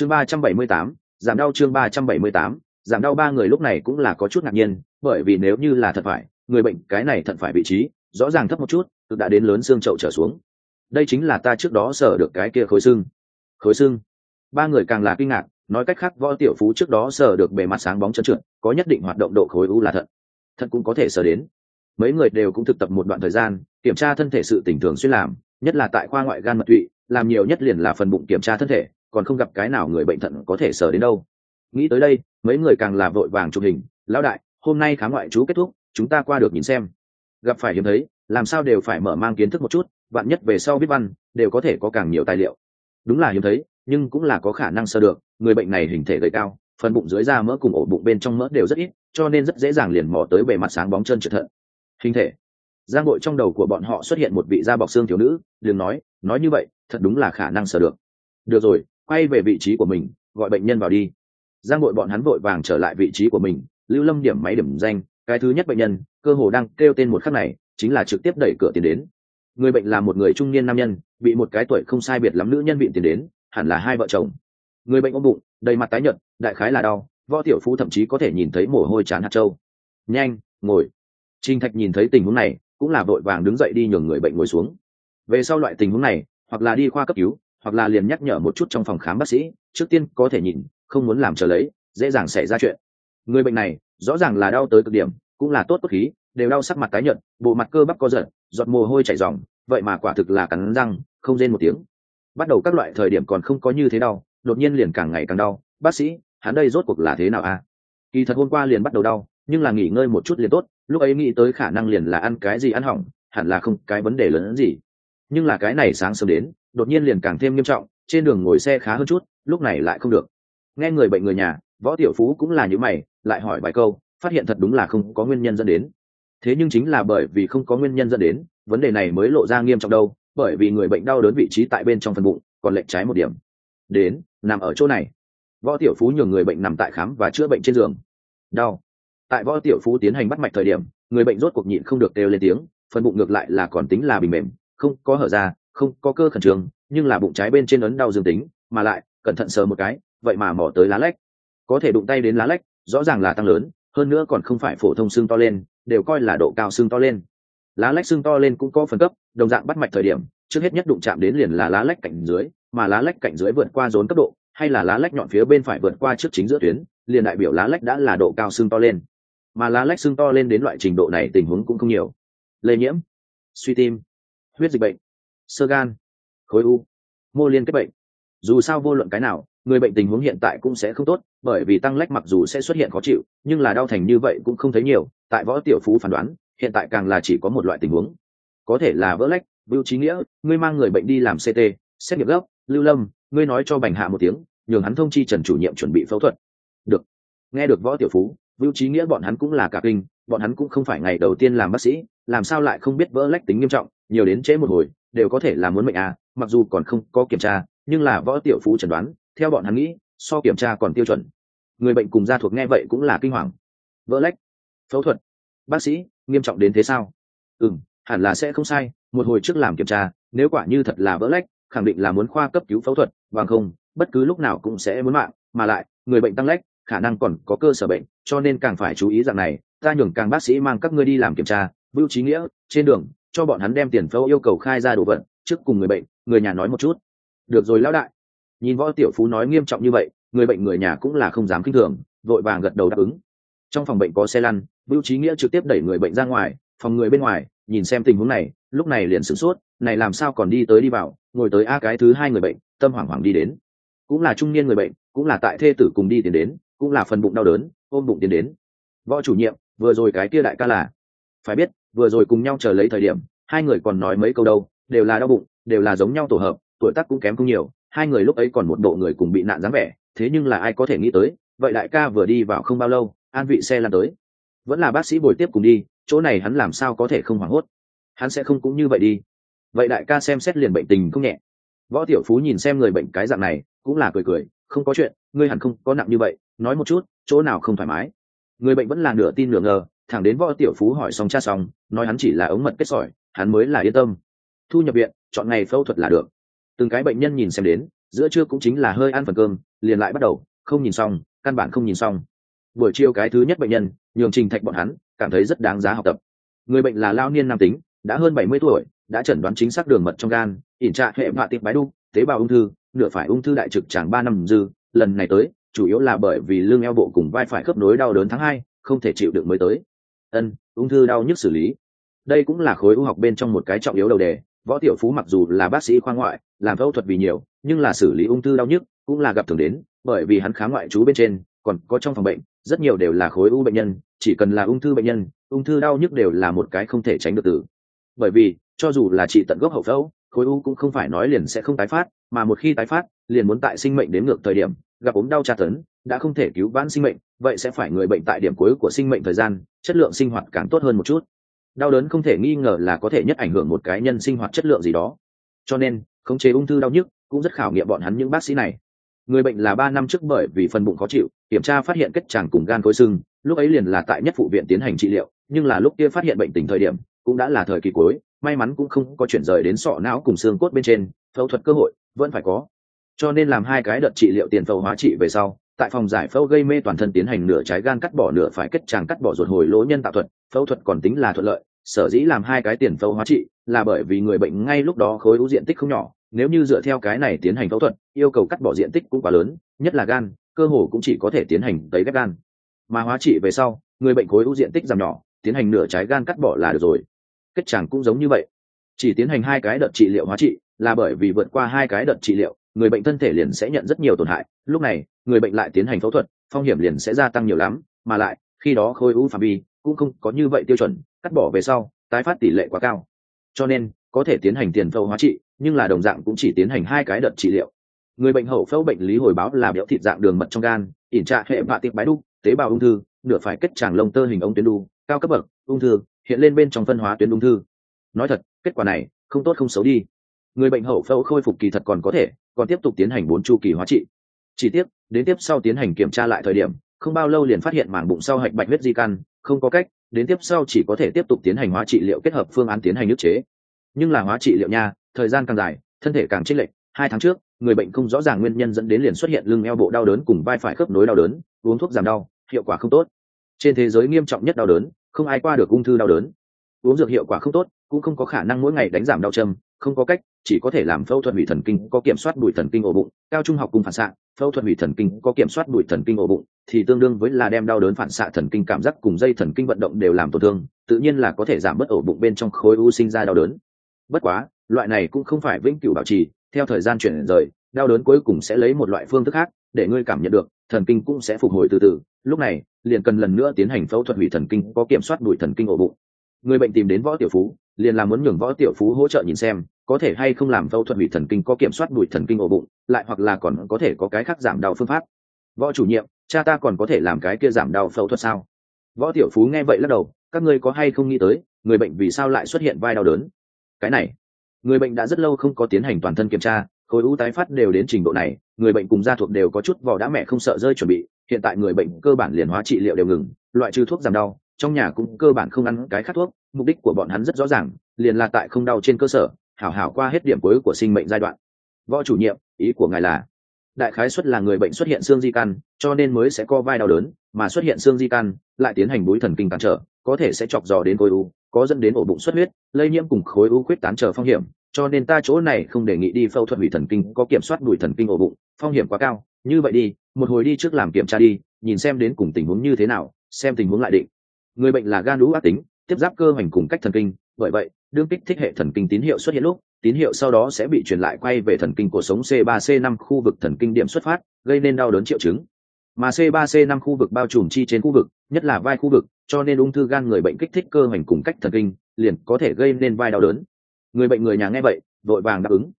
chương ba trăm bảy mươi tám, giảm đau chương ba trăm bảy mươi tám, giảm đau ba người lúc này cũng là có chút ngạc nhiên, bởi vì nếu như là thật phải, người bệnh cái này thận phải vị trí, rõ ràng thấp một chút tự đã đến lớn xương chậu trở xuống. Đây chính là ta trước đó sở được cái kia khối xương. Khối xương. Ba người càng là kinh ngạc, nói cách khác võ tiểu phú trước đó sở được bề mặt sáng bóng trơn trượt, có nhất định hoạt động độ khối u là thận thận cũng có thể sở đến. Mấy người đều cũng thực tập một đoạn thời gian, kiểm tra thân thể sự tỉnh thường xuyên làm, nhất là tại khoa ngoại gan mật tụy, làm nhiều nhất liền là phần bụng kiểm tra thân thể còn không gặp cái nào người bệnh thận có thể sở đến đâu. Nghĩ tới đây, mấy người càng là vội vàng chụp hình. Lão đại, hôm nay khám ngoại trú kết thúc, chúng ta qua được nhìn xem. Gặp phải hiếm thấy, làm sao đều phải mở mang kiến thức một chút bạn nhất về sau viết văn, đều có thể có càng nhiều tài liệu. Đúng là hiếm thấy, nhưng cũng là có khả năng sơ được, người bệnh này hình thể gầy cao, phần bụng dưới da mỡ cùng ổ bụng bên trong mỡ đều rất ít, cho nên rất dễ dàng liền mò tới bề mặt sáng bóng chân trượt thận. Hình thể. Giang bội trong đầu của bọn họ xuất hiện một vị da bọc xương thiếu nữ đừng nói nói như vậy, thật đúng là khả năng sờ được. Được rồi quay về vị trí của mình, gọi bệnh nhân vào đi. Giang nội bọn hắn vội vàng trở lại vị trí của mình, lưu lâm điểm máy điểm danh, cái thứ nhất bệnh nhân, cơ hồ đang kêu tên một khắc này, chính là trực tiếp đẩy cửa tiền đến. Người bệnh là một người trung niên nam nhân, bị một cái tuổi không sai biệt lắm nữ nhân viện tiền đến, hẳn là hai vợ chồng. Người bệnh ôm bụng, đầy mặt tái nhợt, đại khái là đau, võ tiểu phú thậm chí có thể nhìn thấy mồ hôi chán hạt trâu. Nhanh, ngồi. Trinh thạch nhìn thấy tình huống này, cũng là vội vàng đứng dậy đi nhường người bệnh ngồi xuống. Về sau loại tình huống này, hoặc là đi khoa cấp cứu hoặc là liền nhắc nhở một chút trong phòng khám bác sĩ, trước tiên có thể nhìn, không muốn làm chờ lấy, dễ dàng xảy ra chuyện. Người bệnh này, rõ ràng là đau tới cực điểm, cũng là tốt tốt khí, đều đau sắc mặt tái nhợt, bộ mặt cơ bắp co giật, giọt mồ hôi chảy ròng, vậy mà quả thực là cắn răng, không rên một tiếng. Bắt đầu các loại thời điểm còn không có như thế đau, đột nhiên liền càng ngày càng đau, bác sĩ, hắn đây rốt cuộc là thế nào à kỳ thật hôm qua liền bắt đầu đau, nhưng là nghỉ ngơi một chút liền tốt, lúc ấy nghĩ tới khả năng liền là ăn cái gì ăn hỏng, hẳn là không, cái vấn đề lớn hơn gì. Nhưng là cái này sáng sớm đến đột nhiên liền càng thêm nghiêm trọng, trên đường ngồi xe khá hơn chút, lúc này lại không được. Nghe người bệnh người nhà, võ tiểu phú cũng là như mày, lại hỏi vài câu, phát hiện thật đúng là không có nguyên nhân dẫn đến. Thế nhưng chính là bởi vì không có nguyên nhân dẫn đến, vấn đề này mới lộ ra nghiêm trọng đâu, bởi vì người bệnh đau đớn vị trí tại bên trong phần bụng, còn lệch trái một điểm. Đến, nằm ở chỗ này. Võ tiểu phú nhường người bệnh nằm tại khám và chữa bệnh trên giường. Đau. Tại võ tiểu phú tiến hành bắt mạch thời điểm, người bệnh rốt cuộc nhịn không được kêu lên tiếng, phần bụng ngược lại là còn tính là bình mềm, không có hở ra không có cơ khẩn trương, nhưng là bụng trái bên trên ấn đau dương tính, mà lại, cẩn thận sờ một cái, vậy mà mỏ tới lá lách. Có thể đụng tay đến lá lách, rõ ràng là tăng lớn, hơn nữa còn không phải phổ thông xương to lên, đều coi là độ cao xương to lên. Lá lách xương to lên cũng có phần cấp, đồng dạng bắt mạch thời điểm, trước hết nhất đụng chạm đến liền là lá lách cạnh dưới, mà lá lách cạnh dưới vượt qua rốn cấp độ, hay là lá lách nhọn phía bên phải vượt qua trước chính giữa tuyến, liền đại biểu lá lách đã là độ cao xương to lên. Mà lá lách xương to lên đến loại trình độ này tình huống cũng không nhiều. Lây nhiễm, suy tim, huyết dịch bệnh sơ gan, khối u, mô liên kết bệnh. Dù sao vô luận cái nào, người bệnh tình huống hiện tại cũng sẽ không tốt, bởi vì tăng lách mặc dù sẽ xuất hiện khó chịu, nhưng là đau thành như vậy cũng không thấy nhiều, tại võ tiểu phú phán đoán, hiện tại càng là chỉ có một loại tình huống. Có thể là vỡ lách vưu trí nghĩa, ngươi mang người bệnh đi làm ct xét nghiệm gốc, lưu lâm, ngươi nói cho bành hạ một tiếng, nhường hắn thông chi trần chủ nhiệm chuẩn bị phẫu thuật. Được. Nghe được võ tiểu phú vưu trí nghĩa bọn hắn cũng là cả kinh, bọn hắn cũng không phải ngày đầu tiên làm bác sĩ, làm sao lại không biết vỡ lách tính nghiêm trọng, nhiều đến trễ một hồi đều có thể là muốn mệnh à mặc dù còn không có kiểm tra, nhưng là võ tiểu phú chẩn đoán, theo bọn hắn nghĩ, so kiểm tra còn tiêu chuẩn. Người bệnh cùng gia thuộc nghe vậy cũng là kinh hoàng. Vỡ lách. Phẫu thuật. Bác sĩ, nghiêm trọng đến thế sao? Ừ hẳn là sẽ không sai, một hồi trước làm kiểm tra, nếu quả như thật là vỡ lách, khẳng định là muốn khoa cấp cứu phẫu thuật, bằng không, bất cứ lúc nào cũng sẽ muốn mạng, mà lại, người bệnh tăng lách, khả năng còn có cơ sở bệnh, cho nên càng phải chú ý rằng này, ta nhường càng bác sĩ mang các ngươi đi làm kiểm tra vưu trí nghĩa, trên đường cho bọn hắn đem tiền phẫu yêu cầu khai ra đồ vật, trước cùng người bệnh, người nhà nói một chút. Được rồi lão đại. Nhìn võ tiểu phú nói nghiêm trọng như vậy, người bệnh người nhà cũng là không dám kinh thường, vội vàng gật đầu đáp ứng. Trong phòng bệnh có xe lăn, bưu trí nghĩa trực tiếp đẩy người bệnh ra ngoài, phòng người bên ngoài, nhìn xem tình huống này, lúc này liền sửng sốt, này làm sao còn đi tới đi vào, ngồi tới a cái thứ hai người bệnh, tâm hoảng hoảng đi đến. Cũng là trung niên người bệnh, cũng là tại thê tử cùng đi tiến đến, cũng là phần bụng đau đớn, ôm bụng tiến đến. Võ chủ nhiệm, vừa rồi cái kia đại ca là? Phải biết vừa rồi cùng nhau chờ lấy thời điểm, hai người còn nói mấy câu đâu, đều là đau bụng, đều là giống nhau tổ hợp, tuổi tác cũng kém không nhiều, hai người lúc ấy còn một bộ người cùng bị nạn dáng vẻ, thế nhưng là ai có thể nghĩ tới, vậy đại ca vừa đi vào không bao lâu, an vị xe lan tới. Vẫn là bác sĩ bồi tiếp cùng đi, chỗ này hắn làm sao có thể không hoảng hốt? Hắn sẽ không cũng như vậy đi. Vậy đại ca xem xét liền bệnh tình không nhẹ. Võ tiểu phú nhìn xem người bệnh cái dạng này, cũng là cười cười, không có chuyện, ngươi hẳn không có nặng như vậy, nói một chút, chỗ nào không thoải mái? Người bệnh vẫn là nửa tin nửa ngờ, thẳng đến võ tiểu phú hỏi xong cha xong nói hắn chỉ là ống mật kết sỏi, hắn mới là yên tâm. Thu nhập viện, chọn ngày phẫu thuật là được. Từng cái bệnh nhân nhìn xem đến, giữa trưa cũng chính là hơi ăn phần cơm, liền lại bắt đầu, không nhìn xong, căn bản không nhìn xong. Buổi chiều cái thứ nhất bệnh nhân, nhường trình thạch bọn hắn, cảm thấy rất đáng giá học tập. Người bệnh là lao niên nam tính, đã hơn bảy mươi tuổi, đã chẩn đoán chính xác đường mật trong gan, ỉn trạ hệ vạ tịp bái đu, tế bào ung thư, nửa phải ung thư đại trực tràng ba năm dư, lần này tới, chủ yếu là bởi vì lưng eo bộ cùng vai phải khớp nối đau đớn tháng hai, không thể chịu được mới tới. Ân ung thư đau nhức xử lý. Đây cũng là khối u học bên trong một cái trọng yếu đầu đề, võ tiểu phú mặc dù là bác sĩ khoa ngoại, làm phẫu thuật vì nhiều, nhưng là xử lý ung thư đau nhức cũng là gặp thường đến, bởi vì hắn khá ngoại trú bên trên, còn có trong phòng bệnh, rất nhiều đều là khối u bệnh nhân, chỉ cần là ung thư bệnh nhân, ung thư đau nhức đều là một cái không thể tránh được từ. Bởi vì, cho dù là trị tận gốc hậu phẫu, khối u cũng không phải nói liền sẽ không tái phát, mà một khi tái phát, liền muốn tại sinh mệnh đến ngược thời điểm, gặp ốm đau tra tấn đã không thể cứu vãn sinh mệnh, vậy sẽ phải người bệnh tại điểm cuối của sinh mệnh thời gian, chất lượng sinh hoạt càng tốt hơn một chút. Đau đớn không thể nghi ngờ là có thể nhất ảnh hưởng một cái nhân sinh hoạt chất lượng gì đó. Cho nên, khống chế ung thư đau nhức cũng rất khảo nghiệm bọn hắn những bác sĩ này. Người bệnh là ba năm trước bởi vì phần bụng khó chịu, kiểm tra phát hiện kết tràng cùng gan khối sưng lúc ấy liền là tại nhất phụ viện tiến hành trị liệu, nhưng là lúc kia phát hiện bệnh tình thời điểm, cũng đã là thời kỳ cuối, may mắn cũng không có chuyển rời đến sọ não cùng xương cốt bên trên, phẫu thuật cơ hội vẫn phải có. Cho nên làm hai cái đợt trị liệu tiền phẫu hóa trị về sau tại phòng giải phẫu gây mê toàn thân tiến hành nửa trái gan cắt bỏ nửa phải kết tràng cắt bỏ ruột hồi lỗ nhân tạo thuật, phẫu thuật còn tính là thuận lợi, sở dĩ làm hai cái tiền phẫu hóa trị là bởi vì người bệnh ngay lúc đó khối u diện tích không nhỏ, nếu như dựa theo cái này tiến hành phẫu thuật, yêu cầu cắt bỏ diện tích cũng quá lớn, nhất là gan, cơ hồ cũng chỉ có thể tiến hành tấy ghép gan. Mà hóa trị về sau, người bệnh khối u diện tích giảm nhỏ, tiến hành nửa trái gan cắt bỏ là được rồi. Kết tràng cũng giống như vậy. Chỉ tiến hành hai cái đợt trị liệu hóa trị là bởi vì vượt qua hai cái đợt trị liệu, người bệnh thân thể liền sẽ nhận rất nhiều tổn hại. Lúc này người bệnh lại tiến hành phẫu thuật, phong hiểm liền sẽ gia tăng nhiều lắm, mà lại, khi đó khối u phạm vi cũng không có như vậy tiêu chuẩn, cắt bỏ về sau, tái phát tỷ lệ quá cao. Cho nên, có thể tiến hành tiền phẫu hóa trị, nhưng là đồng dạng cũng chỉ tiến hành hai cái đợt trị liệu. Người bệnh hậu phẫu bệnh lý hồi báo là béo thịt dạng đường mật trong gan, ỉn trạ hệ vạ tiệp bái đúc, tế bào ung thư, nửa phải kết tràng lông tơ hình ống tuyến đu, cao cấp bậc, ung thư, hiện lên bên trong phân hóa tuyến ung thư. Nói thật, kết quả này, không tốt không xấu đi. Người bệnh hậu phẫu khôi phục kỳ thật còn có thể, còn tiếp tục tiến hành bốn chu kỳ hóa trị chỉ tiếp, đến tiếp sau tiến hành kiểm tra lại thời điểm, không bao lâu liền phát hiện mảng bụng sau hạch bạch huyết di căn, không có cách, đến tiếp sau chỉ có thể tiếp tục tiến hành hóa trị liệu kết hợp phương án tiến hành ức chế. Nhưng là hóa trị liệu nha, thời gian càng dài, thân thể càng chênh lệch, hai tháng trước, người bệnh không rõ ràng nguyên nhân dẫn đến liền xuất hiện lưng eo bộ đau đớn cùng vai phải khớp nối đau đớn, uống thuốc giảm đau, hiệu quả không tốt. Trên thế giới nghiêm trọng nhất đau đớn, không ai qua được ung thư đau đớn. Uống dược hiệu quả không tốt, cũng không có khả năng mỗi ngày đánh giảm đau châm không có cách, chỉ có thể làm phẫu thuật hủy thần kinh, có kiểm soát đùi thần kinh ổ bụng. Cao trung học cùng phản xạ, phẫu thuật hủy thần kinh, có kiểm soát đùi thần kinh ổ bụng, thì tương đương với là đem đau đớn phản xạ thần kinh cảm giác cùng dây thần kinh vận động đều làm tổn thương, tự nhiên là có thể giảm bớt ổ bụng bên trong khối u sinh ra đau đớn. Bất quá, loại này cũng không phải vĩnh cửu bảo trì, theo thời gian chuyển rời, đau đớn cuối cùng sẽ lấy một loại phương thức khác, để ngươi cảm nhận được, thần kinh cũng sẽ phục hồi từ từ. Lúc này, liền cần lần nữa tiến hành phẫu thuật hủy thần kinh, có kiểm soát đùi thần kinh ổ bụng. Người bệnh tìm đến võ tiểu phú liền là muốn nhường võ tiểu phú hỗ trợ nhìn xem, có thể hay không làm phẫu thuật hủy thần kinh có kiểm soát đùi thần kinh ổ bụng, lại hoặc là còn có thể có cái khác giảm đau phương pháp. Võ chủ nhiệm, cha ta còn có thể làm cái kia giảm đau phẫu thuật sao? Võ tiểu phú nghe vậy lắc đầu, các ngươi có hay không nghĩ tới, người bệnh vì sao lại xuất hiện vai đau đớn? Cái này, người bệnh đã rất lâu không có tiến hành toàn thân kiểm tra, khối u tái phát đều đến trình độ này, người bệnh cùng gia thuộc đều có chút vỏ đã mẹ không sợ rơi chuẩn bị, hiện tại người bệnh cơ bản liền hóa trị liệu đều ngừng, loại trừ thuốc giảm đau trong nhà cũng cơ bản không ăn cái khát thuốc, mục đích của bọn hắn rất rõ ràng, liền là tại không đau trên cơ sở, hảo hảo qua hết điểm cuối của sinh mệnh giai đoạn. Võ chủ nhiệm, ý của ngài là, đại khái xuất là người bệnh xuất hiện xương di căn, cho nên mới sẽ co vai đau đớn, mà xuất hiện xương di căn, lại tiến hành búi thần kinh cản trở, có thể sẽ chọc dò đến khối u, có dẫn đến ổ bụng xuất huyết, lây nhiễm cùng khối u khuyết tán trở phong hiểm, cho nên ta chỗ này không đề nghị đi phẫu thuật hủy thần kinh, có kiểm soát đùi thần kinh ổ bụng, phong hiểm quá cao, như vậy đi, một hồi đi trước làm kiểm tra đi, nhìn xem đến cùng tình huống như thế nào, xem tình huống lại định người bệnh là gan lũ ác tính, tiếp giáp cơ hoành cùng cách thần kinh, bởi vậy, đương kích thích hệ thần kinh tín hiệu xuất hiện lúc, tín hiệu sau đó sẽ bị truyền lại quay về thần kinh cuộc sống c 3 c 5 khu vực thần kinh điểm xuất phát, gây nên đau đớn triệu chứng. Mà c 3 c 5 khu vực bao trùm chi trên khu vực, nhất là vai khu vực, cho nên ung thư gan người bệnh kích thích cơ hoành cùng cách thần kinh, liền có thể gây nên vai đau đớn. Người bệnh người nhà nghe vậy, vội vàng đáp ứng.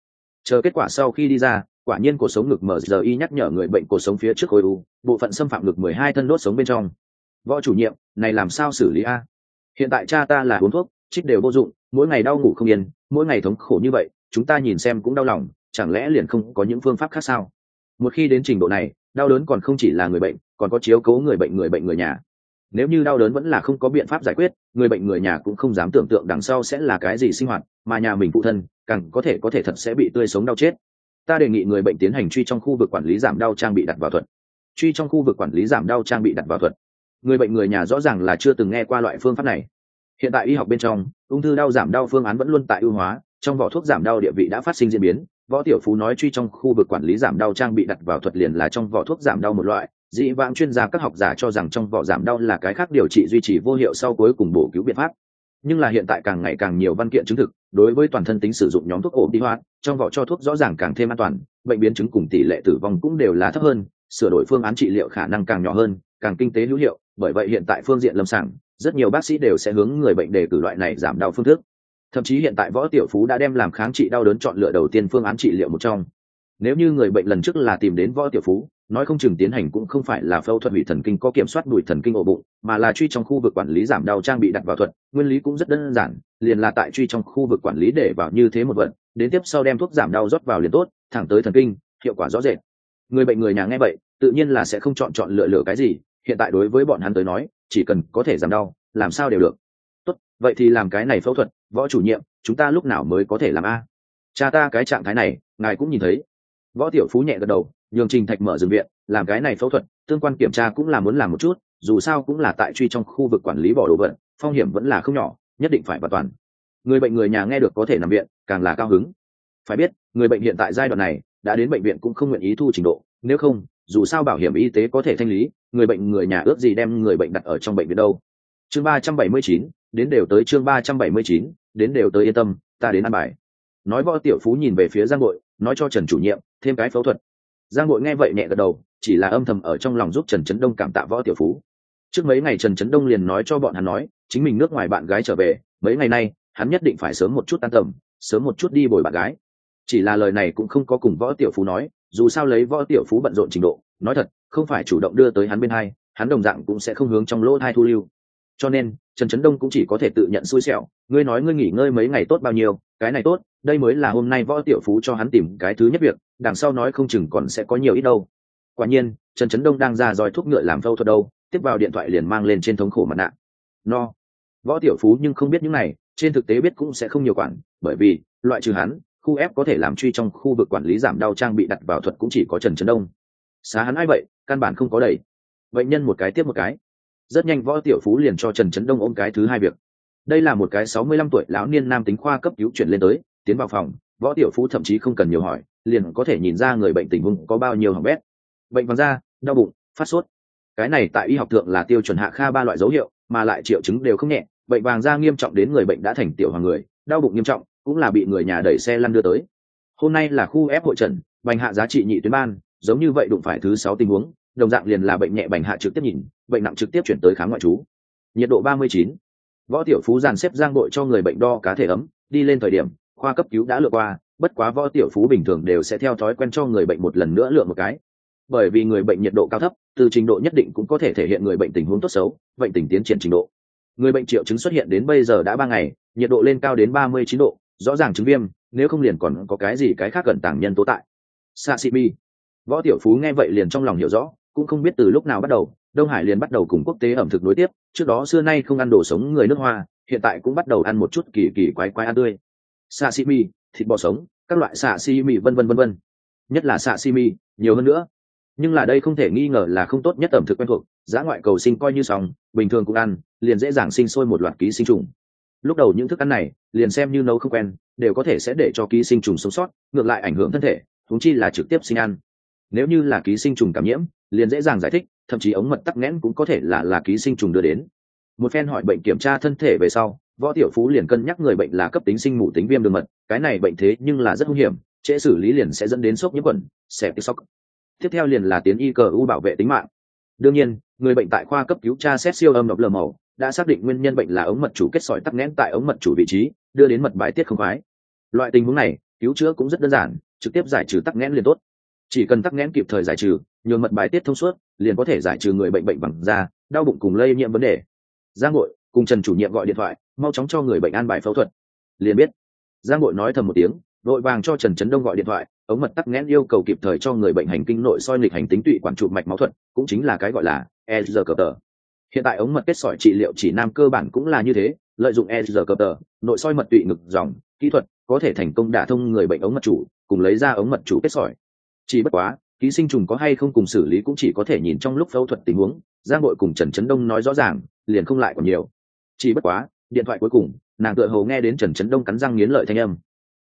Chờ kết quả sau khi đi ra, quả nhiên cuộc sống ngực mở giờ y nhắc nhở người bệnh cuộc sống phía trước khối u, bộ phận xâm phạm ngực mười hai thân đốt sống bên trong võ chủ nhiệm, này làm sao xử lý a? Hiện tại cha ta là uống thuốc trích đều vô dụng, mỗi ngày đau ngủ không yên, mỗi ngày thống khổ như vậy, chúng ta nhìn xem cũng đau lòng, chẳng lẽ liền không có những phương pháp khác sao? Một khi đến trình độ này, đau đớn còn không chỉ là người bệnh, còn có chiếu cố người bệnh người bệnh người nhà. Nếu như đau đớn vẫn là không có biện pháp giải quyết, người bệnh người nhà cũng không dám tưởng tượng đằng sau sẽ là cái gì sinh hoạt, mà nhà mình phụ thân, càng có thể có thể thật sẽ bị tươi sống đau chết. Ta đề nghị người bệnh tiến hành truy trong khu vực quản lý giảm đau trang bị đặt vào thuật. Truy trong khu vực quản lý giảm đau trang bị đặt vào thuật người bệnh người nhà rõ ràng là chưa từng nghe qua loại phương pháp này. Hiện tại y học bên trong, ung thư đau, giảm đau phương án vẫn luôn tại ưu hóa, trong vỏ thuốc giảm đau địa vị đã phát sinh diễn biến. Võ tiểu phú nói truy trong khu vực quản lý giảm đau trang bị đặt vào thuật liền là trong vỏ thuốc giảm đau một loại. Dị vãng chuyên gia các học giả cho rằng trong vỏ giảm đau là cái khác điều trị duy trì vô hiệu sau cuối cùng bổ cứu biện pháp. Nhưng là hiện tại càng ngày càng nhiều văn kiện chứng thực, đối với toàn thân tính sử dụng nhóm thuốc ổn đi hoạt trong vỏ cho thuốc rõ ràng càng thêm an toàn, bệnh biến chứng cùng tỷ lệ tử vong cũng đều là thấp hơn, sửa đổi phương án trị liệu khả năng càng nhỏ hơn, càng kinh tế hữu hiệu bởi vậy hiện tại phương diện lâm sàng, rất nhiều bác sĩ đều sẽ hướng người bệnh đề cử loại này giảm đau phương thức. Thậm chí hiện tại võ tiểu phú đã đem làm kháng trị đau đớn chọn lựa đầu tiên phương án trị liệu một trong. Nếu như người bệnh lần trước là tìm đến võ tiểu phú, nói không chừng tiến hành cũng không phải là phẫu thuật hủy thần kinh có kiểm soát đùi thần kinh ổ bụng, mà là truy trong khu vực quản lý giảm đau trang bị đặt vào thuật, nguyên lý cũng rất đơn giản, liền là tại truy trong khu vực quản lý để vào như thế một vật, đến tiếp sau đem thuốc giảm đau rót vào liền tốt, thẳng tới thần kinh, hiệu quả rõ rệt. Người bệnh người nhà nghe vậy, tự nhiên là sẽ không chọn chọn lựa lựa cái gì hiện tại đối với bọn hắn tới nói, chỉ cần có thể giảm đau, làm sao đều được. Tốt, vậy thì làm cái này phẫu thuật, võ chủ nhiệm, chúng ta lúc nào mới có thể làm a? Cha ta cái trạng thái này, ngài cũng nhìn thấy. Võ tiểu phú nhẹ gật đầu, nhường trình thạch mở rừng viện, làm cái này phẫu thuật, tương quan kiểm tra cũng là muốn làm một chút, dù sao cũng là tại truy trong khu vực quản lý bỏ đồ vật, phong hiểm vẫn là không nhỏ, nhất định phải bảo toàn. Người bệnh người nhà nghe được có thể nằm viện, càng là cao hứng. Phải biết, người bệnh hiện tại giai đoạn này, đã đến bệnh viện cũng không nguyện ý thu trình độ, nếu không dù sao bảo hiểm y tế có thể thanh lý, người bệnh, người nhà ước gì đem người bệnh đặt ở trong bệnh viện đâu. Chương ba trăm bảy mươi chín, đến đều tới chương ba trăm bảy mươi chín, đến đều tới yên tâm, ta đến ăn bài. Nói võ tiểu phú nhìn về phía giang bội, nói cho trần chủ nhiệm, thêm cái phẫu thuật. Giang bội nghe vậy nhẹ gật đầu, chỉ là âm thầm ở trong lòng giúp trần trấn đông cảm tạ võ tiểu phú. Trước mấy ngày trần trấn đông liền nói cho bọn hắn nói, chính mình nước ngoài bạn gái trở về, mấy ngày nay, hắn nhất định phải sớm một chút tan tầm, sớm một chút đi bồi bạn gái. Chỉ là lời này cũng không có cùng võ tiểu phú nói dù sao lấy võ tiểu phú bận rộn trình độ, nói thật, không phải chủ động đưa tới hắn bên hai, hắn đồng dạng cũng sẽ không hướng trong lỗ thai thu lưu. Cho nên, trần trấn đông cũng chỉ có thể tự nhận xui xẻo, ngươi nói ngươi nghỉ ngơi mấy ngày tốt bao nhiêu, cái này tốt, đây mới là hôm nay võ tiểu phú cho hắn tìm cái thứ nhất việc, đằng sau nói không chừng còn sẽ có nhiều ít đâu. Quả nhiên, trần trấn đông đang ra dòi thuốc ngựa làm phẫu thuật đâu, tiếp vào điện thoại liền mang lên trên thống khổ mặt nạ. No. Võ tiểu phú nhưng không biết những này, trên thực tế biết cũng sẽ không nhiều quản, bởi vì, loại trừ hắn khu ép có thể làm truy trong khu vực quản lý giảm đau trang bị đặt vào thuật cũng chỉ có trần trấn đông. Xá hắn ai vậy? Căn bản không có đầy. Bệnh nhân một cái tiếp một cái. Rất nhanh võ tiểu phú liền cho trần trấn đông ôm cái thứ hai việc. Đây là một cái sáu mươi lăm tuổi lão niên nam tính khoa cấp cứu chuyển lên tới, tiến vào phòng. Võ tiểu phú thậm chí không cần nhiều hỏi, liền có thể nhìn ra người bệnh tình huống có bao nhiêu hỏng bét. Bệnh vàng da, đau bụng, phát sốt. Cái này tại y học thượng là tiêu chuẩn hạ kha ba loại dấu hiệu, mà lại triệu chứng đều không nhẹ. Bệnh vàng da nghiêm trọng đến người bệnh đã thành tiểu hoàng người, đau bụng nghiêm trọng cũng là bị người nhà đẩy xe lăn đưa tới. Hôm nay là khu ép hội trần bành hạ giá trị nhị tuyến ban, giống như vậy đụng phải thứ sáu tình huống, đồng dạng liền là bệnh nhẹ bành hạ trực tiếp nhìn, bệnh nặng trực tiếp chuyển tới khám ngoại trú. Nhiệt độ ba mươi chín. Võ tiểu phú dàn xếp giang đội cho người bệnh đo cá thể ấm, đi lên thời điểm, khoa cấp cứu đã lựa qua, bất quá võ tiểu phú bình thường đều sẽ theo thói quen cho người bệnh một lần nữa lựa một cái. Bởi vì người bệnh nhiệt độ cao thấp, từ trình độ nhất định cũng có thể thể hiện người bệnh tình huống tốt xấu, bệnh tình tiến triển trình độ. Người bệnh triệu chứng xuất hiện đến bây giờ đã ba ngày, nhiệt độ lên cao đến ba mươi chín độ rõ ràng chứng viêm, nếu không liền còn có cái gì cái khác gần tàng nhân tố tại. Sashimi võ tiểu phú nghe vậy liền trong lòng hiểu rõ, cũng không biết từ lúc nào bắt đầu, đông hải liền bắt đầu cùng quốc tế ẩm thực nối tiếp, trước đó xưa nay không ăn đồ sống người nước hoa, hiện tại cũng bắt đầu ăn một chút kỳ kỳ quái quái ăn tươi. Sashimi thịt bò sống, các loại sashimi vân vân vân vân. Nhất là sashimi nhiều hơn nữa. Nhưng là đây không thể nghi ngờ là không tốt nhất ẩm thực quen thuộc, giá ngoại cầu sinh coi như xong, bình thường cũng ăn, liền dễ dàng sinh sôi một loạt ký sinh trùng lúc đầu những thức ăn này, liền xem như nấu không quen, đều có thể sẽ để cho ký sinh trùng sống sót, ngược lại ảnh hưởng thân thể thúng chi là trực tiếp sinh ăn. Nếu như là ký sinh trùng cảm nhiễm, liền dễ dàng giải thích, thậm chí ống mật tắc nghẽn cũng có thể là là ký sinh trùng đưa đến. Một phen hỏi bệnh kiểm tra thân thể về sau, võ tiểu phú liền cân nhắc người bệnh là cấp tính sinh mù tính viêm đường mật, cái này bệnh thế nhưng là rất nguy hiểm, trễ xử lý liền sẽ dẫn đến sốc nhiễm khuẩn, xẹp sốc. Tiếp theo liền là tiến y cờ u bảo vệ tính mạng. Đương nhiên, người bệnh tại khoa cấp cứu tra xét siêu âm độc lờ màu đã xác định nguyên nhân bệnh là ống mật chủ kết sỏi tắc nghẽn tại ống mật chủ vị trí, đưa đến mật bài tiết không khoái. Loại tình huống này, cứu chữa cũng rất đơn giản, trực tiếp giải trừ tắc nghẽn liền tốt. Chỉ cần tắc nghẽn kịp thời giải trừ, nhường mật bài tiết thông suốt, liền có thể giải trừ người bệnh bệnh bằng da, đau bụng cùng lây nhiễm vấn đề. Giang nội cùng trần chủ nhiệm gọi điện thoại, mau chóng cho người bệnh an bài phẫu thuật. Liền biết. Giang nội nói thầm một tiếng, đội vàng cho trần trấn đông gọi điện thoại, ống mật tắc nghẽn yêu cầu kịp thời cho người bệnh hành kinh nội soi lịch hành tính tụy quản trụ mạch máu thuật, cũng chính là cái gọi là e r cờ tờ hiện tại ống mật kết sỏi trị liệu chỉ nam cơ bản cũng là như thế, lợi dụng e r tờ, nội soi mật tụy ngực dòng, kỹ thuật, có thể thành công đả thông người bệnh ống mật chủ, cùng lấy ra ống mật chủ kết sỏi. Chỉ bất quá, ký sinh trùng có hay không cùng xử lý cũng chỉ có thể nhìn trong lúc phẫu thuật tình huống, giang nội cùng trần trấn đông nói rõ ràng, liền không lại còn nhiều. Chỉ bất quá, điện thoại cuối cùng, nàng tựa hồ nghe đến trần trấn đông cắn răng nghiến lợi thanh âm.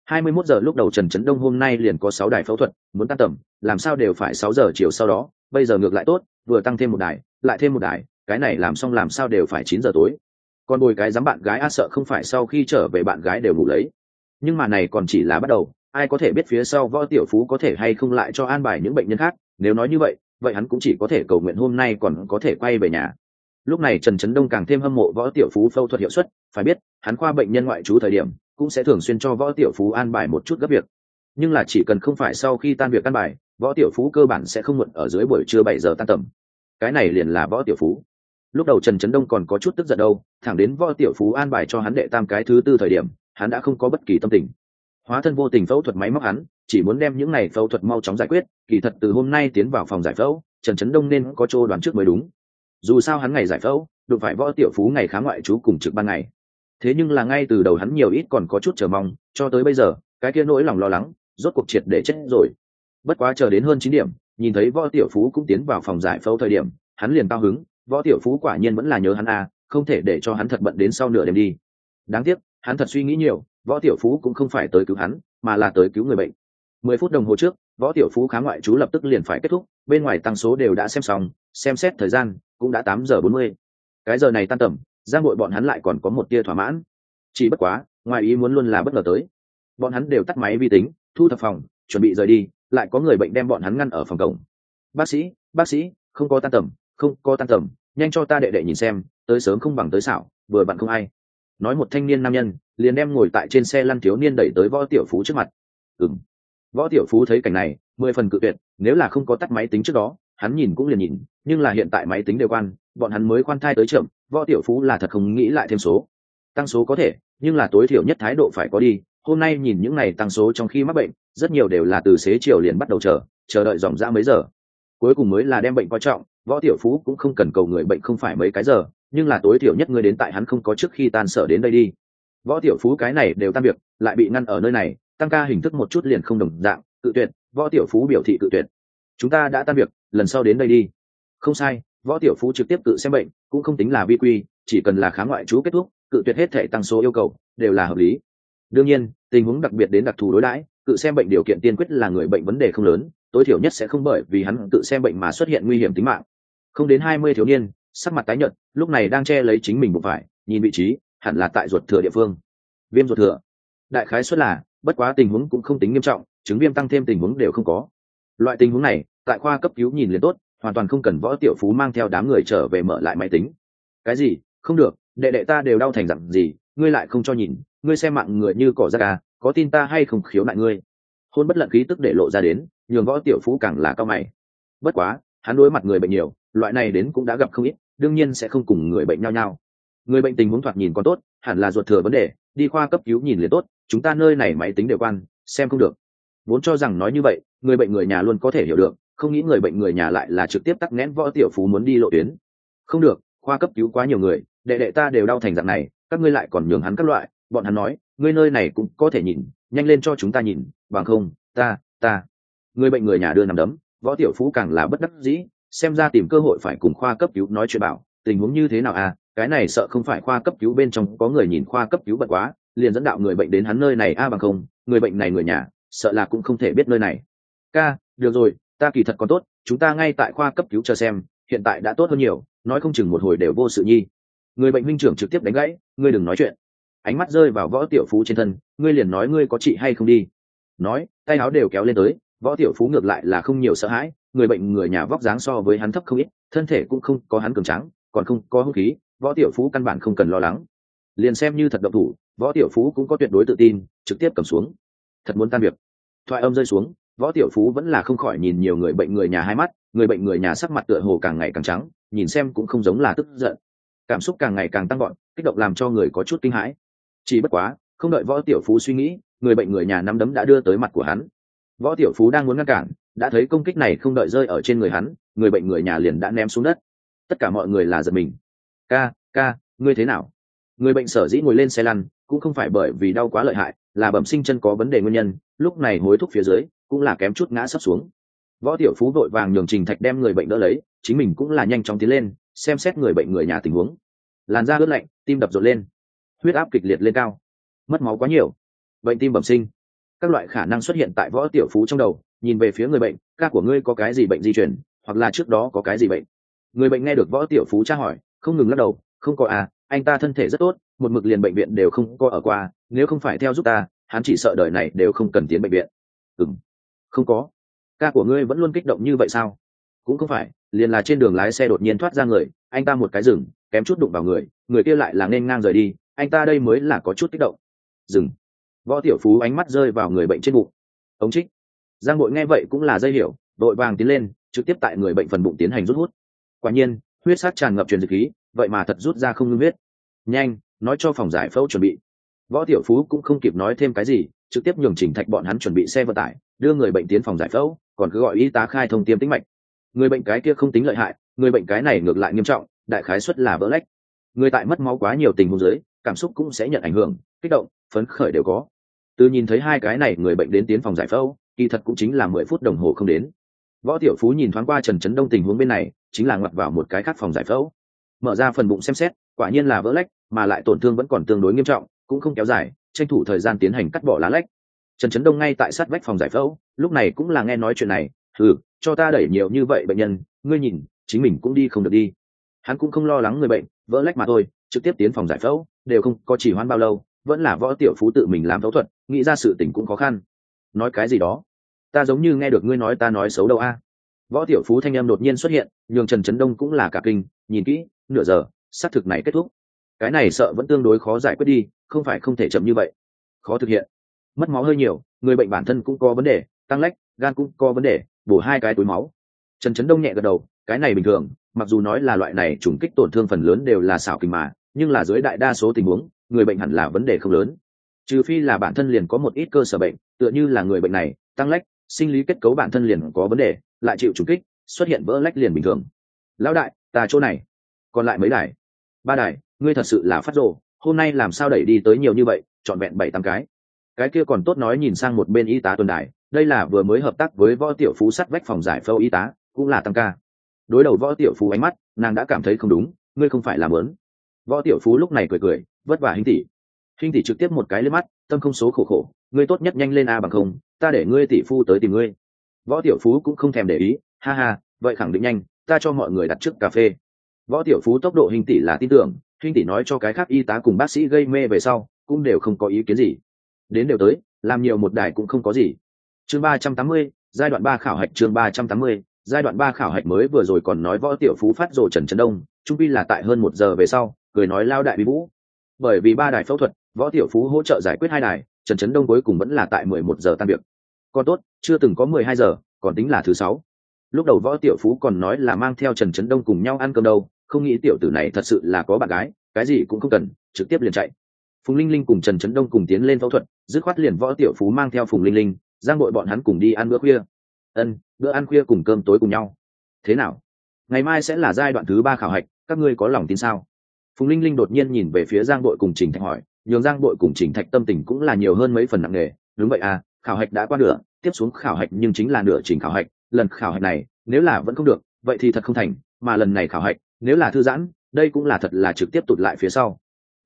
Hai mươi 21 giờ lúc đầu trần trấn đông hôm nay liền có sáu đài phẫu thuật, muốn tan tầm, làm sao đều phải sáu giờ chiều sau đó, bây giờ ngược lại tốt, vừa tăng thêm một đài, lại thêm một đài cái này làm xong làm sao đều phải chín giờ tối. Còn bồi cái dám bạn gái a sợ không phải sau khi trở về bạn gái đều ngủ lấy. Nhưng mà này còn chỉ là bắt đầu, ai có thể biết phía sau võ tiểu phú có thể hay không lại cho an bài những bệnh nhân khác, nếu nói như vậy vậy hắn cũng chỉ có thể cầu nguyện hôm nay còn có thể quay về nhà. Lúc này trần trấn đông càng thêm hâm mộ võ tiểu phú phẫu thuật hiệu suất, phải biết, hắn khoa bệnh nhân ngoại trú thời điểm, cũng sẽ thường xuyên cho võ tiểu phú an bài một chút gấp việc. Nhưng là chỉ cần không phải sau khi tan việc an bài, võ tiểu phú cơ bản sẽ không muộn ở dưới buổi trưa bảy giờ tan tầm. Cái này liền là võ tiểu phú lúc đầu trần trấn đông còn có chút tức giận đâu, thẳng đến võ tiểu phú an bài cho hắn đệ tam cái thứ tư thời điểm, hắn đã không có bất kỳ tâm tình. Hóa thân vô tình phẫu thuật máy móc hắn, chỉ muốn đem những ngày phẫu thuật mau chóng giải quyết, kỳ thật từ hôm nay tiến vào phòng giải phẫu, trần trấn đông nên có chỗ đoán trước mới đúng. Dù sao hắn ngày giải phẫu, đụng phải võ tiểu phú ngày khá ngoại trú cùng trực ban ngày. Thế nhưng là ngay từ đầu hắn nhiều ít còn có chút chờ mong, cho tới bây giờ, cái kia nỗi lòng lo lắng, rốt cuộc triệt để chết rồi. Bất quá chờ đến hơn chín điểm, nhìn thấy võ tiểu phú cũng tiến vào phòng giải phẫu thời điểm, hắn liền cao hứng võ tiểu phú quả nhiên vẫn là nhớ hắn à không thể để cho hắn thật bận đến sau nửa đêm đi. Đáng tiếc, hắn thật suy nghĩ nhiều, võ tiểu phú cũng không phải tới cứu hắn, mà là tới cứu người bệnh. Mười phút đồng hồ trước, võ tiểu phú khá ngoại trú lập tức liền phải kết thúc, bên ngoài tăng số đều đã xem xong, xem xét thời gian, cũng đã tám giờ bốn mươi. Cái giờ này tan tầm, giang bội bọn hắn lại còn có một tia thỏa mãn. Chỉ bất quá, ngoài ý muốn luôn là bất ngờ tới. Bọn hắn đều tắt máy vi tính, thu thập phòng, chuẩn bị rời đi, lại có người bệnh đem bọn hắn ngăn ở phòng cổng. Bác sĩ bác sĩ, không có tan tầm không, có tan tầm, nhanh cho ta đệ đệ nhìn xem, tới sớm không bằng tới xảo, vừa bạn không ai. Nói một thanh niên nam nhân, liền đem ngồi tại trên xe lăn thiếu niên đẩy tới võ tiểu phú trước mặt. Ừng võ tiểu phú thấy cảnh này, mười phần cự tuyệt, nếu là không có tắt máy tính trước đó, hắn nhìn cũng liền nhìn, nhưng là hiện tại máy tính đều quan, bọn hắn mới khoan thai tới chậm võ tiểu phú là thật không nghĩ lại thêm số. Tăng số có thể, nhưng là tối thiểu nhất thái độ phải có đi, hôm nay nhìn những này tăng số trong khi mắc bệnh, rất nhiều đều là từ xế chiều liền bắt đầu chờ chờ đợi dòng dã mấy giờ cuối cùng mới là đem bệnh coi trọng, võ tiểu phú cũng không cần cầu người bệnh không phải mấy cái giờ, nhưng là tối thiểu nhất người đến tại hắn không có trước khi tan sở đến đây đi. Võ tiểu phú cái này đều tan việc, lại bị ngăn ở nơi này, tăng ca hình thức một chút liền không đồng dạng, cự tuyệt, võ tiểu phú biểu thị cự tuyệt. Chúng ta đã tan việc, lần sau đến đây đi. Không sai, võ tiểu phú trực tiếp tự xem bệnh, cũng không tính là vi quy, chỉ cần là kháng ngoại trú kết thúc, cự tuyệt hết thể tăng số yêu cầu, đều là hợp lý. Đương nhiên, tình huống đặc biệt đến đặc thù đối đãi cự xem bệnh điều kiện tiên quyết là người bệnh vấn đề không lớn tối thiểu nhất sẽ không bởi vì hắn tự xem bệnh mà xuất hiện nguy hiểm tính mạng. Không đến hai mươi thiếu niên, sắc mặt tái nhợt, lúc này đang che lấy chính mình bụng phải, nhìn vị trí, hẳn là tại ruột thừa địa phương. Viêm ruột thừa. Đại khái xuất là, bất quá tình huống cũng không tính nghiêm trọng, chứng viêm tăng thêm tình huống đều không có. Loại tình huống này, tại khoa cấp cứu nhìn liền tốt, hoàn toàn không cần võ tiểu phú mang theo đám người trở về mở lại máy tính. Cái gì? Không được, đệ đệ ta đều đau thành dặn gì, ngươi lại không cho nhìn, ngươi xem mạng người như cỏ ra gà có tin ta hay không khiếu nại ngươi? Hôn bất lận khí tức để lộ ra đến nhường võ tiểu phú càng là cao mày. Bất quá, hắn đối mặt người bệnh nhiều, loại này đến cũng đã gặp không ít, đương nhiên sẽ không cùng người bệnh nhau nhau người bệnh tình huống thoạt nhìn còn tốt, hẳn là ruột thừa vấn đề, đi khoa cấp cứu nhìn liền tốt, chúng ta nơi này máy tính đều quan, xem không được. Vốn cho rằng nói như vậy, người bệnh người nhà luôn có thể hiểu được, không nghĩ người bệnh người nhà lại là trực tiếp tắc nghẽn võ tiểu phú muốn đi lộ tuyến. Không được, khoa cấp cứu quá nhiều người, đệ đệ ta đều đau thành dạng này, các ngươi lại còn nhường hắn các loại, bọn hắn nói, ngươi nơi này cũng có thể nhìn, nhanh lên cho chúng ta nhìn, bằng không, ta ta người bệnh người nhà đưa nằm đấm, võ tiểu phú càng là bất đắc dĩ, xem ra tìm cơ hội phải cùng khoa cấp cứu nói chuyện bảo, tình huống như thế nào à cái này sợ không phải khoa cấp cứu bên trong có người nhìn khoa cấp cứu bật quá, liền dẫn đạo người bệnh đến hắn nơi này a à bằng không, người bệnh này người nhà, sợ là cũng không thể biết nơi này. Ca, được rồi, ta kỳ thật còn tốt, chúng ta ngay tại khoa cấp cứu chờ xem, hiện tại đã tốt hơn nhiều, nói không chừng một hồi đều vô sự nhi. Người bệnh minh trưởng trực tiếp đánh gãy, ngươi đừng nói chuyện. Ánh mắt rơi vào võ tiểu phú trên thân, ngươi liền nói ngươi có trị hay không đi. Nói, tay áo đều kéo lên tới võ tiểu phú ngược lại là không nhiều sợ hãi, người bệnh người nhà vóc dáng so với hắn thấp không ít, thân thể cũng không có hắn cường trắng còn không có hung khí, võ tiểu phú căn bản không cần lo lắng. Liền xem như thật độc thủ, võ tiểu phú cũng có tuyệt đối tự tin, trực tiếp cầm xuống. Thật muốn tan việc. Thoại âm rơi xuống, võ tiểu phú vẫn là không khỏi nhìn nhiều người bệnh người nhà hai mắt, người bệnh người nhà sắc mặt tựa hồ càng ngày càng trắng, nhìn xem cũng không giống là tức giận. Cảm xúc càng ngày càng tăng gọn kích động làm cho người có chút kinh hãi. Chỉ bất quá, không đợi võ tiểu phú suy nghĩ, người bệnh người nhà nắm đấm đã đưa tới mặt của hắn võ tiểu phú đang muốn ngăn cản, đã thấy công kích này không đợi rơi ở trên người hắn, người bệnh người nhà liền đã ném xuống đất. Tất cả mọi người là giật mình. Ca ca, ngươi thế nào? Người bệnh sở dĩ ngồi lên xe lăn, cũng không phải bởi vì đau quá lợi hại, là bẩm sinh chân có vấn đề nguyên nhân, lúc này hối thúc phía dưới, cũng là kém chút ngã sắp xuống. Võ tiểu phú vội vàng nhường trình thạch đem người bệnh đỡ lấy, chính mình cũng là nhanh chóng tiến lên, xem xét người bệnh người nhà tình huống. Làn da ướt lạnh, tim đập rộn lên. Huyết áp kịch liệt lên cao. Mất máu quá nhiều. Bệnh tim bẩm sinh các loại khả năng xuất hiện tại võ tiểu phú trong đầu, nhìn về phía người bệnh, ca của ngươi có cái gì bệnh di chuyển hoặc là trước đó có cái gì bệnh? Người bệnh nghe được võ tiểu phú tra hỏi, không ngừng lắc đầu, không có à anh ta thân thể rất tốt, một mực liền bệnh viện đều không có ở qua, nếu không phải theo giúp ta, hắn chỉ sợ đời này đều không cần tiến bệnh viện. Ừ m không có. Ca của ngươi vẫn luôn kích động như vậy sao? Cũng không phải, liền là trên đường lái xe đột nhiên thoát ra người, anh ta một cái rừng kém chút đụng vào người người kia lại là nên ngang rời đi, anh ta đây mới là có chút kích động. Dừng võ tiểu phú ánh mắt rơi vào người bệnh trên bụng. Ống trích. Giang bội nghe vậy cũng là dây hiểu, đội vàng tiến lên, trực tiếp tại người bệnh phần bụng tiến hành rút hút. Quả nhiên, huyết sát tràn ngập truyền dịch khí, vậy mà thật rút ra không ngưng huyết. Nhanh, nói cho phòng giải phẫu chuẩn bị. Võ tiểu phú cũng không kịp nói thêm cái gì, trực tiếp nhường chỉnh thạch bọn hắn chuẩn bị xe vận tải, đưa người bệnh tiến phòng giải phẫu, còn cứ gọi y tá khai thông tiêm tĩnh mạch. Người bệnh cái kia không tính lợi hại, người bệnh cái này ngược lại nghiêm trọng, đại khái suất là vỡ lách. Người tại mất máu quá nhiều tình huống dưới, cảm xúc cũng sẽ nhận ảnh hưởng, kích động, phấn khởi đều có từ nhìn thấy hai cái này người bệnh đến tiến phòng giải phẫu, kỳ thật cũng chính là mười phút đồng hồ không đến. Võ tiểu phú nhìn thoáng qua trần trấn đông tình huống bên này, chính là ngoặt vào một cái khác phòng giải phẫu. Mở ra phần bụng xem xét, quả nhiên là vỡ lách, mà lại tổn thương vẫn còn tương đối nghiêm trọng, cũng không kéo dài, tranh thủ thời gian tiến hành cắt bỏ lá lách. Trần trấn đông ngay tại sát vách phòng giải phẫu, lúc này cũng là nghe nói chuyện này ừ cho ta đẩy nhiều như vậy bệnh nhân, ngươi nhìn, chính mình cũng đi không được đi. Hắn cũng không lo lắng người bệnh, vỡ lách mà thôi, trực tiếp tiến phòng giải phẫu, đều không có chỉ hoan bao lâu vẫn là võ tiểu phú tự mình làm phẫu thuật, nghĩ ra sự tình cũng khó khăn. Nói cái gì đó? Ta giống như nghe được ngươi nói ta nói xấu đâu a. Võ tiểu phú thanh em đột nhiên xuất hiện, nhường trần trấn đông cũng là cả kinh, nhìn kỹ, nửa giờ, xác thực này kết thúc. Cái này sợ vẫn tương đối khó giải quyết đi, không phải không thể chậm như vậy. Khó thực hiện. Mất máu hơi nhiều, người bệnh bản thân cũng có vấn đề, tăng lách, gan cũng có vấn đề, bổ hai cái túi máu. Trần trấn đông nhẹ gật đầu, cái này bình thường, mặc dù nói là loại này trùng kích tổn thương phần lớn đều là xảo kình mà, nhưng là dưới đại đa số tình huống người bệnh hẳn là vấn đề không lớn. Trừ phi là bản thân liền có một ít cơ sở bệnh, tựa như là người bệnh này, tăng lách, sinh lý kết cấu bản thân liền có vấn đề, lại chịu trùng kích, xuất hiện vỡ lách liền bình thường. Lão đại, ta chỗ này. Còn lại mấy đài? Ba đài, ngươi thật sự là phát rồ, hôm nay làm sao đẩy đi tới nhiều như vậy, trọn vẹn bảy tám cái. Cái kia còn tốt nói nhìn sang một bên y tá tuần đài, đây là vừa mới hợp tác với võ tiểu phú sắt vách phòng giải phẫu y tá, cũng là tăng ca. Đối đầu võ tiểu phú ánh mắt, nàng đã cảm thấy không đúng, ngươi không phải làm lớn võ tiểu phú lúc này cười cười, vất vả hình tỷ. Hình tỷ trực tiếp một cái lên mắt, tâm không số khổ khổ, ngươi tốt nhất nhanh lên a bằng không, ta để ngươi tỷ phu tới tìm ngươi. Võ tiểu phú cũng không thèm để ý, ha ha, vậy khẳng định nhanh, ta cho mọi người đặt trước cà phê. Võ tiểu phú tốc độ hình tỷ là tin tưởng hình tỷ nói cho cái khác y tá cùng bác sĩ gây mê về sau, cũng đều không có ý kiến gì. Đến đều tới, làm nhiều một đài cũng không có gì. Chương ba trăm tám mươi, giai đoạn ba khảo hạch chương ba trăm tám mươi, giai đoạn ba khảo hạch mới vừa rồi còn nói võ tiểu phú phát rồ trần trấn đông, trung vi là tại hơn một giờ về sau cười nói lao đại bí vũ. Bởi vì ba đài phẫu thuật, võ tiểu phú hỗ trợ giải quyết hai đài, trần trấn đông cuối cùng vẫn là tại mười một giờ tan việc. Còn tốt, chưa từng có mười hai giờ, còn tính là thứ sáu. Lúc đầu võ tiểu phú còn nói là mang theo trần trấn đông cùng nhau ăn cơm đâu, không nghĩ tiểu tử này thật sự là có bạn gái, cái gì cũng không cần, trực tiếp liền chạy. Phùng linh linh cùng trần trấn đông cùng tiến lên phẫu thuật, dứt khoát liền võ tiểu phú mang theo phùng linh linh, giang đội bọn hắn cùng đi ăn bữa khuya. Ân, bữa ăn khuya cùng cơm tối cùng nhau. Thế nào? Ngày mai sẽ là giai đoạn thứ ba khảo hạch, các ngươi có lòng tin sao? Phùng linh linh đột nhiên nhìn về phía giang đội cùng trình thạch hỏi, nhường giang đội cùng trình thạch tâm tình cũng là nhiều hơn mấy phần nặng nề. Đúng vậy à khảo hạch đã qua nửa, tiếp xuống khảo hạch nhưng chính là nửa trình khảo hạch, lần khảo hạch này, nếu là vẫn không được, vậy thì thật không thành, mà lần này khảo hạch, nếu là thư giãn, đây cũng là thật là trực tiếp tụt lại phía sau.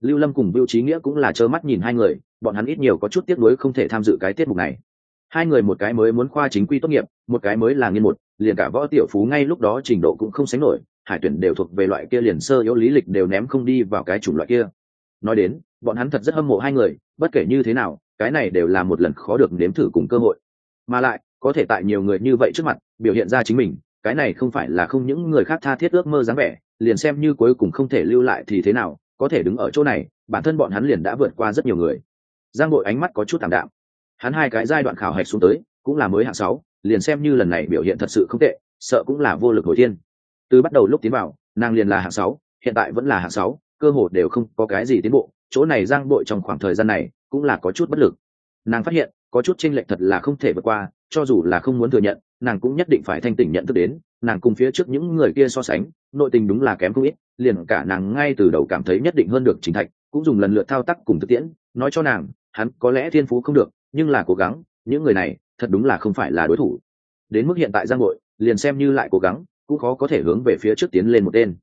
Lưu lâm cùng biêu trí nghĩa cũng là trơ mắt nhìn hai người, bọn hắn ít nhiều có chút tiếc nuối không thể tham dự cái tiết mục này hai người một cái mới muốn khoa chính quy tốt nghiệp, một cái mới là nghiên một, liền cả võ tiểu phú ngay lúc đó trình độ cũng không sánh nổi, hải tuyển đều thuộc về loại kia liền sơ yếu lý lịch đều ném không đi vào cái chủng loại kia. Nói đến, bọn hắn thật rất hâm mộ hai người, bất kể như thế nào, cái này đều là một lần khó được nếm thử cùng cơ hội. Mà lại, có thể tại nhiều người như vậy trước mặt, biểu hiện ra chính mình, cái này không phải là không những người khác tha thiết ước mơ dáng vẻ, liền xem như cuối cùng không thể lưu lại thì thế nào, có thể đứng ở chỗ này, bản thân bọn hắn liền đã vượt qua rất nhiều người. Giang bội ánh mắt có chút thảm đạm hắn hai cái giai đoạn khảo hạch xuống tới, cũng là mới hạng sáu, liền xem như lần này biểu hiện thật sự không tệ, sợ cũng là vô lực hồi thiên. Từ bắt đầu lúc tiến vào, nàng liền là hạng sáu, hiện tại vẫn là hạng sáu, cơ hồ đều không có cái gì tiến bộ, chỗ này giang bội trong khoảng thời gian này cũng là có chút bất lực. Nàng phát hiện, có chút tranh lệch thật là không thể vượt qua, cho dù là không muốn thừa nhận, nàng cũng nhất định phải thanh tỉnh nhận thức đến, nàng cùng phía trước những người kia so sánh, nội tình đúng là kém không ít, liền cả nàng ngay từ đầu cảm thấy nhất định hơn được chính thạch, cũng dùng lần lượt thao tác cùng thực tiễn, nói cho nàng, hắn có lẽ thiên phú không được nhưng là cố gắng, những người này thật đúng là không phải là đối thủ. Đến mức hiện tại giang bội, liền xem như lại cố gắng, cũng khó có thể hướng về phía trước tiến lên một tên.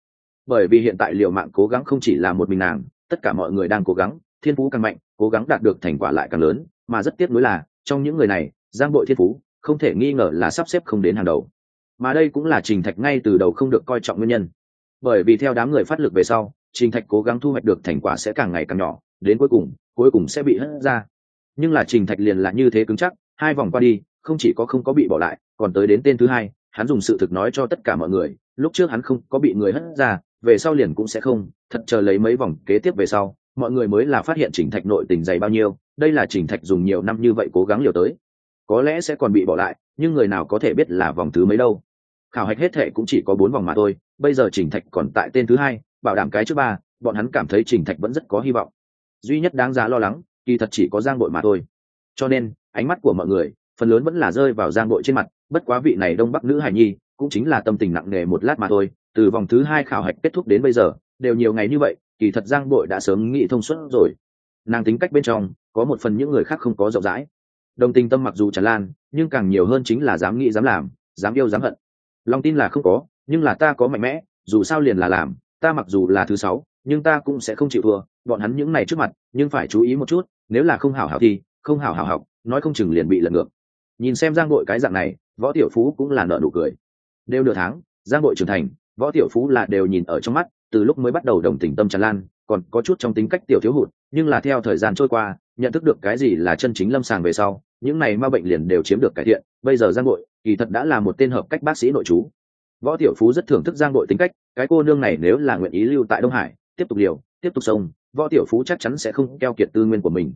Bởi vì hiện tại liệu mạng cố gắng không chỉ là một mình nàng, tất cả mọi người đang cố gắng, thiên phú càng mạnh, cố gắng đạt được thành quả lại càng lớn, mà rất tiếc nuối là, trong những người này, giang bội thiên phú, không thể nghi ngờ là sắp xếp không đến hàng đầu. Mà đây cũng là trình thạch ngay từ đầu không được coi trọng nguyên nhân. Bởi vì theo đám người phát lực về sau, trình thạch cố gắng thu hoạch được thành quả sẽ càng ngày càng nhỏ, đến cuối cùng cuối cùng sẽ bị hất ra nhưng là trình thạch liền là như thế cứng chắc, hai vòng qua đi, không chỉ có không có bị bỏ lại, còn tới đến tên thứ hai, hắn dùng sự thực nói cho tất cả mọi người, lúc trước hắn không có bị người hất ra, về sau liền cũng sẽ không, thật chờ lấy mấy vòng kế tiếp về sau, mọi người mới là phát hiện trình thạch nội tình dày bao nhiêu, đây là trình thạch dùng nhiều năm như vậy cố gắng liều tới. Có lẽ sẽ còn bị bỏ lại, nhưng người nào có thể biết là vòng thứ mấy đâu. Khảo hạch hết thệ cũng chỉ có bốn vòng mà thôi, bây giờ trình thạch còn tại tên thứ hai, bảo đảm cái trước ba, bọn hắn cảm thấy trình thạch vẫn rất có hy vọng. Duy nhất đáng giá lo lắng kỳ thật chỉ có giang bội mà thôi. Cho nên, ánh mắt của mọi người, phần lớn vẫn là rơi vào giang bội trên mặt, bất quá vị này đông bắc nữ hải nhi, cũng chính là tâm tình nặng nề một lát mà thôi, từ vòng thứ hai khảo hạch kết thúc đến bây giờ, đều nhiều ngày như vậy, kỳ thật giang bội đã sớm nghĩ thông suốt rồi. Nàng tính cách bên trong, có một phần những người khác không có rộng rãi. Đồng tình tâm mặc dù tràn lan, nhưng càng nhiều hơn chính là dám nghĩ, dám làm, dám yêu, dám hận. Lòng tin là không có, nhưng là ta có mạnh mẽ, dù sao liền là làm, ta mặc dù là thứ sáu, nhưng ta cũng sẽ không chịu thua bọn hắn những này trước mặt, nhưng phải chú ý một chút, nếu là không hảo hảo thì, không hảo hảo học, nói không chừng liền bị lật ngược. Nhìn xem giang bội cái dạng này, võ tiểu phú cũng là nợ nụ cười. Đều nửa tháng, giang bội trưởng thành, võ tiểu phú là đều nhìn ở trong mắt, từ lúc mới bắt đầu đồng tình tâm tràn lan, còn có chút trong tính cách tiểu thiếu hụt, nhưng là theo thời gian trôi qua, nhận thức được cái gì là chân chính lâm sàng về sau, những này ma bệnh liền đều chiếm được cải thiện. Bây giờ giang bội, kỳ thật đã là một tên hợp cách bác sĩ nội chú. Võ tiểu phú rất thưởng thức giang bội tính cách, cái cô nương này nếu là nguyện ý lưu tại đông hải, tiếp tục liều, tiếp tục sông võ tiểu phú chắc chắn sẽ không keo kiệt tư nguyên của mình.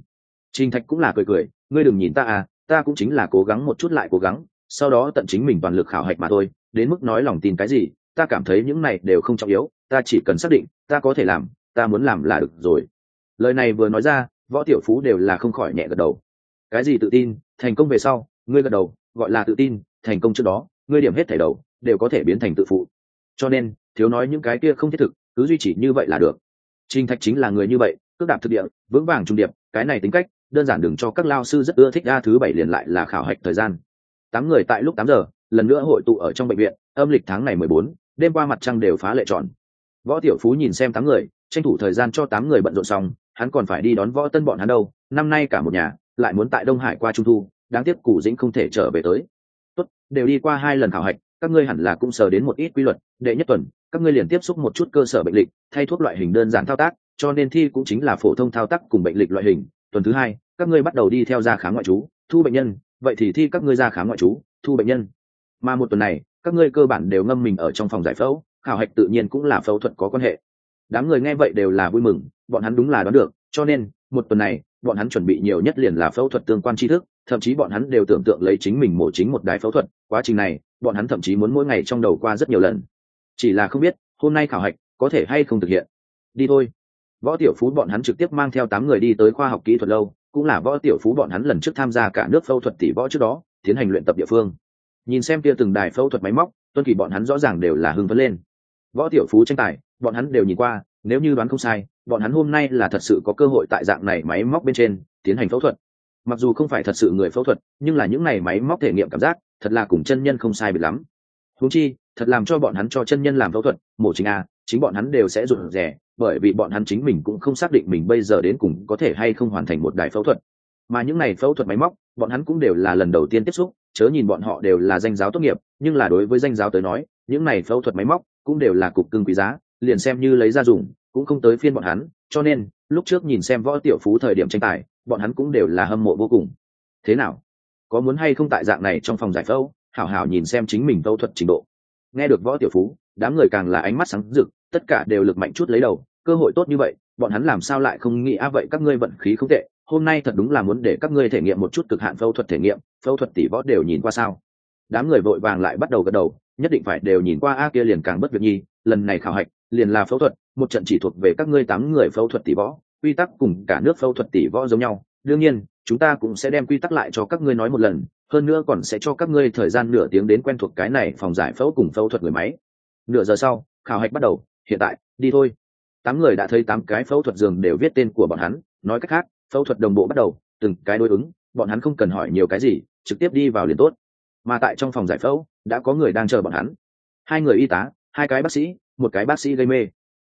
Trình thạch cũng là cười cười, ngươi đừng nhìn ta à ta cũng chính là cố gắng một chút lại cố gắng, sau đó tận chính mình toàn lực khảo hạch mà thôi, đến mức nói lòng tin cái gì, ta cảm thấy những này đều không trọng yếu, ta chỉ cần xác định, ta có thể làm, ta muốn làm là được rồi. Lời này vừa nói ra, võ tiểu phú đều là không khỏi nhẹ gật đầu. Cái gì tự tin, thành công về sau, ngươi gật đầu, gọi là tự tin, thành công trước đó, ngươi điểm hết thảy đầu, đều có thể biến thành tự phụ. Cho nên, thiếu nói những cái kia không thiết thực, cứ duy trì như vậy là được trinh thạch chính là người như vậy, cước đạp thực địa, vững vàng trung điệp, cái này tính cách, đơn giản đừng cho các lao sư rất ưa thích ra thứ bảy liền lại là khảo hạch thời gian. Tám người tại lúc tám giờ, lần nữa hội tụ ở trong bệnh viện, âm lịch tháng này mười bốn, đêm qua mặt trăng đều phá lệ tròn. Võ tiểu phú nhìn xem tám người, tranh thủ thời gian cho tám người bận rộn xong, hắn còn phải đi đón võ tân bọn hắn đâu, năm nay cả một nhà, lại muốn tại đông hải qua trung thu, đáng tiếc cụ dĩnh không thể trở về tới. Tốt, đều đi qua hai lần khảo hạch các ngươi hẳn là cũng sờ đến một ít quy luật, đệ nhất tuần, các ngươi liền tiếp xúc một chút cơ sở bệnh lịch, thay thuốc loại hình đơn giản thao tác, cho nên thi cũng chính là phổ thông thao tác cùng bệnh lịch loại hình. Tuần thứ hai, các ngươi bắt đầu đi theo ra khám ngoại trú, thu bệnh nhân, vậy thì thi các ngươi ra khám ngoại trú, thu bệnh nhân. Mà một tuần này, các ngươi cơ bản đều ngâm mình ở trong phòng giải phẫu, khảo hạch tự nhiên cũng là phẫu thuật có quan hệ. Đám người nghe vậy đều là vui mừng, bọn hắn đúng là đoán được, cho nên một tuần này, bọn hắn chuẩn bị nhiều nhất liền là phẫu thuật tương quan tri thức, thậm chí bọn hắn đều tưởng tượng lấy chính mình mổ chính một đài phẫu thuật. Quá trình này, bọn hắn thậm chí muốn mỗi ngày trong đầu qua rất nhiều lần. Chỉ là không biết, hôm nay khảo hạch có thể hay không thực hiện. Đi thôi. Võ tiểu phú bọn hắn trực tiếp mang theo tám người đi tới khoa học kỹ thuật lâu, cũng là võ tiểu phú bọn hắn lần trước tham gia cả nước phẫu thuật tỷ võ trước đó, tiến hành luyện tập địa phương. Nhìn xem kia từng đài phẫu thuật máy móc tuân kỳ bọn hắn rõ ràng đều là hưng phấn lên. Võ tiểu phú tranh tài, bọn hắn đều nhìn qua, nếu như đoán không sai bọn hắn hôm nay là thật sự có cơ hội tại dạng này máy móc bên trên tiến hành phẫu thuật. Mặc dù không phải thật sự người phẫu thuật, nhưng là những này máy móc thể nghiệm cảm giác, thật là cùng chân nhân không sai biệt lắm. Húng chi, thật làm cho bọn hắn cho chân nhân làm phẫu thuật, mổ chính a, chính bọn hắn đều sẽ rụt rè, bởi vì bọn hắn chính mình cũng không xác định mình bây giờ đến cùng có thể hay không hoàn thành một đài phẫu thuật. Mà những này phẫu thuật máy móc, bọn hắn cũng đều là lần đầu tiên tiếp xúc, chớ nhìn bọn họ đều là danh giáo tốt nghiệp, nhưng là đối với danh giáo tới nói, những này phẫu thuật máy móc cũng đều là cục cưng quý giá, liền xem như lấy ra dùng cũng không tới phiên bọn hắn, cho nên, lúc trước nhìn xem võ tiểu phú thời điểm tranh tài, bọn hắn cũng đều là hâm mộ vô cùng. Thế nào? Có muốn hay không tại dạng này trong phòng giải phẫu, hảo hảo nhìn xem chính mình phẫu thuật trình độ. Nghe được võ tiểu phú, đám người càng là ánh mắt sáng rực, tất cả đều lực mạnh chút lấy đầu, cơ hội tốt như vậy, bọn hắn làm sao lại không nghĩ, a, vậy các ngươi vận khí không tệ, hôm nay thật đúng là muốn để các ngươi thể nghiệm một chút cực hạn phẫu thuật thể nghiệm, phẫu thuật tỷ võ đều nhìn qua sao? Đám người vội vàng lại bắt đầu gật đầu, nhất định phải đều nhìn qua, a, kia liền càng bất việc nhi, lần này khảo hạch liền là phẫu thuật, một trận chỉ thuộc về các ngươi tám người phẫu thuật tỷ võ, quy tắc cùng cả nước phẫu thuật tỷ võ giống nhau. Đương nhiên, chúng ta cũng sẽ đem quy tắc lại cho các ngươi nói một lần, hơn nữa còn sẽ cho các ngươi thời gian nửa tiếng đến quen thuộc cái này phòng giải phẫu cùng phẫu thuật người máy. Nửa giờ sau, khảo hạch bắt đầu, hiện tại, đi thôi. Tám người đã thấy tám cái phẫu thuật giường đều viết tên của bọn hắn, nói cách khác, phẫu thuật đồng bộ bắt đầu, từng cái đối ứng, bọn hắn không cần hỏi nhiều cái gì, trực tiếp đi vào liền tốt. Mà tại trong phòng giải phẫu, đã có người đang chờ bọn hắn. Hai người y tá, hai cái bác sĩ một cái bác sĩ gây mê.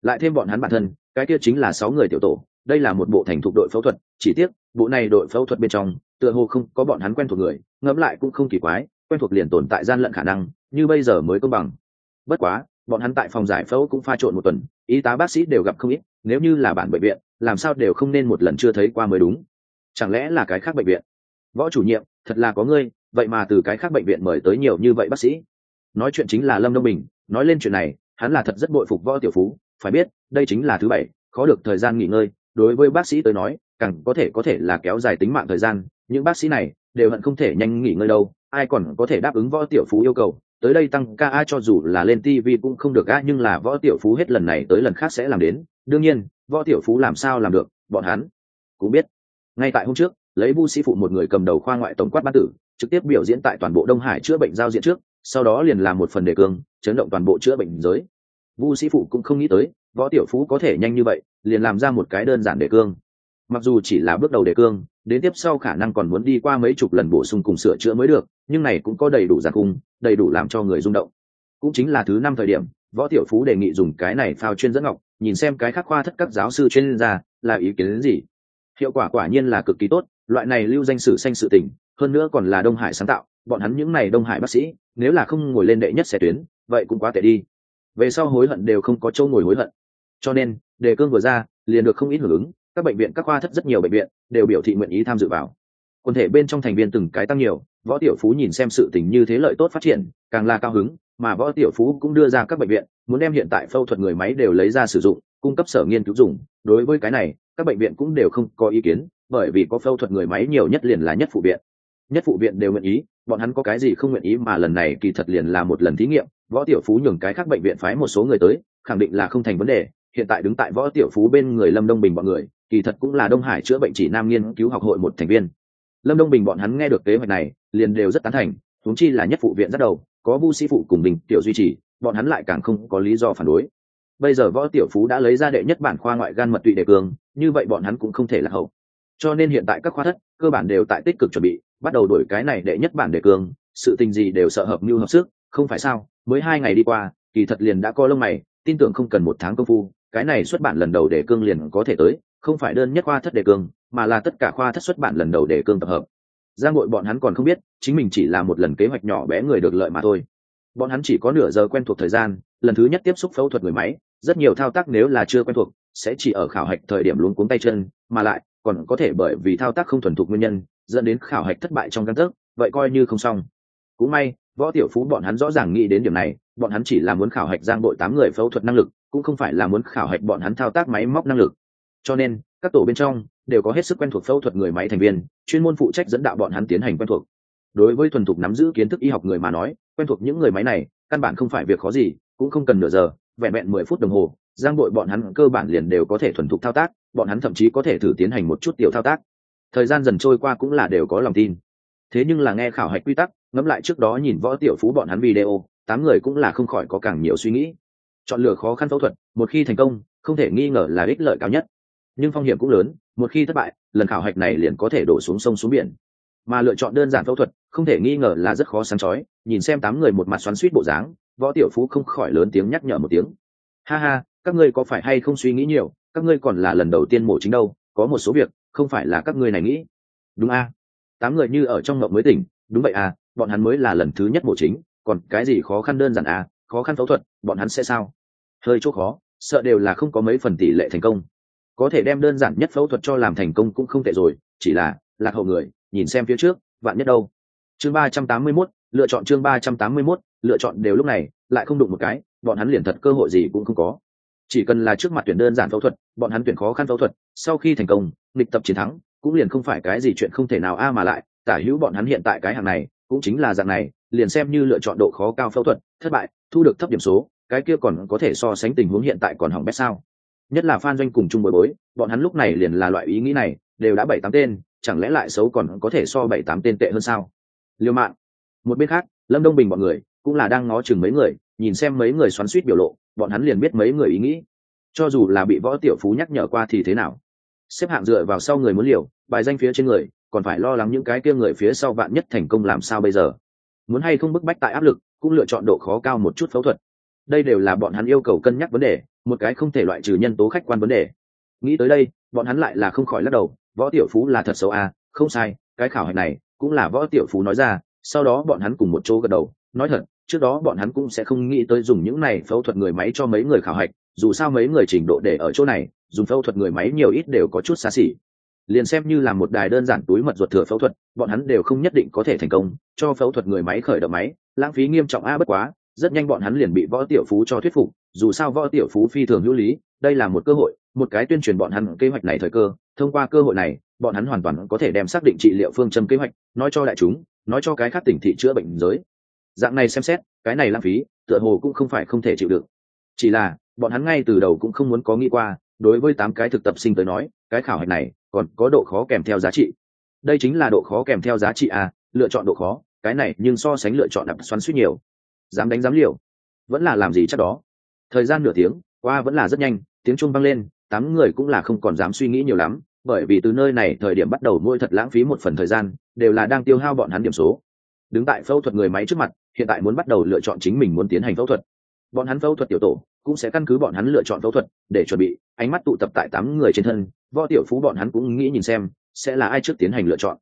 Lại thêm bọn hắn bản thân, cái kia chính là sáu người tiểu tổ, đây là một bộ thành thục đội phẫu thuật, chỉ tiếc, bộ này đội phẫu thuật bên trong, tựa hồ không có bọn hắn quen thuộc người, ngẫm lại cũng không kỳ quái, quen thuộc liền tồn tại gian lận khả năng, như bây giờ mới công bằng. Bất quá, bọn hắn tại phòng giải phẫu cũng pha trộn một tuần, y tá bác sĩ đều gặp không ít, nếu như là bản bệnh viện, làm sao đều không nên một lần chưa thấy qua mới đúng. Chẳng lẽ là cái khác bệnh viện? Võ chủ nhiệm, thật là có ngươi, vậy mà từ cái khác bệnh viện mời tới nhiều như vậy bác sĩ. Nói chuyện chính là lâm đông bình, nói lên chuyện này hắn là thật rất bội phục võ tiểu phú, phải biết, đây chính là thứ bảy, khó được thời gian nghỉ ngơi, đối với bác sĩ tới nói, càng có thể có thể là kéo dài tính mạng thời gian, những bác sĩ này đều hận không thể nhanh nghỉ ngơi đâu, ai còn có thể đáp ứng võ tiểu phú yêu cầu, tới đây tăng ca a cho dù là lên tv cũng không được a nhưng là võ tiểu phú hết lần này tới lần khác sẽ làm đến, đương nhiên, võ tiểu phú làm sao làm được, bọn hắn cũng biết. Ngay tại hôm trước, lấy vu sĩ phụ một người cầm đầu khoa ngoại tổng quát ban tử, trực tiếp biểu diễn tại toàn bộ đông hải chữa bệnh giao diện trước, sau đó liền làm một phần đề cương chấn động toàn bộ chữa bệnh giới. Vu sĩ phụ cũng không nghĩ tới, võ tiểu phú có thể nhanh như vậy, liền làm ra một cái đơn giản đề cương. Mặc dù chỉ là bước đầu đề cương, đến tiếp sau khả năng còn muốn đi qua mấy chục lần bổ sung cùng sửa chữa mới được, nhưng này cũng có đầy đủ giàn cung, đầy đủ làm cho người rung động. Cũng chính là thứ năm thời điểm, võ tiểu phú đề nghị dùng cái này phao chuyên dẫn ngọc, nhìn xem cái khắc khoa thất các giáo sư chuyên gia là ý kiến đến gì. Hiệu quả quả nhiên là cực kỳ tốt, loại này lưu danh sử xanh sự tình, hơn nữa còn là đông hải sáng tạo, bọn hắn những này đông hải bác sĩ, nếu là không ngồi lên đệ nhất xe tuyến vậy cũng quá tệ đi. Về sau hối hận đều không có chỗ ngồi hối hận. Cho nên, đề cương vừa ra, liền được không ít hưởng ứng, các bệnh viện, các khoa thất rất nhiều bệnh viện, đều biểu thị nguyện ý tham dự vào. Quần thể bên trong thành viên từng cái tăng nhiều, võ tiểu phú nhìn xem sự tình như thế lợi tốt phát triển, càng là cao hứng, mà võ tiểu phú cũng đưa ra các bệnh viện, muốn đem hiện tại phẫu thuật người máy đều lấy ra sử dụng, cung cấp sở nghiên cứu dùng. Đối với cái này, các bệnh viện cũng đều không có ý kiến, bởi vì có phẫu thuật người máy nhiều nhất liền là nhất phụ viện nhất phụ viện đều nguyện ý, bọn hắn có cái gì không nguyện ý mà lần này kỳ thật liền là một lần thí nghiệm, võ tiểu phú nhường cái khác bệnh viện phái một số người tới, khẳng định là không thành vấn đề, hiện tại đứng tại võ tiểu phú bên người lâm đông bình bọn người, kỳ thật cũng là đông hải chữa bệnh chỉ nam nghiên cứu học hội một thành viên. Lâm đông bình bọn hắn nghe được kế hoạch này, liền đều rất tán thành thúng chi là nhất phụ viện rất đầu, có vu sĩ phụ cùng đình tiểu duy trì, bọn hắn lại càng không có lý do phản đối. Bây giờ võ tiểu phú đã lấy ra đệ nhất bản khoa ngoại gan mật tụy đề cường, như vậy bọn hắn cũng không thể là hậu. Cho nên hiện tại các khoa thất, cơ bản đều tại tích cực chuẩn bị bắt đầu đổi cái này đệ nhất bản đề cường sự tình gì đều sợ hợp mưu hợp sức, không phải sao? Mới hai ngày đi qua, kỳ thật liền đã có lông mày, tin tưởng không cần một tháng công phu, cái này xuất bản lần đầu đề cương liền có thể tới, không phải đơn nhất khoa thất đề cương, mà là tất cả khoa thất xuất bản lần đầu đề cương tập hợp. Giang nội bọn hắn còn không biết, chính mình chỉ là một lần kế hoạch nhỏ bé người được lợi mà thôi. Bọn hắn chỉ có nửa giờ quen thuộc thời gian, lần thứ nhất tiếp xúc phẫu thuật người máy, rất nhiều thao tác nếu là chưa quen thuộc, sẽ chỉ ở khảo hạch thời điểm luống cuống tay chân, mà lại còn có thể bởi vì thao tác không thuần thục nguyên nhân dẫn đến khảo hạch thất bại trong căn tấc, vậy coi như không xong. Cũng may, võ tiểu phú bọn hắn rõ ràng nghĩ đến điểm này, bọn hắn chỉ là muốn khảo hạch giang đội tám người phẫu thuật năng lực, cũng không phải là muốn khảo hạch bọn hắn thao tác máy móc năng lực. Cho nên, các tổ bên trong đều có hết sức quen thuộc phẫu thuật người máy thành viên, chuyên môn phụ trách dẫn đạo bọn hắn tiến hành quen thuộc. Đối với thuần thục nắm giữ kiến thức y học người mà nói, quen thuộc những người máy này, căn bản không phải việc khó gì, cũng không cần nửa giờ, vẹn vẹn mười phút đồng hồ, giang đội bọn hắn cơ bản liền đều có thể thuần thục thao tác, bọn hắn thậm chí có thể thử tiến hành một chút tiểu thao tác thời gian dần trôi qua cũng là đều có lòng tin. Thế nhưng là nghe khảo hạch quy tắc, ngẫm lại trước đó nhìn võ tiểu phú bọn hắn video, tám người cũng là không khỏi có càng nhiều suy nghĩ. Chọn lựa khó khăn phẫu thuật, một khi thành công, không thể nghi ngờ là ích lợi cao nhất. Nhưng phong hiểm cũng lớn, một khi thất bại, lần khảo hạch này liền có thể đổ xuống sông xuống biển. Mà lựa chọn đơn giản phẫu thuật, không thể nghi ngờ là rất khó sáng chói, nhìn xem tám người một mặt xoắn suýt bộ dáng, võ tiểu phú không khỏi lớn tiếng nhắc nhở một tiếng. Ha ha, các ngươi có phải hay không suy nghĩ nhiều, các ngươi còn là lần đầu tiên mổ chính đâu, có một số việc không phải là các ngươi này nghĩ. Đúng a. Tám người như ở trong mộng mới tỉnh đúng vậy à bọn hắn mới là lần thứ nhất mổ chính còn cái gì khó khăn đơn giản à khó khăn phẫu thuật bọn hắn sẽ sao? Hơi chỗ khó sợ đều là không có mấy phần tỷ lệ thành công. Có thể đem đơn giản nhất phẫu thuật cho làm thành công cũng không tệ rồi chỉ là lạc hậu người nhìn xem phía trước vạn nhất đâu. Chương ba trăm tám mươi 381, lựa chọn chương ba trăm tám mươi 381, lựa chọn đều lúc này lại không đụng một cái bọn hắn liền thật cơ hội gì cũng không có. Chỉ cần là trước mặt tuyển đơn giản phẫu thuật bọn hắn tuyển khó khăn phẫu thuật sau khi thành công nghịch tập chiến thắng, cũng liền không phải cái gì chuyện không thể nào a mà lại, tả hữu bọn hắn hiện tại cái hàng này, cũng chính là dạng này, liền xem như lựa chọn độ khó cao phẫu thuật, thất bại, thu được thấp điểm số, cái kia còn có thể so sánh tình huống hiện tại còn hỏng bét sao. Nhất là phan doanh cùng chung bồi bối, bọn hắn lúc này liền là loại ý nghĩ này, đều đã bảy tám tên, chẳng lẽ lại xấu còn có thể so bảy tám tên tệ hơn sao? Liêu mạng một bên khác, lâm đông bình bọn người, cũng là đang ngó chừng mấy người, nhìn xem mấy người xoắn suýt biểu lộ, bọn hắn liền biết mấy người ý nghĩ. Cho dù là bị võ tiểu phú nhắc nhở qua thì thế nào? Xếp hạng dựa vào sau người muốn liều, bài danh phía trên người, còn phải lo lắng những cái kia người phía sau bạn nhất thành công làm sao bây giờ. Muốn hay không bức bách tại áp lực, cũng lựa chọn độ khó cao một chút phẫu thuật. Đây đều là bọn hắn yêu cầu cân nhắc vấn đề, một cái không thể loại trừ nhân tố khách quan vấn đề. Nghĩ tới đây, bọn hắn lại là không khỏi lắc đầu, võ tiểu phú là thật xấu à không sai, cái khảo hạch này cũng là võ tiểu phú nói ra, sau đó bọn hắn cùng một chỗ gật đầu, nói thật, trước đó bọn hắn cũng sẽ không nghĩ tới dùng những này phẫu thuật người máy cho mấy người khảo hạch dù sao mấy người trình độ để ở chỗ này, dùng phẫu thuật người máy nhiều ít đều có chút xa xỉ. Liền xem như là một đài đơn giản túi mật ruột thừa phẫu thuật, bọn hắn đều không nhất định có thể thành công, cho phẫu thuật người máy khởi động máy, lãng phí nghiêm trọng a bất quá, rất nhanh bọn hắn liền bị võ tiểu phú cho thuyết phục, dù sao võ tiểu phú phi thường hữu lý, đây là một cơ hội, một cái tuyên truyền bọn hắn kế hoạch này thời cơ, thông qua cơ hội này, bọn hắn hoàn toàn có thể đem xác định trị liệu phương châm kế hoạch, nói cho đại chúng, nói cho cái khác tỉnh thị chữa bệnh giới. Dạng này xem xét, cái này lãng phí, tựa hồ cũng không phải không thể chịu được. Chỉ là bọn hắn ngay từ đầu cũng không muốn có nghĩ qua, đối với tám cái thực tập sinh tới nói, cái khảo hạch này còn có độ khó kèm theo giá trị. Đây chính là độ khó kèm theo giá trị à lựa chọn độ khó, cái này nhưng so sánh lựa chọn đập xoắn suýt nhiều. Dám đánh dám liều. Vẫn là làm gì chắc đó. Thời gian nửa tiếng, qua vẫn là rất nhanh, tiếng chuông vang lên, tám người cũng là không còn dám suy nghĩ nhiều lắm, bởi vì từ nơi này thời điểm bắt đầu mỗi thật lãng phí một phần thời gian, đều là đang tiêu hao bọn hắn điểm số. Đứng tại phẫu thuật người máy trước mặt, hiện tại muốn bắt đầu lựa chọn chính mình muốn tiến hành phẫu thuật. Bọn hắn phẫu thuật tiểu tổ cũng sẽ căn cứ bọn hắn lựa chọn phẫu thuật để chuẩn bị. Ánh mắt tụ tập tại tám người trên thân, võ tiểu phú bọn hắn cũng nghĩ nhìn xem, sẽ là ai trước tiến hành lựa chọn.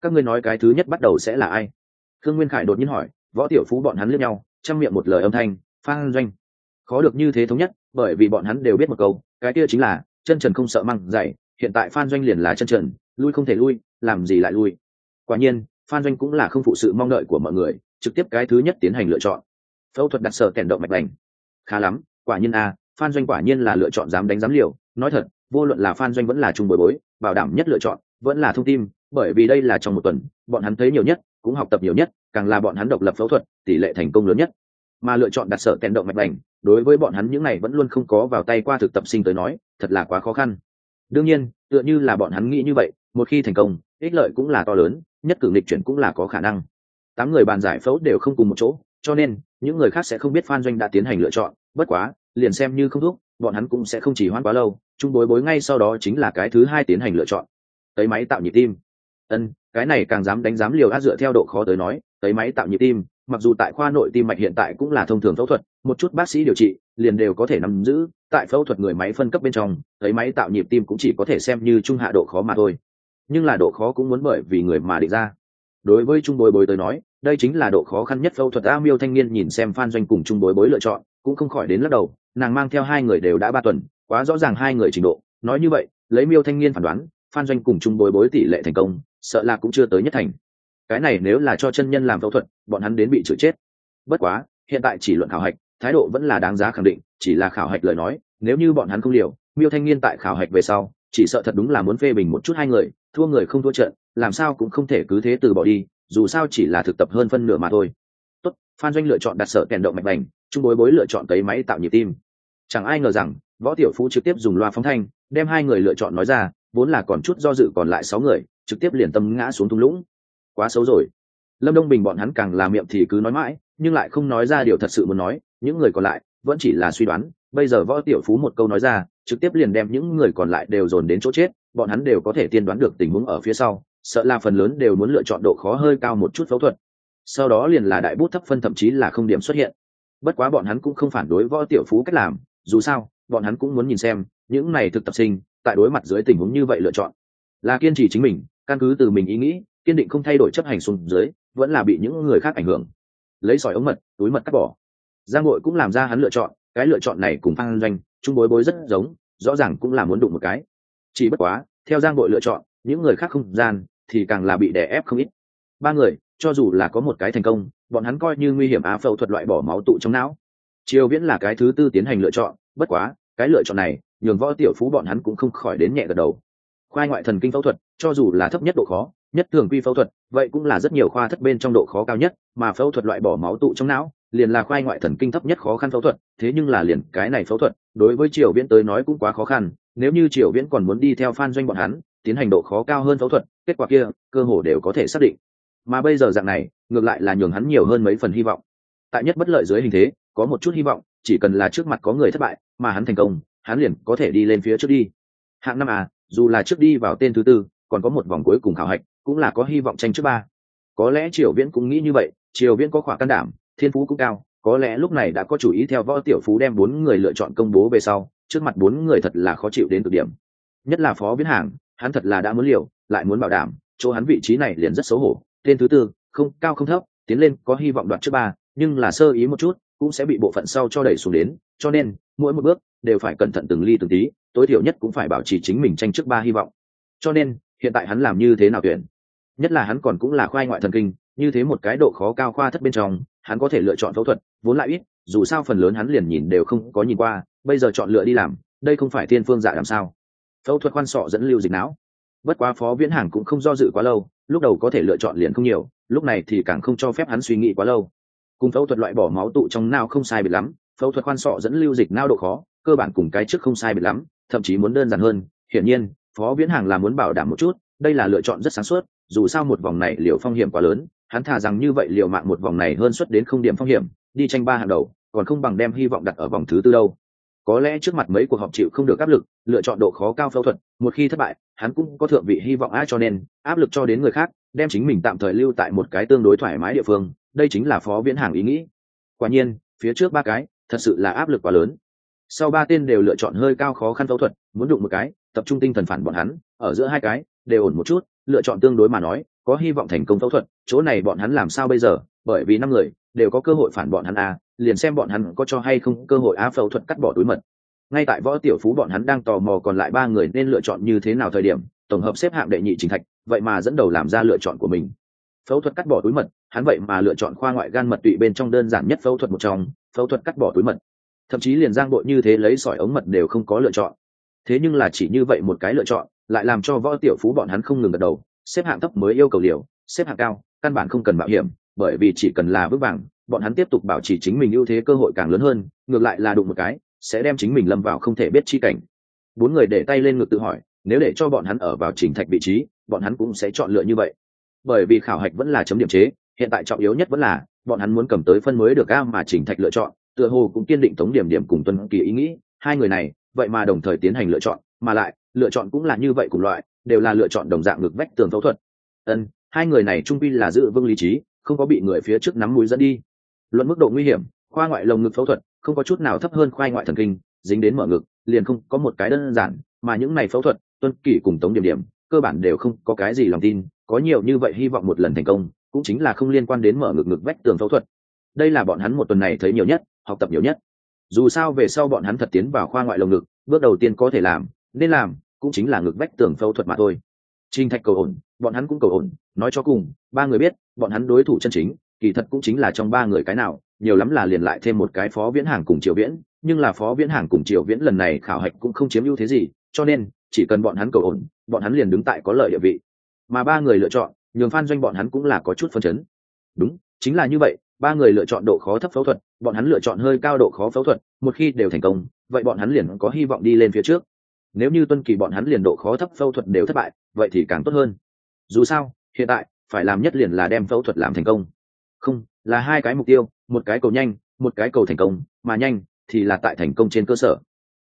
Các ngươi nói cái thứ nhất bắt đầu sẽ là ai? Khương nguyên khải đột nhiên hỏi, võ tiểu phú bọn hắn lướt nhau, chăm miệng một lời âm thanh, phan doanh. Khó được như thế thống nhất, bởi vì bọn hắn đều biết một câu, cái kia chính là, chân trần không sợ măng dày, hiện tại phan doanh liền là chân trần, lui không thể lui, làm gì lại lui. Quả nhiên, phan doanh cũng là không phụ sự mong đợi của mọi người, trực tiếp cái thứ nhất tiến hành lựa chọn. Phẫu thuật đặt sở kèn động mạch lành khá lắm quả nhiên a phan doanh quả nhiên là lựa chọn dám đánh dám liều. Nói thật, vô luận là phan doanh vẫn là trung bồi bối, bảo đảm nhất lựa chọn, vẫn là thông tin, bởi vì đây là trong một tuần, bọn hắn thấy nhiều nhất, cũng học tập nhiều nhất, càng là bọn hắn độc lập phẫu thuật, tỷ lệ thành công lớn nhất. Mà lựa chọn đặt sở kèn động mạch lành đối với bọn hắn những này vẫn luôn không có vào tay qua thực tập sinh tới nói, thật là quá khó khăn. Đương nhiên, tựa như là bọn hắn nghĩ như vậy, một khi thành công, ích lợi cũng là to lớn, nhất cử nghịch chuyển cũng là có khả năng. Tám người bàn giải phẫu đều không cùng một chỗ, cho nên, những người khác sẽ không biết phan doanh đã tiến hành lựa chọn bất quá, liền xem như không thuốc, bọn hắn cũng sẽ không chỉ hoãn quá lâu, chung bối bối ngay sau đó chính là cái thứ hai tiến hành lựa chọn. Tới máy tạo nhịp tim. Ân, cái này càng dám đánh dám liều át dựa theo độ khó tới nói tới máy tạo nhịp tim, mặc dù tại khoa nội tim mạch hiện tại cũng là thông thường phẫu thuật, một chút bác sĩ điều trị, liền đều có thể nắm giữ, tại phẫu thuật người máy phân cấp bên trong tới máy tạo nhịp tim cũng chỉ có thể xem như trung hạ độ khó mà thôi. Nhưng là độ khó cũng muốn bởi vì người mà định ra. Đối với trung bối bối tới nói, đây chính là độ khó khăn nhất phẫu thuật a miêu thanh niên nhìn xem phan doanh cùng trung bối bối lựa chọn cũng không khỏi đến lắc đầu, nàng mang theo hai người đều đã ba tuần, quá rõ ràng hai người trình độ. Nói như vậy, lấy miêu thanh niên phản đoán, phan doanh cùng trung bối bối tỷ lệ thành công, sợ là cũng chưa tới nhất thành. Cái này nếu là cho chân nhân làm phẫu thuật, bọn hắn đến bị chửi chết. Bất quá, hiện tại chỉ luận khảo hạch, thái độ vẫn là đáng giá khẳng định, chỉ là khảo hạch lời nói, nếu như bọn hắn không liều, miêu thanh niên tại khảo hạch về sau, chỉ sợ thật đúng là muốn phê bình một chút hai người, thua người không thua trận, làm sao cũng không thể cứ thế từ bỏ đi, dù sao chỉ là thực tập hơn phân nửa mà thôi. Tốt, phan doanh lựa chọn đặt sở kèn động mạch bành trung bối bối lựa chọn cấy máy tạo nhịp tim. Chẳng ai ngờ rằng, võ tiểu phú trực tiếp dùng loa phóng thanh, đem hai người lựa chọn nói ra, vốn là còn chút do dự còn lại sáu người, trực tiếp liền tâm ngã xuống thung lũng. Quá xấu rồi. Lâm đông bình bọn hắn càng làm miệng thì cứ nói mãi, nhưng lại không nói ra điều thật sự muốn nói, những người còn lại vẫn chỉ là suy đoán. Bây giờ võ tiểu phú một câu nói ra, trực tiếp liền đem những người còn lại đều dồn đến chỗ chết, bọn hắn đều có thể tiên đoán được tình huống ở phía sau, sợ là phần lớn đều muốn lựa chọn độ khó hơi cao một chút phẫu thuật. Sau đó liền là đại bút thấp phân, thậm chí là không điểm xuất hiện bất quá bọn hắn cũng không phản đối võ tiểu phú cách làm, dù sao, bọn hắn cũng muốn nhìn xem, những này thực tập sinh, tại đối mặt dưới tình huống như vậy lựa chọn. Là kiên trì chính mình, căn cứ từ mình ý nghĩ, kiên định không thay đổi chấp hành xuống dưới, vẫn là bị những người khác ảnh hưởng. Lấy sỏi ống mật, túi mật cắt bỏ. Giang hội cũng làm ra hắn lựa chọn, cái lựa chọn này cùng phan doanh, chung bối bối rất giống, rõ ràng cũng là muốn đụng một cái. Chỉ bất quá, theo giang hội lựa chọn, những người khác không gian, thì càng là bị đè ép không ít. Ba người, cho dù là có một cái thành công bọn hắn coi như nguy hiểm á phẫu thuật loại bỏ máu tụ trong não. Triều viễn là cái thứ tư tiến hành lựa chọn, bất quá, cái lựa chọn này, nhường võ tiểu phú bọn hắn cũng không khỏi đến nhẹ gật đầu. Khoai ngoại thần kinh phẫu thuật, cho dù là thấp nhất độ khó, nhất thường quy phẫu thuật, vậy cũng là rất nhiều khoa thất bên trong độ khó cao nhất, mà phẫu thuật loại bỏ máu tụ trong não, liền là khoai ngoại thần kinh thấp nhất khó khăn phẫu thuật, thế nhưng là liền cái này phẫu thuật, đối với triều viễn tới nói cũng quá khó khăn, nếu như triều viễn còn muốn đi theo phan doanh bọn hắn, tiến hành độ khó cao hơn phẫu thuật, kết quả kia, cơ hồ đều có thể xác định mà bây giờ dạng này, ngược lại là nhường hắn nhiều hơn mấy phần hy vọng. Tại nhất bất lợi dưới hình thế, có một chút hy vọng, chỉ cần là trước mặt có người thất bại, mà hắn thành công, hắn liền có thể đi lên phía trước đi. Hạng năm à dù là trước đi vào tên thứ tư, còn có một vòng cuối cùng khảo hạch, cũng là có hy vọng tranh trước ba. Có lẽ triều viễn cũng nghĩ như vậy, triều viễn có khỏa can đảm, thiên phú cũng cao, có lẽ lúc này đã có chủ ý theo võ tiểu phú đem bốn người lựa chọn công bố về sau, trước mặt bốn người thật là khó chịu đến cực điểm. Nhất là phó viễn hàng, hắn thật là đã muốn liều, lại muốn bảo đảm, chỗ hắn vị trí này liền rất xấu hổ tên thứ tư, không, cao không thấp, tiến lên, có hy vọng đoạt trước ba, nhưng là sơ ý một chút, cũng sẽ bị bộ phận sau cho đẩy xuống đến, cho nên, mỗi một bước, đều phải cẩn thận từng ly từng tí, tối thiểu nhất cũng phải bảo trì chính mình tranh trước ba hy vọng. Cho nên, hiện tại hắn làm như thế nào tuyển? Nhất là hắn còn cũng là khoai ngoại thần kinh, như thế một cái độ khó cao khoa thất bên trong, hắn có thể lựa chọn phẫu thuật, vốn lại ít, dù sao phần lớn hắn liền nhìn đều không có nhìn qua, bây giờ chọn lựa đi làm, đây không phải thiên phương dạ làm sao. Phẫu thuật khoan sọ dẫn lưu dịch não. Bất quá phó viễn hàng cũng không do dự quá lâu lúc đầu có thể lựa chọn liền không nhiều, lúc này thì càng không cho phép hắn suy nghĩ quá lâu. Cùng phẫu thuật loại bỏ máu tụ trong não không sai biệt lắm, phẫu thuật khoan sọ dẫn lưu dịch não độ khó, cơ bản cùng cái trước không sai biệt lắm, thậm chí muốn đơn giản hơn, hiển nhiên, phó viễn hàng là muốn bảo đảm một chút, đây là lựa chọn rất sáng suốt, dù sao một vòng này liều phong hiểm quá lớn, hắn thả rằng như vậy liều mạng một vòng này hơn suất đến không điểm phong hiểm, đi tranh ba hàng đầu, còn không bằng đem hy vọng đặt ở vòng thứ tư đâu. Có lẽ trước mặt mấy cuộc họp chịu không được áp lực, lựa chọn độ khó cao phẫu thuật một khi thất bại, hắn cũng có thượng vị hy vọng ai cho nên, áp lực cho đến người khác, đem chính mình tạm thời lưu tại một cái tương đối thoải mái địa phương, đây chính là phó viễn hàng ý nghĩ. Quả nhiên, phía trước ba cái, thật sự là áp lực quá lớn. Sau ba tên đều lựa chọn hơi cao khó khăn phẫu thuật, muốn đụng một cái, tập trung tinh thần phản bọn hắn, ở giữa hai cái, đều ổn một chút, lựa chọn tương đối mà nói, có hy vọng thành công phẫu thuật, chỗ này bọn hắn làm sao bây giờ, bởi vì năm người, đều có cơ hội phản bọn hắn a liền xem bọn hắn có cho hay không cơ hội á phẫu thuật cắt bỏ túi mật ngay tại võ tiểu phú bọn hắn đang tò mò còn lại ba người nên lựa chọn như thế nào thời điểm, tổng hợp xếp hạng đệ nhị trình thạch, vậy mà dẫn đầu làm ra lựa chọn của mình. Phẫu thuật cắt bỏ túi mật, hắn vậy mà lựa chọn khoa ngoại gan mật tụy bên trong đơn giản nhất phẫu thuật một trong, phẫu thuật cắt bỏ túi mật. Thậm chí liền giang bội như thế lấy sỏi ống mật đều không có lựa chọn. Thế nhưng là chỉ như vậy một cái lựa chọn, lại làm cho võ tiểu phú bọn hắn không ngừng gật đầu, xếp hạng thấp mới yêu cầu liều, xếp hạng cao, căn bản không cần mạo hiểm, bởi vì chỉ cần là vững vàng, bọn hắn tiếp tục bảo trì chính mình ưu thế cơ hội càng lớn hơn, ngược lại là đụng một cái sẽ đem chính mình lâm vào không thể biết chi cảnh. Bốn người để tay lên ngực tự hỏi, nếu để cho bọn hắn ở vào trình thạch vị trí, bọn hắn cũng sẽ chọn lựa như vậy. Bởi vì khảo hạch vẫn là chấm điểm chế, hiện tại trọng yếu nhất vẫn là, bọn hắn muốn cầm tới phân mới được a mà trình thạch lựa chọn, tựa hồ cũng kiên định tống điểm điểm cùng tuân kỳ ý nghĩ. Hai người này, vậy mà đồng thời tiến hành lựa chọn, mà lại, lựa chọn cũng là như vậy cùng loại, đều là lựa chọn đồng dạng ngực vách tường phẫu thuật. Ân, hai người này trung pin là giữ vững lý trí, không có bị người phía trước nắm mũi dẫn đi. Luận mức độ nguy hiểm, khoa ngoại lồng ngực phẫu thuật không có chút nào thấp hơn khoa ngoại thần kinh, dính đến mở ngực, liền không có một cái đơn giản, mà những này phẫu thuật, tuân kỷ cùng tống điểm điểm, cơ bản đều không có cái gì lòng tin, có nhiều như vậy hy vọng một lần thành công, cũng chính là không liên quan đến mở ngực ngực vách tường phẫu thuật. Đây là bọn hắn một tuần này thấy nhiều nhất, học tập nhiều nhất. Dù sao về sau bọn hắn thật tiến vào khoa ngoại lồng ngực, bước đầu tiên có thể làm, nên làm, cũng chính là ngực vách tường phẫu thuật mà thôi. Trinh thạch cầu ổn, bọn hắn cũng cầu ổn, nói cho cùng, ba người biết, bọn hắn đối thủ chân chính, kỳ thật cũng chính là trong ba người cái nào nhiều lắm là liền lại thêm một cái phó viễn hàng cùng triều viễn, nhưng là phó viễn hàng cùng triều viễn lần này khảo hạch cũng không chiếm ưu thế gì, cho nên chỉ cần bọn hắn cầu ổn, bọn hắn liền đứng tại có lợi địa vị. Mà ba người lựa chọn, nhường phan doanh bọn hắn cũng là có chút phân chấn. Đúng, chính là như vậy, ba người lựa chọn độ khó thấp phẫu thuật, bọn hắn lựa chọn hơi cao độ khó phẫu thuật, một khi đều thành công, vậy bọn hắn liền có hy vọng đi lên phía trước. Nếu như tuân kỳ bọn hắn liền độ khó thấp phẫu thuật đều thất bại, vậy thì càng tốt hơn. Dù sao, hiện tại, phải làm nhất liền là đem phẫu thuật làm thành công. Không, là hai cái mục tiêu một cái cầu nhanh, một cái cầu thành công, mà nhanh thì là tại thành công trên cơ sở.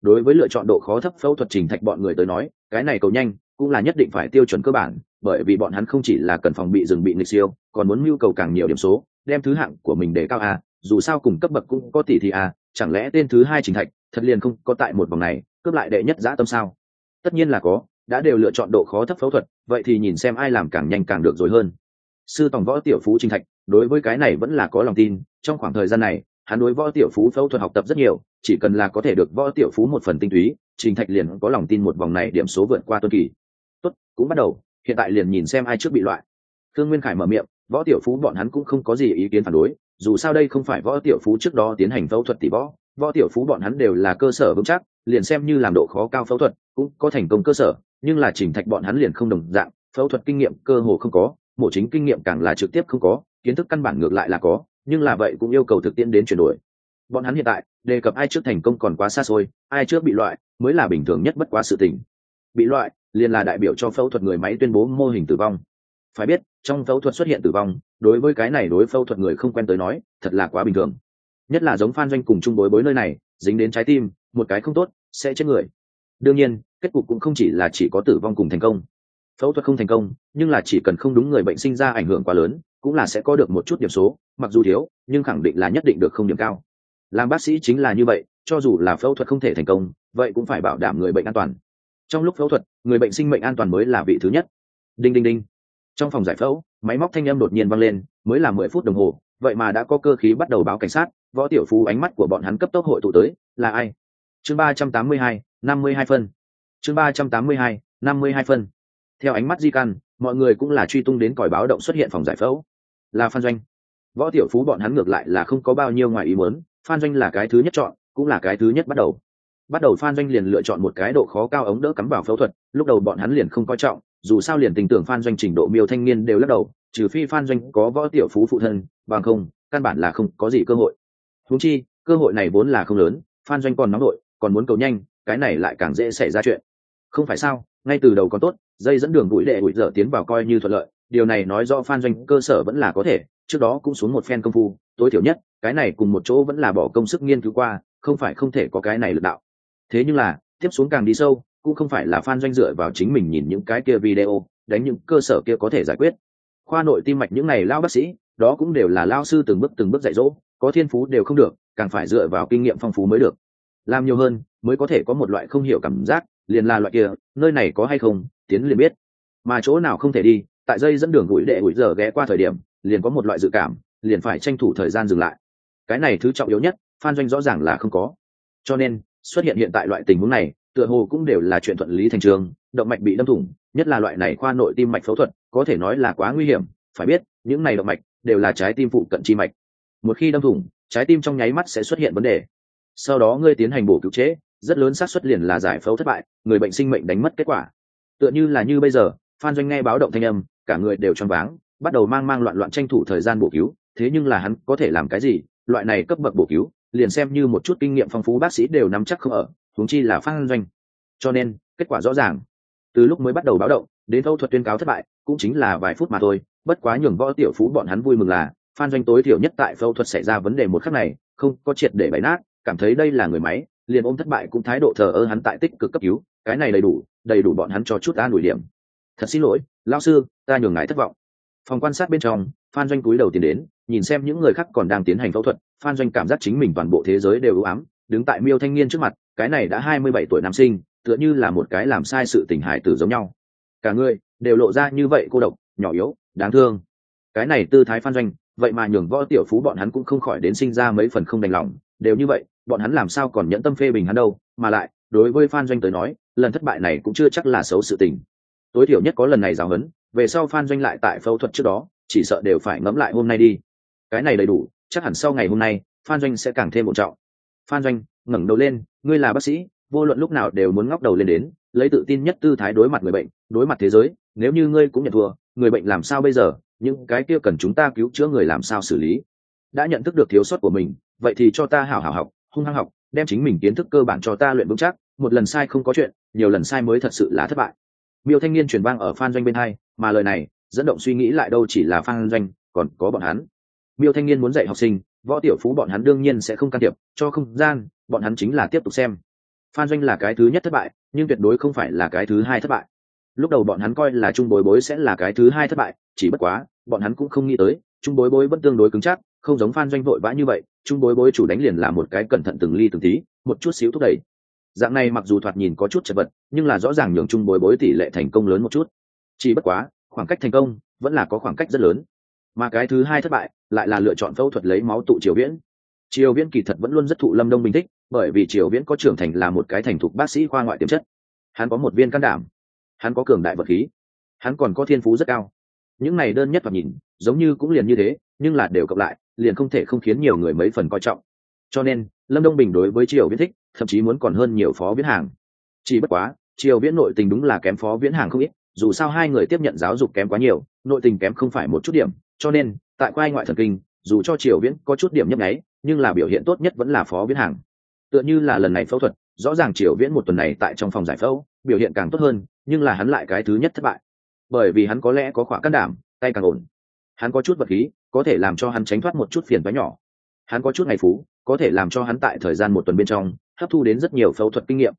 Đối với lựa chọn độ khó thấp phẫu thuật trình thạch bọn người tới nói, cái này cầu nhanh cũng là nhất định phải tiêu chuẩn cơ bản, bởi vì bọn hắn không chỉ là cần phòng bị rừng bị nghịch siêu, còn muốn mưu cầu càng nhiều điểm số, đem thứ hạng của mình để cao a, dù sao cùng cấp bậc cũng có tỷ thì a, chẳng lẽ tên thứ hai trình thạch thật liền không có tại một vòng này, cướp lại đệ nhất giã tâm sao? Tất nhiên là có, đã đều lựa chọn độ khó thấp phẫu thuật, vậy thì nhìn xem ai làm càng nhanh càng được rồi hơn. Sư tòng võ tiểu phú trình thạch, đối với cái này vẫn là có lòng tin trong khoảng thời gian này, hắn đối võ tiểu phú phẫu thuật học tập rất nhiều, chỉ cần là có thể được võ tiểu phú một phần tinh túy, trình thạch liền có lòng tin một vòng này điểm số vượt qua tuân kỳ. Tốt, cũng bắt đầu, hiện tại liền nhìn xem ai trước bị loại. Thương nguyên khải mở miệng, võ tiểu phú bọn hắn cũng không có gì ý kiến phản đối, dù sao đây không phải võ tiểu phú trước đó tiến hành phẫu thuật tỷ võ võ tiểu phú bọn hắn đều là cơ sở vững chắc, liền xem như làm độ khó cao phẫu thuật, cũng có thành công cơ sở, nhưng là chỉnh thạch bọn hắn liền không đồng dạng, phẫu thuật kinh nghiệm cơ hồ không có, mổ chính kinh nghiệm càng là trực tiếp không có, kiến thức căn bản ngược lại là có nhưng là vậy cũng yêu cầu thực tiễn đến chuyển đổi. Bọn hắn hiện tại, đề cập ai trước thành công còn quá xa xôi, ai trước bị loại, mới là bình thường nhất bất quá sự tình. Bị loại, liền là đại biểu cho phẫu thuật người máy tuyên bố mô hình tử vong. Phải biết, trong phẫu thuật xuất hiện tử vong, đối với cái này đối phẫu thuật người không quen tới nói, thật là quá bình thường. Nhất là giống phan doanh cùng chung bối bối nơi này, dính đến trái tim, một cái không tốt, sẽ chết người. Đương nhiên, kết cục cũng không chỉ là chỉ có tử vong cùng thành công. Phẫu thuật không thành công, nhưng là chỉ cần không đúng người bệnh sinh ra ảnh hưởng quá lớn, cũng là sẽ có được một chút điểm số mặc dù thiếu, nhưng khẳng định là nhất định được không điểm cao. Làm bác sĩ chính là như vậy, cho dù là phẫu thuật không thể thành công, vậy cũng phải bảo đảm người bệnh an toàn. Trong lúc phẫu thuật, người bệnh sinh mệnh an toàn mới là vị thứ nhất. Đinh đinh đinh. Trong phòng giải phẫu, máy móc thanh âm đột nhiên vang lên, mới là mười phút đồng hồ, vậy mà đã có cơ khí bắt đầu báo cảnh sát, võ tiểu phú ánh mắt của bọn hắn cấp tốc hội tụ tới, là ai? Chương ba trăm tám mươi hai, năm mươi hai phân. Chương ba trăm tám mươi hai, năm mươi hai phân. Theo ánh mắt di căn, mọi người cũng là truy tung đến còi báo động xuất hiện phòng giải phẫu. Là phan doanh võ tiểu phú bọn hắn ngược lại là không có bao nhiêu ngoài ý muốn, phan doanh là cái thứ nhất chọn, cũng là cái thứ nhất bắt đầu. Bắt đầu phan doanh liền lựa chọn một cái độ khó cao ống đỡ cắm vào phẫu thuật, lúc đầu bọn hắn liền không coi trọng, dù sao liền tình tưởng phan doanh trình độ miêu thanh niên đều lắc đầu, trừ phi phan doanh có võ tiểu phú phụ thân, bằng không, căn bản là không có gì cơ hội. Húng chi, cơ hội này vốn là không lớn, phan doanh còn nóng đội, còn muốn cầu nhanh, cái này lại càng dễ xảy ra chuyện. Không phải sao, ngay từ đầu còn tốt, dây dẫn đường bụi đệ bụi dở tiến vào coi như thuận lợi, điều này nói do phan doanh cơ sở vẫn là có thể trước đó cũng xuống một phen công phu, tối thiểu nhất, cái này cùng một chỗ vẫn là bỏ công sức nghiên cứu qua, không phải không thể có cái này lực đạo. Thế nhưng là, tiếp xuống càng đi sâu, cũng không phải là phan doanh dựa vào chính mình nhìn những cái kia video, đánh những cơ sở kia có thể giải quyết. Khoa nội tim mạch những này lao bác sĩ, đó cũng đều là lao sư từng bước từng bước dạy dỗ, có thiên phú đều không được, càng phải dựa vào kinh nghiệm phong phú mới được. Làm nhiều hơn, mới có thể có một loại không hiểu cảm giác, liền là loại kia, nơi này có hay không, tiến liền biết. Mà chỗ nào không thể đi, tại dây dẫn đường gũi đệ gũi giờ ghé qua thời điểm liền có một loại dự cảm, liền phải tranh thủ thời gian dừng lại. Cái này thứ trọng yếu nhất, phan doanh rõ ràng là không có. Cho nên, xuất hiện hiện tại loại tình huống này, tựa hồ cũng đều là chuyện thuận lý thành trường, động mạch bị đâm thủng, nhất là loại này khoa nội tim mạch phẫu thuật, có thể nói là quá nguy hiểm, phải biết, những này động mạch đều là trái tim phụ cận chi mạch. Một khi đâm thủng, trái tim trong nháy mắt sẽ xuất hiện vấn đề. Sau đó ngươi tiến hành bổ cứu chế, rất lớn xác suất liền là giải phẫu thất bại, người bệnh sinh mệnh đánh mất kết quả. Tựa như là như bây giờ, phan doanh nghe báo động thanh âm, cả người đều choáng váng bắt đầu mang mang loạn loạn tranh thủ thời gian bổ cứu, thế nhưng là hắn có thể làm cái gì? Loại này cấp bậc bổ cứu, liền xem như một chút kinh nghiệm phong phú bác sĩ đều nắm chắc không ở, huống chi là phan doanh. Cho nên, kết quả rõ ràng. Từ lúc mới bắt đầu báo động, đến phẫu thuật tuyên cáo thất bại, cũng chính là vài phút mà thôi, bất quá nhường võ tiểu phú bọn hắn vui mừng là, phan doanh tối thiểu nhất tại phẫu thuật xảy ra vấn đề một khắc này, không có triệt để bày nát, cảm thấy đây là người máy, liền ôm thất bại cũng thái độ thờ ơ hắn tại tích cực cấp cứu, cái này đầy đủ đầy đủ bọn hắn cho chút an ủi điểm. Thật xin lỗi lao sư, ta nhường ngài thất vọng phòng quan sát bên trong, phan doanh cúi đầu tiến đến, nhìn xem những người khác còn đang tiến hành phẫu thuật. Phan doanh cảm giác chính mình toàn bộ thế giới đều ưu ám, đứng tại miêu thanh niên trước mặt, cái này đã hai mươi bảy tuổi nam sinh, tựa như là một cái làm sai sự tình hài tử giống nhau. Cả người đều lộ ra như vậy cô độc, nhỏ yếu, đáng thương. Cái này tư thái phan doanh, vậy mà nhường võ tiểu phú bọn hắn cũng không khỏi đến sinh ra mấy phần không đành lòng. Đều như vậy, bọn hắn làm sao còn nhẫn tâm phê bình hắn đâu? Mà lại, đối với phan doanh tới nói, lần thất bại này cũng chưa chắc là xấu sự tình. Tối thiểu nhất có lần này giáo huấn về sau phan doanh lại tại phẫu thuật trước đó, chỉ sợ đều phải ngẫm lại hôm nay đi. Cái này đầy đủ, chắc hẳn sau ngày hôm nay, phan doanh sẽ càng thêm một trọng. Phan doanh, ngẩng đầu lên, ngươi là bác sĩ, vô luận lúc nào đều muốn ngóc đầu lên đến, lấy tự tin nhất tư thái đối mặt người bệnh, đối mặt thế giới, nếu như ngươi cũng nhận thua, người bệnh làm sao bây giờ, những cái kia cần chúng ta cứu chữa người làm sao xử lý? Đã nhận thức được thiếu sót của mình, vậy thì cho ta hảo hảo học, hung hăng học, đem chính mình kiến thức cơ bản cho ta luyện vững chắc, một lần sai không có chuyện, nhiều lần sai mới thật sự là thất bại. Miêu thanh niên truyền vang ở phan doanh bên hai mà lời này dẫn động suy nghĩ lại đâu chỉ là phan doanh, còn có bọn hắn. Miêu thanh niên muốn dạy học sinh, võ tiểu phú bọn hắn đương nhiên sẽ không can thiệp, cho không gian, bọn hắn chính là tiếp tục xem. Phan doanh là cái thứ nhất thất bại, nhưng tuyệt đối không phải là cái thứ hai thất bại. Lúc đầu bọn hắn coi là trung bối bối sẽ là cái thứ hai thất bại, chỉ bất quá, bọn hắn cũng không nghĩ tới, trung bối bối vẫn tương đối cứng chắc, không giống phan doanh vội vã như vậy, trung bối bối chủ đánh liền là một cái cẩn thận từng ly từng tí, một chút xíu thúc đẩy. Dạng này mặc dù thoạt nhìn có chút chật vật, nhưng là rõ ràng nhường trung bối bối tỷ lệ thành công lớn một chút chỉ bất quá, khoảng cách thành công vẫn là có khoảng cách rất lớn. Mà cái thứ hai thất bại lại là lựa chọn phẫu thuật lấy máu tụ triều viễn. Triều viễn kỳ thật vẫn luôn rất thụ lâm đông bình thích, bởi vì triều viễn có trưởng thành là một cái thành thục bác sĩ khoa ngoại tiềm chất. Hắn có một viên can đảm, hắn có cường đại vật khí, hắn còn có thiên phú rất cao. Những này đơn nhất và nhìn, giống như cũng liền như thế, nhưng là đều cộng lại, liền không thể không khiến nhiều người mấy phần coi trọng. Cho nên, lâm đông bình đối với triều viễn thích, thậm chí muốn còn hơn nhiều phó viễn hàng. Chỉ bất quá, triều viễn nội tình đúng là kém phó viễn hàng không ít dù sao hai người tiếp nhận giáo dục kém quá nhiều, nội tình kém không phải một chút điểm, cho nên, tại quai ngoại thần kinh, dù cho triều viễn có chút điểm nhấp nháy, nhưng là biểu hiện tốt nhất vẫn là phó viễn hàng. Tựa như là lần này phẫu thuật, rõ ràng triều viễn một tuần này tại trong phòng giải phẫu, biểu hiện càng tốt hơn, nhưng là hắn lại cái thứ nhất thất bại. Bởi vì hắn có lẽ có khỏa can đảm, tay càng ổn. Hắn có chút vật khí, có thể làm cho hắn tránh thoát một chút phiền toái nhỏ. Hắn có chút ngày phú, có thể làm cho hắn tại thời gian một tuần bên trong, hấp thu đến rất nhiều phẫu thuật kinh nghiệm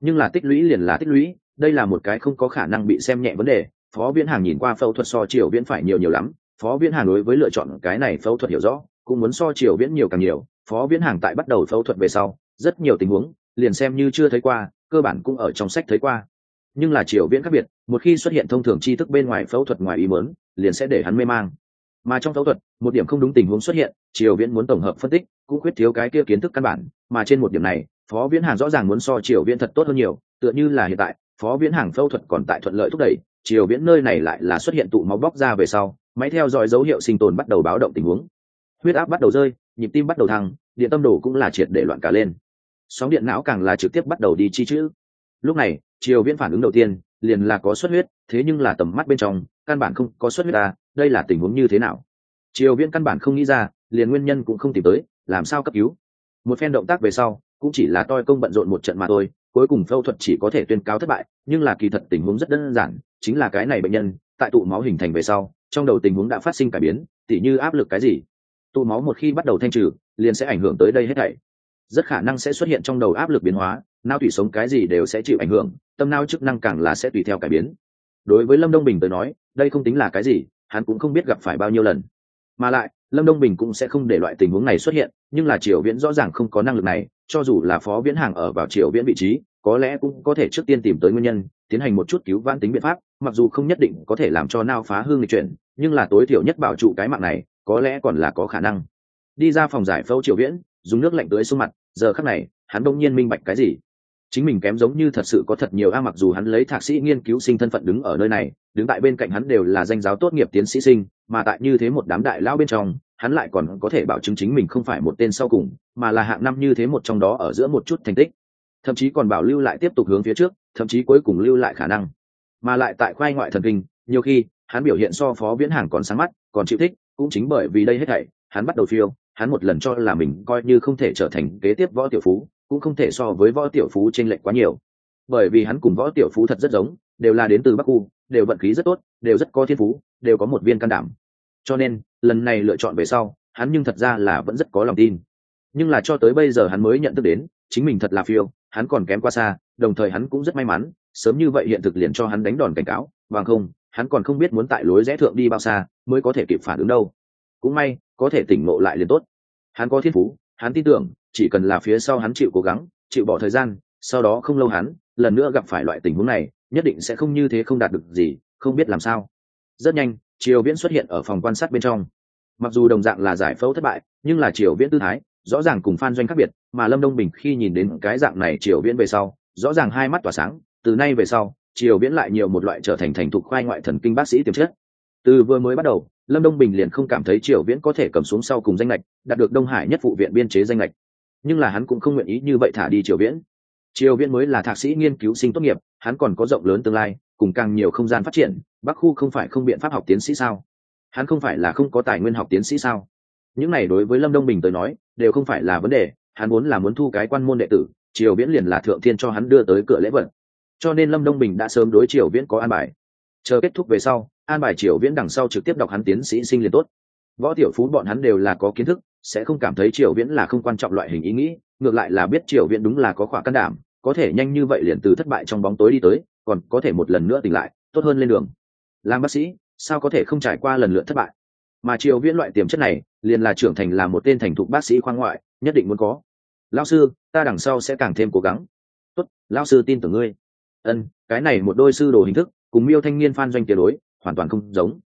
nhưng là tích lũy liền là tích lũy, đây là một cái không có khả năng bị xem nhẹ vấn đề. Phó viễn hàng nhìn qua phẫu thuật so triều viễn phải nhiều nhiều lắm. Phó viễn hàng đối với lựa chọn cái này phẫu thuật hiểu rõ, cũng muốn so triều viễn nhiều càng nhiều. Phó viễn hàng tại bắt đầu phẫu thuật về sau, rất nhiều tình huống, liền xem như chưa thấy qua, cơ bản cũng ở trong sách thấy qua. Nhưng là triều viễn khác biệt, một khi xuất hiện thông thường tri thức bên ngoài phẫu thuật ngoài ý mớn liền sẽ để hắn mê mang. Mà trong phẫu thuật, một điểm không đúng tình huống xuất hiện triều viễn muốn tổng hợp phân tích, cũng quyết thiếu cái kia kiến thức căn bản. Mà trên một điểm này phó viễn hàng rõ ràng muốn so triều viễn thật tốt hơn nhiều, tựa như là hiện tại, phó viễn hàng phẫu thuật còn tại thuận lợi thúc đẩy, triều viễn nơi này lại là xuất hiện tụ máu bóc ra về sau, máy theo dõi dấu hiệu sinh tồn bắt đầu báo động tình huống. Huyết áp bắt đầu rơi, nhịp tim bắt đầu thăng, điện tâm đồ cũng là triệt để loạn cả lên. Sóng điện não càng là trực tiếp bắt đầu đi chi chữ. Lúc này, triều viễn phản ứng đầu tiên, liền là có xuất huyết, thế nhưng là tầm mắt bên trong, căn bản không có xuất huyết ta đây là tình huống như thế nào? Triều viễn căn bản không nghĩ ra, liền nguyên nhân cũng không tìm tới, làm sao cấp cứu? Một phen động tác về sau cũng chỉ là toi công bận rộn một trận mà thôi, cuối cùng phẫu thuật chỉ có thể tuyên cáo thất bại, nhưng là kỳ thật tình huống rất đơn giản, chính là cái này bệnh nhân, tại tụ máu hình thành về sau, trong đầu tình huống đã phát sinh cải biến, tỉ như áp lực cái gì, tụ máu một khi bắt đầu thanh trừ, liền sẽ ảnh hưởng tới đây hết thảy. Rất khả năng sẽ xuất hiện trong đầu áp lực biến hóa nao tủy sống cái gì đều sẽ chịu ảnh hưởng, tâm nao chức năng càng là sẽ tùy theo cải biến. Đối với lâm đông bình tới nói, đây không tính là cái gì, hắn cũng không biết gặp phải bao nhiêu lần. Mà lại, lâm đông bình cũng sẽ không để loại tình huống này xuất hiện, nhưng là triều viễn rõ ràng không có năng lực này cho dù là phó viễn hàng ở vào triều viễn vị trí, có lẽ cũng có thể trước tiên tìm tới nguyên nhân, tiến hành một chút cứu vãn tính biện pháp, mặc dù không nhất định có thể làm cho nao phá hương lịch chuyển, nhưng là tối thiểu nhất bảo trụ cái mạng này, có lẽ còn là có khả năng. Đi ra phòng giải phẫu triều viễn, dùng nước lạnh tưới xuống mặt, giờ khắc này, hắn đông nhiên minh bạch cái gì. Chính mình kém giống như thật sự có thật nhiều a, mặc dù hắn lấy thạc sĩ nghiên cứu sinh thân phận đứng ở nơi này, đứng tại bên cạnh hắn đều là danh giáo tốt nghiệp tiến sĩ sinh, mà tại như thế một đám đại lao bên trong hắn lại còn có thể bảo chứng chính mình không phải một tên sau cùng, mà là hạng năm như thế một trong đó ở giữa một chút thành tích. Thậm chí còn bảo lưu lại tiếp tục hướng phía trước, thậm chí cuối cùng lưu lại khả năng. Mà lại tại khoai ngoại thần kinh, nhiều khi, hắn biểu hiện so phó viễn hàng còn sáng mắt, còn chịu thích, cũng chính bởi vì đây hết thảy, hắn bắt đầu phiêu, hắn một lần cho là mình coi như không thể trở thành kế tiếp võ tiểu phú, cũng không thể so với võ tiểu phú trên lệch quá nhiều. Bởi vì hắn cùng võ tiểu phú thật rất giống, đều là đến từ bắc khu, đều vận khí rất tốt, đều rất có thiên phú, đều có một viên can đảm. Cho nên lần này lựa chọn về sau, hắn nhưng thật ra là vẫn rất có lòng tin. Nhưng là cho tới bây giờ hắn mới nhận thức đến, chính mình thật là phiêu, hắn còn kém qua xa, đồng thời hắn cũng rất may mắn, sớm như vậy hiện thực liền cho hắn đánh đòn cảnh cáo, bằng không, hắn còn không biết muốn tại lối rẽ thượng đi bao xa, mới có thể kịp phản ứng đâu. Cũng may, có thể tỉnh ngộ lại liền tốt. Hắn có thiên phú, hắn tin tưởng, chỉ cần là phía sau hắn chịu cố gắng, chịu bỏ thời gian, sau đó không lâu hắn, lần nữa gặp phải loại tình huống này, nhất định sẽ không như thế không đạt được gì, không biết làm sao. Rất nhanh triều viễn xuất hiện ở phòng quan sát bên trong. Mặc dù đồng dạng là giải phẫu thất bại, nhưng là triều viễn tư thái, rõ ràng cùng phan doanh khác biệt, mà lâm đông bình khi nhìn đến cái dạng này triều viễn về sau, rõ ràng hai mắt tỏa sáng, từ nay về sau, triều viễn lại nhiều một loại trở thành thành thục khoai ngoại thần kinh bác sĩ tiềm chất. Từ vừa mới bắt đầu, lâm đông bình liền không cảm thấy triều viễn có thể cầm xuống sau cùng danh lệch, đạt được đông hải nhất phụ viện biên chế danh lệch. Nhưng là hắn cũng không nguyện ý như vậy thả đi triều viễn. Triều viễn mới là thạc sĩ nghiên cứu sinh tốt nghiệp, hắn còn có rộng lớn tương lai, cùng càng nhiều không gian phát triển bắc khu không phải không biện pháp học tiến sĩ sao? Hắn không phải là không có tài nguyên học tiến sĩ sao? Những này đối với lâm đông bình tới nói, đều không phải là vấn đề, hắn muốn là muốn thu cái quan môn đệ tử, triều viễn liền là thượng thiên cho hắn đưa tới cửa lễ vật. Cho nên lâm đông bình đã sớm đối triều viễn có an bài. Chờ kết thúc về sau, an bài triều viễn đằng sau trực tiếp đọc hắn tiến sĩ sinh liền tốt. Võ tiểu phú bọn hắn đều là có kiến thức, sẽ không cảm thấy triều viễn là không quan trọng loại hình ý nghĩ, ngược lại là biết triều viễn đúng là có khỏa can đảm, có thể nhanh như vậy liền từ thất bại trong bóng tối đi tới, còn có thể một lần nữa tỉnh lại, tốt hơn lên đường làm bác sĩ, sao có thể không trải qua lần lượt thất bại? Mà triều viễn loại tiềm chất này, liền là trưởng thành là một tên thành thục bác sĩ khoa ngoại, nhất định muốn có. Lao sư, ta đằng sau sẽ càng thêm cố gắng. Tốt lao sư tin tưởng ngươi. Ân, cái này một đôi sư đồ hình thức, cùng miêu thanh niên phan doanh tuyệt đối, hoàn toàn không giống.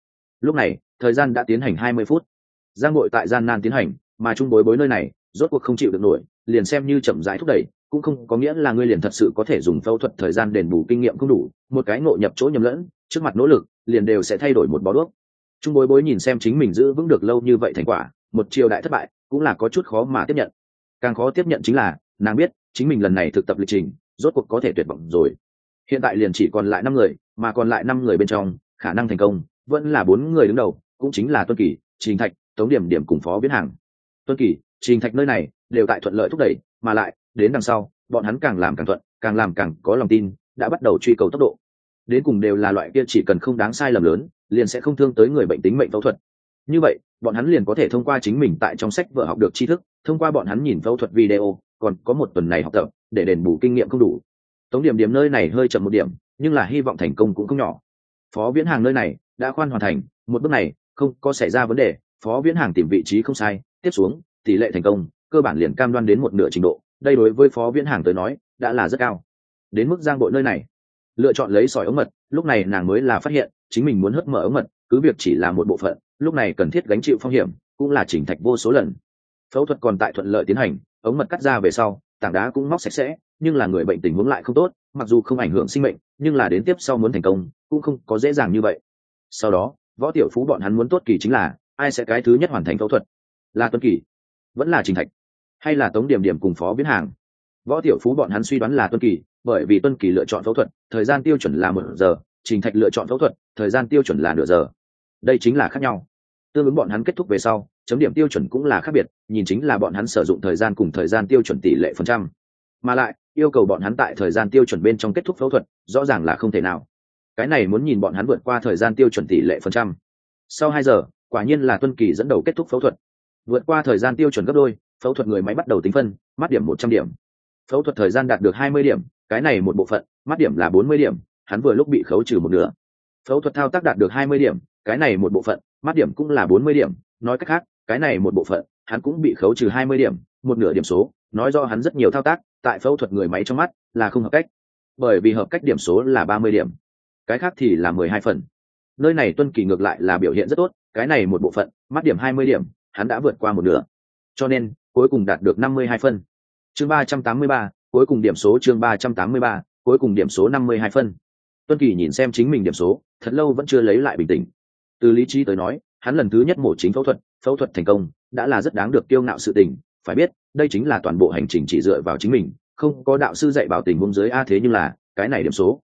Lúc này, thời gian đã tiến hành hai mươi phút. Giang nội tại gian nan tiến hành, mà trung bối bối nơi này, rốt cuộc không chịu được nổi, liền xem như chậm rãi thúc đẩy, cũng không có nghĩa là ngươi liền thật sự có thể dùng phẫu thuật thời gian đền bù kinh nghiệm không đủ, một cái ngộ nhập chỗ nhầm lẫn, trước mặt nỗ lực liền đều sẽ thay đổi một bó đuốc. Trung bối bối nhìn xem chính mình giữ vững được lâu như vậy thành quả, một triều đại thất bại, cũng là có chút khó mà tiếp nhận. Càng khó tiếp nhận chính là, nàng biết, chính mình lần này thực tập lịch trình, rốt cuộc có thể tuyệt vọng rồi. Hiện tại liền chỉ còn lại năm người, mà còn lại năm người bên trong, khả năng thành công, vẫn là bốn người đứng đầu, cũng chính là tuân kỳ, trình thạch, tống điểm điểm cùng phó viễn hàng. Tuân kỳ, trình thạch nơi này, đều tại thuận lợi thúc đẩy, mà lại, đến đằng sau, bọn hắn càng làm càng thuận, càng làm càng có lòng tin, đã bắt đầu truy cầu tốc độ đến cùng đều là loại kia chỉ cần không đáng sai lầm lớn, liền sẽ không thương tới người bệnh tính mệnh phẫu thuật. Như vậy, bọn hắn liền có thể thông qua chính mình tại trong sách vợ học được tri thức, thông qua bọn hắn nhìn phẫu thuật video, còn có một tuần này học tập, để đền bù kinh nghiệm không đủ. Tống điểm điểm nơi này hơi chậm một điểm, nhưng là hy vọng thành công cũng không nhỏ. Phó viễn hàng nơi này đã khoan hoàn thành, một bước này không có xảy ra vấn đề, phó viễn hàng tìm vị trí không sai, tiếp xuống, tỷ lệ thành công, cơ bản liền cam đoan đến một nửa trình độ. Đây đối với phó viễn hàng tới nói, đã là rất cao. Đến mức giang bộ nơi này lựa chọn lấy sỏi ống mật, lúc này nàng mới là phát hiện, chính mình muốn hất mở ống mật, cứ việc chỉ là một bộ phận, lúc này cần thiết gánh chịu phong hiểm, cũng là chỉnh thạch vô số lần. Phẫu thuật còn tại thuận lợi tiến hành, ống mật cắt ra về sau, tảng đá cũng móc sạch sẽ, nhưng là người bệnh tình huống lại không tốt, mặc dù không ảnh hưởng sinh mệnh, nhưng là đến tiếp sau muốn thành công, cũng không có dễ dàng như vậy. Sau đó, võ tiểu phú bọn hắn muốn tốt kỳ chính là, ai sẽ cái thứ nhất hoàn thành phẫu thuật? Là tuân kỳ, vẫn là trình thạch, hay là tống điểm điểm cùng phó biến hàng? Võ tiểu phú bọn hắn suy đoán là tuân kỳ, bởi vì tuân kỳ lựa chọn phẫu thuật, thời gian tiêu chuẩn là một giờ, trình thạch lựa chọn phẫu thuật, thời gian tiêu chuẩn là nửa giờ. Đây chính là khác nhau. Tương ứng bọn hắn kết thúc về sau, chấm điểm tiêu chuẩn cũng là khác biệt, nhìn chính là bọn hắn sử dụng thời gian cùng thời gian tiêu chuẩn tỷ lệ phần trăm. Mà lại, yêu cầu bọn hắn tại thời gian tiêu chuẩn bên trong kết thúc phẫu thuật, rõ ràng là không thể nào. Cái này muốn nhìn bọn hắn vượt qua thời gian tiêu chuẩn tỷ lệ phần trăm. Sau hai giờ, quả nhiên là tuân kỳ dẫn đầu kết thúc phẫu thuật. Vượt qua thời gian tiêu chuẩn gấp đôi, phẫu thuật người máy bắt đầu tính phân, mắt điểm một trăm điểm phẫu thuật thời gian đạt được hai mươi điểm, cái này một bộ phận, mắt điểm là bốn mươi điểm, hắn vừa lúc bị khấu trừ một nửa. Phẫu thuật thao tác đạt được hai mươi điểm, cái này một bộ phận, mắt điểm cũng là bốn mươi điểm, nói cách khác, cái này một bộ phận, hắn cũng bị khấu trừ hai mươi điểm, một nửa điểm số, nói do hắn rất nhiều thao tác, tại phẫu thuật người máy trong mắt là không hợp cách. Bởi vì hợp cách điểm số là ba mươi điểm, cái khác thì là mười hai phần. Nơi này tuân kỳ ngược lại là biểu hiện rất tốt, cái này một bộ phận, mắt điểm hai mươi điểm, hắn đã vượt qua một nửa. Cho nên, cuối cùng đạt được năm mươi hai phân chương ba trăm tám mươi ba, cuối cùng điểm số chương ba trăm tám mươi ba, cuối cùng điểm số năm mươi hai phân. Tuân kỳ nhìn xem chính mình điểm số, thật lâu vẫn chưa lấy lại bình tĩnh. Từ lý trí tới nói, hắn lần thứ nhất mổ chính phẫu thuật phẫu thuật thành công, đã là rất đáng được kiêu ngạo sự tình. Phải biết, đây chính là toàn bộ hành trình chỉ dựa vào chính mình, không có đạo sư dạy bảo tình huống dưới a thế nhưng là, cái này điểm số.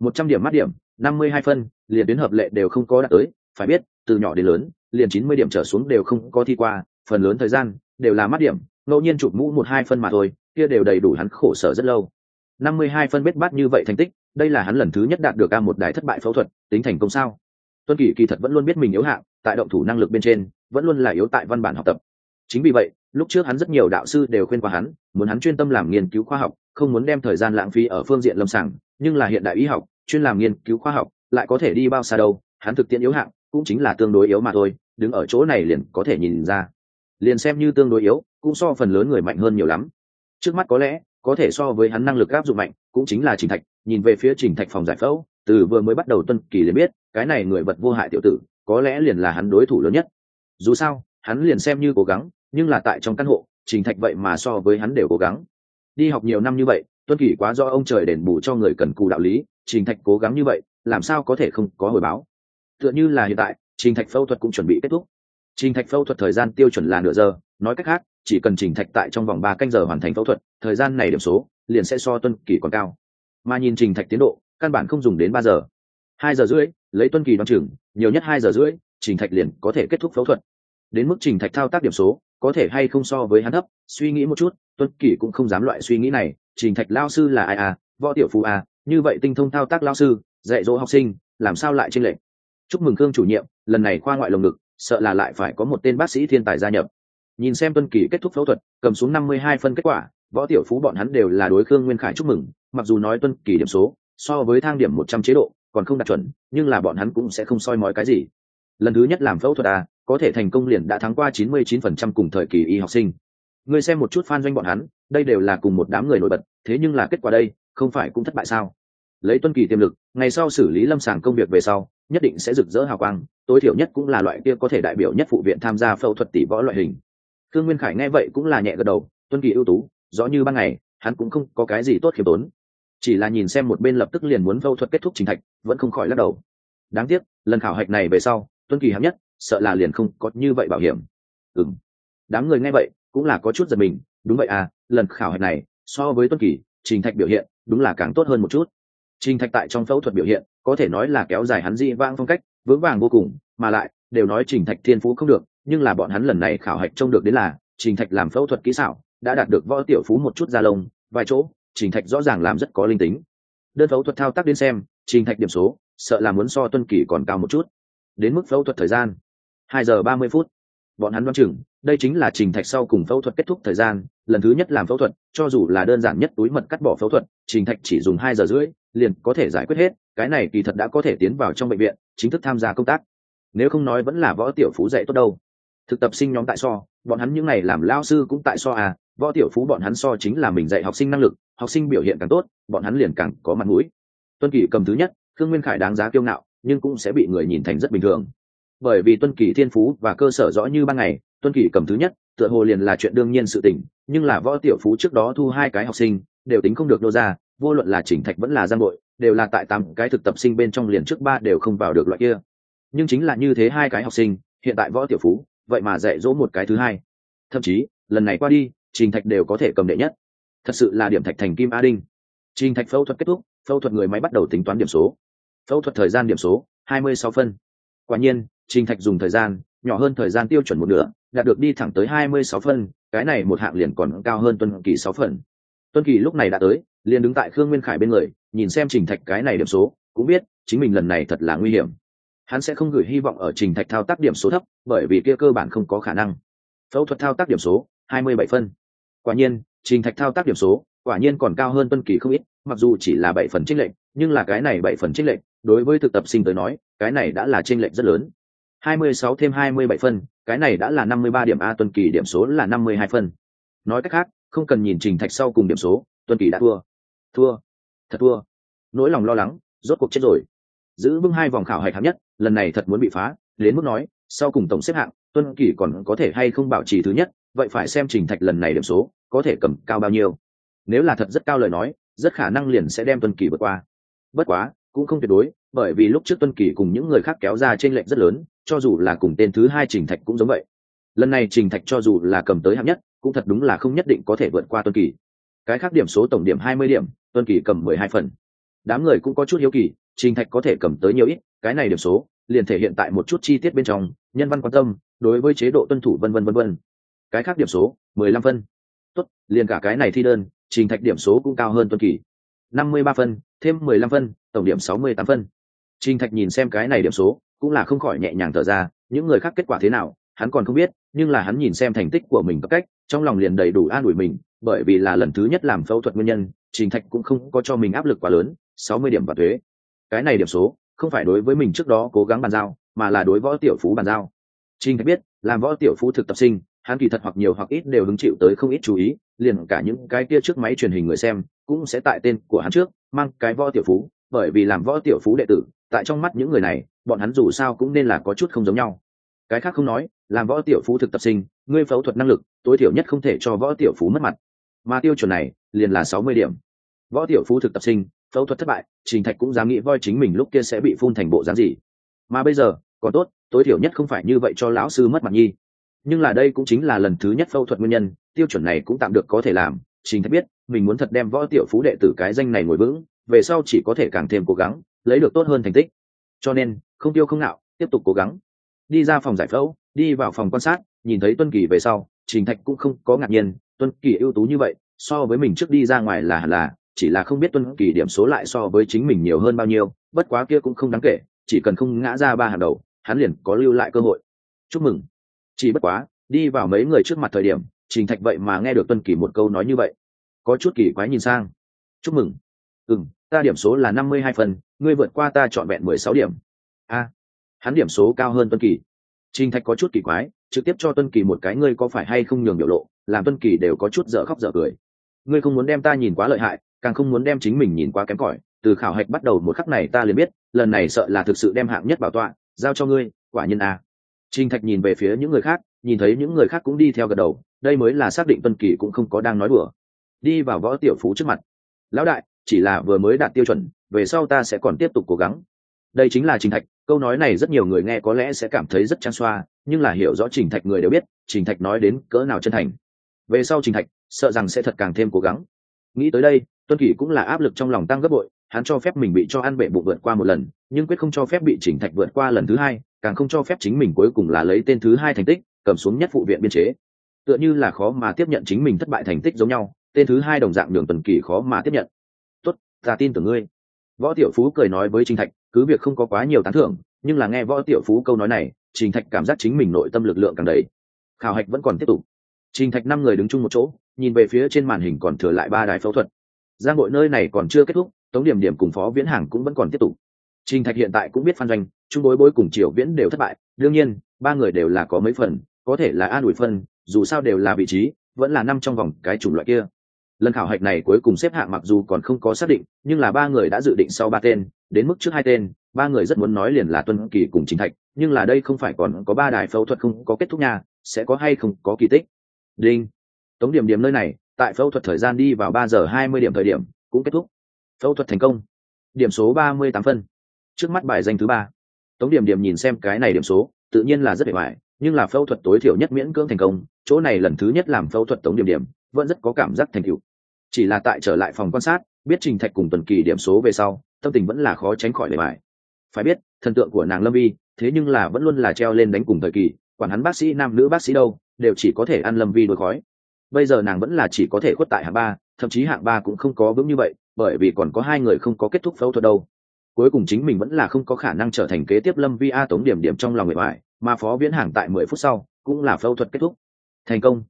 Một trăm điểm mắt điểm, năm mươi hai phân, liền tuyến hợp lệ đều không có đạt tới. Phải biết, từ nhỏ đến lớn, liền chín mươi điểm trở xuống đều không có thi qua, phần lớn thời gian đều là mắt điểm ngẫu nhiên chụp mũ một hai phân mà thôi, kia đều đầy đủ hắn khổ sở rất lâu. Năm mươi hai phân bết bát như vậy thành tích, đây là hắn lần thứ nhất đạt được ca một đài thất bại phẫu thuật, tính thành công sao? Tuân kỷ kỳ thật vẫn luôn biết mình yếu hạng, tại động thủ năng lực bên trên, vẫn luôn là yếu tại văn bản học tập. Chính vì vậy, lúc trước hắn rất nhiều đạo sư đều khuyên qua hắn, muốn hắn chuyên tâm làm nghiên cứu khoa học, không muốn đem thời gian lãng phí ở phương diện lâm sàng, nhưng là hiện đại y học, chuyên làm nghiên cứu khoa học, lại có thể đi bao xa đâu, hắn thực tiễn yếu hạng, cũng chính là tương đối yếu mà thôi, đứng ở chỗ này liền có thể nhìn ra liền xem như tương đối yếu, cũng so phần lớn người mạnh hơn nhiều lắm. Trước mắt có lẽ, có thể so với hắn năng lực áp dụng mạnh, cũng chính là trình thạch, nhìn về phía trình thạch phòng giải phẫu, từ vừa mới bắt đầu tuân kỳ liền biết, cái này người vật vô hại tiểu tử, có lẽ liền là hắn đối thủ lớn nhất. Dù sao, hắn liền xem như cố gắng, nhưng là tại trong căn hộ, trình thạch vậy mà so với hắn đều cố gắng. Đi học nhiều năm như vậy, tuân kỷ quá do ông trời đền bù cho người cần cù đạo lý, trình thạch cố gắng như vậy, làm sao có thể không có hồi báo? Tựa như là hiện tại, trình thạch phẫu thuật cũng chuẩn bị kết thúc trình thạch phẫu thuật thời gian tiêu chuẩn là nửa giờ, nói cách khác, chỉ cần trình thạch tại trong vòng ba canh giờ hoàn thành phẫu thuật, thời gian này điểm số liền sẽ so tuân kỳ còn cao. Mà nhìn trình thạch tiến độ, căn bản không dùng đến ba giờ. Hai giờ rưỡi, lấy tuân kỳ đ o á n chừng, nhiều nhất hai giờ rưỡi, trình thạch liền có thể kết thúc phẫu thuật. Đến mức trình thạch thao tác điểm số, có thể hay không so với hắn thấp, suy nghĩ một chút, tuân kỳ cũng không dám loại suy nghĩ này. Trình thạch lao sư là ai à? Võ tiểu phú à? Như vậy tinh thông thao tác lao sư, dạy dỗ học sinh, làm sao lại trên lệch? chúc mừng khương chủ nhiệm, lần này khoa ngoại lồng ngực sợ là lại phải có một tên bác sĩ thiên tài gia nhập. Nhìn xem tuân kỳ kết thúc phẫu thuật, cầm xuống năm mươi hai phân kết quả, võ tiểu phú bọn hắn đều là đối khương nguyên khải chúc mừng, mặc dù nói tuân kỳ điểm số, so với thang điểm một trăm chế độ, còn không đạt chuẩn, nhưng là bọn hắn cũng sẽ không soi mói cái gì. Lần thứ nhất làm phẫu thuật à có thể thành công liền đã thắng qua chín mươi chín phần trăm cùng thời kỳ y học sinh. Người xem một chút fan doanh bọn hắn, đây đều là cùng một đám người nổi bật, thế nhưng là kết quả đây, không phải cũng thất bại sao? Lấy tuân kỳ tiềm lực, ngày sau xử lý lâm sàng công việc về sau nhất định sẽ rực rỡ hào quang, tối thiểu nhất cũng là loại kia có thể đại biểu nhất phụ viện tham gia phẫu thuật tỷ võ loại hình. Thương nguyên khải nghe vậy cũng là nhẹ gật đầu, tuân kỳ ưu tú, rõ như ban ngày, hắn cũng không có cái gì tốt khiêm tốn. Chỉ là nhìn xem một bên lập tức liền muốn phẫu thuật kết thúc trình thạch, vẫn không khỏi lắc đầu. Đáng tiếc, lần khảo hạch này về sau, tuân kỳ hám nhất, sợ là liền không có như vậy bảo hiểm. Ừng đám người nghe vậy, cũng là có chút giật mình, đúng vậy à lần khảo hạch này, so với tuân kỳ, trình thạch biểu hiện, đúng là càng tốt hơn một chút. Trình thạch tại trong phẫu thuật biểu hiện có thể nói là kéo dài hắn dị vãng phong cách, vững vàng vô cùng, mà lại, đều nói trình thạch thiên phú không được, nhưng là bọn hắn lần này khảo hạch trông được đến là, trình thạch làm phẫu thuật kỹ xảo, đã đạt được võ tiểu phú một chút da lông, vài chỗ, trình thạch rõ ràng làm rất có linh tính. Đơn phẫu thuật thao tác đến xem, trình thạch điểm số, sợ là muốn so tuân kỳ còn cao một chút. Đến mức phẫu thuật thời gian, hai giờ ba mươi phút. Bọn hắn đoán chừng, đây chính là trình thạch sau cùng phẫu thuật kết thúc thời gian, lần thứ nhất làm phẫu thuật, cho dù là đơn giản nhất túi mật cắt bỏ phẫu thuật, trình thạch chỉ dùng hai giờ rưỡi liền có thể giải quyết hết, cái này kỳ thật đã có thể tiến vào trong bệnh viện, chính thức tham gia công tác. Nếu không nói vẫn là võ tiểu phú dạy tốt đâu. Thực tập sinh nhóm tại so, bọn hắn những n à y làm lao sư cũng tại so à võ tiểu phú bọn hắn so chính là mình dạy học sinh năng lực, học sinh biểu hiện càng tốt, bọn hắn liền càng có mặt mũi. Tuân kỳ cầm thứ nhất, khương nguyên khải đáng giá kiêu ngạo, nhưng cũng sẽ bị người nhìn thành rất bình thường. Bởi vì tuân kỳ thiên phú và cơ sở rõ như ban ngày, tuân kỳ cầm thứ nhất, tựa hồ liền là chuyện đương nhiên sự tình, nhưng là võ tiểu phú trước đó thu hai cái học sinh, đều tính không được nô ra vô luận là chỉnh thạch vẫn là giang bội đều là tại tám cái thực tập sinh bên trong liền trước ba đều không vào được loại kia. Nhưng chính là như thế hai cái học sinh, hiện tại võ tiểu phú, vậy mà dạy dỗ một cái thứ hai. Thậm chí, lần này qua đi trình thạch đều có thể cầm đệ nhất. Thật sự là điểm thạch thành kim a đinh. Trình thạch phẫu thuật kết thúc, phẫu thuật người máy bắt đầu tính toán điểm số. Phẫu thuật thời gian điểm số, hai mươi sáu phân. Quả nhiên trình thạch dùng thời gian, nhỏ hơn thời gian tiêu chuẩn một nửa, đạt được đi thẳng tới hai mươi sáu phân, cái này một hạng liền còn cao hơn tuân kỳ sáu phần. Tuân kỳ lúc này đã tới liền đứng tại khương nguyên khải bên người, nhìn xem trình thạch cái này điểm số, cũng biết chính mình lần này thật là nguy hiểm. Hắn sẽ không gửi hy vọng ở trình thạch thao tác điểm số thấp, bởi vì kia cơ bản không có khả năng. Phẫu thuật thao tác điểm số, hai mươi bảy phân. Quả nhiên, trình thạch thao tác điểm số, quả nhiên còn cao hơn tuân kỳ không ít, mặc dù chỉ là bảy phần trích lệnh nhưng là cái này bảy phần trích lệnh đối với thực tập sinh tới nói, cái này đã là trích lệnh rất lớn. Hai mươi sáu thêm hai mươi bảy phân, cái này đã là năm mươi ba điểm a tuân kỳ điểm số là năm mươi hai phân. Nói cách khác, không cần nhìn trình thạch sau cùng điểm số, tuân kỳ đã thua thua. Thật thua. Nỗi lòng lo lắng, rốt cuộc chết rồi. Giữ vững hai vòng khảo hạch hạng nhất, lần này thật muốn bị phá, đến mức nói, sau cùng tổng xếp hạng, tuân kỳ còn có thể hay không bảo trì thứ nhất, vậy phải xem trình thạch lần này điểm số, có thể cầm cao bao nhiêu. Nếu là thật rất cao lời nói, rất khả năng liền sẽ đem tuân kỳ vượt qua. Bất quá, cũng không tuyệt đối, bởi vì lúc trước tuân kỳ cùng những người khác kéo ra t r ê n lệch rất lớn, cho dù là cùng tên thứ hai trình thạch cũng giống vậy. Lần này trình thạch cho dù là cầm tới hạng nhất, cũng thật đúng là không nhất định có thể vượt qua tuân kỳ. Cái khác điểm số tổng điểm hai mươi điểm tuân kỳ cầm mười hai phần. Đám người cũng có chút hiếu kỳ, trình thạch có thể cầm tới nhiều ít, cái này điểm số, liền thể hiện tại một chút chi tiết bên trong, nhân văn quan tâm, đối với chế độ tuân thủ vân vân vân vân. Cái khác điểm số, mười lăm phân. Tốt, liền cả cái này thi đơn, trình thạch điểm số cũng cao hơn tuân kỳ. năm mươi ba phân, thêm mười lăm phân, tổng điểm sáu mươi tám phân. Trình thạch nhìn xem cái này điểm số, cũng là không khỏi nhẹ nhàng thở ra, những người khác kết quả thế nào, hắn còn không biết, nhưng là hắn nhìn xem thành tích của mình cấp cách trong lòng liền đầy đủ an ủi mình, bởi vì là lần thứ nhất làm phẫu thuật nguyên nhân, trình thạch cũng không có cho mình áp lực quá lớn, sáu mươi điểm và thuế. Cái này điểm số, không phải đối với mình trước đó cố gắng bàn giao, mà là đối võ tiểu phú bàn giao. Trình thạch biết, làm võ tiểu phú thực tập sinh, hắn kỳ thật hoặc nhiều hoặc ít đều hứng chịu tới không ít chú ý, liền cả những cái kia trước máy truyền hình người xem, cũng sẽ tại tên của hắn trước, mang cái võ tiểu phú, bởi vì làm võ tiểu phú đệ tử, tại trong mắt những người này, bọn hắn dù sao cũng nên là có chút không giống nhau. Cái khác không nói, làm võ tiểu phú thực tập sinh ngươi phẫu thuật năng lực, tối thiểu nhất không thể cho võ tiểu phú mất mặt. Mà tiêu chuẩn này, liền là sáu mươi điểm. Võ tiểu phú thực tập sinh, phẫu thuật thất bại, trình thạch cũng dám nghĩ voi chính mình lúc kia sẽ bị phun thành bộ dáng gì. Mà bây giờ, còn tốt, tối thiểu nhất không phải như vậy cho lão sư mất mặt nhi. Nhưng là đây cũng chính là lần thứ nhất phẫu thuật nguyên nhân, tiêu chuẩn này cũng tạm được có thể làm. Trình thạch biết, mình muốn thật đem võ tiểu phú đệ tử cái danh này ngồi vững, về sau chỉ có thể càng thêm cố gắng, lấy được tốt hơn thành tích. Cho nên, không tiêu không nạo tiếp tục cố gắng. Đi ra phòng giải phẫu, đi vào phòng quan sát nhìn thấy tuân kỳ về sau, trình thạch cũng không có ngạc nhiên, tuân kỳ ưu tú như vậy, so với mình trước đi ra ngoài là hẳn là, chỉ là không biết tuân kỳ điểm số lại so với chính mình nhiều hơn bao nhiêu, bất quá kia cũng không đáng kể, chỉ cần không ngã ra ba hàng đầu, hắn liền có lưu lại cơ hội. Chúc mừng. Chỉ bất quá, đi vào mấy người trước mặt thời điểm, trình thạch vậy mà nghe được tuân kỳ một câu nói như vậy. Có chút kỳ quái nhìn sang. Chúc mừng. Ừ m ta điểm số là năm mươi hai phần, ngươi vượt qua ta trọn vẹn mười sáu điểm. A. Hắn điểm số cao hơn tuân kỳ trình thạch có chút kỳ quái trực tiếp cho tuân kỳ một cái ngươi có phải hay không nhường biểu lộ làm tuân kỳ đều có chút dở khóc dở cười ngươi không muốn đem ta nhìn quá lợi hại càng không muốn đem chính mình nhìn quá kém cỏi từ khảo hạch bắt đầu một khắc này ta liền biết lần này sợ là thực sự đem hạng nhất bảo tọa giao cho ngươi quả nhiên a Trình Thạch nhìn về phía những người khác, nhìn thấy những người khác cũng đi theo gật đầu, đây mới là xác định Tuân Kỳ cũng không có đang nói đùa. Đi vào võ tiểu phú trước mặt. Lão đại, chỉ là vừa mới đạt tiêu chuẩn, về sau ta sẽ còn tiếp tục cố gắng. Đây chính là Trình Thạch, câu nói này rất nhiều người nghe có lẽ sẽ cảm thấy rất trang xoa, nhưng là hiểu rõ Trình Thạch người đều biết, Trình Thạch nói đến cỡ nào chân thành. Về sau Trình Thạch, sợ rằng sẽ thật càng thêm cố gắng. Nghĩ tới đây, Tuân kỷ cũng là áp lực trong lòng tăng gấp bội, hắn cho phép mình bị cho ăn bệ bụng vượt qua một lần, nhưng quyết không cho phép bị Trình Thạch vượt qua lần thứ hai, càng không cho phép chính mình cuối cùng là lấy tên thứ hai thành tích cầm xuống nhất phụ viện biên chế tựa như là khó mà tiếp nhận chính mình thất bại thành tích giống nhau tên thứ hai đồng dạng đường tuần kỳ khó mà tiếp nhận tốt ta tin tưởng ngươi võ tiểu phú cười nói với trình thạch cứ việc không có quá nhiều tán thưởng, nhưng là nghe võ tiểu phú câu nói này, trình thạch cảm giác chính mình nội tâm lực lượng càng đầy. Khảo hạch vẫn còn tiếp tục. Trình thạch năm người đứng chung một chỗ, nhìn về phía trên màn hình còn thừa lại ba đài phẫu thuật. Giang bội nơi này còn chưa kết thúc, tống điểm điểm cùng phó viễn hàng cũng vẫn còn tiếp tục. Trình thạch hiện tại cũng biết phan doanh trung bối bối cùng triều viễn đều thất bại, đương nhiên, ba người đều là có mấy phần, có thể là an ủi phân, dù sao đều là vị trí, vẫn là năm trong vòng cái chủng loại kia. Lần khảo hạch này cuối cùng xếp hạng mặc dù còn không có xác định, nhưng là ba người đã dự định sau ba tên đến mức trước hai tên, ba người rất muốn nói liền là tuân kỳ cùng chính thạch, nhưng là đây không phải còn có ba đài phẫu thuật không có kết thúc nha, sẽ có hay không có kỳ tích. Đinh. Tống điểm điểm nơi này, tại phẫu thuật thời gian đi vào ba giờ hai mươi điểm thời điểm, cũng kết thúc. Phẫu thuật thành công. Điểm số ba mươi tám phân. Trước mắt bài danh thứ ba. Tống điểm điểm nhìn xem cái này điểm số, tự nhiên là rất bề ngoài, nhưng là phẫu thuật tối thiểu nhất miễn cưỡng thành công, chỗ này lần thứ nhất làm phẫu thuật tống điểm điểm, vẫn rất có cảm giác thành tựu. Chỉ là tại trở lại phòng quan sát, biết trình thạch cùng tuần kỳ điểm số về sau tâm tình vẫn là khó tránh khỏi lề bài phải biết, thần tượng của nàng lâm vi thế nhưng là vẫn luôn là treo lên đánh cùng thời kỳ, quản hắn bác sĩ nam nữ bác sĩ đâu, đều chỉ có thể ăn lâm vi đôi khói. Bây giờ nàng vẫn là chỉ có thể khuất tại hạng ba, thậm chí hạng ba cũng không có vững như vậy, bởi vì còn có hai người không có kết thúc phẫu thuật đâu. Cuối cùng chính mình vẫn là không có khả năng trở thành kế tiếp lâm vi a tống điểm điểm trong lòng người ngoại mà phó viễn hàng tại mười phút sau cũng là phẫu thuật kết thúc. Thành công.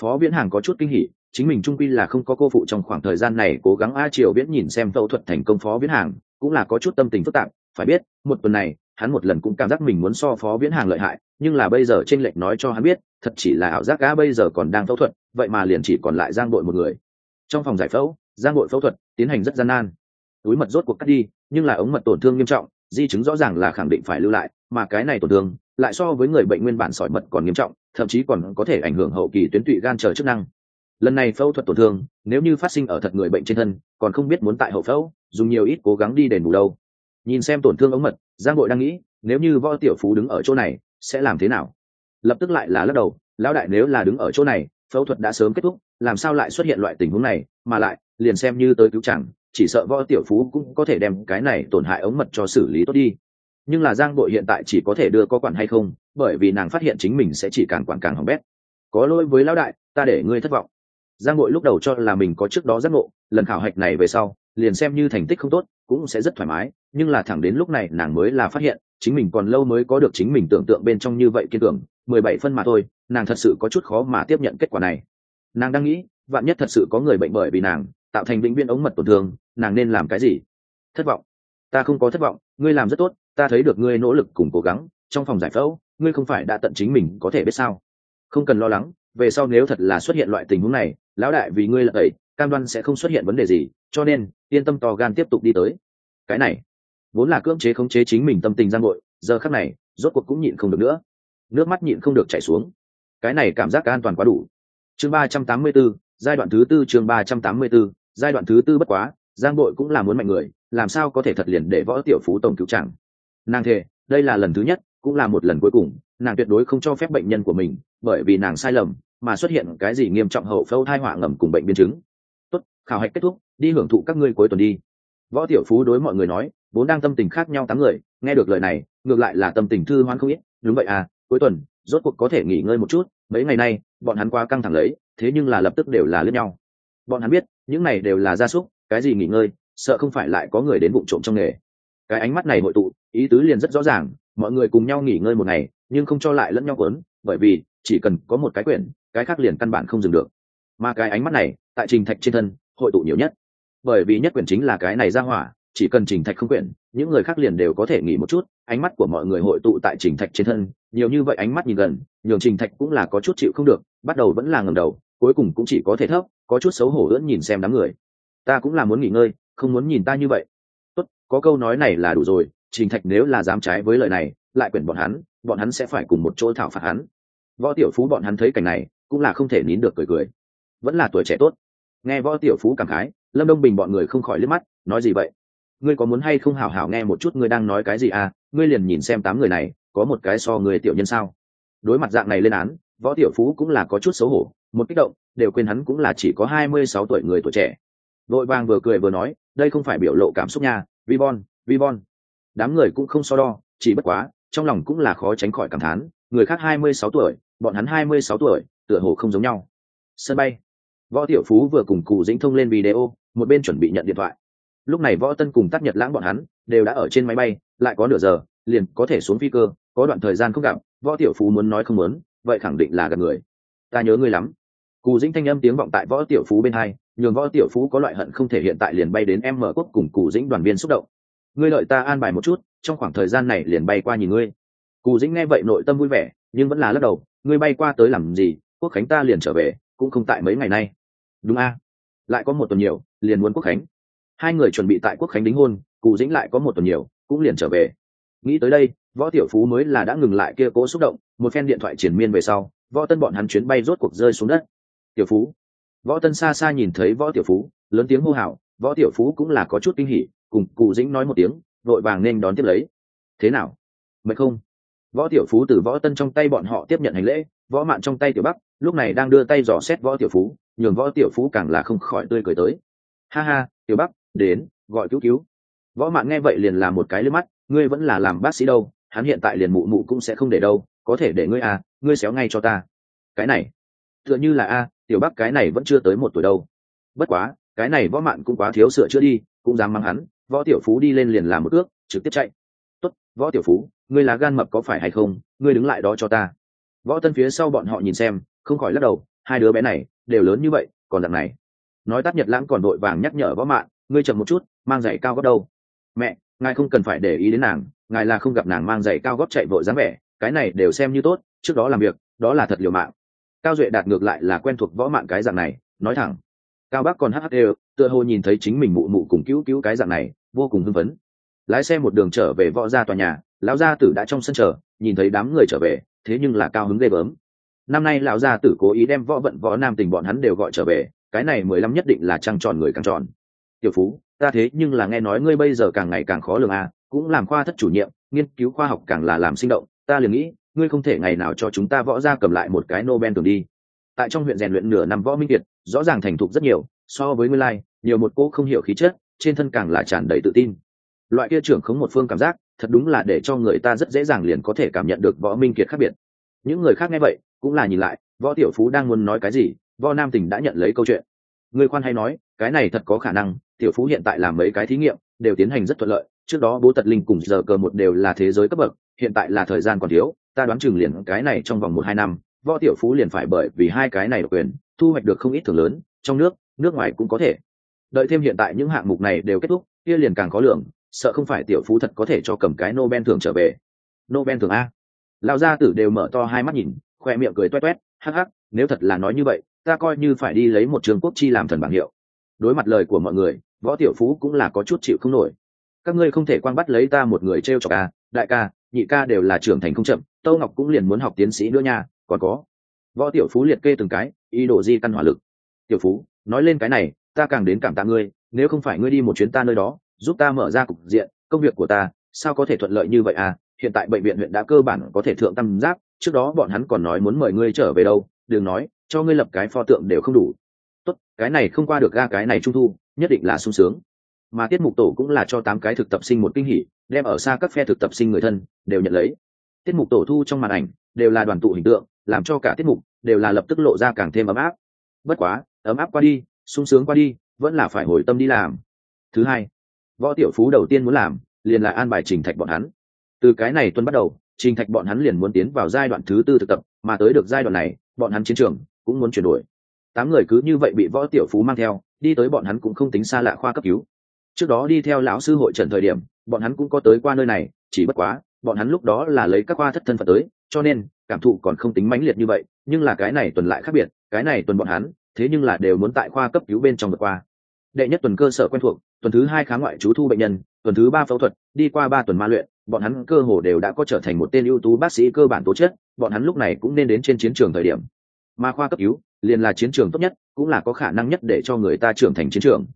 Phó viễn hàng có chút kinh hỉ chính mình trung quy là không có cô phụ trong khoảng thời gian này cố gắng a triều viễn nhìn xem phẫu thuật thành công phó viễn hàng, cũng là có chút tâm tình phức tạp. Phải biết, một tuần này, hắn một lần cũng cảm giác mình muốn so phó viễn hàng lợi hại, nhưng là bây giờ tranh lệch nói cho hắn biết, thật chỉ là ảo giác gã bây giờ còn đang phẫu thuật, vậy mà liền chỉ còn lại giang đội một người. Trong phòng giải phẫu, giang đội phẫu thuật tiến hành rất gian nan. Túi mật rốt cuộc cắt đi, nhưng là ống mật tổn thương nghiêm trọng, di chứng rõ ràng là khẳng định phải lưu lại, mà cái này tổn thương, lại so với người bệnh nguyên bản sỏi mật còn nghiêm trọng, thậm chí còn có thể ảnh hưởng hậu kỳ tuyến tụy gan chờ chức năng lần này phẫu thuật tổn thương, nếu như phát sinh ở thật người bệnh trên thân, còn không biết muốn tại hậu phẫu, dùng nhiều ít cố gắng đi đền bù đâu. Nhìn xem tổn thương ống mật, giang bội đang nghĩ, nếu như võ tiểu phú đứng ở chỗ này, sẽ làm thế nào? Lập tức lại là lắc đầu, lão đại nếu là đứng ở chỗ này, phẫu thuật đã sớm kết thúc, làm sao lại xuất hiện loại tình huống này, mà lại, liền xem như tới cứu chẳng, chỉ sợ võ tiểu phú cũng có thể đem cái này tổn hại ống mật cho xử lý tốt đi. Nhưng là giang bội hiện tại chỉ có thể đưa có quản hay không, bởi vì nàng phát hiện chính mình sẽ chỉ càng quản càng hỏng bét. Có lỗi với lão đại, ta để ngươi thất vọng giang bội lúc đầu cho là mình có trước đó giác ngộ, lần khảo hạch này về sau, liền xem như thành tích không tốt, cũng sẽ rất thoải mái, nhưng là thẳng đến lúc này nàng mới là phát hiện, chính mình còn lâu mới có được chính mình tưởng tượng bên trong như vậy kiên cường, mười bảy phân mà thôi, nàng thật sự có chút khó mà tiếp nhận kết quả này. Nàng đang nghĩ, vạn nhất thật sự có người bệnh bởi vì nàng, tạo thành vĩnh viên ống mật tổn thương, nàng nên làm cái gì? Thất vọng. Ta không có thất vọng, ngươi làm rất tốt, ta thấy được ngươi nỗ lực cùng cố gắng, trong phòng giải phẫu, ngươi không phải đã tận chính mình có thể biết sao? Không cần lo lắng, về sau nếu thật là xuất hiện loại tình huống này lão đại vì ngươi là tẩy cam đoan sẽ không xuất hiện vấn đề gì cho nên yên tâm to gan tiếp tục đi tới. Cái này vốn là cưỡng chế khống chế chính mình tâm tình Giang bội giờ khắc này rốt cuộc cũng nhịn không được nữa. Nước mắt nhịn không được chảy xuống. Cái này cảm giác an toàn quá đủ. Chương ba trăm tám mươi 384, giai đoạn thứ tư chương ba trăm tám mươi 384, giai đoạn thứ tư bất quá giang bội cũng là muốn mạnh người làm sao có thể thật liền để võ tiểu phú tổng cứu chẳng nàng thề đây là lần thứ nhất cũng là một lần cuối cùng nàng tuyệt đối không cho phép bệnh nhân của mình bởi vì nàng sai lầm mà xuất hiện cái gì nghiêm trọng hậu phẫu thai họa ngầm cùng bệnh biến chứng. Tốt, khảo hạch kết thúc, đi hưởng thụ các ngươi cuối tuần đi. Võ tiểu phú đối mọi người nói, vốn đang tâm tình khác nhau tám người, nghe được lời này, ngược lại là tâm tình thư hoan không ít. Đúng vậy à cuối tuần, rốt cuộc có thể nghỉ ngơi một chút, mấy ngày nay, bọn hắn qua căng thẳng lấy, thế nhưng là lập tức đều là lướt nhau. Bọn hắn biết, những này đều là gia súc, cái gì nghỉ ngơi, sợ không phải lại có người đến vụ trộm trong nghề. Cái ánh mắt này hội tụ, ý tứ liền rất rõ ràng, mọi người cùng nhau nghỉ ngơi một ngày, nhưng không cho lại lẫn nhau quấn bởi vì chỉ cần có một cái quyển, cái khác liền căn bản không dừng được. Mà cái ánh mắt này, tại trình thạch trên thân, hội tụ nhiều nhất. Bởi vì nhất quyển chính là cái này ra hỏa, chỉ cần trình thạch không quyển, những người khác liền đều có thể nghỉ một chút. Ánh mắt của mọi người hội tụ tại trình thạch trên thân, nhiều như vậy ánh mắt nhìn gần, nhường trình thạch cũng là có chút chịu không được, bắt đầu vẫn là ngầm đầu, cuối cùng cũng chỉ có thể thấp, có chút xấu hổ ưỡn nhìn xem đám người. Ta cũng là muốn nghỉ ngơi, không muốn nhìn ta như vậy. Tốt, có câu nói này là đủ rồi, trình thạch nếu là dám trái với lời này, lại quyển bọn hắn bọn hắn sẽ phải cùng một chỗ thảo phạt hắn võ tiểu phú bọn hắn thấy cảnh này, cũng là không thể nín được cười cười. Vẫn là tuổi trẻ tốt. Nghe võ tiểu phú cảm khái, lâm đông bình bọn người không khỏi liếc mắt, nói gì vậy? Ngươi có muốn hay không hảo hảo nghe một chút ngươi đang nói cái gì à? Ngươi liền nhìn xem tám người này, có một cái so người tiểu nhân sao? Đối mặt dạng này lên án, võ tiểu phú cũng là có chút xấu hổ, một kích động, đều quên hắn cũng là chỉ có hai mươi sáu tuổi người tuổi trẻ. Vội vàng vừa cười vừa nói, đây không phải biểu lộ cảm xúc nha, vi bon vi bon. Đám người cũng không so đo, chỉ bất quá, trong lòng cũng là khó tránh khỏi cảm thán, người khác hai mươi sáu tuổi bọn hắn hai mươi sáu tuổi, tựa hồ không giống nhau. Sân bay. Võ tiểu phú vừa cùng cụ dĩnh thông lên video, một bên chuẩn bị nhận điện thoại. Lúc này võ tân cùng tắt nhật lãng bọn hắn đều đã ở trên máy bay, lại có nửa giờ, liền có thể xuống phi cơ, có đoạn thời gian không gặp, võ tiểu phú muốn nói không muốn, vậy khẳng định là gặp người. Ta nhớ ngươi lắm. Cù dĩnh thanh âm tiếng vọng tại võ tiểu phú bên hai, nhường võ tiểu phú có loại hận không thể hiện tại liền bay đến em mở quốc cùng cù dĩnh đoàn viên xúc động. Ngươi lợi ta an bài một chút, trong khoảng thời gian này liền bay qua nhìn ngươi. Cù dĩnh nghe vậy nội tâm vui vẻ, nhưng vẫn là lắc đầu ngươi bay qua tới làm gì, quốc khánh ta liền trở về, cũng không tại mấy ngày nay. Đúng a? Lại có một tuần nhiều, liền muốn quốc khánh. Hai người chuẩn bị tại quốc khánh đính hôn cù dĩnh lại có một tuần nhiều, cũng liền trở về. Nghĩ tới đây, võ tiểu phú mới là đã ngừng lại kia cố xúc động, một phen điện thoại triển miên về sau, võ tân bọn hắn chuyến bay rốt cuộc rơi xuống đất. Tiểu phú. Võ tân xa xa nhìn thấy võ tiểu phú, lớn tiếng hô hào, võ tiểu phú cũng là có chút kinh hỉ, cùng cụ dĩnh nói một tiếng, vội vàng nên đón tiếp lấy. Thế nào? Mệt không? Võ tiểu phú từ võ tân trong tay bọn họ tiếp nhận hành lễ, võ mạn trong tay tiểu bắc, lúc này đang đưa tay dò xét võ tiểu phú, nhường võ tiểu phú càng là không khỏi tươi cười tới. Ha ha, tiểu bắc, đến, gọi cứu cứu. Võ mạn nghe vậy liền làm một cái lên mắt, ngươi vẫn là làm bác sĩ đâu, hắn hiện tại liền mụ mụ cũng sẽ không để đâu, có thể để ngươi à ngươi xéo ngay cho ta. Cái này, tựa như là a, tiểu bắc cái này vẫn chưa tới một tuổi đâu. Bất quá, cái này võ mạn cũng quá thiếu sửa chữa đi, cũng dám mang hắn, võ tiểu phú đi lên liền làm một ước, trực tiếp chạy tốt, võ tiểu phú, ngươi là gan mập có phải hay không? Ngươi đứng lại đó cho ta. Võ tân phía sau bọn họ nhìn xem, không khỏi lắc đầu, hai đứa bé này, đều lớn như vậy, còn dạng này. Nói tắt nhật lãng còn đội vàng nhắc nhở võ mạn, ngươi chậm một chút, mang giày cao gót đâu. Mẹ, ngài không cần phải để ý đến nàng, ngài là không gặp nàng mang giày cao gót chạy vội dáng vẻ, cái này đều xem như tốt, trước đó làm việc, đó là thật liều mạng. Cao duệ đạt ngược lại là quen thuộc võ mạng cái dạng này, nói thẳng. Cao bác còn hh đều, tựa hồ nhìn thấy chính mình mụ mụ cùng cứu cứu cái dạng này, vô cùng hưng phấn lái xe một đường trở về võ gia tòa nhà, lão gia tử đã trong sân chờ, nhìn thấy đám người trở về, thế nhưng là cao hứng ghê gớm. Năm nay lão gia tử cố ý đem võ vận võ nam tình bọn hắn đều gọi trở về, cái này mười lăm nhất định là trăng tròn người càng tròn. Tiểu phú, ta thế nhưng là nghe nói ngươi bây giờ càng ngày càng khó lường à cũng làm khoa thất chủ nhiệm, nghiên cứu khoa học càng là làm sinh động, ta liền nghĩ, ngươi không thể ngày nào cho chúng ta võ ra cầm lại một cái nobel thường đi. Tại trong huyện rèn luyện nửa năm võ minh kiệt, rõ ràng thành thục rất nhiều, so với ngươi lai, nhiều một cô không hiểu khí chất, trên thân càng là tràn đầy tự tin loại kia trưởng không một phương cảm giác, thật đúng là để cho người ta rất dễ dàng liền có thể cảm nhận được võ minh kiệt khác biệt. Những người khác nghe vậy, cũng là nhìn lại, võ tiểu phú đang muốn nói cái gì, võ nam tình đã nhận lấy câu chuyện. Người khoan hay nói, cái này thật có khả năng, tiểu phú hiện tại làm mấy cái thí nghiệm, đều tiến hành rất thuận lợi, trước đó bố tật linh cùng giờ cờ một đều là thế giới cấp bậc, hiện tại là thời gian còn thiếu, ta đoán chừng liền cái này trong vòng một hai năm, võ tiểu phú liền phải bởi vì hai cái này độc quyền, thu hoạch được không ít thưởng lớn, trong nước nước ngoài cũng có thể. Đợi thêm hiện tại những hạng mục này đều kết thúc, kia liền càng có lượng sợ không phải tiểu phú thật có thể cho cầm cái nobel thường trở về. Nobel thường a. Lão gia tử đều mở to hai mắt nhìn khoe miệng cười toét toét hắc hắc, nếu thật là nói như vậy, ta coi như phải đi lấy một trường quốc chi làm thần bảng hiệu. Đối mặt lời của mọi người, võ tiểu phú cũng là có chút chịu không nổi. Các ngươi không thể quan bắt lấy ta một người t r e o cho ca à, đại ca, nhị ca đều là trưởng thành không chậm, tâu ngọc cũng liền muốn học tiến sĩ nữa nha, còn có. Võ tiểu phú liệt kê từng cái, ý đồ di căn hỏa lực. Tiểu phú, nói lên cái này, ta càng đến cảm tạ ngươi, nếu không phải ngươi đi một chuyến ta nơi đó giúp ta mở ra cục diện, công việc của ta, sao có thể thuận lợi như vậy à? Hiện tại bệnh viện huyện đã cơ bản có thể thượng tam giác, trước đó bọn hắn còn nói muốn mời ngươi trở về đâu, đừng nói, cho ngươi lập cái pho tượng đều không đủ. Tốt, cái này không qua được ga, cái này trung thu, nhất định là sung sướng. Mà tiết mục tổ cũng là cho tám cái thực tập sinh một kinh hỉ, đem ở xa các phe thực tập sinh người thân đều nhận lấy. Tiết mục tổ thu trong màn ảnh đều là đoàn tụ hình tượng, làm cho cả tiết mục đều là lập tức lộ ra càng thêm ấm áp. Bất quá, ấm áp qua đi, sung sướng qua đi, vẫn là phải hồi tâm đi làm. Thứ hai võ tiểu phú đầu tiên muốn làm, liền là an bài trình thạch bọn hắn. Từ cái này tuần bắt đầu, trình thạch bọn hắn liền muốn tiến vào giai đoạn thứ tư thực tập, mà tới được giai đoạn này, bọn hắn chiến trường cũng muốn chuyển đổi. Tám người cứ như vậy bị võ tiểu phú mang theo, đi tới bọn hắn cũng không tính xa lạ khoa cấp cứu. Trước đó đi theo lão sư hội trần thời điểm, bọn hắn cũng có tới qua nơi này, chỉ bất quá, bọn hắn lúc đó là lấy các khoa thất thân phận tới, cho nên, cảm thụ còn không tính mãnh liệt như vậy, nhưng là cái này tuần lại khác biệt, cái này tuần bọn hắn, thế nhưng là đều muốn tại khoa cấp cứu bên trong vượt qua. Đệ nhất tuần cơ sở quen thuộc tuần thứ hai kháng ngoại chú thu bệnh nhân, tuần thứ ba phẫu thuật, đi qua ba tuần ma luyện, bọn hắn cơ hồ đều đã có trở thành một tên ưu tú bác sĩ cơ bản tố chất, bọn hắn lúc này cũng nên đến trên chiến trường thời điểm. Mà khoa cấp cứu, liền là chiến trường tốt nhất, cũng là có khả năng nhất để cho người ta trưởng thành chiến trường.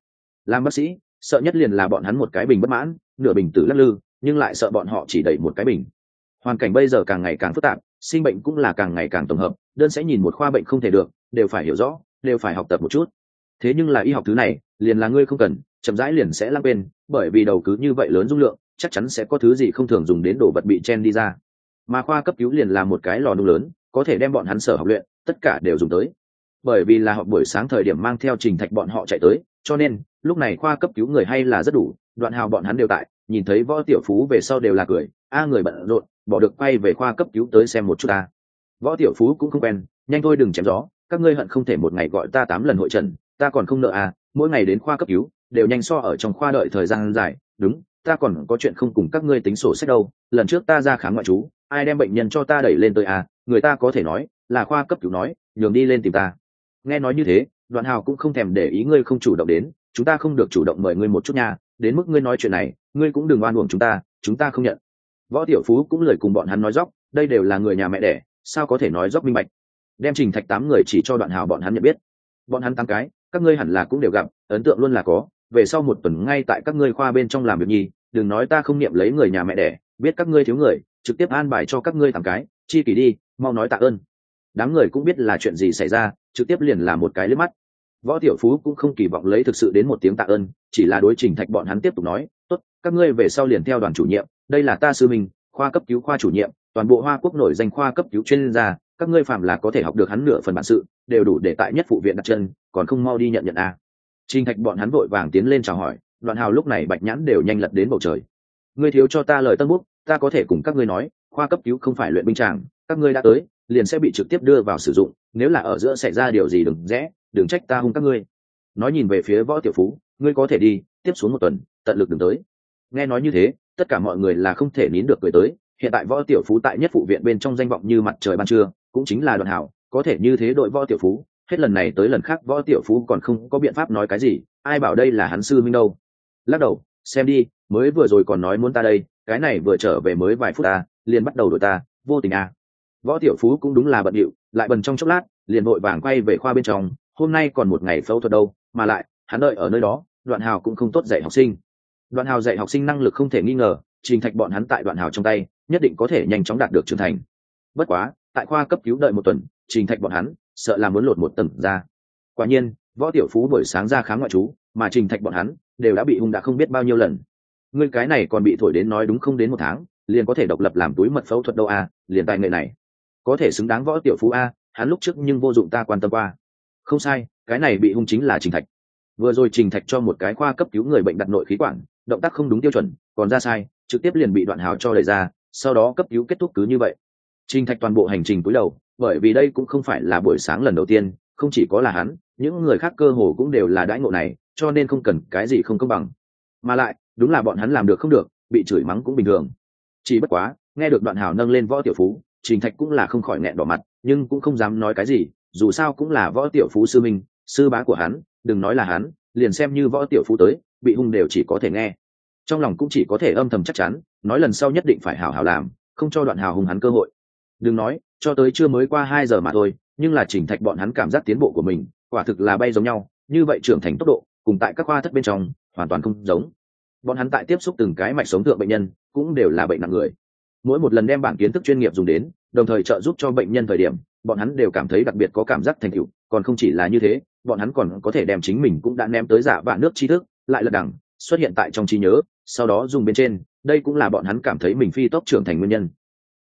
Làm bác sĩ, sợ nhất liền là bọn hắn một cái bình bất mãn, nửa bình tử lắc lư, nhưng lại sợ bọn họ chỉ đẩy một cái bình. Hoàn cảnh bây giờ càng ngày càng phức tạp, sinh bệnh cũng là càng ngày càng tổng hợp, đơn sẽ nhìn một khoa bệnh không thể được, đều phải hiểu rõ, đều phải học tập một chút. Thế nhưng là y học thứ này, liền là ngươi không cần chậm rãi liền sẽ lăn bên bởi vì đầu cứ như vậy lớn dung lượng, chắc chắn sẽ có thứ gì không thường dùng đến đồ vật bị chen đi ra. Mà khoa cấp cứu liền là một cái lò nung lớn, có thể đem bọn hắn sở học luyện, tất cả đều dùng tới. Bởi vì là họp buổi sáng thời điểm mang theo trình thạch bọn họ chạy tới, cho nên, lúc này khoa cấp cứu người hay là rất đủ, đoạn hào bọn hắn đều tại, nhìn thấy võ tiểu phú về sau đều là cười, a, người bận rộn, bỏ được quay về khoa cấp cứu tới xem một chút ta. Võ tiểu phú cũng không quen, nhanh thôi đừng chém gió, các ngươi hận không thể một ngày gọi ta tám lần hội trần, ta còn không nợ à mỗi ngày đến khoa cấp cứu đều nhanh so ở trong khoa đợi thời gian dài. Đúng, ta còn có chuyện không cùng các ngươi tính sổ sách đâu. Lần trước ta ra khám ngoại trú, ai đem bệnh nhân cho ta đẩy lên tới à? Người ta có thể nói là khoa cấp cứu nói, nhường đi lên tìm ta. Nghe nói như thế, đoạn hào cũng không thèm để ý ngươi không chủ động đến. Chúng ta không được chủ động mời ngươi một chút nha. Đến mức ngươi nói chuyện này, ngươi cũng đừng oan uổng chúng ta chúng ta không nhận. Võ tiểu phú cũng lời cùng bọn hắn nói dóc đây đều là người nhà mẹ đẻ, sao có thể nói dóc minh bạch? Đem trình thạch tám người chỉ cho đoạn hào bọn hắn nhận biết. Bọn hắn tám cái, các ngươi hẳn là cũng đều gặp, ấn tượng luôn là có về sau một tuần ngay tại các ngươi khoa bên trong làm việc nhi, đừng nói ta không niệm lấy người nhà mẹ đẻ, biết các ngươi thiếu người, trực tiếp an bài cho các ngươi thằng cái, chi kỷ đi, mau nói tạ ơn đám người cũng biết là chuyện gì xảy ra, trực tiếp liền là một cái lướt mắt võ tiểu phú cũng không kỳ vọng lấy thực sự đến một tiếng tạ ơn, chỉ là đối trình thạch bọn hắn tiếp tục nói, tốt, các ngươi về sau liền theo đoàn chủ nhiệm, đây là ta sư mình khoa cấp cứu khoa chủ nhiệm, toàn bộ hoa quốc nổi danh khoa cấp cứu chuyên gia, các ngươi phạm là có thể học được hắn nửa phần bản sự, đều đủ để tại nhất phụ viện đặt chân, còn không mau đi nhận nhận a à trình thạch bọn hắn vội vàng tiến lên chào hỏi, đoạn hào lúc này bạch nhãn đều nhanh lật đến bầu trời. Ngươi thiếu cho ta lời tân bút, ta có thể cùng các ngươi nói, khoa cấp cứu không phải luyện binh tràng, các ngươi đã tới, liền sẽ bị trực tiếp đưa vào sử dụng, nếu là ở giữa xảy ra điều gì đừng rẽ, đừng trách ta hung các ngươi. Nói nhìn về phía võ tiểu phú, ngươi có thể đi, tiếp xuống một tuần, tận lực đừng tới. Nghe nói như thế, tất cả mọi người là không thể nín được cười tới, hiện tại võ tiểu phú tại nhất phụ viện bên trong danh vọng như mặt trời ban trưa, cũng chính là đoàn Hào, có thể như thế đội võ tiểu phú hết lần này tới lần khác võ tiểu phú còn không có biện pháp nói cái gì, ai bảo đây là hắn sư minh đâu. Lắc đầu, xem đi, mới vừa rồi còn nói muốn ta đây, cái này vừa trở về mới vài phút ta, liền bắt đầu đổi ta, vô tình à. Võ tiểu phú cũng đúng là bận điệu, lại bần trong chốc lát, liền vội vàng quay về khoa bên trong, hôm nay còn một ngày phẫu thuật đâu, mà lại, hắn đợi ở nơi đó, đoạn hào cũng không tốt dạy học sinh. Đoạn hào dạy học sinh năng lực không thể nghi ngờ, trình thạch bọn hắn tại đoạn hào trong tay, nhất định có thể nhanh chóng đạt được trưởng thành. Bất quá, tại khoa cấp cứu đợi một tuần, trình thạch bọn hắn sợ là muốn lột một tầng ra. Quả nhiên võ tiểu phú buổi sáng ra khám ngoại trú mà trình thạch bọn hắn đều đã bị hung đã không biết bao nhiêu lần. Ngươi cái này còn bị thổi đến nói đúng không đến một tháng liền có thể độc lập làm túi mật phẫu thuật đâu a à, liền tài nghệ này. Có thể xứng đáng võ tiểu phú a hắn lúc trước nhưng vô dụng ta quan tâm qua. Không sai cái này bị hung chính là trình thạch. Vừa rồi trình thạch cho một cái khoa cấp cứu người bệnh đặt nội khí quản động tác không đúng tiêu chuẩn còn ra sai trực tiếp liền bị đoạn hào cho đẩy ra sau đó cấp cứu kết thúc cứ như vậy. Trình thạch toàn bộ hành trình cúi đầu bởi vì đây cũng không phải là buổi sáng lần đầu tiên, không chỉ có là hắn, những người khác cơ hồ cũng đều là đãi ngộ này, cho nên không cần cái gì không công bằng. Mà lại, đúng là bọn hắn làm được không được, bị chửi mắng cũng bình thường. Chỉ bất quá, nghe được đoạn hào nâng lên võ tiểu phú, trình thạch cũng là không khỏi nghẹn đỏ mặt, nhưng cũng không dám nói cái gì, dù sao cũng là võ tiểu phú sư minh, sư bá của hắn, đừng nói là hắn, liền xem như võ tiểu phú tới, bị hung đều chỉ có thể nghe. Trong lòng cũng chỉ có thể âm thầm chắc chắn, nói lần sau nhất định phải hảo hảo làm, không cho đoạn hào hùng hắn cơ hội đừng nói, cho tới chưa mới qua hai giờ mà thôi, nhưng là chỉnh thạch bọn hắn cảm giác tiến bộ của mình, quả thực là bay giống nhau. Như vậy trưởng thành tốc độ, cùng tại các khoa thất bên trong, hoàn toàn không giống. Bọn hắn tại tiếp xúc từng cái mạch sống thượng bệnh nhân, cũng đều là bệnh nặng người. Mỗi một lần đem bản kiến thức chuyên nghiệp dùng đến, đồng thời trợ giúp cho bệnh nhân thời điểm, bọn hắn đều cảm thấy đặc biệt có cảm giác thành tựu. Còn không chỉ là như thế, bọn hắn còn có thể đem chính mình cũng đã ném tới giả vạn nước tri thức, lại lật đẳng xuất hiện tại trong trí nhớ, sau đó dùng bên trên. Đây cũng là bọn hắn cảm thấy mình phi tốc trưởng thành nguyên nhân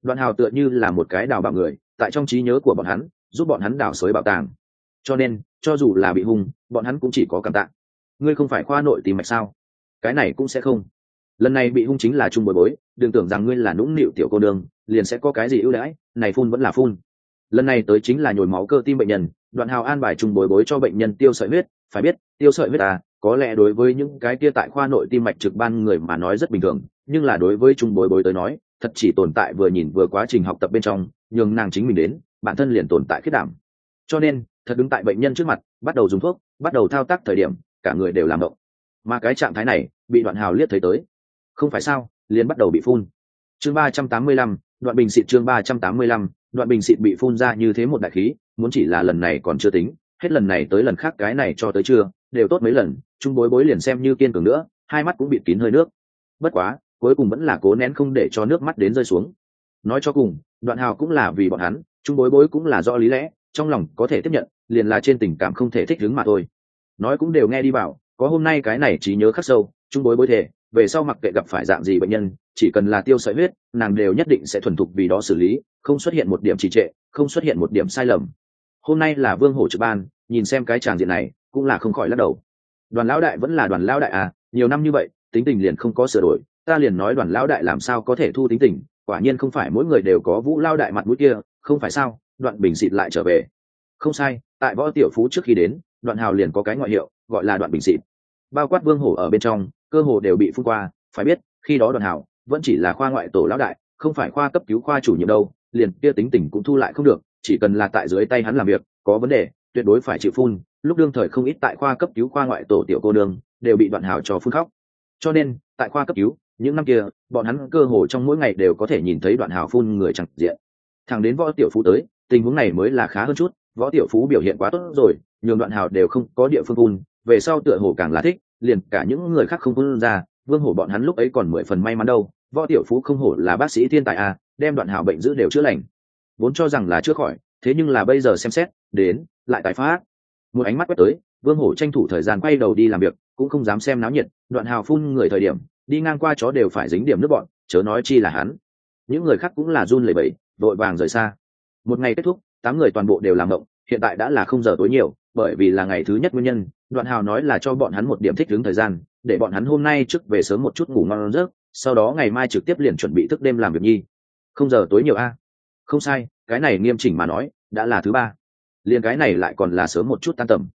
đoạn hào tựa như là một cái đào bảo người, tại trong trí nhớ của bọn hắn, giúp bọn hắn đào xới bảo tàng. Cho nên, cho dù là bị hung, bọn hắn cũng chỉ có cảm tạ. Ngươi không phải khoa nội tìm mạch sao? Cái này cũng sẽ không. Lần này bị hung chính là trung bồi bối, đừng tưởng rằng ngươi là nũng nịu tiểu cô đường liền sẽ có cái gì ưu đãi, này phun vẫn là phun. Lần này tới chính là nhồi máu cơ tim bệnh nhân, đoạn hào an bài trung bồi bối cho bệnh nhân tiêu sợi huyết, phải biết, tiêu sợi huyết à có lẽ đối với những cái kia tại khoa nội tim mạch trực ban người mà nói rất bình thường, nhưng là đối với trung bồi bối tới nói thật chỉ tồn tại vừa nhìn vừa quá trình học tập bên trong, nhường nàng chính mình đến, bản thân liền tồn tại khiết đảm. Cho nên, thật đứng tại bệnh nhân trước mặt, bắt đầu dùng thuốc, bắt đầu thao tác thời điểm, cả người đều làm động. Mà cái trạng thái này, bị đoạn hào liếc thấy tới. Không phải sao, liền bắt đầu bị phun. Chương ba trăm tám mươi lăm, đoạn bình xịt chương ba trăm tám mươi lăm, đoạn bình xịt bị phun ra như thế một đại khí, muốn chỉ là lần này còn chưa tính, hết lần này tới lần khác cái này cho tới chưa đều tốt mấy lần trung bối bối liền xem như kiên cường nữa, hai mắt cũng bị kín hơi nước. Bất quá cuối cùng vẫn là cố nén không để cho nước mắt đến rơi xuống. Nói cho cùng, đoạn hào cũng là vì bọn hắn trung bối bối cũng là do lý lẽ, trong lòng có thể tiếp nhận, liền là trên tình cảm không thể thích hứng mà thôi. Nói cũng đều nghe đi bảo có hôm nay cái này trí nhớ khắc sâu trung bối bối thể về sau mặc kệ gặp phải dạng gì bệnh nhân, chỉ cần là tiêu sợi huyết, nàng đều nhất định sẽ thuần thục vì đó xử lý, không xuất hiện một điểm trì trệ, không xuất hiện một điểm sai lầm. Hôm nay là vương hổ trực ban, nhìn xem cái tràng diện này, cũng là không khỏi lắc đầu. Đoàn lão đại vẫn là đoàn lão đại à nhiều năm như vậy, tính tình liền không có sửa đổi ta liền nói đoàn lão đại làm sao có thể thu tính tình, quả nhiên không phải mỗi người đều có vũ lao đại mặt mũi kia, không phải sao? Đoạn bình xịt lại trở về. Không sai, tại võ tiểu phú trước khi đến, đoạn hào liền có cái ngoại hiệu, gọi là đoạn bình xịt bao quát vương hổ ở bên trong, cơ hồ đều bị phun qua, phải biết, khi đó đoạn hào vẫn chỉ là khoa ngoại tổ lão đại, không phải khoa cấp cứu khoa chủ nhiệm đâu, liền kia tính tình cũng thu lại không được, chỉ cần là tại dưới tay hắn làm việc, có vấn đề, tuyệt đối phải chịu phun. Lúc đương thời không ít tại khoa cấp cứu khoa ngoại tổ tiểu cô đường đều bị đoạn hào cho phun khóc. Cho nên, tại khoa cấp cứu những năm kia, bọn hắn cơ hồ trong mỗi ngày đều có thể nhìn thấy đoạn hào phun người chẳng diện. Thằng đến võ tiểu phú tới, tình huống này mới là khá hơn chút, võ tiểu phú biểu hiện quá tốt rồi, nhường đoạn hào đều không có địa phương phun, về sau tựa hồ càng là thích, liền cả những người khác không phun ra, vương hổ bọn hắn lúc ấy còn mười phần may mắn đâu, võ tiểu phú không hổ là bác sĩ thiên tài à đem đoạn hào bệnh giữ đều chữa lành. Vốn cho rằng là chữa khỏi, thế nhưng là bây giờ xem xét, đến, lại tái phát. Một ánh mắt quét tới, vương hổ tranh thủ thời gian quay đầu đi làm việc, cũng không dám xem náo nhiệt, đoạn hào phun người thời điểm đi ngang qua chó đều phải dính điểm nước bọn, chớ nói chi là hắn. Những người khác cũng là run lẩy bẩy, vội vàng rời xa. Một ngày kết thúc, tám người toàn bộ đều làm động hiện tại đã là không giờ tối nhiều, bởi vì là ngày thứ nhất nguyên nhân, đoạn hào nói là cho bọn hắn một điểm thích ứng thời gian, để bọn hắn hôm nay trước về sớm một chút ngủ ngon giấc, sau đó ngày mai trực tiếp liền chuẩn bị thức đêm làm việc nhi. Không giờ tối nhiều a. Không sai, cái này nghiêm chỉnh mà nói, đã là thứ ba. Liền cái này lại còn là sớm một chút tan tầm.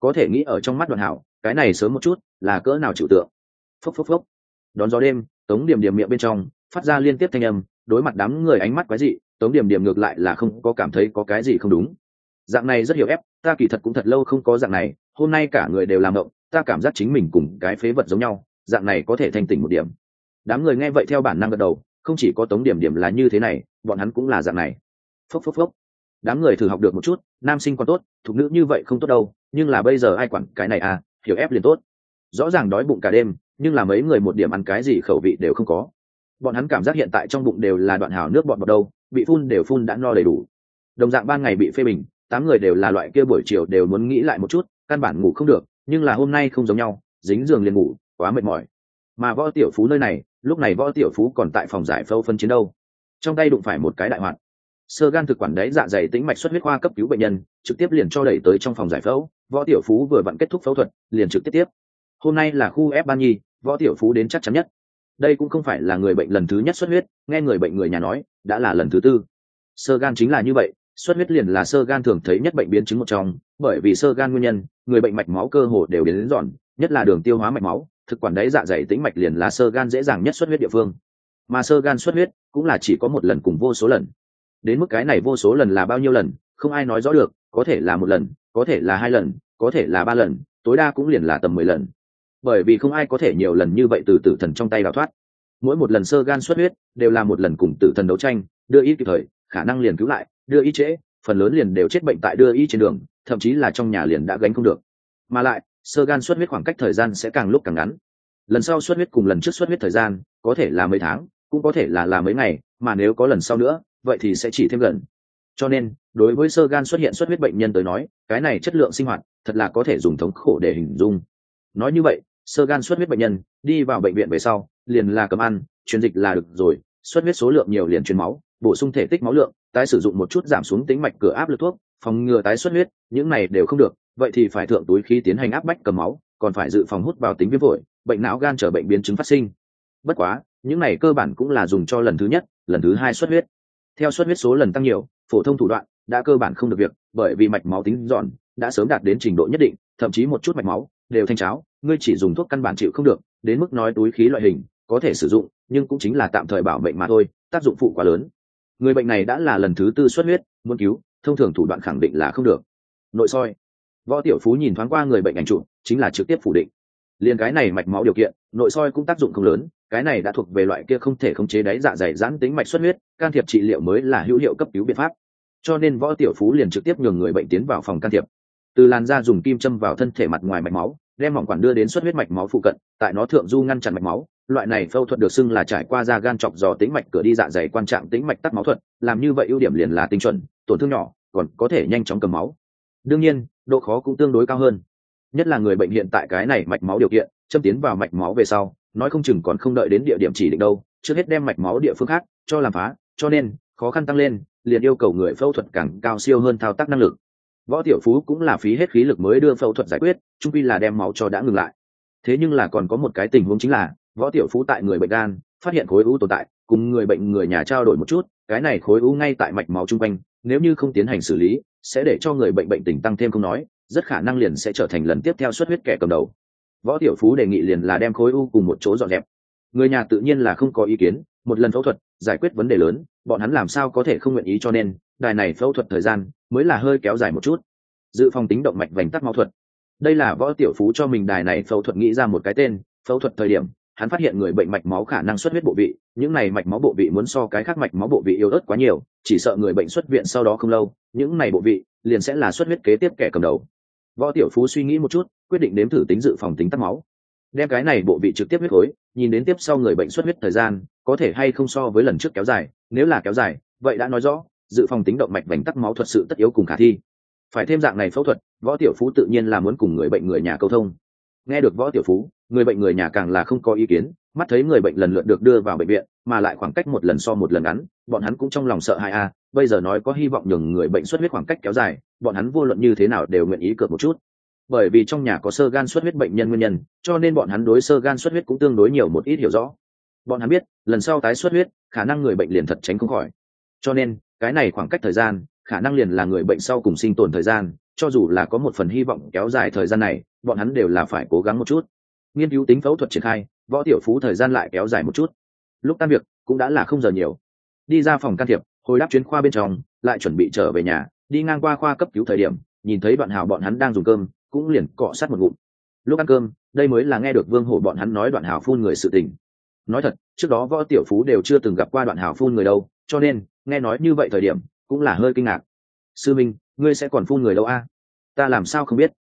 Có thể nghĩ ở trong mắt đoạn hảo cái này sớm một chút, là cỡ nào chịu tượng. Phốc phốc phốc đón gió đêm, tống điểm điểm miệng bên trong phát ra liên tiếp thanh âm, đối mặt đám người ánh mắt quái dị, tống điểm điểm ngược lại là không có cảm thấy có cái gì không đúng. Dạng này rất hiểu ép, ta kỳ thật cũng thật lâu không có dạng này, hôm nay cả người đều làm động, ta cảm giác chính mình cùng cái phế vật giống nhau, dạng này có thể thành tỉnh một điểm. Đám người nghe vậy theo bản năng gật đầu, không chỉ có tống điểm điểm là như thế này, bọn hắn cũng là dạng này. Phốc phốc phốc. Đám người thử học được một chút, nam sinh còn tốt, thục nữ như vậy không tốt đâu, nhưng là bây giờ ai quản cái này à hiểu ép liền tốt rõ ràng đói bụng cả đêm, nhưng là mấy người một điểm ăn cái gì khẩu vị đều không có. Bọn hắn cảm giác hiện tại trong bụng đều là đoạn hào nước bọn bọt đâu, bị phun đều phun đã no đầy đủ. Đồng dạng ban ngày bị phê bình, tám người đều là loại kia buổi chiều đều muốn nghĩ lại một chút, căn bản ngủ không được, nhưng là hôm nay không giống nhau, dính giường liền ngủ, quá mệt mỏi. Mà võ tiểu phú nơi này, lúc này võ tiểu phú còn tại phòng giải phẫu phân chiến đâu. Trong tay đụng phải một cái đại hoạt. Sơ gan thực quản đáy dạ dày tĩnh mạch xuất huyết khoa cấp cứu bệnh nhân, trực tiếp liền cho đẩy tới trong phòng giải phẫu. Võ tiểu phú vừa vặn kết thúc phẫu thuật, liền trực tiếp tiếp hôm nay là khu ép ban nhi, võ tiểu phú đến chắc chắn nhất. Đây cũng không phải là người bệnh lần thứ nhất xuất huyết, nghe người bệnh người nhà nói, đã là lần thứ tư. Sơ gan chính là như vậy, xuất huyết liền là sơ gan thường thấy nhất bệnh biến chứng một trong, bởi vì sơ gan nguyên nhân, người bệnh mạch máu cơ hồ đều biến đến giòn, nhất là đường tiêu hóa mạch máu, thực quản đáy dạ dày tĩnh mạch liền là sơ gan dễ dàng nhất xuất huyết địa phương. Mà sơ gan xuất huyết cũng là chỉ có một lần cùng vô số lần. Đến mức cái này vô số lần là bao nhiêu lần, không ai nói rõ được, có thể là một lần, có thể là hai lần, có thể là ba lần, tối đa cũng liền là tầm mười lần bởi vì không ai có thể nhiều lần như vậy từ tử thần trong tay đào thoát. Mỗi một lần sơ gan xuất huyết đều là một lần cùng tử thần đấu tranh, đưa y kịp thời, khả năng liền cứu lại, đưa y trễ, phần lớn liền đều chết bệnh tại đưa y trên đường, thậm chí là trong nhà liền đã gánh không được. Mà lại, sơ gan xuất huyết khoảng cách thời gian sẽ càng lúc càng ngắn. Lần sau xuất huyết cùng lần trước xuất huyết thời gian, có thể là mấy tháng, cũng có thể là là mấy ngày, mà nếu có lần sau nữa, vậy thì sẽ chỉ thêm gần. Cho nên, đối với sơ gan xuất hiện xuất huyết bệnh nhân tới nói, cái này chất lượng sinh hoạt thật là có thể dùng thống khổ để hình dung. Nói như vậy sơ gan xuất huyết bệnh nhân, đi vào bệnh viện về sau, liền là cấm ăn, truyền dịch là được rồi, xuất huyết số lượng nhiều liền truyền máu, bổ sung thể tích máu lượng, tái sử dụng một chút giảm xuống tính mạch cửa áp lực thuốc, phòng ngừa tái xuất huyết, những này đều không được, vậy thì phải thượng túi khí tiến hành áp bách cầm máu, còn phải dự phòng hút vào tính viêm phổi, bệnh não gan trở bệnh biến chứng phát sinh. Bất quá, những này cơ bản cũng là dùng cho lần thứ nhất, lần thứ hai xuất huyết. Theo xuất huyết số lần tăng nhiều, phổ thông thủ đoạn đã cơ bản không được việc, bởi vì mạch máu tính giòn đã sớm đạt đến trình độ nhất định, thậm chí một chút mạch máu đều thanh cháo, ngươi chỉ dùng thuốc căn bản chịu không được, đến mức nói túi khí loại hình, có thể sử dụng, nhưng cũng chính là tạm thời bảo bệnh mà thôi, tác dụng phụ quá lớn. Người bệnh này đã là lần thứ tư xuất huyết, muốn cứu, thông thường thủ đoạn khẳng định là không được. Nội soi. Võ tiểu phú nhìn thoáng qua người bệnh ảnh trụ chính là trực tiếp phủ định. Liền cái này mạch máu điều kiện, nội soi cũng tác dụng không lớn, cái này đã thuộc về loại kia không thể khống chế đáy dạ dày giãn tính mạch xuất huyết, can thiệp trị liệu mới là hữu hiệu cấp cứu biện pháp. Cho nên võ tiểu phú liền trực tiếp nhường người bệnh tiến vào phòng can thiệp từ làn da dùng kim châm vào thân thể mặt ngoài mạch máu, đem mỏng quản đưa đến xuất huyết mạch máu phụ cận, tại nó thượng du ngăn chặn mạch máu. Loại này phẫu thuật được xưng là trải qua da gan chọc dò tính mạch cửa đi dạ dày quan trạng tính mạch tắc máu thuật, làm như vậy ưu điểm liền là tinh chuẩn, tổn thương nhỏ, còn có thể nhanh chóng cầm máu. Đương nhiên, độ khó cũng tương đối cao hơn. Nhất là người bệnh hiện tại cái này mạch máu điều kiện, châm tiến vào mạch máu về sau, nói không chừng còn không đợi đến địa điểm chỉ định đâu, trước hết đem mạch máu địa phương khác cho làm phá, cho nên, khó khăn tăng lên, liền yêu cầu người phẫu thuật càng cao siêu hơn thao tác năng lực võ tiểu phú cũng là phí hết khí lực mới đưa phẫu thuật giải quyết, trung quy là đem máu cho đã ngừng lại. Thế nhưng là còn có một cái tình huống chính là, võ tiểu phú tại người bệnh gan, phát hiện khối u tồn tại, cùng người bệnh người nhà trao đổi một chút, cái này khối u ngay tại mạch máu chung quanh, nếu như không tiến hành xử lý, sẽ để cho người bệnh bệnh tình tăng thêm không nói, rất khả năng liền sẽ trở thành lần tiếp theo xuất huyết kẻ cầm đầu. Võ tiểu phú đề nghị liền là đem khối u cùng một chỗ dọn dẹp. Người nhà tự nhiên là không có ý kiến, một lần phẫu thuật giải quyết vấn đề lớn, bọn hắn làm sao có thể không nguyện ý cho nên, đài này phẫu thuật thời gian mới là hơi kéo dài một chút. Dự phòng tính động mạch vành tắc máu thuật. Đây là võ tiểu phú cho mình đài này phẫu thuật nghĩ ra một cái tên, phẫu thuật thời điểm, hắn phát hiện người bệnh mạch máu khả năng xuất huyết bộ vị, những này mạch máu bộ vị muốn so cái khác mạch máu bộ vị yếu ớt quá nhiều, chỉ sợ người bệnh xuất viện sau đó không lâu, những này bộ vị liền sẽ là xuất huyết kế tiếp kẻ cầm đầu. Võ tiểu phú suy nghĩ một chút, quyết định đếm thử tính dự phòng tính tắc máu. Đem cái này bộ vị trực tiếp huyết khối, nhìn đến tiếp sau người bệnh xuất huyết thời gian, có thể hay không so với lần trước kéo dài, nếu là kéo dài, vậy đã nói rõ dự phòng tính động mạch vành tắc máu thuật sự tất yếu cùng khả thi. Phải thêm dạng này phẫu thuật, võ tiểu phú tự nhiên là muốn cùng người bệnh người nhà câu thông. Nghe được võ tiểu phú, người bệnh người nhà càng là không có ý kiến, mắt thấy người bệnh lần lượt được đưa vào bệnh viện, mà lại khoảng cách một lần so một lần ngắn, bọn hắn cũng trong lòng sợ hai a, bây giờ nói có hy vọng nhường người bệnh xuất huyết khoảng cách kéo dài, bọn hắn vô luận như thế nào đều nguyện ý cược một chút. Bởi vì trong nhà có sơ gan xuất huyết bệnh nhân nguyên nhân, cho nên bọn hắn đối sơ gan xuất huyết cũng tương đối nhiều một ít hiểu rõ. Bọn hắn biết, lần sau tái xuất huyết, khả năng người bệnh liền thật tránh không khỏi. Cho nên cái này khoảng cách thời gian, khả năng liền là người bệnh sau cùng sinh tồn thời gian, cho dù là có một phần hy vọng kéo dài thời gian này, bọn hắn đều là phải cố gắng một chút. Nghiên cứu tính phẫu thuật triển khai, võ tiểu phú thời gian lại kéo dài một chút. Lúc tan việc, cũng đã là không giờ nhiều. Đi ra phòng can thiệp, hồi đáp chuyến khoa bên trong, lại chuẩn bị trở về nhà, đi ngang qua khoa cấp cứu thời điểm, nhìn thấy đoạn hào bọn hắn đang dùng cơm, cũng liền cọ sát một ngụm. Lúc ăn cơm, đây mới là nghe được vương hổ bọn hắn nói đoạn hào phun người sự tình. Nói thật, trước đó võ tiểu phú đều chưa từng gặp qua đoạn hào phun người đâu cho nên, nghe nói như vậy thời điểm, cũng là hơi kinh ngạc. Sư minh, ngươi sẽ còn phun người đâu a? Ta làm sao không biết?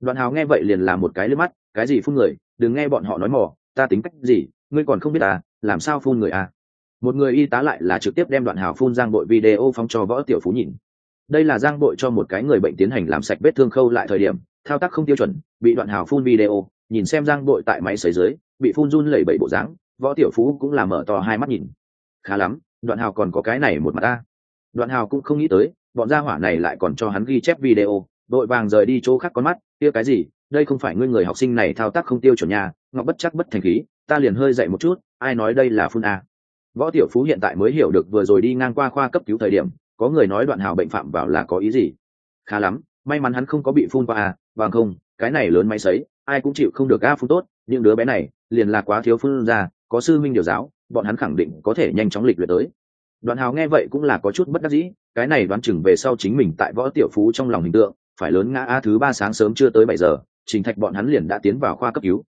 Đoạn hào nghe vậy liền làm một cái lướt mắt, cái gì phun người? Đừng nghe bọn họ nói mỏ ta tính cách gì? Ngươi còn không biết à? Làm sao phun người à một người y tá lại là trực tiếp đem đoạn hào phun giang bội video phóng cho võ tiểu phú nhìn. Đây là giang bội cho một cái người bệnh tiến hành làm sạch vết thương khâu lại thời điểm, thao tác không tiêu chuẩn, bị đoạn hào phun video, nhìn xem giang bội tại máy xấy dưới, bị phun run lẩy bẩy bộ dáng, võ tiểu phú cũng là mở to hai mắt nhìn. Khá lắm đoạn hào còn có cái này một mặt ta. Đoạn hào cũng không nghĩ tới, bọn gia hỏa này lại còn cho hắn ghi chép video, đội vàng rời đi chỗ khác con mắt, kia cái gì? Đây không phải ngươi người học sinh này thao tác không tiêu chuẩn nhà ngọc bất chắc bất thành khí, ta liền hơi dậy một chút, ai nói đây là phun a? Võ tiểu phú hiện tại mới hiểu được vừa rồi đi ngang qua khoa cấp cứu thời điểm, có người nói đoạn hào bệnh phạm vào là có ý gì. Khá lắm, may mắn hắn không có bị phun qua à Vàng không, cái này lớn máy sấy, ai cũng chịu không được a phun tốt, những đứa bé này, liền là quá thiếu phun ra, có sư minh điều giáo bọn hắn khẳng định có thể nhanh chóng lịch luyện tới. Đoạn hào nghe vậy cũng là có chút bất đắc dĩ, cái này đoán chừng về sau chính mình tại võ tiểu phú trong lòng hình tượng, phải lớn ngã a thứ ba sáng sớm chưa tới bảy giờ, trình thạch bọn hắn liền đã tiến vào khoa cấp cứu.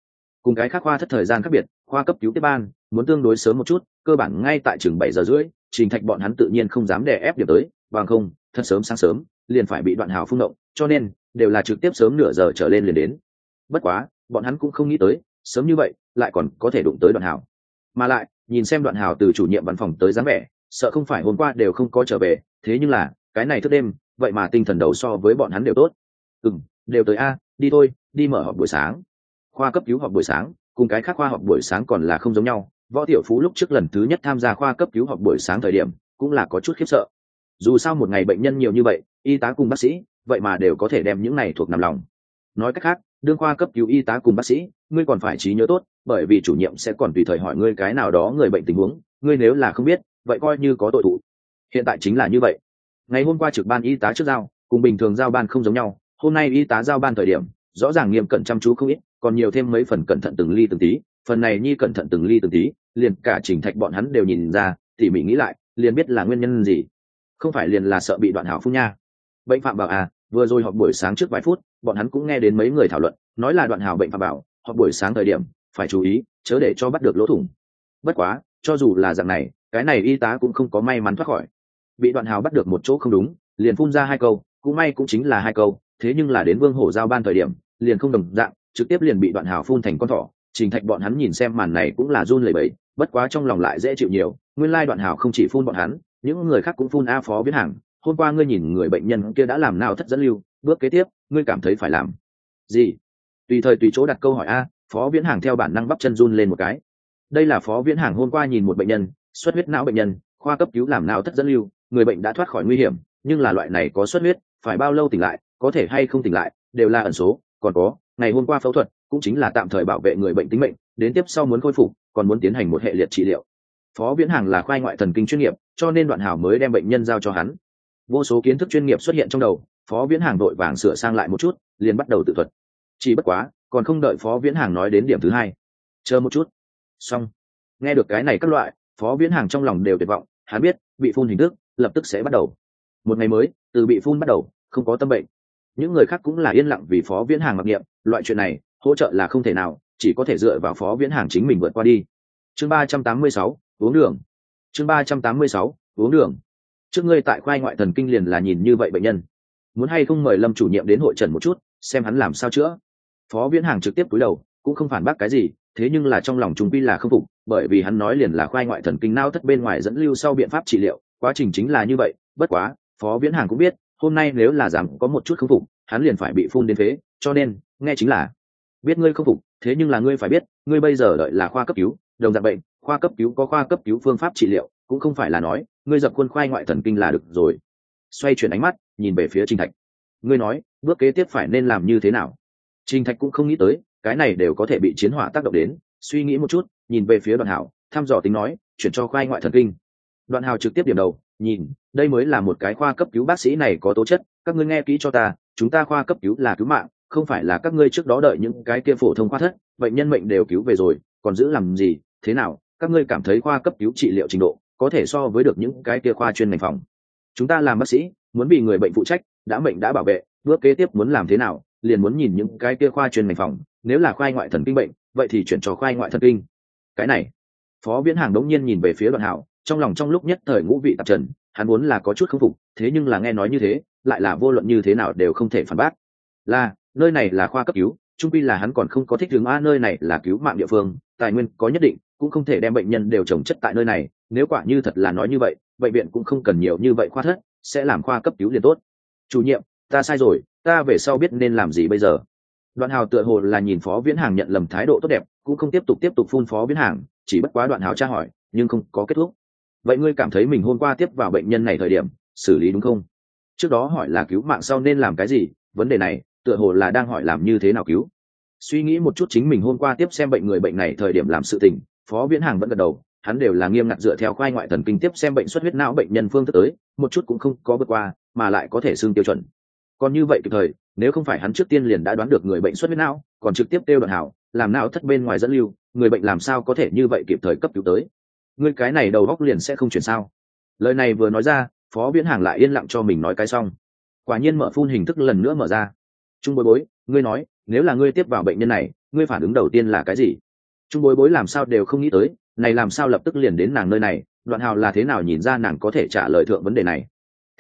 Cùng cái khác khoa thất thời gian khác biệt, khoa cấp cứu tiếp ban, muốn tương đối sớm một chút, cơ bản ngay tại chừng bảy giờ rưỡi, trình thạch bọn hắn tự nhiên không dám đè ép điểm tới, bằng không, thật sớm sáng sớm, liền phải bị đoạn hào phung động, cho nên, đều là trực tiếp sớm nửa giờ trở lên liền đến. Bất quá, bọn hắn cũng không nghĩ tới, sớm như vậy, lại còn có thể đụng tới đoạn hào mà lại, nhìn xem đoạn hào từ chủ nhiệm văn phòng tới dáng vẻ, sợ không phải hôm qua đều không có trở về, thế nhưng là, cái này thức đêm, vậy mà tinh thần đầu so với bọn hắn đều tốt. Ừ đều tới a, đi thôi, đi mở họp buổi sáng. Khoa cấp cứu họp buổi sáng, cùng cái khác khoa họp buổi sáng còn là không giống nhau. Võ tiểu phú lúc trước lần thứ nhất tham gia khoa cấp cứu họp buổi sáng thời điểm, cũng là có chút khiếp sợ. Dù sao một ngày bệnh nhân nhiều như vậy, y tá cùng bác sĩ, vậy mà đều có thể đem những này thuộc nằm lòng nói cách khác, đương khoa cấp cứu y tá cùng bác sĩ, ngươi còn phải trí nhớ tốt, bởi vì chủ nhiệm sẽ còn tùy thời hỏi ngươi cái nào đó người bệnh tình huống, ngươi nếu là không biết, vậy coi như có tội thụ. Hiện tại chính là như vậy. Ngày hôm qua trực ban y tá trước giao, cùng bình thường giao ban không giống nhau, hôm nay y tá giao ban thời điểm, rõ ràng nghiêm cẩn chăm chú không ít, còn nhiều thêm mấy phần cẩn thận từng ly từng tí, phần này nhi cẩn thận từng ly từng tí, liền cả trình thạch bọn hắn đều nhìn ra, tỉ mỉ nghĩ lại, liền biết là nguyên nhân gì. Không phải liền là sợ bị đoạn hảo phu nha. Bệnh phạm bảo à vừa rồi họp buổi sáng trước vài phút, bọn hắn cũng nghe đến mấy người thảo luận, nói là đoạn hào bệnh phạm bảo, họp buổi sáng thời điểm, phải chú ý, chớ để cho bắt được lỗ thủng. Bất quá, cho dù là dạng này, cái này y tá cũng không có may mắn thoát khỏi. Bị đoạn hào bắt được một chỗ không đúng, liền phun ra hai câu, cũng may cũng chính là hai câu, thế nhưng là đến vương hổ giao ban thời điểm, liền không đồng dạng, trực tiếp liền bị đoạn hào phun thành con thỏ. Trình thạch bọn hắn nhìn xem màn này cũng là run lẩy bẩy, bất quá trong lòng lại dễ chịu nhiều, nguyên lai đoạn hào không chỉ phun bọn hắn, những người khác cũng phun a phó viết hàng hôm qua ngươi nhìn người bệnh nhân kia đã làm nào thất dẫn lưu, bước kế tiếp, ngươi cảm thấy phải làm gì? Tùy thời tùy chỗ đặt câu hỏi a, phó viễn hàng theo bản năng bắp chân run lên một cái. Đây là phó viễn hàng hôm qua nhìn một bệnh nhân, xuất huyết não bệnh nhân, khoa cấp cứu làm nào thất dẫn lưu, người bệnh đã thoát khỏi nguy hiểm, nhưng là loại này có xuất huyết, phải bao lâu tỉnh lại, có thể hay không tỉnh lại, đều là ẩn số, còn có, ngày hôm qua phẫu thuật, cũng chính là tạm thời bảo vệ người bệnh tính mệnh, đến tiếp sau muốn khôi phục, còn muốn tiến hành một hệ liệt trị liệu. Phó viễn hàng là khoai ngoại thần kinh chuyên nghiệp, cho nên đoạn hảo mới đem bệnh nhân giao cho hắn vô số kiến thức chuyên nghiệp xuất hiện trong đầu, phó viễn hàng đội vàng sửa sang lại một chút, liền bắt đầu tự thuật. Chỉ bất quá, còn không đợi phó viễn hàng nói đến điểm thứ hai. Chờ một chút. Xong. Nghe được cái này các loại, phó viễn hàng trong lòng đều tuyệt vọng, hắn biết, bị phun hình thức, lập tức sẽ bắt đầu. Một ngày mới, từ bị phun bắt đầu, không có tâm bệnh. Những người khác cũng là yên lặng vì phó viễn hàng mặc niệm, loại chuyện này, hỗ trợ là không thể nào, chỉ có thể dựa vào phó viễn hàng chính mình vượt qua đi. Chương ba trăm tám mươi sáu, uống đường. Chương ba trăm tám mươi sáu, uống đường trước ngươi tại khoai ngoại thần kinh liền là nhìn như vậy bệnh nhân. Muốn hay không mời lâm chủ nhiệm đến hội trần một chút, xem hắn làm sao chữa. Phó viễn hàng trực tiếp cúi đầu, cũng không phản bác cái gì, thế nhưng là trong lòng chúng pi là không phục, bởi vì hắn nói liền là khoai ngoại thần kinh nao thất bên ngoài dẫn lưu sau biện pháp trị liệu, quá trình chính là như vậy, bất quá, phó viễn hàng cũng biết, hôm nay nếu là giảm có một chút không phục, hắn liền phải bị phun đến phế, cho nên, nghe chính là, biết ngươi không phục, thế nhưng là ngươi phải biết, ngươi bây giờ đợi là khoa cấp cứu, đồng dạng bệnh, khoa cấp cứu có khoa cấp cứu phương pháp trị liệu, cũng không phải là nói ngươi dập khuôn khoai ngoại thần kinh là được rồi. Xoay chuyển ánh mắt, nhìn về phía trình thạch. Ngươi nói, bước kế tiếp phải nên làm như thế nào? Trình thạch cũng không nghĩ tới, cái này đều có thể bị chiến hỏa tác động đến. Suy nghĩ một chút, nhìn về phía đoạn hảo, thăm dò tính nói, chuyển cho khoai ngoại thần kinh. Đoạn hào trực tiếp điểm đầu, nhìn, đây mới là một cái khoa cấp cứu bác sĩ này có tố chất, các ngươi nghe kỹ cho ta, chúng ta khoa cấp cứu là cứu mạng, không phải là các ngươi trước đó đợi những cái kia phổ thông khoa thất, bệnh nhân mệnh đều cứu về rồi, còn giữ làm gì, thế nào, các ngươi cảm thấy khoa cấp cứu trị liệu trình độ có thể so với được những cái kia khoa chuyên ngành phòng. Chúng ta làm bác sĩ, muốn bị người bệnh phụ trách, đã mệnh đã bảo vệ, bước kế tiếp muốn làm thế nào, liền muốn nhìn những cái kia khoa chuyên ngành phòng. Nếu là khoa ngoại thần kinh bệnh, vậy thì chuyển cho khoa ngoại thần kinh. Cái này, phó viễn hàng đống nhiên nhìn về phía đoạn hảo, trong lòng trong lúc nhất thời ngũ vị tạp trần, hắn muốn là có chút khâm phục, thế nhưng là nghe nói như thế, lại là vô luận như thế nào đều không thể phản bác. Là, nơi này là khoa cấp cứu, trung quy là hắn còn không có thích hướng a, nơi này là cứu mạng địa phương, tài nguyên có nhất định cũng không thể đem bệnh nhân đều trồng chất tại nơi này, nếu quả như thật là nói như vậy, bệnh viện cũng không cần nhiều như vậy khoa thất, sẽ làm khoa cấp cứu liền tốt. Chủ nhiệm, ta sai rồi, ta về sau biết nên làm gì bây giờ. Đoạn hào tựa hồ là nhìn phó viễn hàng nhận lầm thái độ tốt đẹp, cũng không tiếp tục tiếp tục phun phó viễn hàng, chỉ bất quá đoạn hào tra hỏi, nhưng không có kết thúc. Vậy ngươi cảm thấy mình hôm qua tiếp vào bệnh nhân này thời điểm, xử lý đúng không? Trước đó hỏi là cứu mạng sau nên làm cái gì, vấn đề này, tựa hồ là đang hỏi làm như thế nào cứu. Suy nghĩ một chút chính mình hôm qua tiếp xem bệnh người bệnh này thời điểm làm sự tình phó viễn hàng vẫn gật đầu, hắn đều là nghiêm ngặt dựa theo khoai ngoại thần kinh tiếp xem bệnh xuất huyết não bệnh nhân phương thức tới, một chút cũng không có vượt qua, mà lại có thể xưng tiêu chuẩn. Còn như vậy kịp thời, nếu không phải hắn trước tiên liền đã đoán được người bệnh xuất huyết não, còn trực tiếp tiêu đoạn hảo, làm não thất bên ngoài dẫn lưu, người bệnh làm sao có thể như vậy kịp thời cấp cứu tới? Ngươi cái này đầu góc liền sẽ không chuyển sao? Lời này vừa nói ra, phó viễn hàng lại yên lặng cho mình nói cái xong. Quả nhiên mở phun hình thức lần nữa mở ra. Trung bối bối, ngươi nói, nếu là ngươi tiếp vào bệnh nhân này, ngươi phản ứng đầu tiên là cái gì? Trung bối bối làm sao đều không nghĩ tới, này làm sao lập tức liền đến nàng nơi này, đoạn hào là thế nào nhìn ra nàng có thể trả lời thượng vấn đề này?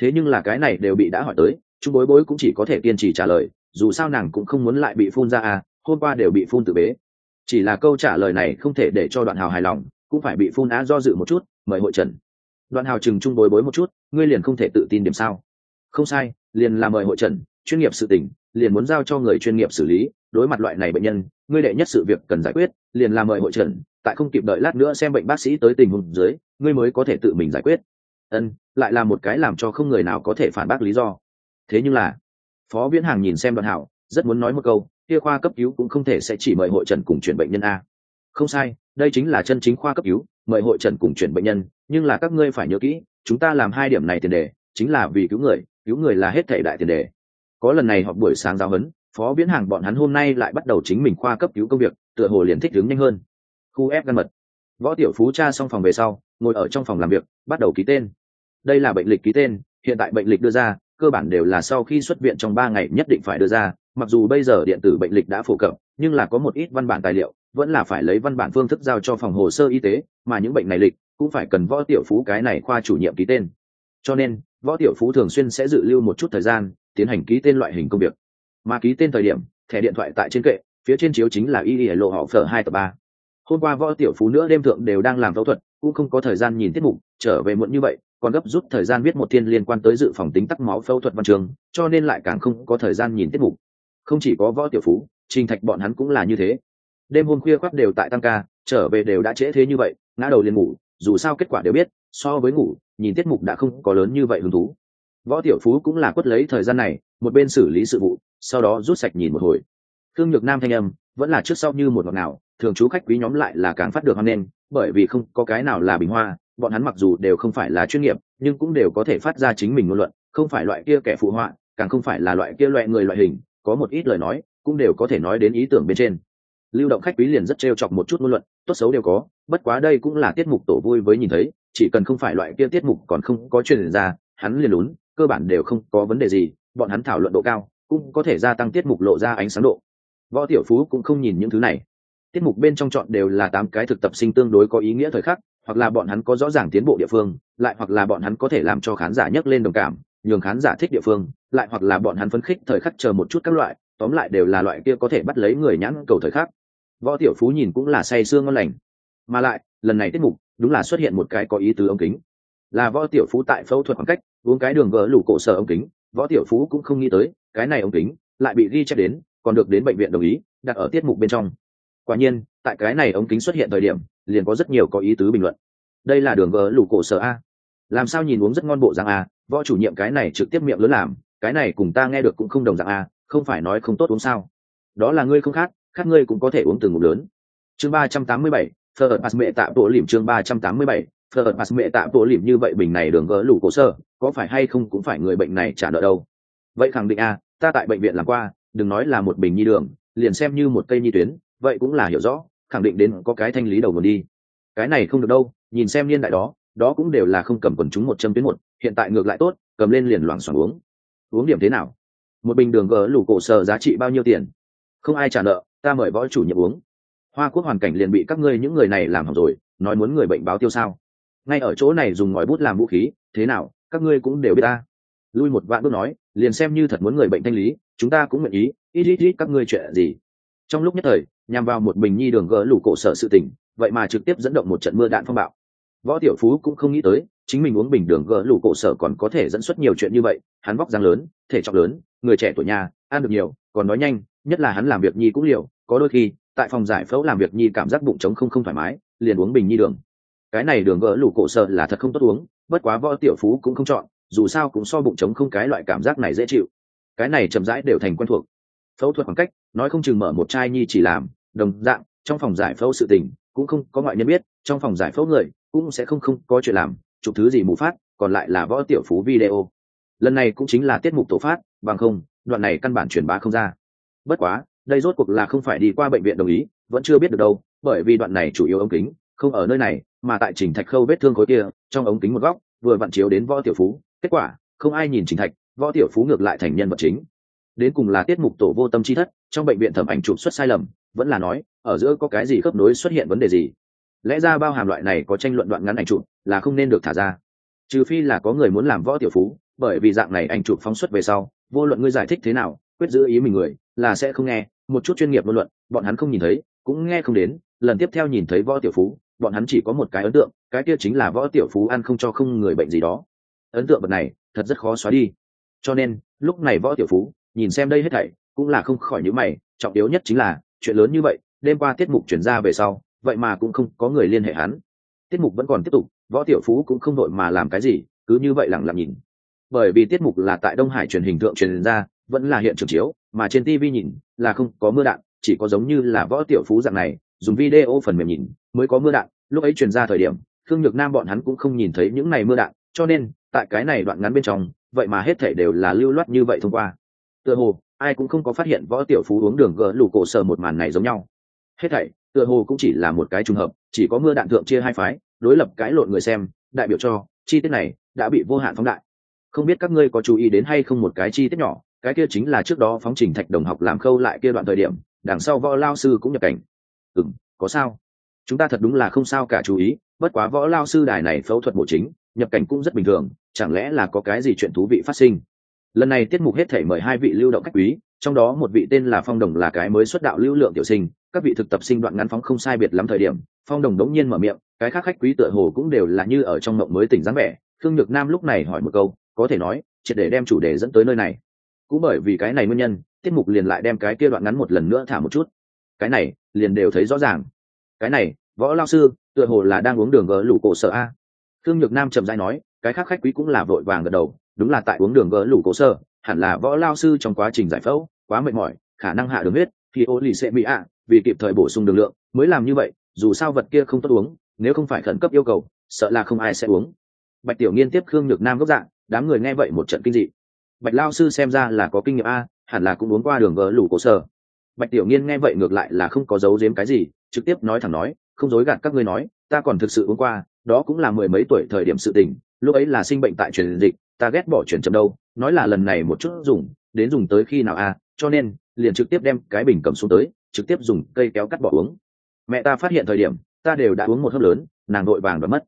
Thế nhưng là cái này đều bị đã hỏi tới trung bối bối cũng chỉ có thể kiên trì trả lời, dù sao nàng cũng không muốn lại bị phun ra à hôm qua đều bị phun tự bế. Chỉ là câu trả lời này không thể để cho đoạn hào hài lòng, cũng phải bị phun á do dự một chút, mời hội trần. Đoạn hào chừng trung bối bối một chút, ngươi liền không thể tự tin điểm sao? Không sai, liền là mời hội trần, chuyên nghiệp sự tỉnh liền muốn giao cho người chuyên nghiệp xử lý, đối mặt loại này bệnh nhân ngươi đệ nhất sự việc cần giải quyết, liền làm mời hội trần tại không kịp đợi lát nữa xem bệnh bác sĩ tới tình huống dưới, ngươi mới có thể tự mình giải quyết. Ân, lại là một cái làm cho không người nào có thể phản bác lý do. Thế nhưng là, phó viễn hàng nhìn xem đoạn hảo, rất muốn nói một câu, kia khoa cấp cứu cũng không thể sẽ chỉ mời hội trần cùng chuyển bệnh nhân a. Không sai, đây chính là chân chính khoa cấp cứu, mời hội trần cùng chuyển bệnh nhân, nhưng là các ngươi phải nhớ kỹ, chúng ta làm hai điểm này tiền đề, chính là vì cứu người cứu người là hết thể đại tiền đề. Có lần này họp buổi sáng giáo huấn phó viễn hàng bọn hắn hôm nay lại bắt đầu chính mình khoa cấp cứu công việc, tựa hồ liền thích đứng nhanh hơn. Khu ép gan mật. Võ tiểu phú cha xong phòng về sau, ngồi ở trong phòng làm việc, bắt đầu ký tên. Đây là bệnh lịch ký tên, hiện tại bệnh lịch đưa ra, cơ bản đều là sau khi xuất viện trong ba ngày nhất định phải đưa ra, mặc dù bây giờ điện tử bệnh lịch đã phổ cập, nhưng là có một ít văn bản tài liệu, vẫn là phải lấy văn bản phương thức giao cho phòng hồ sơ y tế, mà những bệnh này lịch cũng phải cần võ tiểu phú cái này khoa chủ nhiệm ký tên. Cho nên, võ tiểu phú thường xuyên sẽ dự lưu một chút thời gian, tiến hành ký tên loại hình công việc mà ký tên thời điểm, thẻ điện thoại tại trên kệ, phía trên chiếu chính là y y lộ họ phở hai tập ba. Hôm qua võ tiểu phú nữa đêm thượng đều đang làm phẫu thuật, cũng không có thời gian nhìn tiết mục, trở về muộn như vậy, còn gấp rút thời gian viết một thiên liên quan tới dự phòng tính tắc máu phẫu thuật văn trường, cho nên lại càng không có thời gian nhìn tiết mục. Không chỉ có võ tiểu phú, trình thạch bọn hắn cũng là như thế. Đêm hôm khuya khoác đều tại tăng ca, trở về đều đã trễ thế như vậy, ngã đầu liền ngủ, dù sao kết quả đều biết, so với ngủ, nhìn tiết mục đã không có lớn như vậy hứng thú võ tiểu phú cũng là quất lấy thời gian này, một bên xử lý sự vụ, sau đó rút sạch nhìn một hồi. Thương nhược nam thanh âm vẫn là trước sau như một ngọt nào thường chú khách quý nhóm lại là càng phát được hoan nghênh, bởi vì không có cái nào là bình hoa, bọn hắn mặc dù đều không phải là chuyên nghiệp, nhưng cũng đều có thể phát ra chính mình ngôn luận, không phải loại kia kẻ phụ họa, càng không phải là loại kia loại người loại hình, có một ít lời nói, cũng đều có thể nói đến ý tưởng bên trên. Lưu động khách quý liền rất trêu chọc một chút ngôn luận, tốt xấu đều có, bất quá đây cũng là tiết mục tổ vui với nhìn thấy, chỉ cần không phải loại kia tiết mục còn không có truyền ra, hắn liền lún cơ bản đều không có vấn đề gì, bọn hắn thảo luận độ cao, cũng có thể gia tăng tiết mục lộ ra ánh sáng độ. Võ tiểu phú cũng không nhìn những thứ này. Tiết mục bên trong chọn đều là tám cái thực tập sinh tương đối có ý nghĩa thời khắc, hoặc là bọn hắn có rõ ràng tiến bộ địa phương, lại hoặc là bọn hắn có thể làm cho khán giả nhấc lên đồng cảm, nhường khán giả thích địa phương, lại hoặc là bọn hắn phấn khích thời khắc chờ một chút các loại, tóm lại đều là loại kia có thể bắt lấy người nhãn cầu thời khắc. Võ tiểu phú nhìn cũng là say sương ngon lành. Mà lại, lần này tiết mục đúng là xuất hiện một cái có ý tứ ống kính. Là võ tiểu phú tại phẫu thuật khoảng cách uống cái đường gỡ lũ cổ sở ống kính, võ tiểu phú cũng không nghĩ tới, cái này ống kính lại bị ghi chép đến, còn được đến bệnh viện đồng ý, đặt ở tiết mục bên trong. Quả nhiên, tại cái này ống kính xuất hiện thời điểm, liền có rất nhiều có ý tứ bình luận. Đây là đường gỡ lũ cổ sở a. Làm sao nhìn uống rất ngon bộ dạng a, võ chủ nhiệm cái này trực tiếp miệng lớn làm, cái này cùng ta nghe được cũng không đồng dạng a, không phải nói không tốt uống sao. Đó là ngươi không khác khác ngươi cũng có thể uống từng ngụm lớn. Chương ba trăm tám mươi bảy phờ pass mẹ tạ bộ lìm chương ba trăm tám mươi bảy phờ ợt mẹ tạ bộ lìm như vậy bình này đường gỡ lủ cổ sơ, có phải hay không cũng phải người bệnh này trả nợ đâu? Vậy khẳng định a ta tại bệnh viện làm qua, đừng nói là một bình nhi đường, liền xem như một cây nhi tuyến, vậy cũng là hiểu rõ, khẳng định đến có cái thanh lý đầu nguồn đi. Cái này không được đâu, nhìn xem niên đại đó đó cũng đều là không cầm quần chúng một trăm tuyến một, hiện tại ngược lại tốt, cầm lên liền loảng xoảng uống. Uống điểm thế nào? Một bình đường gỡ lủ cổ sơ giá trị bao nhiêu tiền? Không ai trả nợ, ta mời võ chủ nhiệm uống hoa quốc hoàn cảnh liền bị các ngươi những người này làm hỏng rồi, nói muốn người bệnh báo tiêu sao? Ngay ở chỗ này dùng ngòi bút làm vũ khí, thế nào, các ngươi cũng đều biết ta. Lui một vạn bước nói, liền xem như thật muốn người bệnh thanh lý, chúng ta cũng nguyện ý, ít ít ít các ngươi chuyện gì. Trong lúc nhất thời, nhằm vào một bình nhi đường gỡ lủ cổ sở sự tình, vậy mà trực tiếp dẫn động một trận mưa đạn phong bạo. Võ tiểu phú cũng không nghĩ tới, chính mình uống bình đường gỡ lủ cổ sở còn có thể dẫn xuất nhiều chuyện như vậy, hắn vóc dáng lớn, thể trọng lớn, người trẻ tuổi nhà, ăn được nhiều, còn nói nhanh, nhất là hắn làm việc nhi cũng liều, có đôi khi tại phòng giải phẫu làm việc nhi cảm giác bụng trống không không thoải mái, liền uống bình nhi đường. Cái này đường gỡ lủ cổ sợ là thật không tốt uống, bất quá võ tiểu phú cũng không chọn, dù sao cũng so bụng trống không cái loại cảm giác này dễ chịu. Cái này chậm rãi đều thành quen thuộc. Phẫu thuật khoảng cách, nói không chừng mở một chai nhi chỉ làm, đồng dạng, trong phòng giải phẫu sự tình, cũng không có ngoại nhân biết, trong phòng giải phẫu người, cũng sẽ không không có chuyện làm, chụp thứ gì mù phát, còn lại là võ tiểu phú video. Lần này cũng chính là tiết mục tổ phát, bằng không, đoạn này căn bản truyền bá không ra. Bất quá đây rốt cuộc là không phải đi qua bệnh viện đồng ý, vẫn chưa biết được đâu, bởi vì đoạn này chủ yếu ống kính không ở nơi này, mà tại trình thạch khâu vết thương khối kia, trong ống kính một góc, vừa vặn chiếu đến võ tiểu phú. Kết quả, không ai nhìn trình thạch, võ tiểu phú ngược lại thành nhân vật chính. Đến cùng là tiết mục tổ vô tâm chi thất, trong bệnh viện thẩm ảnh chụp xuất sai lầm, vẫn là nói, ở giữa có cái gì khớp nối xuất hiện vấn đề gì? Lẽ ra bao hàm loại này có tranh luận đoạn ngắn ảnh chụp là không nên được thả ra. Trừ phi là có người muốn làm võ tiểu phú, bởi vì dạng này ảnh chụp phóng xuất về sau, vô luận ngươi giải thích thế nào, quyết giữ ý mình người, là sẽ không nghe một chút chuyên nghiệp ngôn luận, bọn hắn không nhìn thấy, cũng nghe không đến, lần tiếp theo nhìn thấy võ tiểu phú, bọn hắn chỉ có một cái ấn tượng, cái kia chính là võ tiểu phú ăn không cho không người bệnh gì đó. Ấn tượng vật này, thật rất khó xóa đi. Cho nên, lúc này võ tiểu phú, nhìn xem đây hết thảy, cũng là không khỏi những mày, trọng yếu nhất chính là, chuyện lớn như vậy, đêm qua tiết mục chuyển ra về sau, vậy mà cũng không có người liên hệ hắn. Tiết mục vẫn còn tiếp tục, võ tiểu phú cũng không đội mà làm cái gì, cứ như vậy lặng lặng nhìn. Bởi vì tiết mục là tại đông hải truyền hình thượng truyền ra, vẫn là hiện trường chiếu mà trên tv nhìn là không có mưa đạn, chỉ có giống như là võ tiểu phú dạng này, dùng video phần mềm nhìn mới có mưa đạn. Lúc ấy truyền ra thời điểm, khương nhược nam bọn hắn cũng không nhìn thấy những này mưa đạn, cho nên tại cái này đoạn ngắn bên trong, vậy mà hết thể đều là lưu loát như vậy thông qua. Tựa hồ, ai cũng không có phát hiện võ tiểu phú uống đường gỡ lủ cổ sở một màn này giống nhau. Hết thảy, tựa hồ cũng chỉ là một cái trùng hợp, chỉ có mưa đạn thượng chia hai phái, đối lập cãi lộn người xem, đại biểu cho chi tiết này đã bị vô hạn phóng đại. Không biết các ngươi có chú ý đến hay không một cái chi tiết nhỏ? Cái kia chính là trước đó phóng trình thạch đồng học làm khâu lại kia đoạn thời điểm, đằng sau võ lao sư cũng nhập cảnh. Ừ m có sao? Chúng ta thật đúng là không sao cả chú ý, bất quá võ lao sư đài này phẫu thuật bổ chính, nhập cảnh cũng rất bình thường, chẳng lẽ là có cái gì chuyện thú vị phát sinh? Lần này tiết mục hết thể mời hai vị lưu động khách quý, trong đó một vị tên là phong đồng là cái mới xuất đạo lưu lượng tiểu sinh, các vị thực tập sinh đoạn ngắn phóng không sai biệt lắm thời điểm, phong đồng đống nhiên mở miệng, cái khác khách quý tựa hồ cũng đều là như ở trong mộng mới tỉnh dáng vẻ, khương nhược nam lúc này hỏi một câu, có thể nói, triệt để đem chủ đề dẫn tới nơi này cũng bởi vì cái này nguyên nhân, tiết mục liền lại đem cái kia đoạn ngắn một lần nữa thả một chút. Cái này, liền đều thấy rõ ràng. Cái này, võ lao sư, tựa hồ là đang uống đường gỡ lũ cổ sở a. Thương nhược nam trầm dai nói, cái khác khách quý cũng là vội vàng gật đầu, đúng là tại uống đường gỡ lũ cổ sở, hẳn là võ lao sư trong quá trình giải phẫu, quá mệt mỏi, khả năng hạ đường huyết, thì ô lì sẽ bị ạ, vì kịp thời bổ sung đường lượng, mới làm như vậy, dù sao vật kia không tốt uống, nếu không phải khẩn cấp yêu cầu, sợ là không ai sẽ uống. Bạch tiểu nghiên tiếp khương nhược nam gốc dạng, đám người nghe vậy một trận kinh dị bạch lao sư xem ra là có kinh nghiệm a, hẳn là cũng uống qua đường gỡ lủ cổ sở. bạch tiểu nghiên nghe vậy ngược lại là không có giấu giếm cái gì, trực tiếp nói thẳng nói, không dối gạt các ngươi nói, ta còn thực sự uống qua, đó cũng là mười mấy tuổi thời điểm sự tình, lúc ấy là sinh bệnh tại truyền dịch, ta ghét bỏ chuyển chậm đâu, nói là lần này một chút dùng, đến dùng tới khi nào a, cho nên, liền trực tiếp đem cái bình cầm xuống tới, trực tiếp dùng cây kéo cắt bỏ uống mẹ ta phát hiện thời điểm, ta đều đã uống một hớp lớn, nàng đội vàng và mất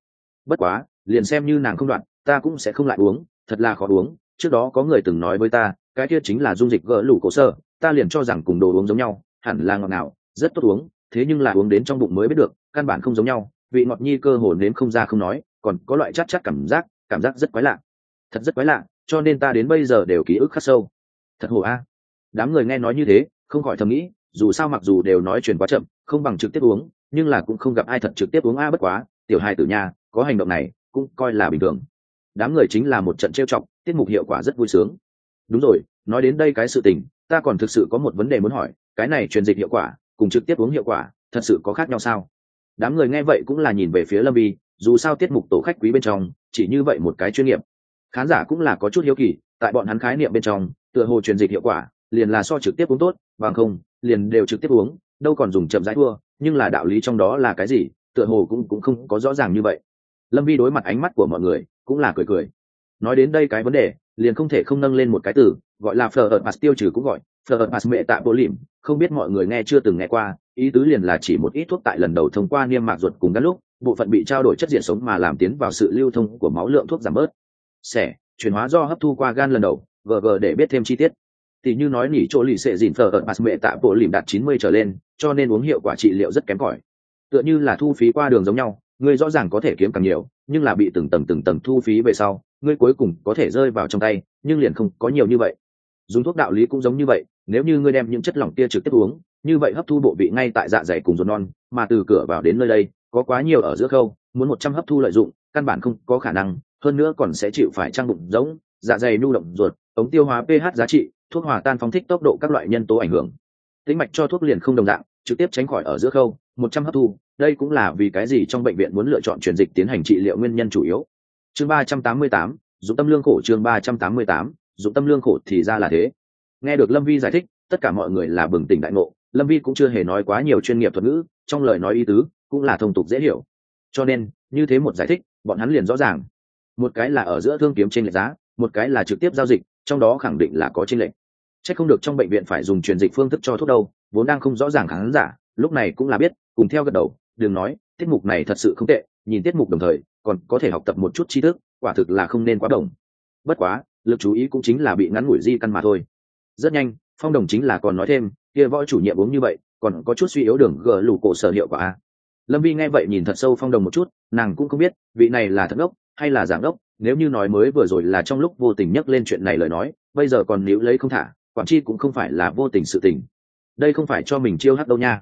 bất quá, liền xem như nàng không đoạn, ta cũng sẽ không lại uống, thật là khó uống trước đó có người từng nói với ta, cái kia chính là dung dịch gỡ lủ cổ sơ, ta liền cho rằng cùng đồ uống giống nhau, hẳn là ngọt ngào, rất tốt uống, thế nhưng là uống đến trong bụng mới biết được, căn bản không giống nhau, vị ngọt nhi cơ hồ nếm không ra không nói, còn có loại chắc chắc cảm giác cảm giác rất quái lạ. Thật rất quái lạ, cho nên ta đến bây giờ đều ký ức khắc sâu. Thật hổ a. Đám người nghe nói như thế, không khỏi thầm nghĩ, dù sao mặc dù đều nói chuyện quá chậm, không bằng trực tiếp uống, nhưng là cũng không gặp ai thật trực tiếp uống a bất quá, tiểu hai tử nhà, có hành động này, cũng coi là bình thường. Đám người chính là một trận trêu chọc tiết mục hiệu quả rất vui sướng. Đúng rồi, nói đến đây cái sự tình, ta còn thực sự có một vấn đề muốn hỏi, cái này truyền dịch hiệu quả, cùng trực tiếp uống hiệu quả, thật sự có khác nhau sao? Đám người nghe vậy cũng là nhìn về phía lâm vi, dù sao tiết mục tổ khách quý bên trong, chỉ như vậy một cái chuyên nghiệp. Khán giả cũng là có chút hiếu kỳ, tại bọn hắn khái niệm bên trong, tựa hồ truyền dịch hiệu quả, liền là so trực tiếp uống tốt, bằng không, liền đều trực tiếp uống, đâu còn dùng chậm rãi thua, nhưng là đạo lý trong đó là cái gì, tựa hồ cũng cũng không có rõ ràng như vậy. Lâm vi đối mặt ánh mắt của mọi người, cũng là cười cười nói đến đây cái vấn đề, liền không thể không nâng lên một cái từ, gọi là phờ ợt mặt tiêu trừ cũng gọi phờ ợt mặt mệ tạ bộ lìm không biết mọi người nghe chưa từng nghe qua, ý tứ liền là chỉ một ít thuốc tại lần đầu thông qua niêm mạc ruột cùng các lúc, bộ phận bị trao đổi chất diện sống mà làm tiến vào sự lưu thông của máu lượng thuốc giảm bớt. Sẻ, chuyển hóa do hấp thu qua gan lần đầu gg để biết thêm chi tiết. Tỷ như nói nỉ chỗ lì xệ dìn phờ ợt mặt mệ tạ bộ lìm đạt chín mươi trở lên, cho nên uống hiệu quả trị liệu rất kém cỏi. Tựa như là thu phí qua đường giống nhau, người rõ ràng có thể kiếm càng nhiều, nhưng là bị từng tầng từng tầng thu phí về sau ngươi cuối cùng có thể rơi vào trong tay, nhưng liền không có nhiều như vậy. Dùng thuốc đạo lý cũng giống như vậy, nếu như ngươi đem những chất lỏng kia trực tiếp uống, như vậy hấp thu bộ vị ngay tại dạ dày cùng ruột non, mà từ cửa vào đến nơi đây, có quá nhiều ở giữa khâu, muốn một trăm hấp thu lợi dụng, căn bản không có khả năng, hơn nữa còn sẽ chịu phải trang bụng giống dạ dày nhu động ruột, ống tiêu hóa ph giá trị, thuốc hòa tan phóng thích tốc độ các loại nhân tố ảnh hưởng. Tính mạch cho thuốc liền không đồng dạng, trực tiếp tránh khỏi ở giữa khâu, một trăm hấp thu, đây cũng là vì cái gì trong bệnh viện muốn lựa chọn truyền dịch tiến hành trị liệu nguyên nhân chủ yếu chương ba trăm tám mươi tám, dụng tâm lương khổ chương ba trăm tám mươi tám, dụng tâm lương khổ thì ra là thế. Nghe được lâm vi giải thích, tất cả mọi người là bừng tỉnh đại ngộ. Lâm vi cũng chưa hề nói quá nhiều chuyên nghiệp thuật ngữ, trong lời nói ý tứ cũng là thông tục dễ hiểu. Cho nên, như thế một giải thích, bọn hắn liền rõ ràng. Một cái là ở giữa thương kiếm trên lệch giá, một cái là trực tiếp giao dịch, trong đó khẳng định là có trên lệch. C không được trong bệnh viện phải dùng truyền dịch phương thức cho thuốc đâu, vốn đang không rõ ràng khán giả, lúc này cũng là biết, cùng theo gật đầu, đừng nói, tiết mục này thật sự không tệ, nhìn tiết mục đồng thời còn có thể học tập một chút tri thức, quả thực là không nên quá đồng bất quá, lực chú ý cũng chính là bị ngắn ngủi di căn mà thôi. Rất nhanh, phong đồng chính là còn nói thêm, kia võ chủ nhiệm uống như vậy, còn có chút suy yếu đường gờ lù cổ sở hiệu quả a. Lâm vi nghe vậy nhìn thật sâu phong đồng một chút, nàng cũng không biết, vị này là thật ốc hay là giảng ốc nếu như nói mới vừa rồi là trong lúc vô tình nhắc lên chuyện này lời nói, bây giờ còn níu lấy không thả, quản chi cũng không phải là vô tình sự tình. Đây không phải cho mình chiêu hát đâu nha.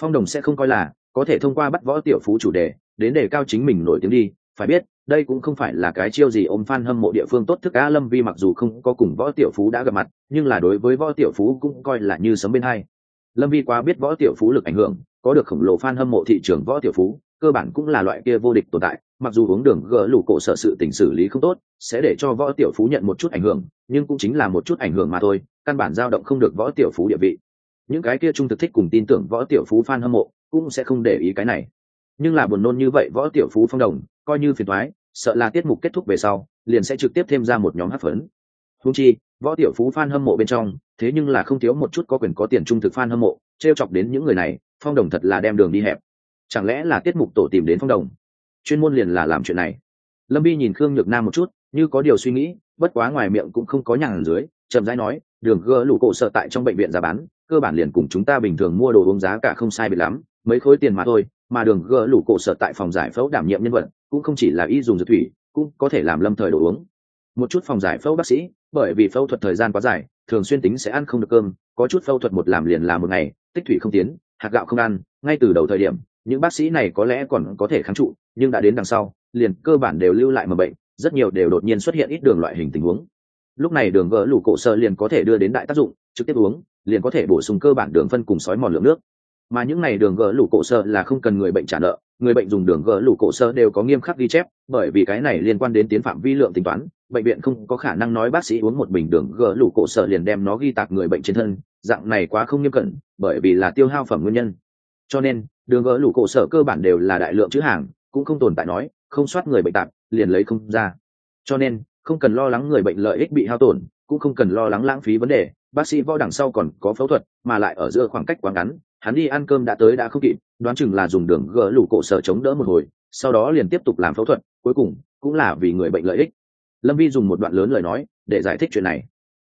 Phong đồng sẽ không coi là, có thể thông qua bắt võ tiểu phú chủ đề đến đề cao chính mình nổi tiếng đi, phải biết, đây cũng không phải là cái chiêu gì ôm fan hâm mộ địa phương tốt thức á lâm vi mặc dù không có cùng võ tiểu phú đã gặp mặt, nhưng là đối với võ tiểu phú cũng coi là như sấm bên hai. Lâm vi quá biết võ tiểu phú lực ảnh hưởng, có được khổng lồ fan hâm mộ thị trường võ tiểu phú, cơ bản cũng là loại kia vô địch tồn tại, mặc dù uống đường gỡ lủ cổ sở sự tình xử lý không tốt, sẽ để cho võ tiểu phú nhận một chút ảnh hưởng, nhưng cũng chính là một chút ảnh hưởng mà thôi, căn bản dao động không được võ tiểu phú địa vị. Những cái kia trung thực thích cùng tin tưởng võ tiểu phú fan hâm mộ cũng sẽ không để ý cái này nhưng là buồn nôn như vậy võ tiểu phú phong đồng, coi như phiền thoái sợ là tiết mục kết thúc về sau, liền sẽ trực tiếp thêm ra một nhóm hát phấn. Húng chi, võ tiểu phú f a n hâm mộ bên trong, thế nhưng là không thiếu một chút có quyền có tiền trung thực f a n hâm mộ t r e o chọc đến những người này, phong đồng thật là đem đường đi hẹp. Chẳng lẽ là tiết mục tổ tìm đến phong đồng? Chuyên môn liền là làm chuyện này. Lâm bi nhìn khương nhược nam một chút, như có điều suy nghĩ, bất quá ngoài miệng cũng không có nhàn dưới, chậm rãi nói, đường gỡ lũ cổ sợ tại trong bệnh viện giá bán, cơ bản liền cùng chúng ta bình thường mua đồ uống giá cả không sai biệt lắm mấy khối tiền mà thôi, mà đường gỡ lũ cổ sở tại phòng giải phẫu đảm nhiệm nhân vật, cũng không chỉ là y dùng dược thủy, cũng có thể làm lâm thời đồ uống. Một chút phòng giải phẫu bác sĩ, bởi vì phẫu thuật thời gian quá dài, thường xuyên tính sẽ ăn không được cơm, có chút phẫu thuật một làm liền là một ngày, tích thủy không tiến, hạt gạo không ăn, ngay từ đầu thời điểm, những bác sĩ này có lẽ còn có thể kháng trụ, nhưng đã đến đằng sau, liền cơ bản đều lưu lại mầm bệnh, rất nhiều đều đột nhiên xuất hiện ít đường loại hình tình huống. Lúc này đường gỡ lũ cổ sơ liền có thể đưa đến đại tác dụng, trực tiếp uống, liền có thể bổ sung cơ bản đường phân cùng sói mòn lượng nước mà những này đường gỡ lũ cổ sơ là không cần người bệnh trả nợ, người bệnh dùng đường gỡ lũ cổ sơ đều có nghiêm khắc ghi chép, bởi vì cái này liên quan đến tiến phạm vi lượng tính toán, bệnh viện không có khả năng nói bác sĩ uống một bình đường gỡ lũ cổ sơ liền đem nó ghi tạc người bệnh trên thân, dạng này quá không nghiêm cẩn, bởi vì là tiêu hao phẩm nguyên nhân. Cho nên, đường gỡ lũ cổ sở cơ bản đều là đại lượng chữ hàng, cũng không tồn tại nói, không soát người bệnh tạp liền lấy không ra. Cho nên, không cần lo lắng người bệnh lợi ích bị hao tổn, cũng không cần lo lắng lãng phí vấn đề, bác sĩ võ đằng sau còn có phẫu thuật, mà lại ở giữa khoảng cách quá ngắn hắn đi ăn cơm đã tới đã không kịp, đoán chừng là dùng đường gỡ lũ cổ sở chống đỡ một hồi, sau đó liền tiếp tục làm phẫu thuật, cuối cùng cũng là vì người bệnh lợi ích. Lâm vi dùng một đoạn lớn lời nói để giải thích chuyện này.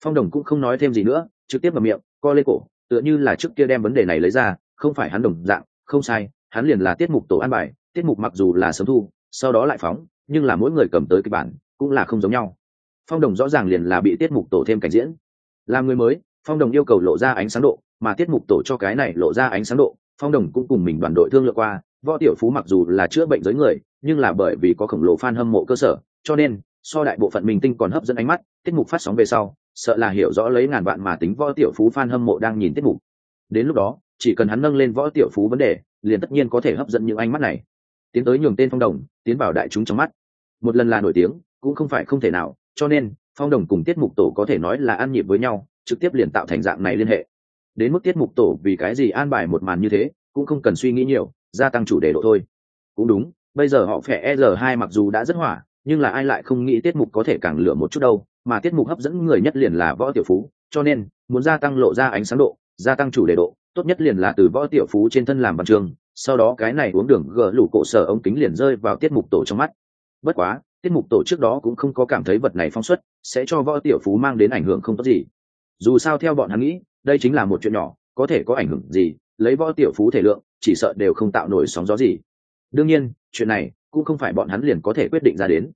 Phong đồng cũng không nói thêm gì nữa, trực tiếp vào miệng, co lê cổ, tựa như là trước kia đem vấn đề này lấy ra, không phải hắn đồng dạng, không sai, hắn liền là tiết mục tổ an bài, tiết mục mặc dù là sớm thu, sau đó lại phóng, nhưng là mỗi người cầm tới cái bản cũng là không giống nhau. Phong đồng rõ ràng liền là bị tiết mục tổ thêm cảnh diễn. Làm người mới, phong đồng yêu cầu lộ ra ánh sáng độ mà tiết mục tổ cho cái này lộ ra ánh sáng độ, phong đồng cũng cùng mình đoàn đội thương lượng qua, võ tiểu phú mặc dù là chữa bệnh giới người, nhưng là bởi vì có khổng lồ fan hâm mộ cơ sở, cho nên, so đại bộ phận mình tinh còn hấp dẫn ánh mắt, tiết mục phát sóng về sau, sợ là hiểu rõ lấy ngàn vạn mà tính võ tiểu phú fan hâm mộ đang nhìn tiết mục. Đến lúc đó, chỉ cần hắn nâng lên võ tiểu phú vấn đề, liền tất nhiên có thể hấp dẫn những ánh mắt này. Tiến tới nhường tên phong đồng, tiến vào đại chúng trong mắt. Một lần là nổi tiếng, cũng không phải không thể nào, cho nên, phong đồng cùng tiết mục tổ có thể nói là ăn nhịp với nhau, trực tiếp liền tạo thành dạng này liên hệ đến mức tiết mục tổ vì cái gì an bài một màn như thế cũng không cần suy nghĩ nhiều gia tăng chủ đề độ thôi cũng đúng bây giờ họ phải e r hai mặc dù đã rất hỏa nhưng là ai lại không nghĩ tiết mục có thể càng lửa một chút đâu mà tiết mục hấp dẫn người nhất liền là võ tiểu phú cho nên muốn gia tăng lộ ra ánh sáng độ gia tăng chủ đề độ tốt nhất liền là từ võ tiểu phú trên thân làm văn trường. sau đó cái này uống đường gỡ lủ cổ sở ống kính liền rơi vào tiết mục tổ trong mắt bất quá tiết mục tổ trước đó cũng không có cảm thấy vật này phong xuất, sẽ cho võ tiểu phú mang đến ảnh hưởng không tốt gì dù sao theo bọn hắn nghĩ đây chính là một chuyện nhỏ, có thể có ảnh hưởng gì, lấy võ tiểu phú thể lượng, chỉ sợ đều không tạo nổi sóng gió gì. Đương nhiên, chuyện này cũng không phải bọn hắn liền có thể quyết định ra đến.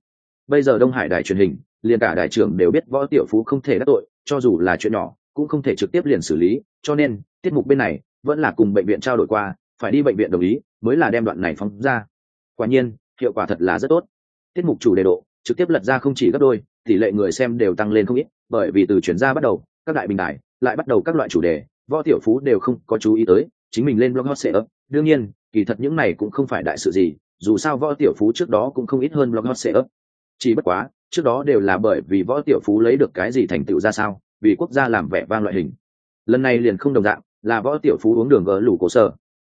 Bây giờ đông hải đài truyền hình, liền cả đại trưởng đều biết võ tiểu phú không thể đắc tội, cho dù là chuyện nhỏ, cũng không thể trực tiếp liền xử lý, cho nên, tiết mục bên này vẫn là cùng bệnh viện trao đổi qua, phải đi bệnh viện đồng ý, mới là đem đoạn này phóng ra. Quả nhiên, hiệu quả thật là rất tốt. Tiết mục chủ đề độ, trực tiếp lật ra không chỉ gấp đôi, tỷ lệ người xem đều tăng lên không ít, bởi vì từ chuyển ra bắt đầu, các đại bình đại lại bắt đầu các loại chủ đề, võ tiểu phú đều không có chú ý tới, chính mình lên blog hot sale đương nhiên, kỳ thật những này cũng không phải đại sự gì, dù sao võ tiểu phú trước đó cũng không ít hơn blog hot sale chỉ bất quá, trước đó đều là bởi vì võ tiểu phú lấy được cái gì thành tựu ra sao, vì quốc gia làm vẻ vang loại hình. Lần này liền không đồng dạng, là võ tiểu phú uống đường gỡ lủ cổ sở.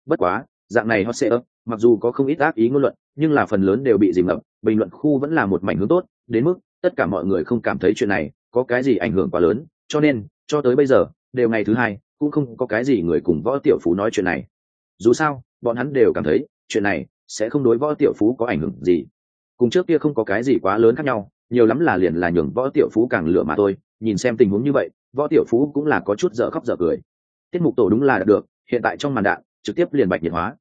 Bất quá, dạng này hot sale mặc dù có không ít ác ý ngôn luận, nhưng là phần lớn đều bị dìm ngập, bình luận khu vẫn là một mảnh hướng tốt, đến mức tất cả mọi người không cảm thấy chuyện này có cái gì ảnh hưởng quá lớn cho nên, cho tới bây giờ, đều ngày thứ hai, cũng không có cái gì người cùng võ tiểu phú nói chuyện này. Dù sao, bọn hắn đều cảm thấy, chuyện này sẽ không đối võ tiểu phú có ảnh hưởng gì. Cùng trước kia không có cái gì quá lớn khác nhau, nhiều lắm là liền là nhường võ tiểu phú càng lựa mà thôi. Nhìn xem tình huống như vậy, võ tiểu phú cũng là có chút dở khóc dở cười. Tiết mục tổ đúng là được, hiện tại trong màn đạn, trực tiếp liền bạch nhiệt hóa.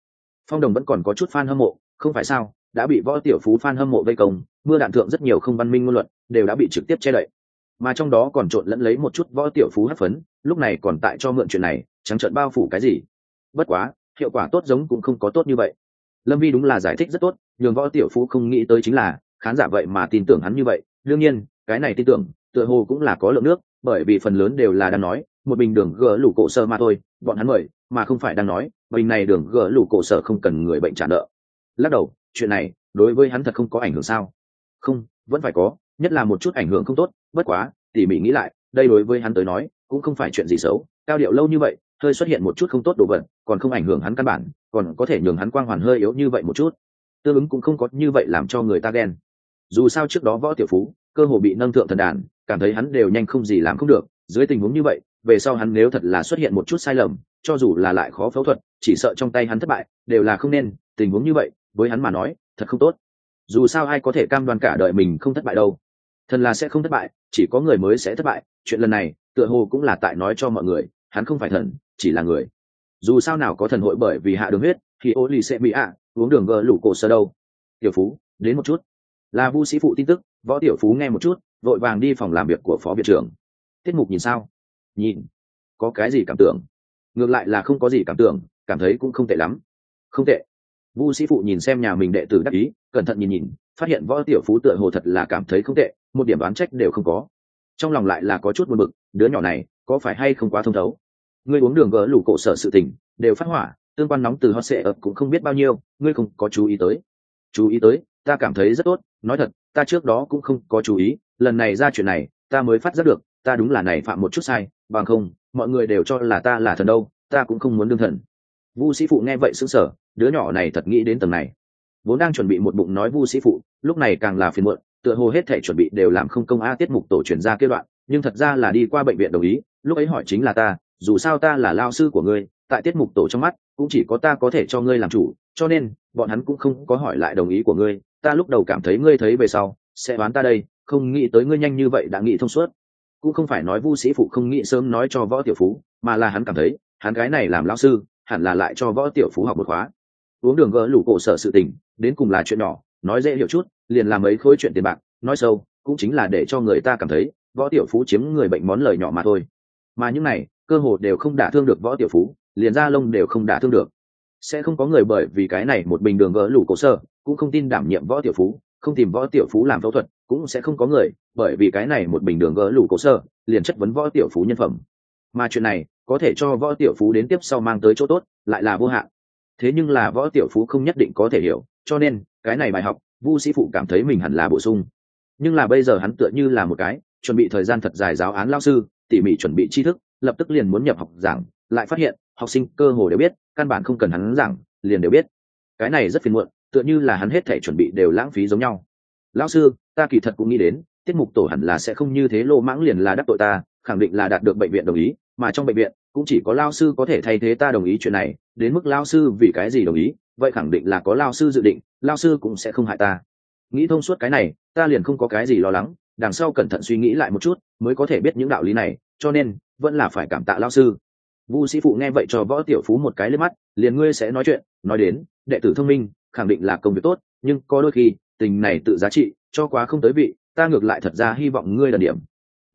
Phong đồng vẫn còn có chút fan hâm mộ, không phải sao, đã bị võ tiểu phú fan hâm mộ vây công, mưa đạn thượng rất nhiều không văn minh ngôn luận, đều đã bị trực tiếp che đậy mà trong đó còn trộn lẫn lấy một chút võ tiểu phú hấp phấn, lúc này còn tại cho mượn chuyện này chẳng trợn bao phủ cái gì? Bất quá, hiệu quả tốt giống cũng không có tốt như vậy. Lâm vi đúng là giải thích rất tốt, nhường võ tiểu phú không nghĩ tới chính là, khán giả vậy mà tin tưởng hắn như vậy. Đương nhiên, cái này tin tưởng, tựa hồ cũng là có lượng nước, bởi vì phần lớn đều là đang nói, một bình đường gỡ lủ cổ sơ mà thôi, bọn hắn mời, mà không phải đang nói bình này đường gỡ lủ cổ sở không cần người bệnh trả nợ. Lắc đầu, chuyện này, đối với hắn thật không có ảnh hưởng sao? Không, vẫn phải có, nhất là một chút ảnh hưởng không tốt bất quá, tỉ mỉ nghĩ lại, đây đối với hắn tới nói, cũng không phải chuyện gì xấu. Cao điệu lâu như vậy, hơi xuất hiện một chút không tốt đồ vật, còn không ảnh hưởng hắn căn bản, còn có thể nhường hắn quang hoàn hơi yếu như vậy một chút. Tương ứng cũng không có như vậy làm cho người ta ghen. Dù sao trước đó võ tiểu phú, cơ hồ bị nâng thượng thần đàn, cảm thấy hắn đều nhanh không gì làm không được. Dưới tình huống như vậy, về sau hắn nếu thật là xuất hiện một chút sai lầm, cho dù là lại khó phẫu thuật, chỉ sợ trong tay hắn thất bại, đều là không nên. Tình huống như vậy, với hắn mà nói, thật không tốt. Dù sao ai có thể cam đoan cả đời mình không thất bại đâu thần là sẽ không thất bại, chỉ có người mới sẽ thất bại. Chuyện lần này, tựa hồ cũng là tại nói cho mọi người, hắn không phải thần, chỉ là người. Dù sao nào có thần hội bởi vì hạ đường huyết, thì ô lì sẽ bị ạ, uống đường gờ lủ cổ sơ đâu. Tiểu phú, đến một chút. Là vu sĩ phụ tin tức, võ tiểu phú nghe một chút, vội vàng đi phòng làm việc của phó viện trưởng. Tiết mục nhìn sao? Nhìn. Có cái gì cảm tưởng? Ngược lại là không có gì cảm tưởng, cảm thấy cũng không tệ lắm. Không tệ. Vu sĩ phụ nhìn xem nhà mình đệ tử đắc ý, cẩn thận nhìn nhìn, phát hiện võ tiểu phú tựa hồ thật là cảm thấy không tệ một điểm đoán trách đều không có. Trong lòng lại là có chút buồn bực, đứa nhỏ này có phải hay không quá thông thấu? Ngươi uống đường gỡ lủ cổ sở sự tình, đều phát hỏa, tương quan nóng từ hot sệ ập cũng không biết bao nhiêu, ngươi không có chú ý tới. Chú ý tới, ta cảm thấy rất tốt, nói thật, ta trước đó cũng không có chú ý, lần này ra chuyện này, ta mới phát giác được, ta đúng là này phạm một chút sai, bằng không, mọi người đều cho là ta là thần đâu, ta cũng không muốn đương thần. Vu sĩ phụ nghe vậy sững sờ, đứa nhỏ này thật nghĩ đến tầng này. Vốn đang chuẩn bị một bụng nói vu sĩ phụ, lúc này càng là phiền muộn tựa hồ hết thể chuẩn bị đều làm không công a tiết mục tổ chuyển ra kết đoạn, nhưng thật ra là đi qua bệnh viện đồng ý, lúc ấy hỏi chính là ta, dù sao ta là lao sư của ngươi, tại tiết mục tổ trong mắt, cũng chỉ có ta có thể cho ngươi làm chủ, cho nên, bọn hắn cũng không có hỏi lại đồng ý của ngươi, ta lúc đầu cảm thấy ngươi thấy về sau, sẽ đoán ta đây, không nghĩ tới ngươi nhanh như vậy đã nghĩ thông suốt. Cũng không phải nói vu sĩ phụ không nghĩ sớm nói cho võ tiểu phú, mà là hắn cảm thấy, hắn gái này làm lao sư, hẳn là lại cho võ tiểu phú học một khóa. Uống đường gỡ lũ cổ sở sự tình, đến cùng là chuyện nhỏ nói dễ hiểu chút, liền làm ấy khối chuyện tiền bạc, nói sâu, cũng chính là để cho người ta cảm thấy, võ tiểu phú chiếm người bệnh món lời nhỏ mà thôi. Mà những này, cơ hồ đều không đả thương được võ tiểu phú, liền ra lông đều không đả thương được. Sẽ không có người bởi vì cái này một bình đường gỡ lủ cổ sơ, cũng không tin đảm nhiệm võ tiểu phú, không tìm võ tiểu phú làm phẫu thuật, cũng sẽ không có người bởi vì cái này một bình đường gỡ lủ cổ sơ, liền chất vấn võ tiểu phú nhân phẩm. Mà chuyện này, có thể cho võ tiểu phú đến tiếp sau mang tới chỗ tốt, lại là vô hạn. Thế nhưng là võ tiểu phú không nhất định có thể hiểu, cho nên cái này bài học, vu sĩ phụ cảm thấy mình hẳn là bổ sung. Nhưng là bây giờ hắn tựa như là một cái, chuẩn bị thời gian thật dài giáo án lao sư, tỉ mỉ chuẩn bị tri thức, lập tức liền muốn nhập học giảng, lại phát hiện, học sinh cơ hồ đều biết, căn bản không cần hắn giảng, liền đều biết. Cái này rất phiền muộn, tựa như là hắn hết thể chuẩn bị đều lãng phí giống nhau. Lão sư, ta kỳ thật cũng nghĩ đến, tiết mục tổ hẳn là sẽ không như thế lô mãng liền là đắc tội ta, khẳng định là đạt được bệnh viện đồng ý, mà trong bệnh viện, cũng chỉ có lao sư có thể thay thế ta đồng ý chuyện này, đến mức lao sư vì cái gì đồng ý, vậy khẳng định là có lao sư dự định lao sư cũng sẽ không hại ta. Nghĩ thông suốt cái này, ta liền không có cái gì lo lắng, đằng sau cẩn thận suy nghĩ lại một chút, mới có thể biết những đạo lý này, cho nên, vẫn là phải cảm tạ lao sư. Vu sĩ phụ nghe vậy cho võ tiểu phú một cái lên mắt, liền ngươi sẽ nói chuyện, nói đến, đệ tử thông minh, khẳng định là công việc tốt, nhưng có đôi khi, tình này tự giá trị, cho quá không tới vị, ta ngược lại thật ra hy vọng ngươi là điểm.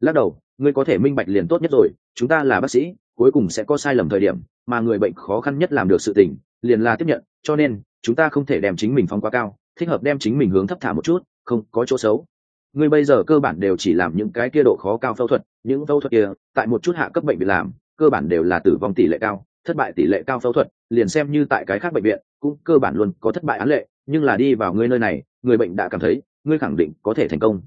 Lắc đầu, ngươi có thể minh bạch liền tốt nhất rồi, chúng ta là bác sĩ, cuối cùng sẽ có sai lầm thời điểm, mà người bệnh khó khăn nhất làm được sự tình, liền là tiếp nhận, cho nên chúng ta không thể đem chính mình phóng quá cao, thích hợp đem chính mình hướng thấp thả một chút, không có chỗ xấu. Ngươi bây giờ cơ bản đều chỉ làm những cái kia độ khó cao phẫu thuật, những phẫu thuật kia, tại một chút hạ cấp bệnh viện làm, cơ bản đều là tử vong tỷ lệ cao, thất bại tỷ lệ cao phẫu thuật, liền xem như tại cái khác bệnh viện, cũng cơ bản luôn có thất bại án lệ, nhưng là đi vào ngươi nơi này, người bệnh đã cảm thấy, ngươi khẳng định có thể thành công.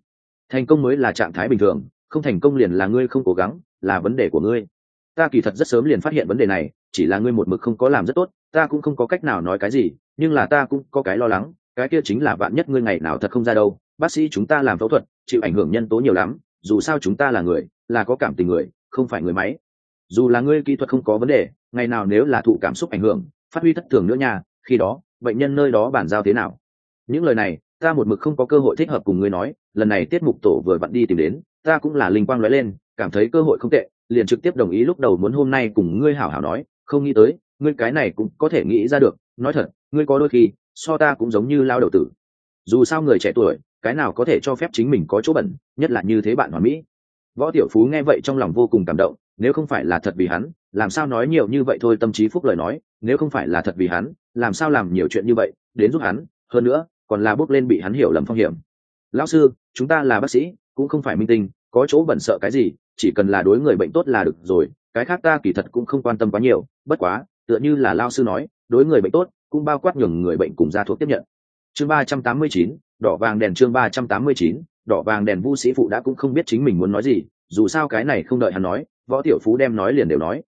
Thành công mới là trạng thái bình thường, không thành công liền là ngươi không cố gắng, là vấn đề của ngươi. Ta kỳ thật rất sớm liền phát hiện vấn đề này chỉ là ngươi một mực không có làm rất tốt, ta cũng không có cách nào nói cái gì, nhưng là ta cũng có cái lo lắng, cái kia chính là bạn nhất ngươi ngày nào thật không ra đâu, bác sĩ chúng ta làm phẫu thuật, chịu ảnh hưởng nhân tố nhiều lắm, dù sao chúng ta là người, là có cảm tình người, không phải người máy. Dù là ngươi kỹ thuật không có vấn đề, ngày nào nếu là thụ cảm xúc ảnh hưởng, phát huy thất thường nữa nha, khi đó, bệnh nhân nơi đó bản giao thế nào? Những lời này, ta một mực không có cơ hội thích hợp cùng ngươi nói, lần này tiết mục tổ vừa vặn đi tìm đến, ta cũng là linh quang nói lên, cảm thấy cơ hội không tệ, liền trực tiếp đồng ý lúc đầu muốn hôm nay cùng ngươi hảo hảo nói không nghĩ tới, ngươi cái này cũng có thể nghĩ ra được, nói thật, ngươi có đôi khi, so ta cũng giống như lao đầu tử. Dù sao người trẻ tuổi, cái nào có thể cho phép chính mình có chỗ bẩn, nhất là như thế bạn hoàn mỹ. Võ tiểu phú nghe vậy trong lòng vô cùng cảm động, nếu không phải là thật vì hắn, làm sao nói nhiều như vậy thôi tâm trí phúc lời nói, nếu không phải là thật vì hắn, làm sao làm nhiều chuyện như vậy, đến giúp hắn, hơn nữa, còn là bước lên bị hắn hiểu lầm phong hiểm. Lão sư, chúng ta là bác sĩ, cũng không phải minh tinh, có chỗ bẩn sợ cái gì, chỉ cần là đối người bệnh tốt là được rồi cái khác ta kỳ thật cũng không quan tâm quá nhiều, bất quá, tựa như là lao sư nói, đối người bệnh tốt, cũng bao quát nhường người bệnh cùng ra thuốc tiếp nhận. Chương ba trăm tám mươi chín, đỏ vàng đèn chương ba trăm tám mươi chín, đỏ vàng đèn vu sĩ phụ đã cũng không biết chính mình muốn nói gì, dù sao cái này không đợi hắn nói, võ tiểu phú đem nói liền đều nói.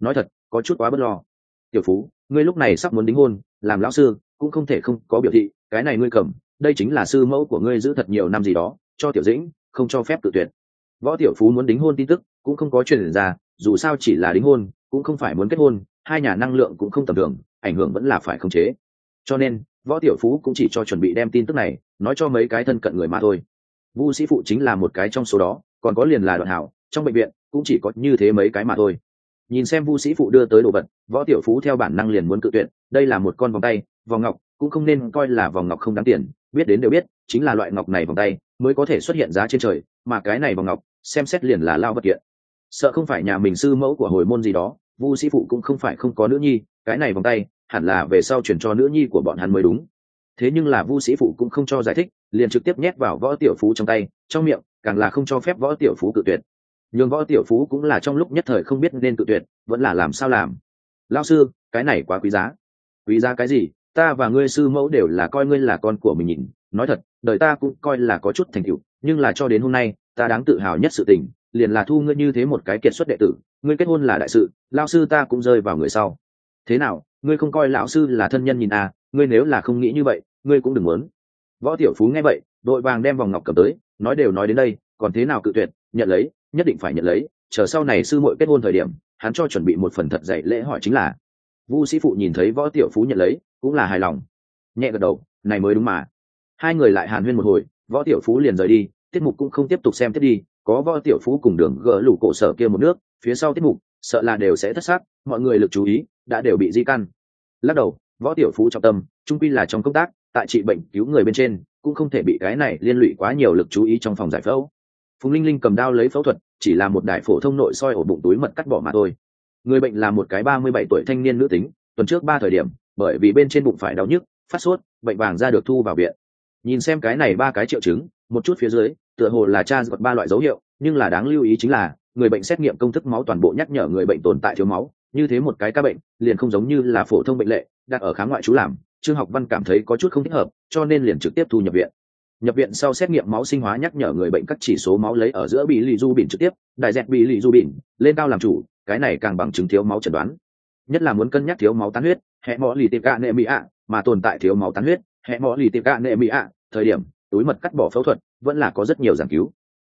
Nói thật, có chút quá bất lo. Tiểu phú, ngươi lúc này sắp muốn đính hôn, làm lão sư, cũng không thể không có biểu thị, cái này ngươi cầm, đây chính là sư mẫu của ngươi giữ thật nhiều năm gì đó, cho tiểu dĩnh, không cho phép tự tuyệt. Võ tiểu phú muốn đính hôn tin tức, cũng không có truyền ra dù sao chỉ là đính hôn, cũng không phải muốn kết hôn, hai nhà năng lượng cũng không tầm thường, ảnh hưởng vẫn là phải khống chế. Cho nên, võ tiểu phú cũng chỉ cho chuẩn bị đem tin tức này, nói cho mấy cái thân cận người mà thôi. Vu sĩ phụ chính là một cái trong số đó, còn có liền là đoạn hảo, trong bệnh viện cũng chỉ có như thế mấy cái mà thôi. Nhìn xem vu sĩ phụ đưa tới đồ vật, võ tiểu phú theo bản năng liền muốn cự tuyệt, đây là một con vòng tay, vòng ngọc, cũng không nên coi là vòng ngọc không đáng tiền, biết đến đều biết, chính là loại ngọc này vòng tay mới có thể xuất hiện giá trên trời, mà cái này vòng ngọc, xem xét liền là lao vật kiện sợ không phải nhà mình sư mẫu của hồi môn gì đó, vu sĩ phụ cũng không phải không có nữ nhi, cái này vòng tay, hẳn là về sau chuyển cho nữ nhi của bọn hắn mới đúng. Thế nhưng là vu sĩ phụ cũng không cho giải thích, liền trực tiếp nhét vào võ tiểu phú trong tay, trong miệng, càng là không cho phép võ tiểu phú cự tuyệt. Nhường võ tiểu phú cũng là trong lúc nhất thời không biết nên cự tuyệt, vẫn là làm sao làm. Lao sư, cái này quá quý giá. Quý giá cái gì? Ta và ngươi sư mẫu đều là coi ngươi là con của mình nhìn. Nói thật, đời ta cũng coi là có chút thành tựu, nhưng là cho đến hôm nay, ta đáng tự hào nhất sự tình liền là thu ngươi như thế một cái kiệt xuất đệ tử, ngươi kết hôn là đại sự lao sư ta cũng rơi vào người sau. Thế nào, ngươi không coi lão sư là thân nhân nhìn à ngươi nếu là không nghĩ như vậy, ngươi cũng đừng muốn. Võ tiểu phú nghe vậy, đội vàng đem vòng ngọc cầm tới, nói đều nói đến đây, còn thế nào cự tuyệt, nhận lấy, nhất định phải nhận lấy, chờ sau này sư muội kết hôn thời điểm, hắn cho chuẩn bị một phần thật dạy lễ hỏi chính là. Vu sĩ phụ nhìn thấy võ tiểu phú nhận lấy, cũng là hài lòng. Nhẹ gật đầu, này mới đúng mà. Hai người lại hàn huyên một hồi, võ tiểu phú liền rời đi, tiết mục cũng không tiếp tục xem tiếp đi có võ tiểu phú cùng đường gỡ lũ cổ sở kia một nước, phía sau tiết mục, sợ là đều sẽ thất xác, mọi người lực chú ý, đã đều bị di căn. Lắc đầu, võ tiểu phú trọng tâm, trung quy là trong công tác, tại trị bệnh cứu người bên trên, cũng không thể bị cái này liên lụy quá nhiều lực chú ý trong phòng giải phẫu. Phùng linh linh cầm đao lấy phẫu thuật, chỉ là một đại phổ thông nội soi ổ bụng túi mật cắt bỏ mà thôi. Người bệnh là một cái ba mươi bảy tuổi thanh niên nữ tính, tuần trước ba thời điểm, bởi vì bên trên bụng phải đau nhức, phát sốt, bệnh vàng ra được thu vào viện. Nhìn xem cái này ba cái triệu chứng một chút phía dưới, tựa hồ là cha giật ba loại dấu hiệu, nhưng là đáng lưu ý chính là, người bệnh xét nghiệm công thức máu toàn bộ nhắc nhở người bệnh tồn tại thiếu máu, như thế một cái ca bệnh, liền không giống như là phổ thông bệnh lệ, đặt ở khám ngoại trú làm, trương học văn cảm thấy có chút không thích hợp, cho nên liền trực tiếp thu nhập viện. Nhập viện sau xét nghiệm máu sinh hóa nhắc nhở người bệnh các chỉ số máu lấy ở giữa bị lì du bỉn trực tiếp, đại dẹt bị lì du bỉn, lên cao làm chủ, cái này càng bằng chứng thiếu máu chẩn đoán. Nhất là muốn cân nhắc thiếu máu tán huyết, hệ mỏ lì tiệp gạ nệ mỹ ạ, mà tồn tại thiếu máu tán huyết, hệ mỏ lì tiệp gạ nệ mỹ ạ, thời điểm túi mật cắt bỏ phẫu thuật, vẫn là có rất nhiều giảng cứu.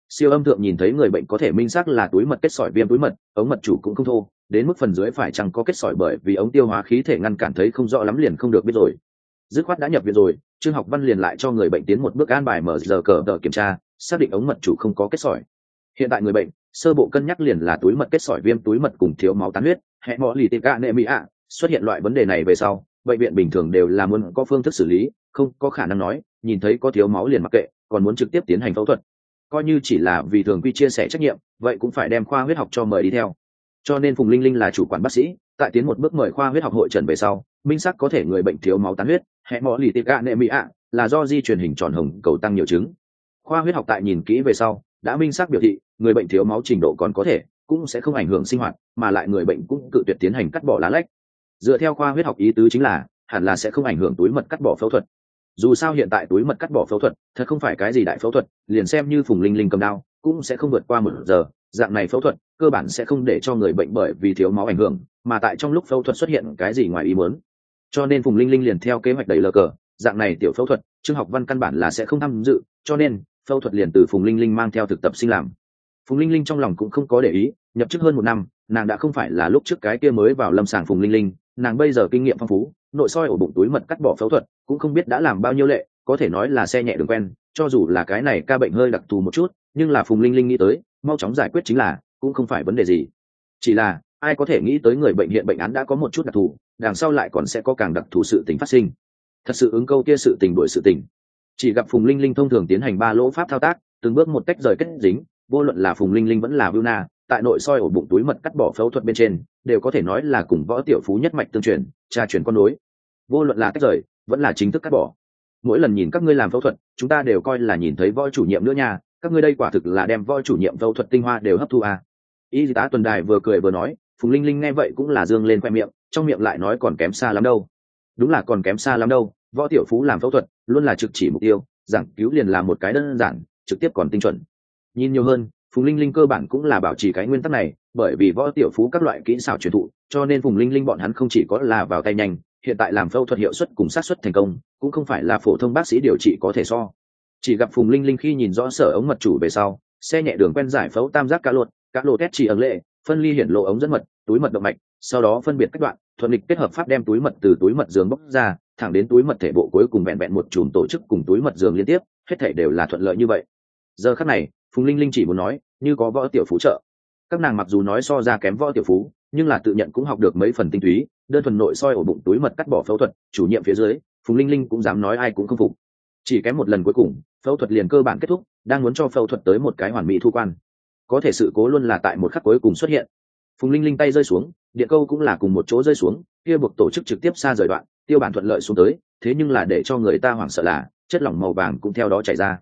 Siêu âm thượng nhìn thấy người bệnh có thể minh xác là túi mật kết sỏi viêm túi mật, ống mật chủ cũng không thô, đến mức phần dưới phải chẳng có kết sỏi bởi vì ống tiêu hóa khí thể ngăn cản thấy không rõ lắm liền không được biết rồi. Dứt khoát đã nhập viện rồi, trương học văn liền lại cho người bệnh tiến một bước an bài mở giờ cờ đợi kiểm tra, xác định ống mật chủ không có kết sỏi. Hiện tại người bệnh, sơ bộ cân nhắc liền là túi mật kết sỏi viêm túi mật cùng thiếu máu tán huyết hẹ mỏ lì tê ca nệ mỹ ạ, xuất hiện loại vấn đề này về sau, bệnh viện bình thường đều là muốn có phương thức xử lý, không có khả năng nói nhìn thấy có thiếu máu liền mặc kệ, còn muốn trực tiếp tiến hành phẫu thuật. Coi như chỉ là vì thường quy chia sẻ trách nhiệm, vậy cũng phải đem khoa huyết học cho mời đi theo. Cho nên phùng linh linh là chủ quản bác sĩ, tại tiến một bước mời khoa huyết học hội trần về sau, minh sắc có thể người bệnh thiếu máu tán huyết, hệ mỏ lì tiệc gạ nệ mỹ ạ, là do di truyền hình tròn hồng cầu tăng nhiều chứng. Khoa huyết học tại nhìn kỹ về sau, đã minh xác biểu thị, người bệnh thiếu máu trình độ còn có thể, cũng sẽ không ảnh hưởng sinh hoạt, mà lại người bệnh cũng cự tuyệt tiến hành cắt bỏ lá lách. Dựa theo khoa huyết học ý tứ chính là, hẳn là sẽ không ảnh hưởng túi mật cắt bỏ phẫu thuật dù sao hiện tại túi mật cắt bỏ phẫu thuật, thật không phải cái gì đại phẫu thuật, liền xem như phùng linh linh cầm đao, cũng sẽ không vượt qua một giờ. Dạng này phẫu thuật, cơ bản sẽ không để cho người bệnh bởi vì thiếu máu ảnh hưởng, mà tại trong lúc phẫu thuật xuất hiện cái gì ngoài ý muốn. Cho nên phùng linh linh liền theo kế hoạch đầy lờ cờ. Dạng này tiểu phẫu thuật, trương học văn căn bản là sẽ không tham dự, cho nên phẫu thuật liền từ phùng linh linh mang theo thực tập sinh làm. Phùng linh linh trong lòng cũng không có để ý, nhập chức hơn một năm, nàng đã không phải là lúc trước cái kia mới vào lâm sàng phùng linh linh, nàng bây giờ kinh nghiệm phong phú nội soi ổ bụng túi mật cắt bỏ phẫu thuật cũng không biết đã làm bao nhiêu lệ, có thể nói là xe nhẹ đường quen, cho dù là cái này ca bệnh hơi đặc thù một chút, nhưng là phùng linh linh nghĩ tới, mau chóng giải quyết chính là, cũng không phải vấn đề gì. Chỉ là, ai có thể nghĩ tới người bệnh hiện bệnh án đã có một chút đặc thù, đằng sau lại còn sẽ có càng đặc thù sự tình phát sinh. Thật sự ứng câu kia sự tình đổi sự tình. Chỉ gặp phùng linh linh thông thường tiến hành ba lỗ pháp thao tác, từng bước một cách rời kết dính, vô luận là phùng linh linh vẫn là viu na tại nội soi ổ bụng túi mật cắt bỏ phẫu thuật bên trên, đều có thể nói là cùng võ tiểu phú nhất mạch tương truyền, tra truyền con nối. Vô luận là tách rời, vẫn là chính thức cắt bỏ. Mỗi lần nhìn các ngươi làm phẫu thuật, chúng ta đều coi là nhìn thấy võ chủ nhiệm nữa nha, các ngươi đây quả thực là đem võ chủ nhiệm phẫu thuật tinh hoa đều hấp thu à. y tá tuần đài vừa cười vừa nói, phùng linh linh nghe vậy cũng là dương lên khoe miệng, trong miệng lại nói còn kém xa lắm đâu. Đúng là còn kém xa lắm đâu, võ tiểu phú làm phẫu thuật, luôn là trực chỉ mục tiêu, giảng cứu liền là một cái đơn giản, trực tiếp còn tinh chuẩn. Nhìn nhiều hơn phùng linh linh cơ bản cũng là bảo trì cái nguyên tắc này, bởi vì võ tiểu phú các loại kỹ xảo truyền thụ, cho nên phùng linh linh bọn hắn không chỉ có là vào tay nhanh, hiện tại làm phẫu thuật hiệu suất cùng sát xuất thành công, cũng không phải là phổ thông bác sĩ điều trị có thể so. Chỉ gặp phùng linh linh khi nhìn rõ sở ống mật chủ về sau, xe nhẹ đường quen giải phẫu tam giác cá lột cá lột tét chỉ ấn lệ, phân ly hiển lộ ống dẫn mật, túi mật động mạch, sau đó phân biệt các đoạn, thuận lịch kết hợp pháp đem túi mật từ túi mật giường bóc ra, thẳng đến túi mật thể bộ cuối cùng vẹn vẹn một chùm tổ chức cùng túi mật giường liên tiếp, hết thể đều là thuận lợi như vậy. Giờ khắc này phùng linh linh chỉ muốn nói, như có võ tiểu phú trợ. Các nàng mặc dù nói so ra kém võ tiểu phú, nhưng là tự nhận cũng học được mấy phần tinh túy, đơn thuần nội soi ổ bụng túi mật cắt bỏ phẫu thuật, chủ nhiệm phía dưới, phùng linh linh cũng dám nói ai cũng không phục. Chỉ kém một lần cuối cùng, phẫu thuật liền cơ bản kết thúc, đang muốn cho phẫu thuật tới một cái hoàn mỹ thu quan. Có thể sự cố luôn là tại một khắc cuối cùng xuất hiện. Phùng linh linh tay rơi xuống, điện câu cũng là cùng một chỗ rơi xuống, kia buộc tổ chức trực tiếp xa rời đoạn, tiêu bản thuận lợi xuống tới, thế nhưng là để cho người ta hoảng sợ là, chất lỏng màu vàng cũng theo đó chảy ra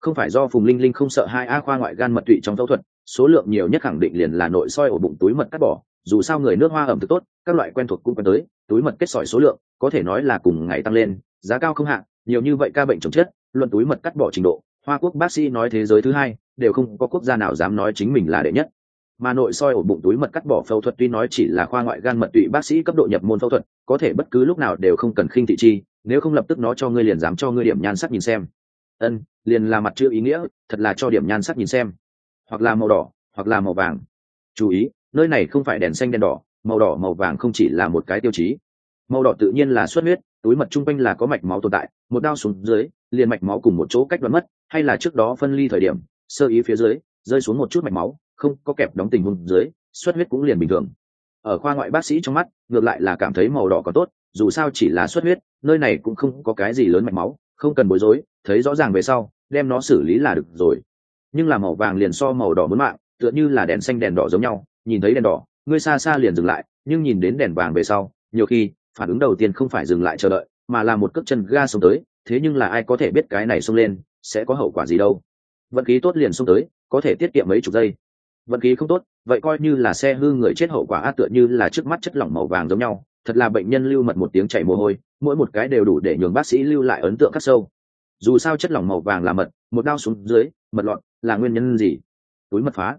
không phải do phùng linh linh không sợ hai a khoa ngoại gan mật tụy trong phẫu thuật, số lượng nhiều nhất khẳng định liền là nội soi ổ bụng túi mật cắt bỏ. Dù sao người nước hoa ẩm thực tốt, các loại quen thuộc cũng quen tới, túi mật kết sỏi số lượng có thể nói là cùng ngày tăng lên, giá cao không hạn, nhiều như vậy ca bệnh chồng chết luận túi mật cắt bỏ trình độ, hoa quốc bác sĩ nói thế giới thứ hai, đều không có quốc gia nào dám nói chính mình là đệ nhất. Mà nội soi ổ bụng túi mật cắt bỏ phẫu thuật tuy nói chỉ là khoa ngoại gan mật tụy bác sĩ cấp độ nhập môn phẫu thuật, có thể bất cứ lúc nào đều không cần khinh thị chi, nếu không lập tức nó cho ngươi liền dám cho ngươi điểm nhan sắc nhìn xem ân, liền là mặt chưa ý nghĩa, thật là cho điểm nhan sắc nhìn xem. Hoặc là màu đỏ, hoặc là màu vàng. Chú ý, nơi này không phải đèn xanh đèn đỏ, màu đỏ, màu vàng không chỉ là một cái tiêu chí. Màu đỏ tự nhiên là xuất huyết, túi mật chung quanh là có mạch máu tồn tại, một đao xuống dưới, liền mạch máu cùng một chỗ cách đoán mất, hay là trước đó phân ly thời điểm, sơ ý phía dưới, rơi xuống một chút mạch máu, không có kẹp đóng tình huống dưới, xuất huyết cũng liền bình thường. Ở khoa ngoại bác sĩ trong mắt, ngược lại là cảm thấy màu đỏ có tốt, dù sao chỉ là xuất huyết, nơi này cũng không có cái gì lớn mạch máu không cần bối rối thấy rõ ràng về sau đem nó xử lý là được rồi. Nhưng là màu vàng liền so màu đỏ muốn mạng tựa như là đèn xanh đèn đỏ giống nhau nhìn thấy đèn đỏ ngươi xa xa liền dừng lại nhưng nhìn đến đèn vàng về sau nhiều khi phản ứng đầu tiên không phải dừng lại chờ đợi mà là một cước chân ga xông tới thế nhưng là ai có thể biết cái này xông lên sẽ có hậu quả gì đâu. Vận khí tốt liền xông tới có thể tiết kiệm mấy chục giây. Vận khí không tốt vậy coi như là xe hư người chết hậu quả á, tựa như là trước mắt chất lỏng màu vàng giống nhau thật là bệnh nhân lưu mật một tiếng chảy mồ hôi, mỗi một cái đều đủ để nhường bác sĩ lưu lại ấn tượng khắc sâu. Dù sao chất lỏng màu vàng là mật, một đao xuống dưới, mật lọt là nguyên nhân gì? Túi mật phá.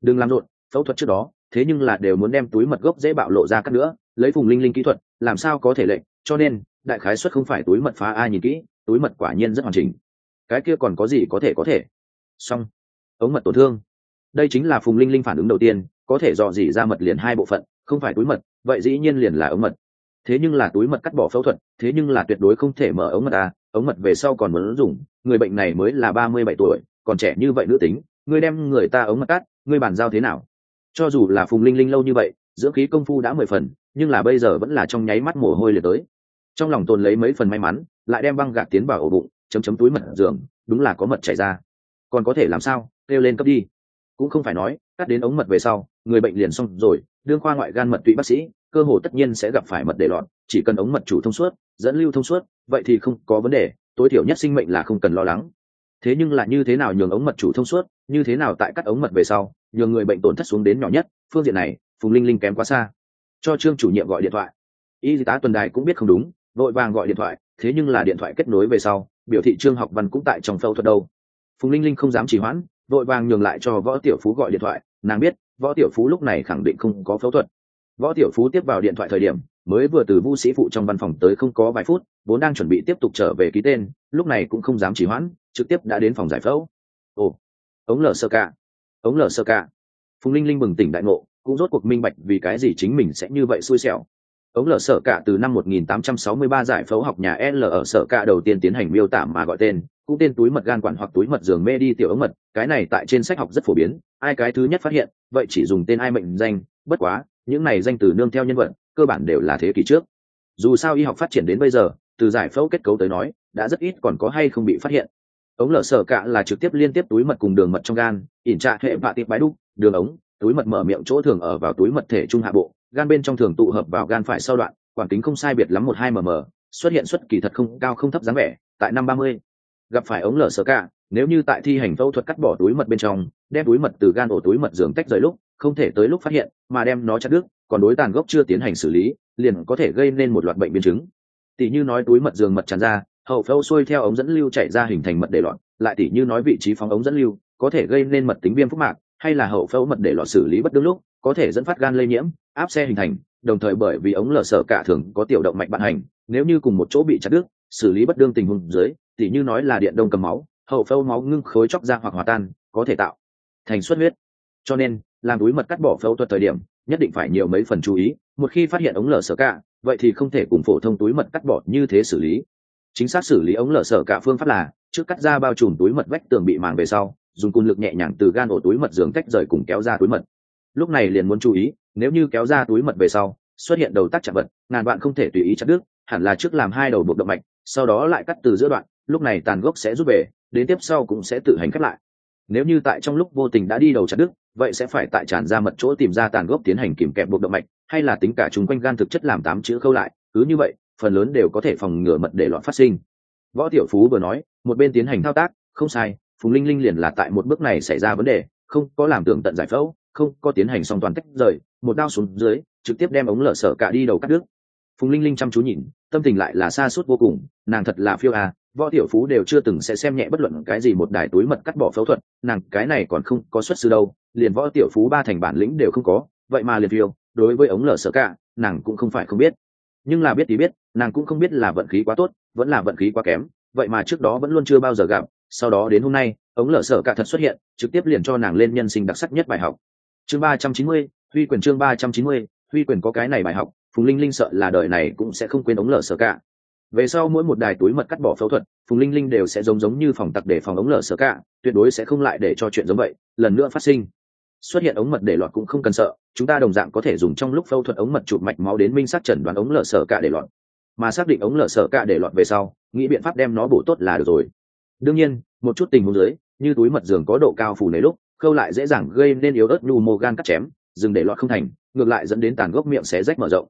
Đừng làm rộn, phẫu thuật trước đó, thế nhưng là đều muốn đem túi mật gốc dễ bạo lộ ra cắt nữa, lấy phùng linh linh kỹ thuật, làm sao có thể lệnh, cho nên, đại khái xuất không phải túi mật phá ai nhìn kỹ, túi mật quả nhiên rất hoàn chỉnh. Cái kia còn có gì có thể có thể. Xong. Ống mật tổn thương đây chính là phùng linh linh phản ứng đầu tiên, có thể dò dỉ ra mật liền hai bộ phận, không phải túi mật, vậy dĩ nhiên liền là ống mật. Thế nhưng là túi mật cắt bỏ phẫu thuật, thế nhưng là tuyệt đối không thể mở ống mật à ống mật về sau còn muốn dùng, người bệnh này mới là ba mươi bảy tuổi, còn trẻ như vậy nữ tính ngươi đem người ta ống mật cắt ngươi bàn giao thế nào? Cho dù là phùng linh linh lâu như vậy, dưỡng khí công phu đã mười phần, nhưng là bây giờ vẫn là trong nháy mắt mồ hôi liệt tới. Trong lòng tồn lấy mấy phần may mắn, lại đem băng gạc tiến vào ổ bụng, chấm chấm túi mật giường, đúng là có mật chảy ra. Còn có thể làm sao? Kêu lên cấp đi cũng không phải nói, cắt đến ống mật về sau, người bệnh liền xong rồi, đương khoa ngoại gan mật tụy bác sĩ, cơ hồ tất nhiên sẽ gặp phải mật để lọt chỉ cần ống mật chủ thông suốt, dẫn lưu thông suốt, vậy thì không có vấn đề, tối thiểu nhất sinh mệnh là không cần lo lắng. Thế nhưng là như thế nào nhường ống mật chủ thông suốt, như thế nào tại cắt ống mật về sau, nhường người bệnh tổn thất xuống đến nhỏ nhất, phương diện này, phùng linh linh kém quá xa. Cho trương chủ nhiệm gọi điện thoại. Y tá tuần đài cũng biết không đúng, vội vàng gọi điện thoại, thế nhưng là điện thoại kết nối về sau, biểu thị trương học văn cũng tại trong phẫu thuật đâu. Phùng linh linh không dám trì hoãn vội vàng nhường lại cho võ tiểu phú gọi điện thoại. Nàng biết, võ tiểu phú lúc này khẳng định không có phẫu thuật. Võ tiểu phú tiếp vào điện thoại thời điểm, mới vừa từ vu sĩ phụ trong văn phòng tới không có vài phút, vốn đang chuẩn bị tiếp tục trở về ký tên, lúc này cũng không dám trì hoãn, trực tiếp đã đến phòng giải phẫu. Ồ, ống lở sơ ca. Ống lở sơ ca. Phùng linh linh bừng tỉnh đại ngộ, cũng rốt cuộc minh bạch vì cái gì chính mình sẽ như vậy xui xẻo ống lở sở cả từ năm 1863 giải phẫu học nhà L ở sở cả đầu tiên tiến hành miêu tả mà gọi tên, cũng tên túi mật gan quản hoặc túi mật giường mê đi tiểu ống mật, cái này tại trên sách học rất phổ biến, ai cái thứ nhất phát hiện, vậy chỉ dùng tên ai mệnh danh, bất quá, những này danh từ nương theo nhân vật, cơ bản đều là thế kỷ trước. Dù sao y học phát triển đến bây giờ, từ giải phẫu kết cấu tới nói, đã rất ít còn có hay không bị phát hiện. Ống lở sở cả là trực tiếp liên tiếp túi mật cùng đường mật trong gan, ỉn trạ hệ vạ tiệp bái đúc, đường ống, túi mật mở miệng chỗ thường ở vào túi mật thể trung hạ bộ, gan bên trong thường tụ hợp vào gan phải sau đoạn quản tính không sai biệt lắm một hai mm xuất hiện xuất kỳ thật không, cao không thấp dáng vẻ, tại năm ba mươi. Gặp phải ống lở sơ ca nếu như tại thi hành phẫu thuật cắt bỏ túi mật bên trong, đem túi mật từ gan ổ túi mật giường tách rời lúc, không thể tới lúc phát hiện, mà đem nó chặt đứt, còn đối tàn gốc chưa tiến hành xử lý, liền có thể gây nên một loạt bệnh biến chứng. Tỷ như nói túi mật giường mật tràn ra, hậu phẫu xuôi theo ống dẫn lưu chạy ra hình thành mật để loạn, lại tỷ như nói vị trí phóng ống dẫn lưu, có thể gây nên mật tính viêm phúc mạc, hay là hậu phẫu mật để loạn xử lý bất đương lúc có thể dẫn phát gan lây nhiễm, áp xe hình thành, đồng thời bởi vì ống lở sở cả thường có tiểu động mạch bạn hành, nếu như cùng một chỗ bị chặt đứt, xử lý bất đương tình huống dưới, tỉ như nói là điện đông cầm máu, hậu phâu máu ngưng khối chóc ra hoặc hòa tan, có thể tạo thành xuất huyết. Cho nên, làm túi mật cắt bỏ phẫu thuật thời điểm, nhất định phải nhiều mấy phần chú ý, một khi phát hiện ống lở sở cả, vậy thì không thể cùng phổ thông túi mật cắt bỏ như thế xử lý. Chính xác xử lý ống lở sở cả phương pháp là, trước cắt ra bao trùm túi mật vách tường bị màng về sau, dùng cung lực nhẹ nhàng từ gan ổ túi mật giường tách rời cùng kéo ra túi mật lúc này liền muốn chú ý, nếu như kéo ra túi mật về sau, xuất hiện đầu tác chạm vật, ngàn bạn không thể tùy ý chặt đứt, hẳn là trước làm hai đầu buộc động mạch, sau đó lại cắt từ giữa đoạn, lúc này tàn gốc sẽ rút về, đến tiếp sau cũng sẽ tự hành cắt lại. Nếu như tại trong lúc vô tình đã đi đầu chặt đứt, vậy sẽ phải tại tràn ra mật chỗ tìm ra tàn gốc tiến hành kìm kẹp buộc động mạch, hay là tính cả chung quanh gan thực chất làm tám chữ khâu lại, cứ như vậy, phần lớn đều có thể phòng ngừa mật để loạn phát sinh. Võ tiểu phú vừa nói, một bên tiến hành thao tác, không sai, phùng linh linh liền là tại một bước này xảy ra vấn đề, không có làm tường tận giải phẫu không có tiến hành song toàn tách rời, một đao xuống dưới, trực tiếp đem ống lở sở cả đi đầu cắt đứt. Phùng linh linh chăm chú nhìn, tâm tình lại là xa suốt vô cùng, nàng thật là phiêu à võ tiểu phú đều chưa từng sẽ xem nhẹ bất luận cái gì một đài túi mật cắt bỏ phẫu thuật, nàng cái này còn không có xuất sư đâu, liền võ tiểu phú ba thành bản lĩnh đều không có, vậy mà liền phiêu, đối với ống lở sở cả, nàng cũng không phải không biết. Nhưng là biết thì biết, nàng cũng không biết là vận khí quá tốt, vẫn là vận khí quá kém, vậy mà trước đó vẫn luôn chưa bao giờ gặp, sau đó đến hôm nay, ống lở sở cả thật xuất hiện, trực tiếp liền cho nàng lên nhân sinh đặc sắc nhất bài học chương ba trăm chín mươi, huy quyền chương ba trăm chín mươi, huy quyền có cái này bài học, phùng linh linh sợ là đời này cũng sẽ không quên ống lở sở cả. Về sau mỗi một đài túi mật cắt bỏ phẫu thuật, phùng linh linh đều sẽ giống giống như phòng tặc để phòng ống lở sở cả, tuyệt đối sẽ không lại để cho chuyện giống vậy, lần nữa phát sinh. Xuất hiện ống mật để lọt cũng không cần sợ, chúng ta đồng dạng có thể dùng trong lúc phẫu thuật ống mật chụp mạch máu đến minh xác chẩn đoán ống lở sở cả để lọt mà xác định ống lở sở cả để lọt về sau, nghĩ biện pháp đem nó bổ tốt là được rồi. Đương nhiên, một chút tình huống dưới, như túi mật giường có độ cao phủ nấy lúc khâu lại dễ dàng gây nên yếu ớt nhu mô gan cắt chém, dừng để lọt không thành, ngược lại dẫn đến tàn gốc miệng xé rách mở rộng.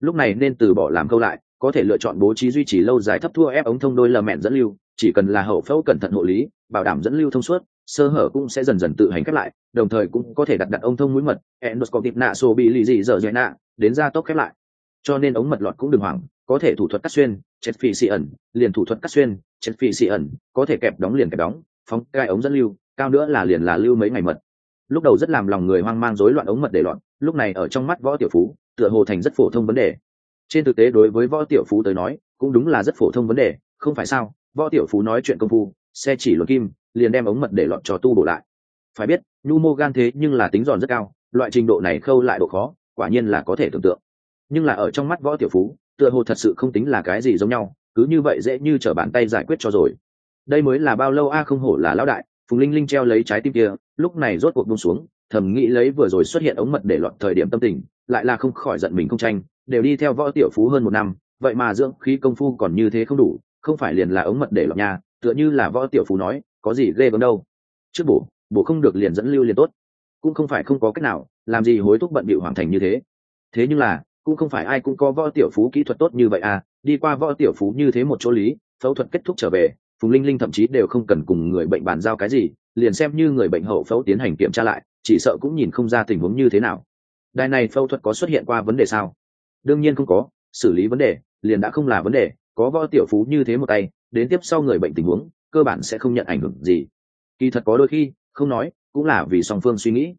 Lúc này nên từ bỏ làm khâu lại, có thể lựa chọn bố trí duy trì lâu dài thấp thua ép ống thông đôi lờ mẹn dẫn lưu, chỉ cần là hậu phẫu cẩn thận hộ lý, bảo đảm dẫn lưu thông suốt, sơ hở cũng sẽ dần dần tự hành khép lại, đồng thời cũng có thể đặt đặt ống thông mũi mật, endoscopic nạ sô bị lì dị dở dạy nạ, đến ra tốc khép lại. Cho nên ống mật lọt cũng đừng hoảng, có thể thủ thuật cắt xuyên, chết phi xị ẩn, liền thủ thuật cắt xuyên, chết phi xị ẩn, có thể kẹp đóng liền kẹp đóng, phóng gai ống dẫn lưu cao nữa là liền là lưu mấy ngày mật. Lúc đầu rất làm lòng người hoang mang rối loạn ống mật để loạn, lúc này ở trong mắt võ tiểu phú, tựa hồ thành rất phổ thông vấn đề. Trên thực tế đối với võ tiểu phú tới nói, cũng đúng là rất phổ thông vấn đề, không phải sao? Võ tiểu phú nói chuyện công phu, xe chỉ luật kim, liền đem ống mật để loạn cho tu bổ lại. Phải biết, nhu mô gan thế nhưng là tính giòn rất cao, loại trình độ này khâu lại độ khó, quả nhiên là có thể tưởng tượng. Nhưng là ở trong mắt võ tiểu phú, tựa hồ thật sự không tính là cái gì giống nhau, cứ như vậy dễ như t r ở bàn tay giải quyết cho rồi. Đây mới là bao lâu a không hổ là lão đại phùng linh linh treo lấy trái tim kia, lúc này rốt cuộc bông xuống, thầm nghĩ lấy vừa rồi xuất hiện ống mật để loạn thời điểm tâm tình, lại là không khỏi giận mình không tranh, đều đi theo võ tiểu phú hơn một năm, vậy mà dưỡng khí công phu còn như thế không đủ, không phải liền là ống mật để loạn nhà? tựa như là võ tiểu phú nói, có gì ghê gớm đâu trước bổ bổ không được liền dẫn lưu liền tốt cũng không phải không có cách nào, làm gì hối thúc bận bịu hoàn thành như thế thế nhưng là, cũng không phải ai cũng có võ tiểu phú kỹ thuật tốt như vậy à đi qua võ tiểu phú như thế một chỗ lý, phẫu thuật kết thúc trở về phùng linh linh thậm chí đều không cần cùng người bệnh bàn giao cái gì, liền xem như người bệnh hậu phẫu tiến hành kiểm tra lại, chỉ sợ cũng nhìn không ra tình huống như thế nào. Đài này phẫu thuật có xuất hiện qua vấn đề sao? Đương nhiên không có, xử lý vấn đề, liền đã không là vấn đề, có võ tiểu phú như thế một tay, đến tiếp sau người bệnh tình huống, cơ bản sẽ không nhận ảnh hưởng gì. Kỳ thật có đôi khi, không nói, cũng là vì song phương suy nghĩ.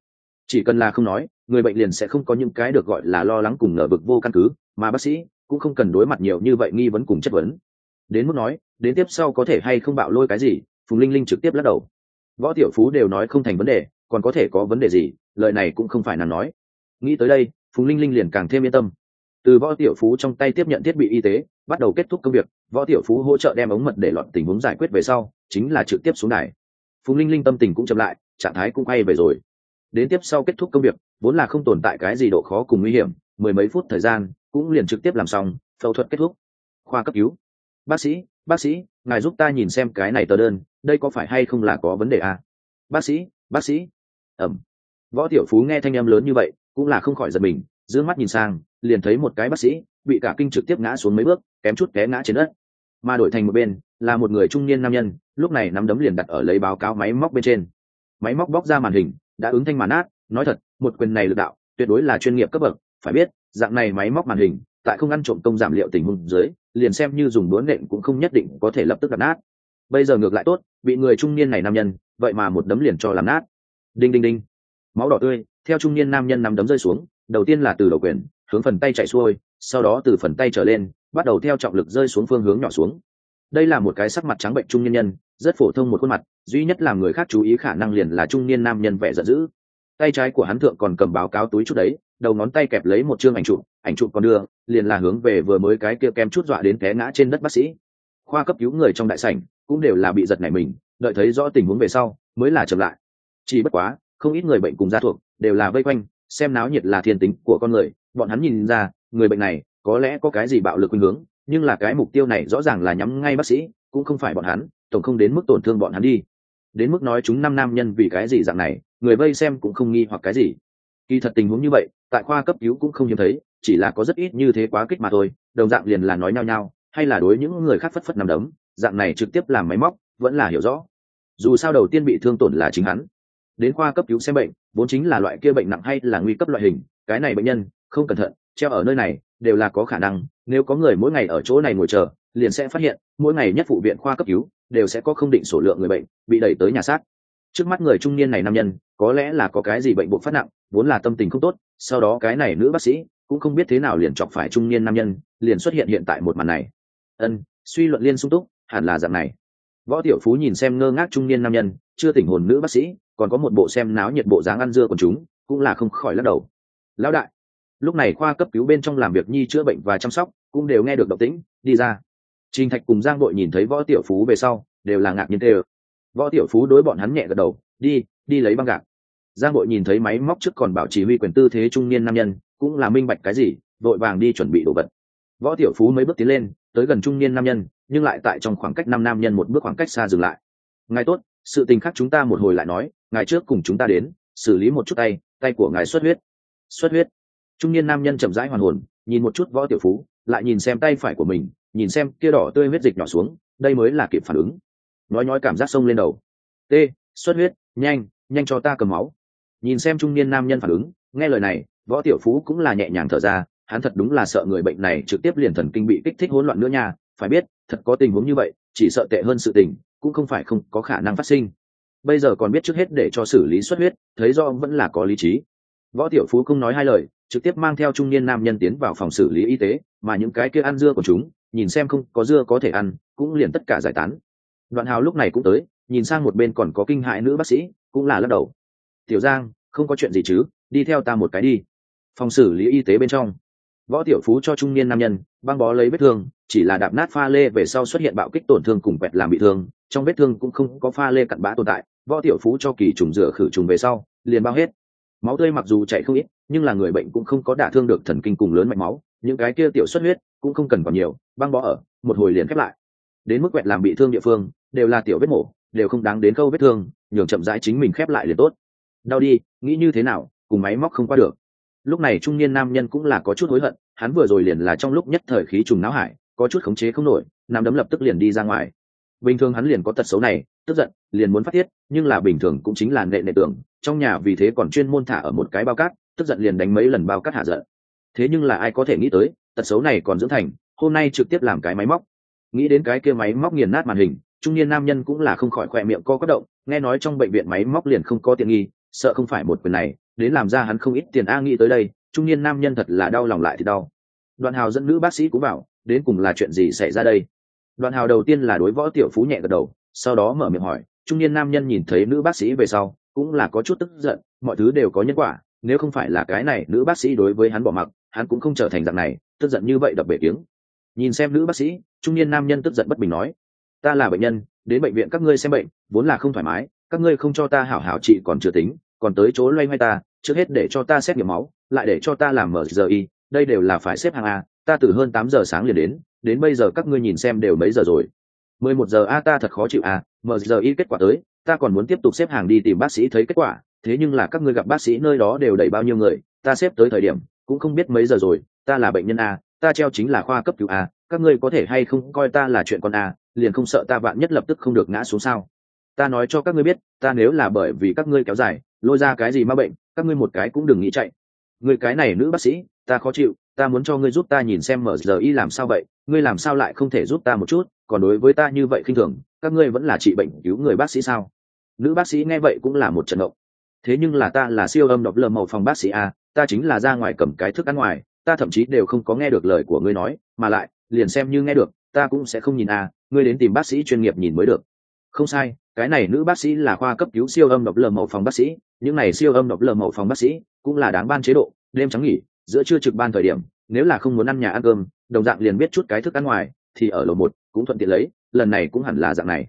Chỉ cần là không nói, người bệnh liền sẽ không có những cái được gọi là lo lắng cùng ngờ vực vô căn cứ, mà bác sĩ cũng không cần đối mặt nhiều như vậy nghi vấn cùng chất vấn. Đến mức nói đến tiếp sau có thể hay không bạo lôi cái gì, phùng linh linh trực tiếp lắc đầu. Võ tiểu phú đều nói không thành vấn đề, còn có thể có vấn đề gì, lời này cũng không phải nàng nói. Nghĩ tới đây, phùng linh linh liền càng thêm yên tâm. Từ võ tiểu phú trong tay tiếp nhận thiết bị y tế, bắt đầu kết thúc công việc, võ tiểu phú hỗ trợ đem ống mật để lọt tình huống giải quyết về sau, chính là trực tiếp xuống đài. Phùng linh linh tâm tình cũng chậm lại, trạng thái cũng quay về rồi. Đến tiếp sau kết thúc công việc, vốn là không tồn tại cái gì độ khó cùng nguy hiểm, mười mấy phút thời gian, cũng liền trực tiếp làm xong, phẫu thuật kết thúc. Khoa cấp cứu. Bác sĩ bác sĩ, ngài giúp ta nhìn xem cái này tờ đơn, đây có phải hay không là có vấn đề à? bác sĩ bác sĩ. Ẩm. Võ tiểu phú nghe thanh em lớn như vậy, cũng là không khỏi giật mình d mắt nhìn sang, liền thấy một cái bác sĩ, bị cả kinh trực tiếp ngã xuống mấy bước, kém chút té ngã trên đất. Mà đổi thành một bên, là một người trung niên nam nhân, lúc này nắm đấm liền đặt ở lấy báo cáo máy móc bên trên. Máy móc bóc ra màn hình, đã ứng thanh màn át nói thật, một quyền này lực đạo, tuyệt đối là chuyên nghiệp cấp bậc, phải biết, dạng này máy móc màn hình, tại không ăn trộm công giảm liệu tình huống dưới liền xem như dùng đũa nện cũng không nhất định có thể lập tức đập nát. Bây giờ ngược lại tốt, bị người trung niên này nam nhân, vậy mà một đấm liền cho làm nát. Đinh đinh đinh. Máu đỏ tươi, theo trung niên nam nhân nằm đấm rơi xuống, đầu tiên là từ đầu quyền, hướng phần tay chạy xuôi, sau đó từ phần tay trở lên, bắt đầu theo trọng lực rơi xuống phương hướng nhỏ xuống. Đây là một cái sắc mặt trắng bệnh trung niên nhân, rất phổ thông một khuôn mặt, duy nhất làm người khác chú ý khả năng liền là trung niên nam nhân vẻ giận dữ. Tay trái của hắn thượng còn cầm báo cáo túi chút đấy đầu ngón tay kẹp lấy một chương ảnh chụp ảnh chụp còn đưa, liền là hướng về vừa mới cái kia kem chút dọa đến té ngã trên đất bác sĩ. Khoa cấp cứu người trong đại sảnh cũng đều là bị giật nảy mình, đợi thấy rõ tình huống về sau mới là chậm lại. Chỉ bất quá, không ít người bệnh cùng gia thuộc đều là vây quanh, xem náo nhiệt là thiên tính của con người, bọn hắn nhìn ra, người bệnh này có lẽ có cái gì bạo lực khuynh hướng, nhưng là cái mục tiêu này rõ ràng là nhắm ngay bác sĩ, cũng không phải bọn hắn, tổng không đến mức tổn thương bọn hắn đi. Đến mức nói chúng năm nam nhân vì cái gì dạng này, người vây xem cũng không nghi hoặc cái gì. Kỳ thật tình huống như vậy tại khoa cấp cứu cũng không hiếm thấy chỉ là có rất ít như thế quá kích mà thôi đồng dạng liền là nói nhao nhao, hay là đối những người khác phất phất nằm đấm dạng này trực tiếp làm máy móc vẫn là hiểu rõ. Dù sao đầu tiên bị thương tổn là chính hắn. Đến khoa cấp cứu xem bệnh vốn chính là loại kia bệnh nặng hay là nguy cấp loại hình cái này bệnh nhân không cẩn thận treo ở nơi này đều là có khả năng nếu có người mỗi ngày ở chỗ này ngồi chờ liền sẽ phát hiện mỗi ngày nhất phụ viện khoa cấp cứu đều sẽ có không định số lượng người bệnh bị đẩy tới nhà xác. Trước mắt người trung niên này nam nhân có lẽ là có cái gì bệnh bộ phát nặng vốn là tâm tình không tốt, sau đó cái này nữ bác sĩ cũng không biết thế nào liền chọc phải trung niên nam nhân, liền xuất hiện hiện tại một màn này. Ân, suy luận liên sung túc, hẳn là dạng này. Võ tiểu phú nhìn xem ngơ ngác trung niên nam nhân, chưa tỉnh hồn nữ bác sĩ, còn có một bộ xem náo nhiệt bộ dáng ăn dưa của chúng, cũng là không khỏi lắc đầu. Lão đại, lúc này khoa cấp cứu bên trong làm việc nhi chữa bệnh và chăm sóc, cũng đều nghe được động tĩnh, đi ra. Trình thạch cùng giang đội nhìn thấy võ tiểu phú về sau, đều là ngạc nhiên tê võ tiểu phú đối bọn hắn nhẹ gật đầu, đi đi lấy băng gạc giang đội nhìn thấy máy móc trước còn bảo chỉ huy quyền tư thế trung niên nam nhân, cũng là minh bạch cái gì, vội vàng đi chuẩn bị đồ vật. Võ tiểu phú mấy bước tiến lên, tới gần trung niên nam nhân, nhưng lại tại trong khoảng cách năm nam nhân một bước khoảng cách xa dừng lại. Ngài tốt, sự tình khác chúng ta một hồi lại nói, ngài trước cùng chúng ta đến, xử lý một chút tay tay của ngài xuất huyết. Xuất huyết? Trung niên nam nhân chậm rãi hoàn hồn, nhìn một chút võ tiểu phú, lại nhìn xem tay phải của mình, nhìn xem kia đỏ tươi huyết dịch nhỏ xuống, đây mới là kịp phản ứng. Nói nói cảm giác sông lên đầu. T, xuất huyết, nhanh nhanh cho ta cầm máu nhìn xem trung niên nam nhân phản ứng, nghe lời này, võ tiểu phú cũng là nhẹ nhàng thở ra, hắn thật đúng là sợ người bệnh này trực tiếp liền thần kinh bị kích thích hỗn loạn nữa nha, phải biết, thật có tình huống như vậy, chỉ sợ tệ hơn sự tình, cũng không phải không có khả năng phát sinh. Bây giờ còn biết trước hết để cho xử lý xuất huyết, thấy do vẫn là có lý trí. Võ tiểu phú không nói hai lời, trực tiếp mang theo trung niên nam nhân tiến vào phòng xử lý y tế, mà những cái kia ăn dưa của chúng, nhìn xem không có dưa có thể ăn, cũng liền tất cả giải tán. Đoạn hào lúc này cũng tới, nhìn sang một bên còn có kinh hại nữ bác sĩ, cũng là lắc đầu tiểu giang, không có chuyện gì chứ, đi theo ta một cái đi. Phòng xử lý y tế bên trong. Võ tiểu phú cho trung niên nam nhân, băng bó lấy vết thương, chỉ là đạp nát pha lê về sau xuất hiện bạo kích tổn thương cùng quẹt làm bị thương, trong vết thương cũng không có pha lê cặn bã tồn tại, võ tiểu phú cho kỳ trùng rửa khử trùng về sau, liền bao hết. Máu tươi mặc dù chảy không ít, nhưng là người bệnh cũng không có đả thương được thần kinh cùng lớn mạch máu, những cái kia tiểu xuất huyết cũng không cần còn nhiều, băng bó ở, một hồi liền khép lại. Đến mức quẹt làm bị thương địa phương, đều là tiểu vết mổ, đều không đáng đến câu vết thương, nhường chậm rãi chính mình khép lại liền tốt đau đi, nghĩ như thế nào, cùng máy móc không qua được. Lúc này trung niên nam nhân cũng là có chút hối hận, hắn vừa rồi liền là trong lúc nhất thời khí trùng não hải, có chút khống chế không nổi nằm đấm lập tức liền đi ra ngoài. Bình thường hắn liền có tật xấu này, tức giận, liền muốn phát tiết, nhưng là bình thường cũng chính là nệ nệ tưởng, trong nhà vì thế còn chuyên môn thả ở một cái bao cát, tức giận liền đánh mấy lần bao cát hạ giận. Thế nhưng là ai có thể nghĩ tới, tật xấu này còn dưỡng thành, hôm nay trực tiếp làm cái máy móc. Nghĩ đến cái kia máy móc nghiền nát màn hình, trung niên nam nhân cũng là không khỏi khỏe miệng co quất động, nghe nói trong bệnh viện máy móc liền không có tiện nghi sợ không phải một quyền này, đến làm ra hắn không ít tiền a nghĩ tới đây, trung niên nam nhân thật là đau lòng lại thì đau. Đoạn hào dẫn nữ bác sĩ cũng bảo đến cùng là chuyện gì xảy ra đây? Đoạn hào đầu tiên là đối võ tiểu phú nhẹ gật đầu, sau đó mở miệng hỏi, trung niên nam nhân nhìn thấy nữ bác sĩ về sau, cũng là có chút tức giận, mọi thứ đều có nhân quả, nếu không phải là cái này nữ bác sĩ đối với hắn bỏ mặc, hắn cũng không trở thành dạng này, tức giận như vậy đập bể tiếng. Nhìn xem nữ bác sĩ, trung niên nam nhân tức giận bất bình nói, ta là bệnh nhân, đến bệnh viện các ngươi xem bệnh, vốn là không thoải mái, các ngươi không cho ta hảo hảo trị còn chưa tính còn tới chỗ loay hoay ta, trước hết để cho ta xét nghiệm máu, lại để cho ta làm mở giờ y, đây đều là phải xếp hàng a, ta từ hơn tám giờ sáng liền đến đến bây giờ các ngươi nhìn xem đều mấy giờ rồi. Mười một giờ a ta thật khó chịu a, mở giờ y kết quả tới, ta còn muốn tiếp tục xếp hàng đi tìm bác sĩ thấy kết quả, thế nhưng là các ngươi gặp bác sĩ nơi đó đều đầy bao nhiêu người, ta xếp tới thời điểm, cũng không biết mấy giờ rồi, ta là bệnh nhân a, ta treo chính là khoa cấp cứu a, các ngươi có thể hay không coi ta là chuyện con a, liền không sợ ta vạn nhất lập tức không được ngã xuống sao? Ta nói cho các ngươi biết, ta nếu là bởi vì các ngươi kéo dài lôi ra cái gì ma bệnh, các ngươi một cái cũng đừng nghĩ chạy. Người cái này nữ bác sĩ, ta khó chịu, ta muốn cho ngươi giúp ta nhìn xem mở giờ y làm sao vậy, ngươi làm sao lại không thể giúp ta một chút, còn đối với ta như vậy khinh thường, các ngươi vẫn là trị bệnh cứu người bác sĩ sao? Nữ bác sĩ nghe vậy cũng là một trận động. Thế nhưng là ta là siêu âm độc lờ màu phòng bác sĩ a, ta chính là ra ngoài cầm cái thức ăn ngoài, ta thậm chí đều không có nghe được lời của ngươi nói, mà lại, liền xem như nghe được, ta cũng sẽ không nhìn a, ngươi đến tìm bác sĩ chuyên nghiệp nhìn mới được. Không sai cái này nữ bác sĩ là khoa cấp cứu siêu âm độc lờ màu phòng bác sĩ, những này siêu âm độc lờ màu phòng bác sĩ cũng là đáng ban chế độ, đêm trắng nghỉ, giữa trưa trực ban thời điểm, nếu là không muốn ăn nhà ăn cơm, đồng dạng liền biết chút cái thức ăn ngoài, thì ở lầu một cũng thuận tiện lấy, lần này cũng hẳn là dạng này.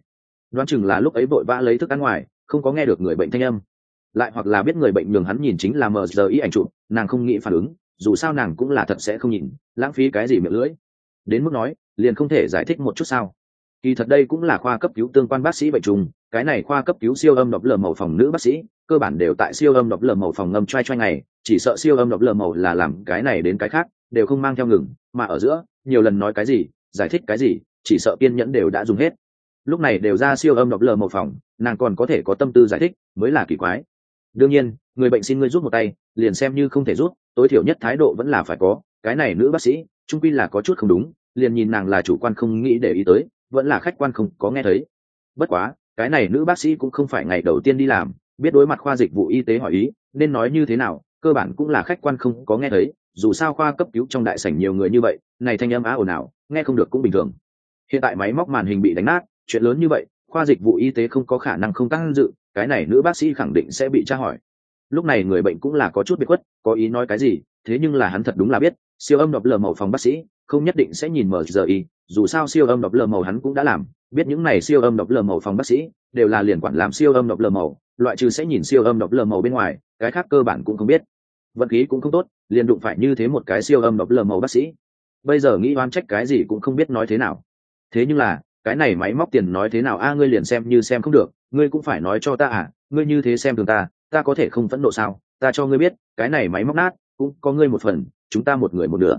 Đoán chừng là lúc ấy vội vã lấy thức ăn ngoài, không có nghe được người bệnh thanh âm. Lại hoặc là biết người bệnh nhường hắn nhìn chính là mờ giờ ý ảnh chụp, nàng không nghĩ phản ứng, dù sao nàng cũng là thật sẽ không nhìn, lãng phí cái gì miệng lưỡi. Đến mức nói, liền không thể giải thích một chút sao kỳ thật đây cũng là khoa cấp cứu tương quan bác sĩ bệnh trùng, cái này khoa cấp cứu siêu âm độc lờ màu phòng nữ bác sĩ, cơ bản đều tại siêu âm độc lờ màu phòng ngâm trai trai ngày, chỉ sợ siêu âm độc lờ màu là làm cái này đến cái khác, đều không mang theo ngừng, mà ở giữa, nhiều lần nói cái gì, giải thích cái gì, chỉ sợ kiên nhẫn đều đã dùng hết. Lúc này đều ra siêu âm độc lờ màu phòng, nàng còn có thể có tâm tư giải thích, mới là kỳ quái. Đương nhiên, người bệnh xin ngươi rút một tay, liền xem như không thể rút, tối thiểu nhất thái độ vẫn là phải có, cái này nữ bác sĩ, trung quy là có chút không đúng, liền nhìn nàng là chủ quan không nghĩ để ý tới vẫn là khách quan không có nghe thấy. Bất quá, cái này nữ bác sĩ cũng không phải ngày đầu tiên đi làm, biết đối mặt khoa dịch vụ y tế hỏi ý, nên nói như thế nào, cơ bản cũng là khách quan không có nghe thấy, dù sao khoa cấp cứu trong đại sảnh nhiều người như vậy, này thanh âm á ồn ào, nghe không được cũng bình thường. Hiện tại máy móc màn hình bị đánh nát, chuyện lớn như vậy, khoa dịch vụ y tế không có khả năng không tăng dự, cái này nữ bác sĩ khẳng định sẽ bị tra hỏi. Lúc này người bệnh cũng là có chút bị khuất, có ý nói cái gì, thế nhưng là hắn thật đúng là biết, siêu âm đọc lờ màu phòng bác sĩ, không nhất định sẽ nhìn mở giờ y dù sao siêu âm độc lờ màu hắn cũng đã làm, biết những này siêu âm độc lờ màu phòng bác sĩ đều là liền quản làm siêu âm độc lờ màu, loại trừ sẽ nhìn siêu âm độc lờ màu bên ngoài, cái khác cơ bản cũng không biết. Vận khí cũng không tốt, liền đụng phải như thế một cái siêu âm độc lờ màu bác sĩ. Bây giờ nghĩ oan trách cái gì cũng không biết nói thế nào. Thế nhưng là, cái này máy móc tiền nói thế nào? A, ngươi liền xem như xem không được, ngươi cũng phải nói cho ta à? Ngươi như thế xem thường ta ta có thể không phẫn nộ sao? Ta cho ngươi biết, cái này máy móc nát, cũng có ngươi một phần, chúng ta một người một nửa.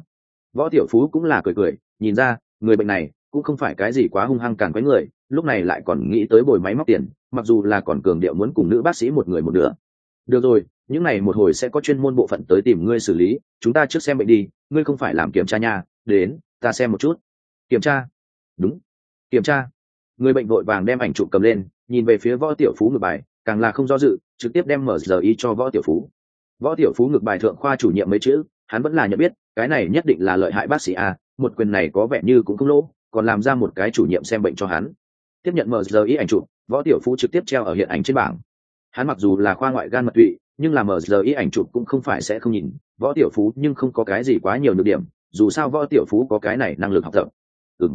Võ tiểu phú cũng là cười cười, nhìn ra người bệnh này cũng không phải cái gì quá hung hăng càn quấy người lúc này lại còn nghĩ tới bồi máy móc tiền mặc dù là còn cường điệu muốn cùng nữ bác sĩ một người một nửa. Được rồi những này một hồi sẽ có chuyên môn bộ phận tới tìm ngươi xử lý chúng ta trước xem bệnh đi ngươi không phải làm kiểm tra nhà, đến ta xem một chút. Kiểm tra. Đúng. Kiểm tra. Người bệnh vội vàng đem ảnh chụp cầm lên nhìn về phía võ tiểu phú ngược bài càng là không do dự trực tiếp đem mở giờ y cho võ tiểu phú. Võ tiểu phú ngược bài thượng khoa chủ nhiệm mấy chữ hắn vẫn là nhận biết cái này nhất định là lợi hại bác sĩ a một quyền này có vẻ như cũng không lỗ, còn làm ra một cái chủ nhiệm xem bệnh cho hắn. Tiếp nhận mở giờ ý ảnh chụp, võ tiểu phú trực tiếp treo ở hiện ảnh trên bảng. Hắn mặc dù là khoa ngoại gan mật tụy, nhưng là mở giờ ý ảnh chụp cũng không phải sẽ không nhìn. Võ tiểu phú nhưng không có cái gì quá nhiều nhược điểm, dù sao võ tiểu phú có cái này năng lực học tập. Ừ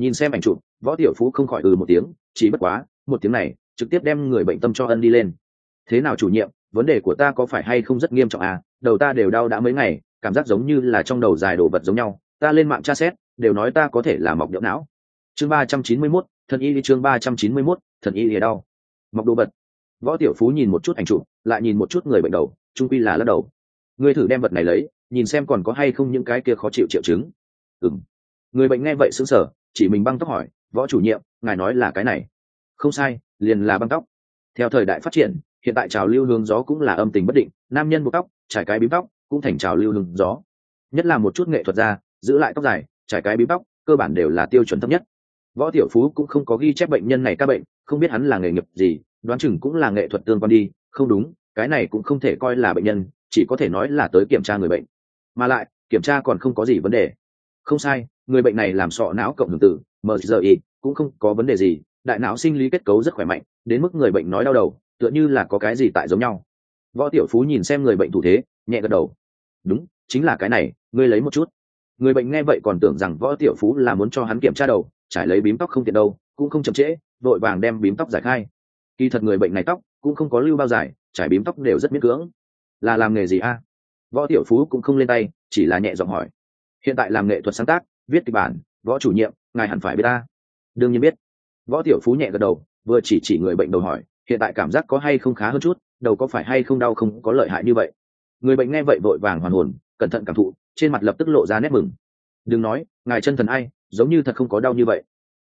nhìn xem ảnh chụp, võ tiểu phú không khỏi ừ một tiếng, chỉ bất quá, một tiếng này, trực tiếp đem người bệnh tâm cho ân đi lên. Thế nào chủ nhiệm, vấn đề của ta có phải hay không rất nghiêm trọng à? Đầu ta đều đau đã mấy ngày, cảm giác giống như là trong đầu dài đồ vật giống nhau ta lên mạng tra xét, đều nói ta có thể là mọc nhỡ não. Chương ba trăm chín mươi mốt, thần y đi chương ba trăm chín mươi mốt, thần y lìa đau. Mọc đồ vật. Võ tiểu phú nhìn một chút ảnh trụ lại nhìn một chút người bệnh đầu, trung quy là lắc đầu. Ngươi thử đem vật này lấy, nhìn xem còn có hay không những cái kia khó chịu triệu chứng. Ừng người bệnh nghe vậy sững sờ, chỉ mình băng tóc hỏi, võ chủ nhiệm, ngài nói là cái này. Không sai, liền là băng tóc. Theo thời đại phát triển, hiện tại trào lưu hướng gió cũng là âm tình bất định, nam nhân buộc tóc, trải cái bím tóc, cũng thành trào lưu hướng gió. Nhất là một chút nghệ thuật ra giữ lại tóc dài, trải cái bím tóc, cơ bản đều là tiêu chuẩn thấp nhất. Võ tiểu phú cũng không có ghi chép bệnh nhân này các bệnh, không biết hắn là nghề nghiệp gì, đoán chừng cũng là nghệ thuật tương quan đi. Không đúng, cái này cũng không thể coi là bệnh nhân, chỉ có thể nói là tới kiểm tra người bệnh. Mà lại, kiểm tra còn không có gì vấn đề. Không sai, người bệnh này làm sọ não cộng hưởng tử mgi cũng không có vấn đề gì. Đại não sinh lý kết cấu rất khỏe mạnh, đến mức người bệnh nói đau đầu, tựa như là có cái gì tại giống nhau. Võ tiểu phú nhìn xem người bệnh thủ thế, nhẹ gật đầu. Đúng, chính là cái này, ngươi lấy một chút người bệnh nghe vậy còn tưởng rằng võ tiểu phú là muốn cho hắn kiểm tra đầu, trải lấy bím tóc không tiện đâu, cũng không chậm trễ, vội vàng đem bím tóc giải khai. Kỳ thật người bệnh này tóc cũng không có lưu bao dài, trải bím tóc đều rất miễn cưỡng. Là làm nghề gì a? Võ tiểu phú cũng không lên tay, chỉ là nhẹ giọng hỏi. Hiện tại làm nghệ thuật sáng tác, viết kịch bản, võ chủ nhiệm, ngài hẳn phải biết ta. Đương nhiên biết. Võ tiểu phú nhẹ gật đầu, vừa chỉ chỉ người bệnh đầu hỏi, hiện tại cảm giác có hay không khá hơn chút, đầu có phải hay không đau không có lợi hại như vậy. Người bệnh nghe vậy vội vàng hoàn hồn, cẩn thận cảm thụ trên mặt lập tức lộ ra nét mừng. Đừng nói ngài chân thần ai giống như thật không có đau như vậy.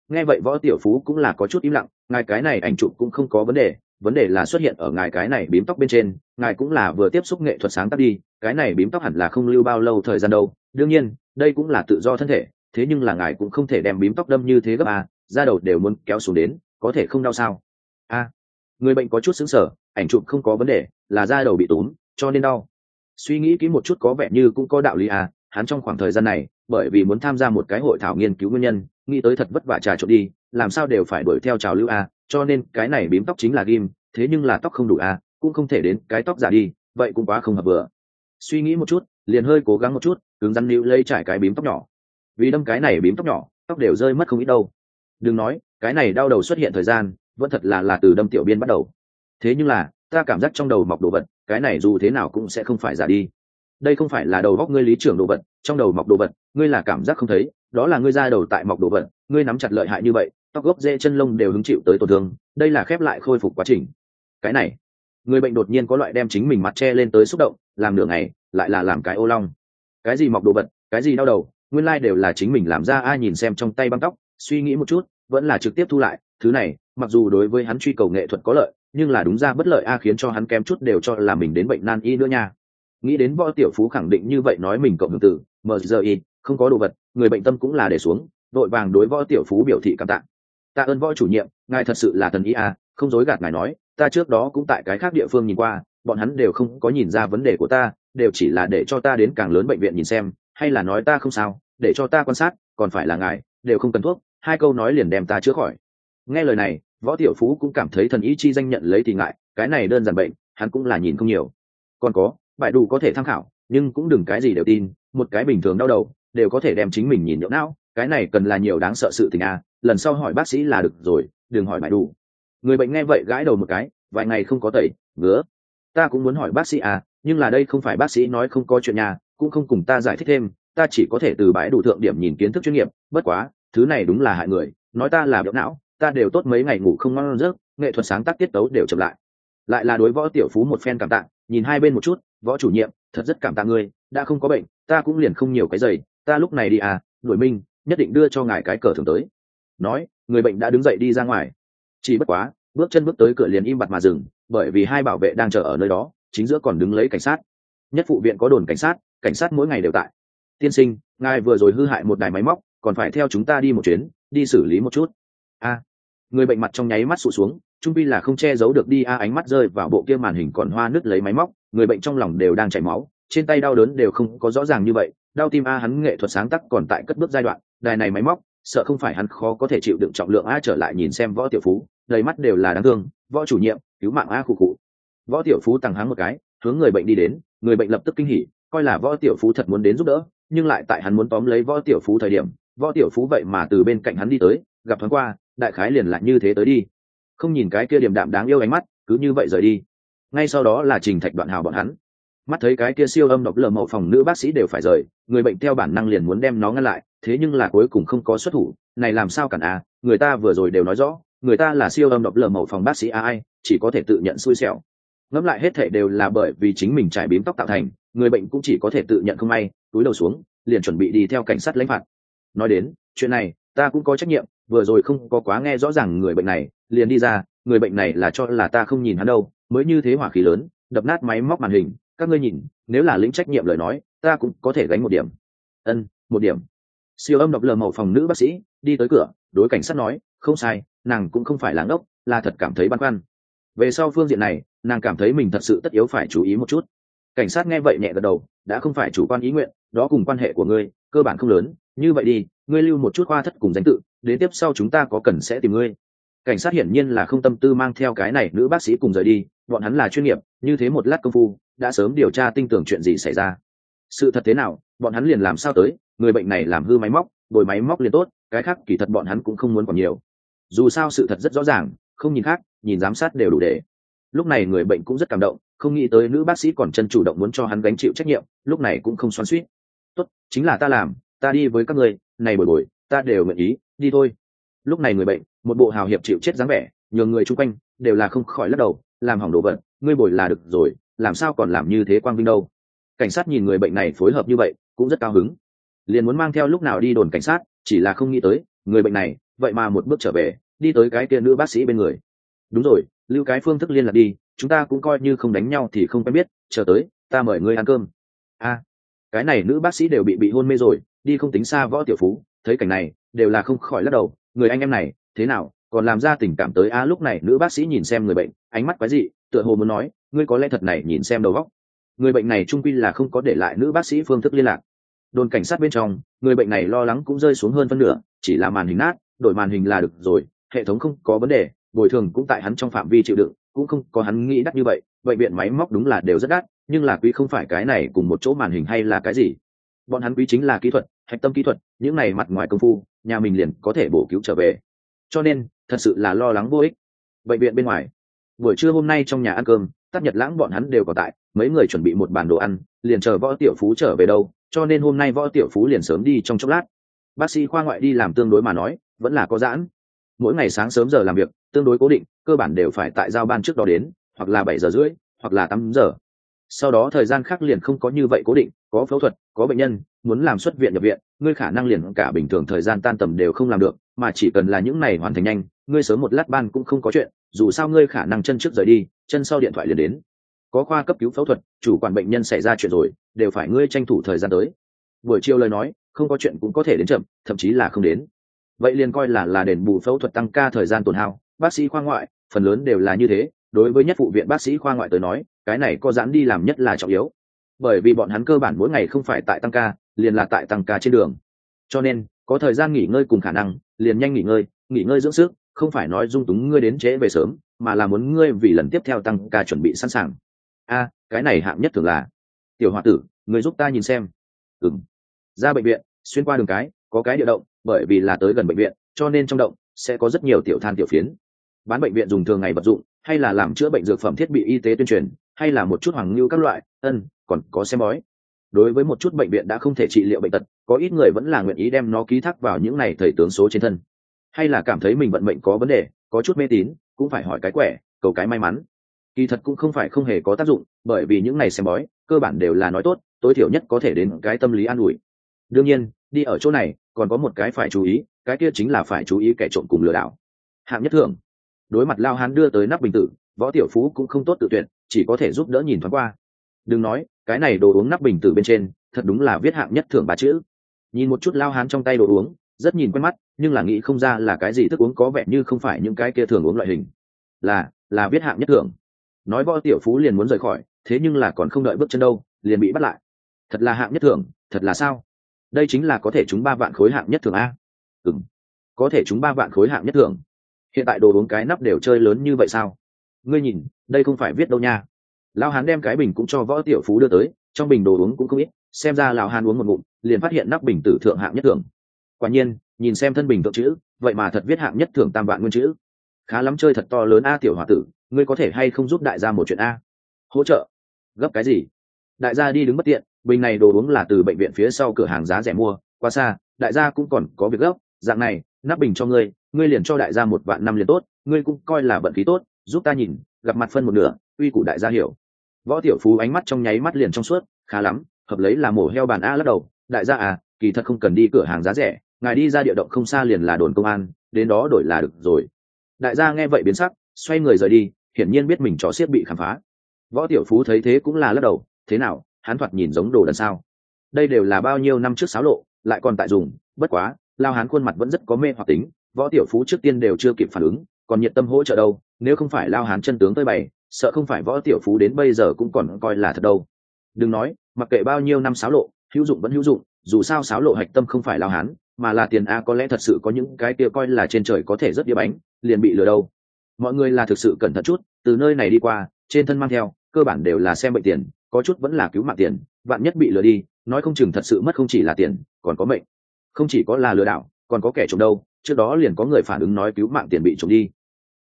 Nghe vậy võ tiểu phú cũng là có chút im lặng ngài cái này ảnh chụp cũng không có vấn đề vấn đề là xuất hiện ở ngài cái này bím tóc bên trên ngài cũng là vừa tiếp xúc nghệ thuật sáng tác đi cái này bím tóc hẳn là không lưu bao lâu thời gian đâu. Đương nhiên đây cũng là tự do thân thể thế nhưng là ngài cũng không thể đem bím tóc đâm như thế gấp à, da đầu đều muốn kéo xuống đến có thể không đau sao? A người bệnh có chút xứng sở ảnh chụp không có vấn đề là da đầu bị túm cho nên đau suy nghĩ kỹ một chút có vẻ như cũng có đạo lý à hắn trong khoảng thời gian này, bởi vì muốn tham gia một cái hội thảo nghiên cứu nguyên nhân, nghĩ tới thật vất vả trà trộn đi, làm sao đều phải đuổi theo trào lưu à cho nên cái này bím tóc chính là ghim thế nhưng là tóc không đủ à cũng không thể đến cái tóc giả đi, vậy cũng quá không hợp vừa. Suy nghĩ một chút, liền hơi cố gắng một chút, cứng rắn lưu lấy trải cái bím tóc nhỏ. Vì đâm cái này bím tóc nhỏ, tóc đều rơi mất không ít đâu. Đừng nói, cái này đau đầu xuất hiện thời gian, vẫn thật là là từ đâm tiểu biên bắt đầu. Thế nhưng là, ta cảm giác trong đầu mọc đồ vật cái này dù thế nào cũng sẽ không phải giả đi. Đây không phải là đầu góc ngươi lý trưởng đồ vật, trong đầu mọc đồ vật, ngươi là cảm giác không thấy, đó là ngươi ra đầu tại mọc đồ vật, ngươi nắm chặt lợi hại như vậy, tóc gốc dễ chân lông đều hứng chịu tới tổn thương, đây là khép lại khôi phục quá trình. Cái này, người bệnh đột nhiên có loại đem chính mình mặt che lên tới xúc động, làm nửa ngày, lại là làm cái ô long. Cái gì mọc đồ vật, cái gì đau đầu, nguyên lai、like、đều là chính mình làm ra, ai nhìn xem trong tay băng tóc, suy nghĩ một chút, vẫn là trực tiếp thu lại, thứ này, mặc dù đối với hắn truy cầu nghệ thuật có lợi nhưng là đúng ra bất lợi a khiến cho hắn kém chút đều cho là mình đến bệnh nan y nữa nha. Nghĩ đến võ tiểu phú khẳng định như vậy nói mình cộng hưởng tử mờ giờ y, không có đồ vật, người bệnh tâm cũng là để xuống, đội vàng đối võ tiểu phú biểu thị cảm tạ. Tạ ơn võ chủ nhiệm, ngài thật sự là thần y a, không dối gạt ngài nói, ta trước đó cũng tại cái khác địa phương nhìn qua, bọn hắn đều không có nhìn ra vấn đề của ta, đều chỉ là để cho ta đến càng lớn bệnh viện nhìn xem, hay là nói ta không sao, để cho ta quan sát, còn phải là ngài, đều không cần thuốc, hai câu nói liền đem ta chữa khỏi. Nghe lời này võ tiểu phú cũng cảm thấy thần ý chi danh nhận lấy thì ngại, cái này đơn giản bệnh, hắn cũng là nhìn không nhiều. Còn có bại đủ có thể tham khảo, nhưng cũng đừng cái gì đều tin, một cái bình thường đau đầu, đều có thể đem chính mình nhìn nhỡ não, cái này cần là nhiều đáng sợ sự tình à lần sau hỏi bác sĩ là được rồi, đừng hỏi bại đủ. Người bệnh nghe vậy gãi đầu một cái, vài ngày không có tẩy, ngứa. Ta cũng muốn hỏi bác sĩ à nhưng là đây không phải bác sĩ nói không có chuyện nhà, cũng không cùng ta giải thích thêm, ta chỉ có thể từ bãi đủ thượng điểm nhìn kiến thức chuyên nghiệp, bất quá, thứ này đúng là hại người, nói ta là bệnh não ta đều tốt mấy ngày ngủ không ngon giấc, nghệ thuật sáng tác tiết tấu đều chậm lại. Lại là đối võ tiểu phú một phen cảm tạ, nhìn hai bên một chút, võ chủ nhiệm, thật rất cảm tạ ngươi, đã không có bệnh, ta cũng liền không nhiều cái giày, ta lúc này đi à đuổi minh nhất định đưa cho ngài cái cờ thường tới. Nói, người bệnh đã đứng dậy đi ra ngoài. Chỉ bất quá, bước chân bước tới cửa liền im bặt mà dừng, bởi vì hai bảo vệ đang chờ ở nơi đó, chính giữa còn đứng lấy cảnh sát. Nhất phụ viện có đồn cảnh sát cảnh sát mỗi ngày đều tại. Tiên sinh, ngài vừa rồi hư hại một đài máy móc, còn phải theo chúng ta đi một chuyến, đi xử lý một chút. A người bệnh mặt trong nháy mắt sụt xuống, trung pi là không che giấu được đi, a, ánh mắt rơi vào bộ kia màn hình còn hoa nứt lấy máy móc, người bệnh trong lòng đều đang chảy máu, trên tay đau đớn đều không có rõ ràng như vậy, đau tim a, hắn nghệ thuật sáng tác còn tại cất bước giai đoạn, đài này máy móc, sợ không phải hắn khó có thể chịu đựng trọng lượng a, trở lại nhìn xem võ tiểu phú, đầy mắt đều là đáng thương, võ chủ nhiệm, cứu mạng a khu cụ võ tiểu phú tăng háng một cái, hướng người bệnh đi đến, người bệnh lập tức kinh hỉ, coi là võ tiểu phú thật muốn đến giúp đỡ, nhưng lại tại hắn muốn tóm lấy võ tiểu phú thời điểm, võ tiểu phú vậy mà từ bên cạnh hắn đi tới, gặp thoáng qua đại khái liền lại như thế tới đi. Không nhìn cái kia điểm đạm đáng yêu ánh mắt, cứ như vậy rời đi. Ngay sau đó là trình thạch đoạn hào bọn hắn. Mắt thấy cái kia siêu âm độc lờ mậu phòng nữ bác sĩ đều phải rời, người bệnh theo bản năng liền muốn đem nó ngăn lại, thế nhưng là cuối cùng không có xuất thủ, này làm sao cản à? Người ta vừa rồi đều nói rõ, người ta là siêu âm độc lờ mậu phòng bác sĩ ai chỉ có thể tự nhận xui xẻo. Ngẫm lại hết thể đều là bởi vì chính mình trải bím tóc tạo thành, người bệnh cũng chỉ có thể tự nhận không may, túi đầu xuống, liền chuẩn bị đi theo cảnh sát lãnh phạt. Nói đến, chuyện này, ta cũng có trách nhiệm vừa rồi không có quá nghe rõ ràng người bệnh này, liền đi ra, người bệnh này là cho là ta không nhìn hắn đâu, mới như thế hỏa khí lớn, đập nát máy móc màn hình, các ngươi nhìn, nếu là lĩnh trách nhiệm lời nói, ta cũng có thể gánh một điểm. Ân, một điểm. Siêu âm độc lờ màu phòng nữ bác sĩ, đi tới cửa, đối cảnh sát nói, không sai, nàng cũng không phải lãng ngốc, là thật cảm thấy băn khoăn. Về sau phương diện này, nàng cảm thấy mình thật sự tất yếu phải chú ý một chút. Cảnh sát nghe vậy nhẹ gật đầu, đã không phải chủ quan ý nguyện, đó cùng quan hệ của ngươi, cơ bản không lớn, như vậy đi, ngươi lưu một chút khoa thất cùng danh tự đến tiếp sau chúng ta có cần sẽ tìm ngươi. Cảnh sát hiển nhiên là không tâm tư mang theo cái này nữ bác sĩ cùng rời đi, bọn hắn là chuyên nghiệp, như thế một lát công phu, đã sớm điều tra tinh tưởng chuyện gì xảy ra. Sự thật thế nào, bọn hắn liền làm sao tới, người bệnh này làm hư máy móc bồi máy móc liền tốt, cái khác kỳ thật bọn hắn cũng không muốn còn nhiều. Dù sao sự thật rất rõ ràng, không nhìn khác, nhìn giám sát đều đủ để. Lúc này người bệnh cũng rất cảm động, không nghĩ tới nữ bác sĩ còn chân chủ động muốn cho hắn gánh chịu trách nhiệm, lúc này cũng không xoắn suýt tốt, chính là ta làm, ta đi với các người này bồi bồi, ta đều nguyện ý đi thôi. Lúc này người bệnh, một bộ hào hiệp chịu chết dáng vẻ, nhường người chung quanh đều là không khỏi lắc đầu, làm hỏng đồ vật, ngươi bồi là được rồi, làm sao còn làm như thế quang vinh đâu? Cảnh sát nhìn người bệnh này phối hợp như vậy, cũng rất cao hứng. Liền muốn mang theo lúc nào đi đồn cảnh sát, chỉ là không nghĩ tới, người bệnh này, vậy mà một bước trở về, đi tới cái kia nữ bác sĩ bên người. Đúng rồi, lưu cái phương thức liên lạc đi, chúng ta cũng coi như không đánh nhau thì không quen biết, chờ tới, ta mời ngươi ăn cơm. A, cái này nữ bác sĩ đều bị bị hôn mê rồi, đi không tính xa võ tiểu phú, thấy cảnh này đều là không khỏi lắc đầu, người anh em này, thế nào? Còn làm ra tình cảm tới a? Lúc này nữ bác sĩ nhìn xem người bệnh, ánh mắt quái dị, tựa hồ muốn nói, ngươi có lẽ thật này nhìn xem đầu góc người bệnh này trung quy là không có để lại nữ bác sĩ phương thức liên lạc. Đồn cảnh sát bên trong, người bệnh này lo lắng cũng rơi xuống hơn phân nửa, chỉ là màn hình nát, đổi màn hình là được rồi, hệ thống không có vấn đề, bồi thường cũng tại hắn trong phạm vi chịu đựng, cũng không có hắn nghĩ đắt như vậy, bệnh viện máy móc đúng là đều rất đắt, nhưng là quý không phải cái này cùng một chỗ màn hình hay là cái gì. Bọn hắn quý chính là kỹ thuật hạch tâm kỹ thuật, những này mặt ngoài công phu, nhà mình liền có thể bổ cứu trở về. Cho nên, thật sự là lo lắng vô ích. Bệnh viện bên ngoài, buổi trưa hôm nay trong nhà ăn cơm tắt nhật lãng bọn hắn đều có tại, mấy người chuẩn bị một bàn đồ ăn, liền chờ võ tiểu phú trở về đâu, cho nên hôm nay võ tiểu phú liền sớm đi trong chốc lát. Bác sĩ khoa ngoại đi làm tương đối mà nói, vẫn là có giãn. Mỗi ngày sáng sớm giờ làm việc, tương đối cố định, cơ bản đều phải tại giao ban trước đó đến, hoặc là bảy giờ rưỡi, hoặc là tám giờ. Sau đó thời gian khác liền không có như vậy cố định có phẫu thuật, có bệnh nhân, muốn làm xuất viện nhập viện, ngươi khả năng liền cả bình thường thời gian tan tầm đều không làm được, mà chỉ cần là những này hoàn thành nhanh, ngươi sớm một lát ban cũng không có chuyện, dù sao ngươi khả năng chân trước rời đi, chân sau điện thoại liền đến. Có khoa cấp cứu phẫu thuật, chủ quản bệnh nhân xảy ra chuyện rồi, đều phải ngươi tranh thủ thời gian tới. Buổi chiều lời nói, không có chuyện cũng có thể đến chậm, thậm chí là không đến. Vậy liền coi là là đền bù phẫu thuật tăng ca thời gian tổn hao. Bác sĩ khoa ngoại, phần lớn đều là như thế, đối với nhất phụ viện bác sĩ khoa ngoại tới nói, cái này có giãn đi làm nhất là trọng yếu bởi vì bọn hắn cơ bản mỗi ngày không phải tại tăng ca, liền là tại tăng ca trên đường. Cho nên, có thời gian nghỉ ngơi cùng khả năng, liền nhanh nghỉ ngơi nghỉ ngơi dưỡng sức, không phải nói dung túng ngươi đến trễ về sớm, mà là muốn ngươi vì lần tiếp theo tăng ca chuẩn bị sẵn sàng. A, cái này hạng nhất thường là, tiểu h tử người giúp ta nhìn xem. Ừng ra bệnh viện, xuyên qua đường cái, có cái địa động, bởi vì là tới gần bệnh viện, cho nên trong động sẽ có rất nhiều tiểu than tiểu phiến. Bán bệnh viện dùng thường ngày vật dụng, hay là làm chữa bệnh dược phẩm thiết bị y tế tuyên truyền, hay là một chút hoàng lưu các loại, ân còn có xem bói. Đối với một chút bệnh viện đã không thể trị liệu bệnh tật, có ít người vẫn là nguyện ý đem nó ký thác vào những này thầy tướng số trên thân. Hay là cảm thấy mình vận mệnh có vấn đề, có chút mê tín, cũng phải hỏi cái quẻ, cầu cái may mắn. Kỳ thật cũng không phải không hề có tác dụng, bởi vì những này xem bói, cơ bản đều là nói tốt, tối thiểu nhất có thể đến cái tâm lý an ủi. Đương nhiên, đi ở chỗ này, còn có một cái phải chú ý, cái kia chính là phải chú ý kẻ trộm cùng lừa đảo. Hạng nhất thường đối mặt lao hán đưa tới nắp bình tử, võ tiểu phú cũng không tốt tự tuyển chỉ có thể giúp đỡ nhìn thoáng qua. Đừng nói cái này đồ uống nắp bình từ bên trên, thật đúng là viết hạng nhất thưởng ba chữ. Nhìn một chút lao hán trong tay đồ uống, rất nhìn quen mắt, nhưng là nghĩ không ra là cái gì thức uống có vẻ như không phải những cái kia thường uống loại hình. Là là viết hạng nhất thưởng. Nói võ tiểu phú liền muốn rời khỏi, thế nhưng là còn không đợi bước chân đâu, liền bị bắt lại. Thật là hạng nhất thưởng, thật là sao? Đây chính là có thể chúng ba vạn khối hạng nhất thưởng a. Ừng có thể chúng ba vạn khối hạng nhất thưởng. Hiện tại đồ uống cái nắp đều chơi lớn như vậy sao? Ngươi nhìn, đây không phải viết đâu nha lão hán đem cái bình cũng cho võ tiểu phú đưa tới, trong bình đồ uống cũng không ít, xem ra lão hán uống một ngụm, liền phát hiện nắp bình tử thượng hạng nhất thưởng. Quả nhiên, nhìn xem thân bình thượng chữ, vậy mà thật viết hạng nhất thưởng tam vạn nguyên chữ. Khá lắm chơi thật to lớn a tiểu h o a tử, ngươi có thể hay không giúp đại gia một chuyện a? Hỗ trợ. Gấp cái gì? Đại gia đi đứng bất tiện, bình này đồ uống là từ bệnh viện phía sau cửa hàng giá rẻ mua qua xa, đại gia cũng còn có việc gấp, dạng này, nắp bình cho ngươi ngươi liền cho đại gia một vạn năm liền tốt, ngươi cũng coi là vận khí tốt, giúp ta nhìn, gặp mặt phân một nửa, uy củ đại gia hiểu võ tiểu phú ánh mắt trong nháy mắt liền trong suốt, khá lắm, hợp lấy là mổ heo bàn a lắc đầu, đại gia à kỳ thật không cần đi cửa hàng giá rẻ, ngài đi ra địa động không xa liền là đồn công an, đến đó đổi là được rồi. Đại gia nghe vậy biến sắc, xoay người rời đi, hiển nhiên biết mình trò xiết bị khám phá. Võ tiểu phú thấy thế cũng là lắc đầu, thế nào, hắn thoạt nhìn giống đồ đần sao? Đây đều là bao nhiêu năm trước xáo lộ, lại còn tại dùng, bất quá, lao hán khuôn mặt vẫn rất có mê hoặc tính, võ tiểu phú trước tiên đều chưa kịp phản ứng, còn nhiệt tâm hỗ trợ đâu, nếu không phải lao hán chân tướng tới bày sợ không phải võ tiểu phú đến bây giờ cũng còn coi là thật đâu. Đừng nói, mặc kệ bao nhiêu năm sáo lộ, hữu dụng vẫn hữu dụng, dù sao sáo lộ hạch tâm không phải lao hán, mà là tiền a có lẽ thật sự có những cái kia coi là trên trời có thể rất đĩa bánh, liền bị lừa đâu. Mọi người là thực sự cẩn thận chút, từ nơi này đi qua, trên thân mang theo, cơ bản đều là xem bệnh tiền, có chút vẫn là cứu mạng tiền, vạn nhất bị lừa đi, nói không chừng thật sự mất không chỉ là tiền, còn có mệnh. Không chỉ có là lừa đảo, còn có kẻ trộm đâu, trước đó liền có người phản ứng nói cứu mạng tiền bị trộm đi.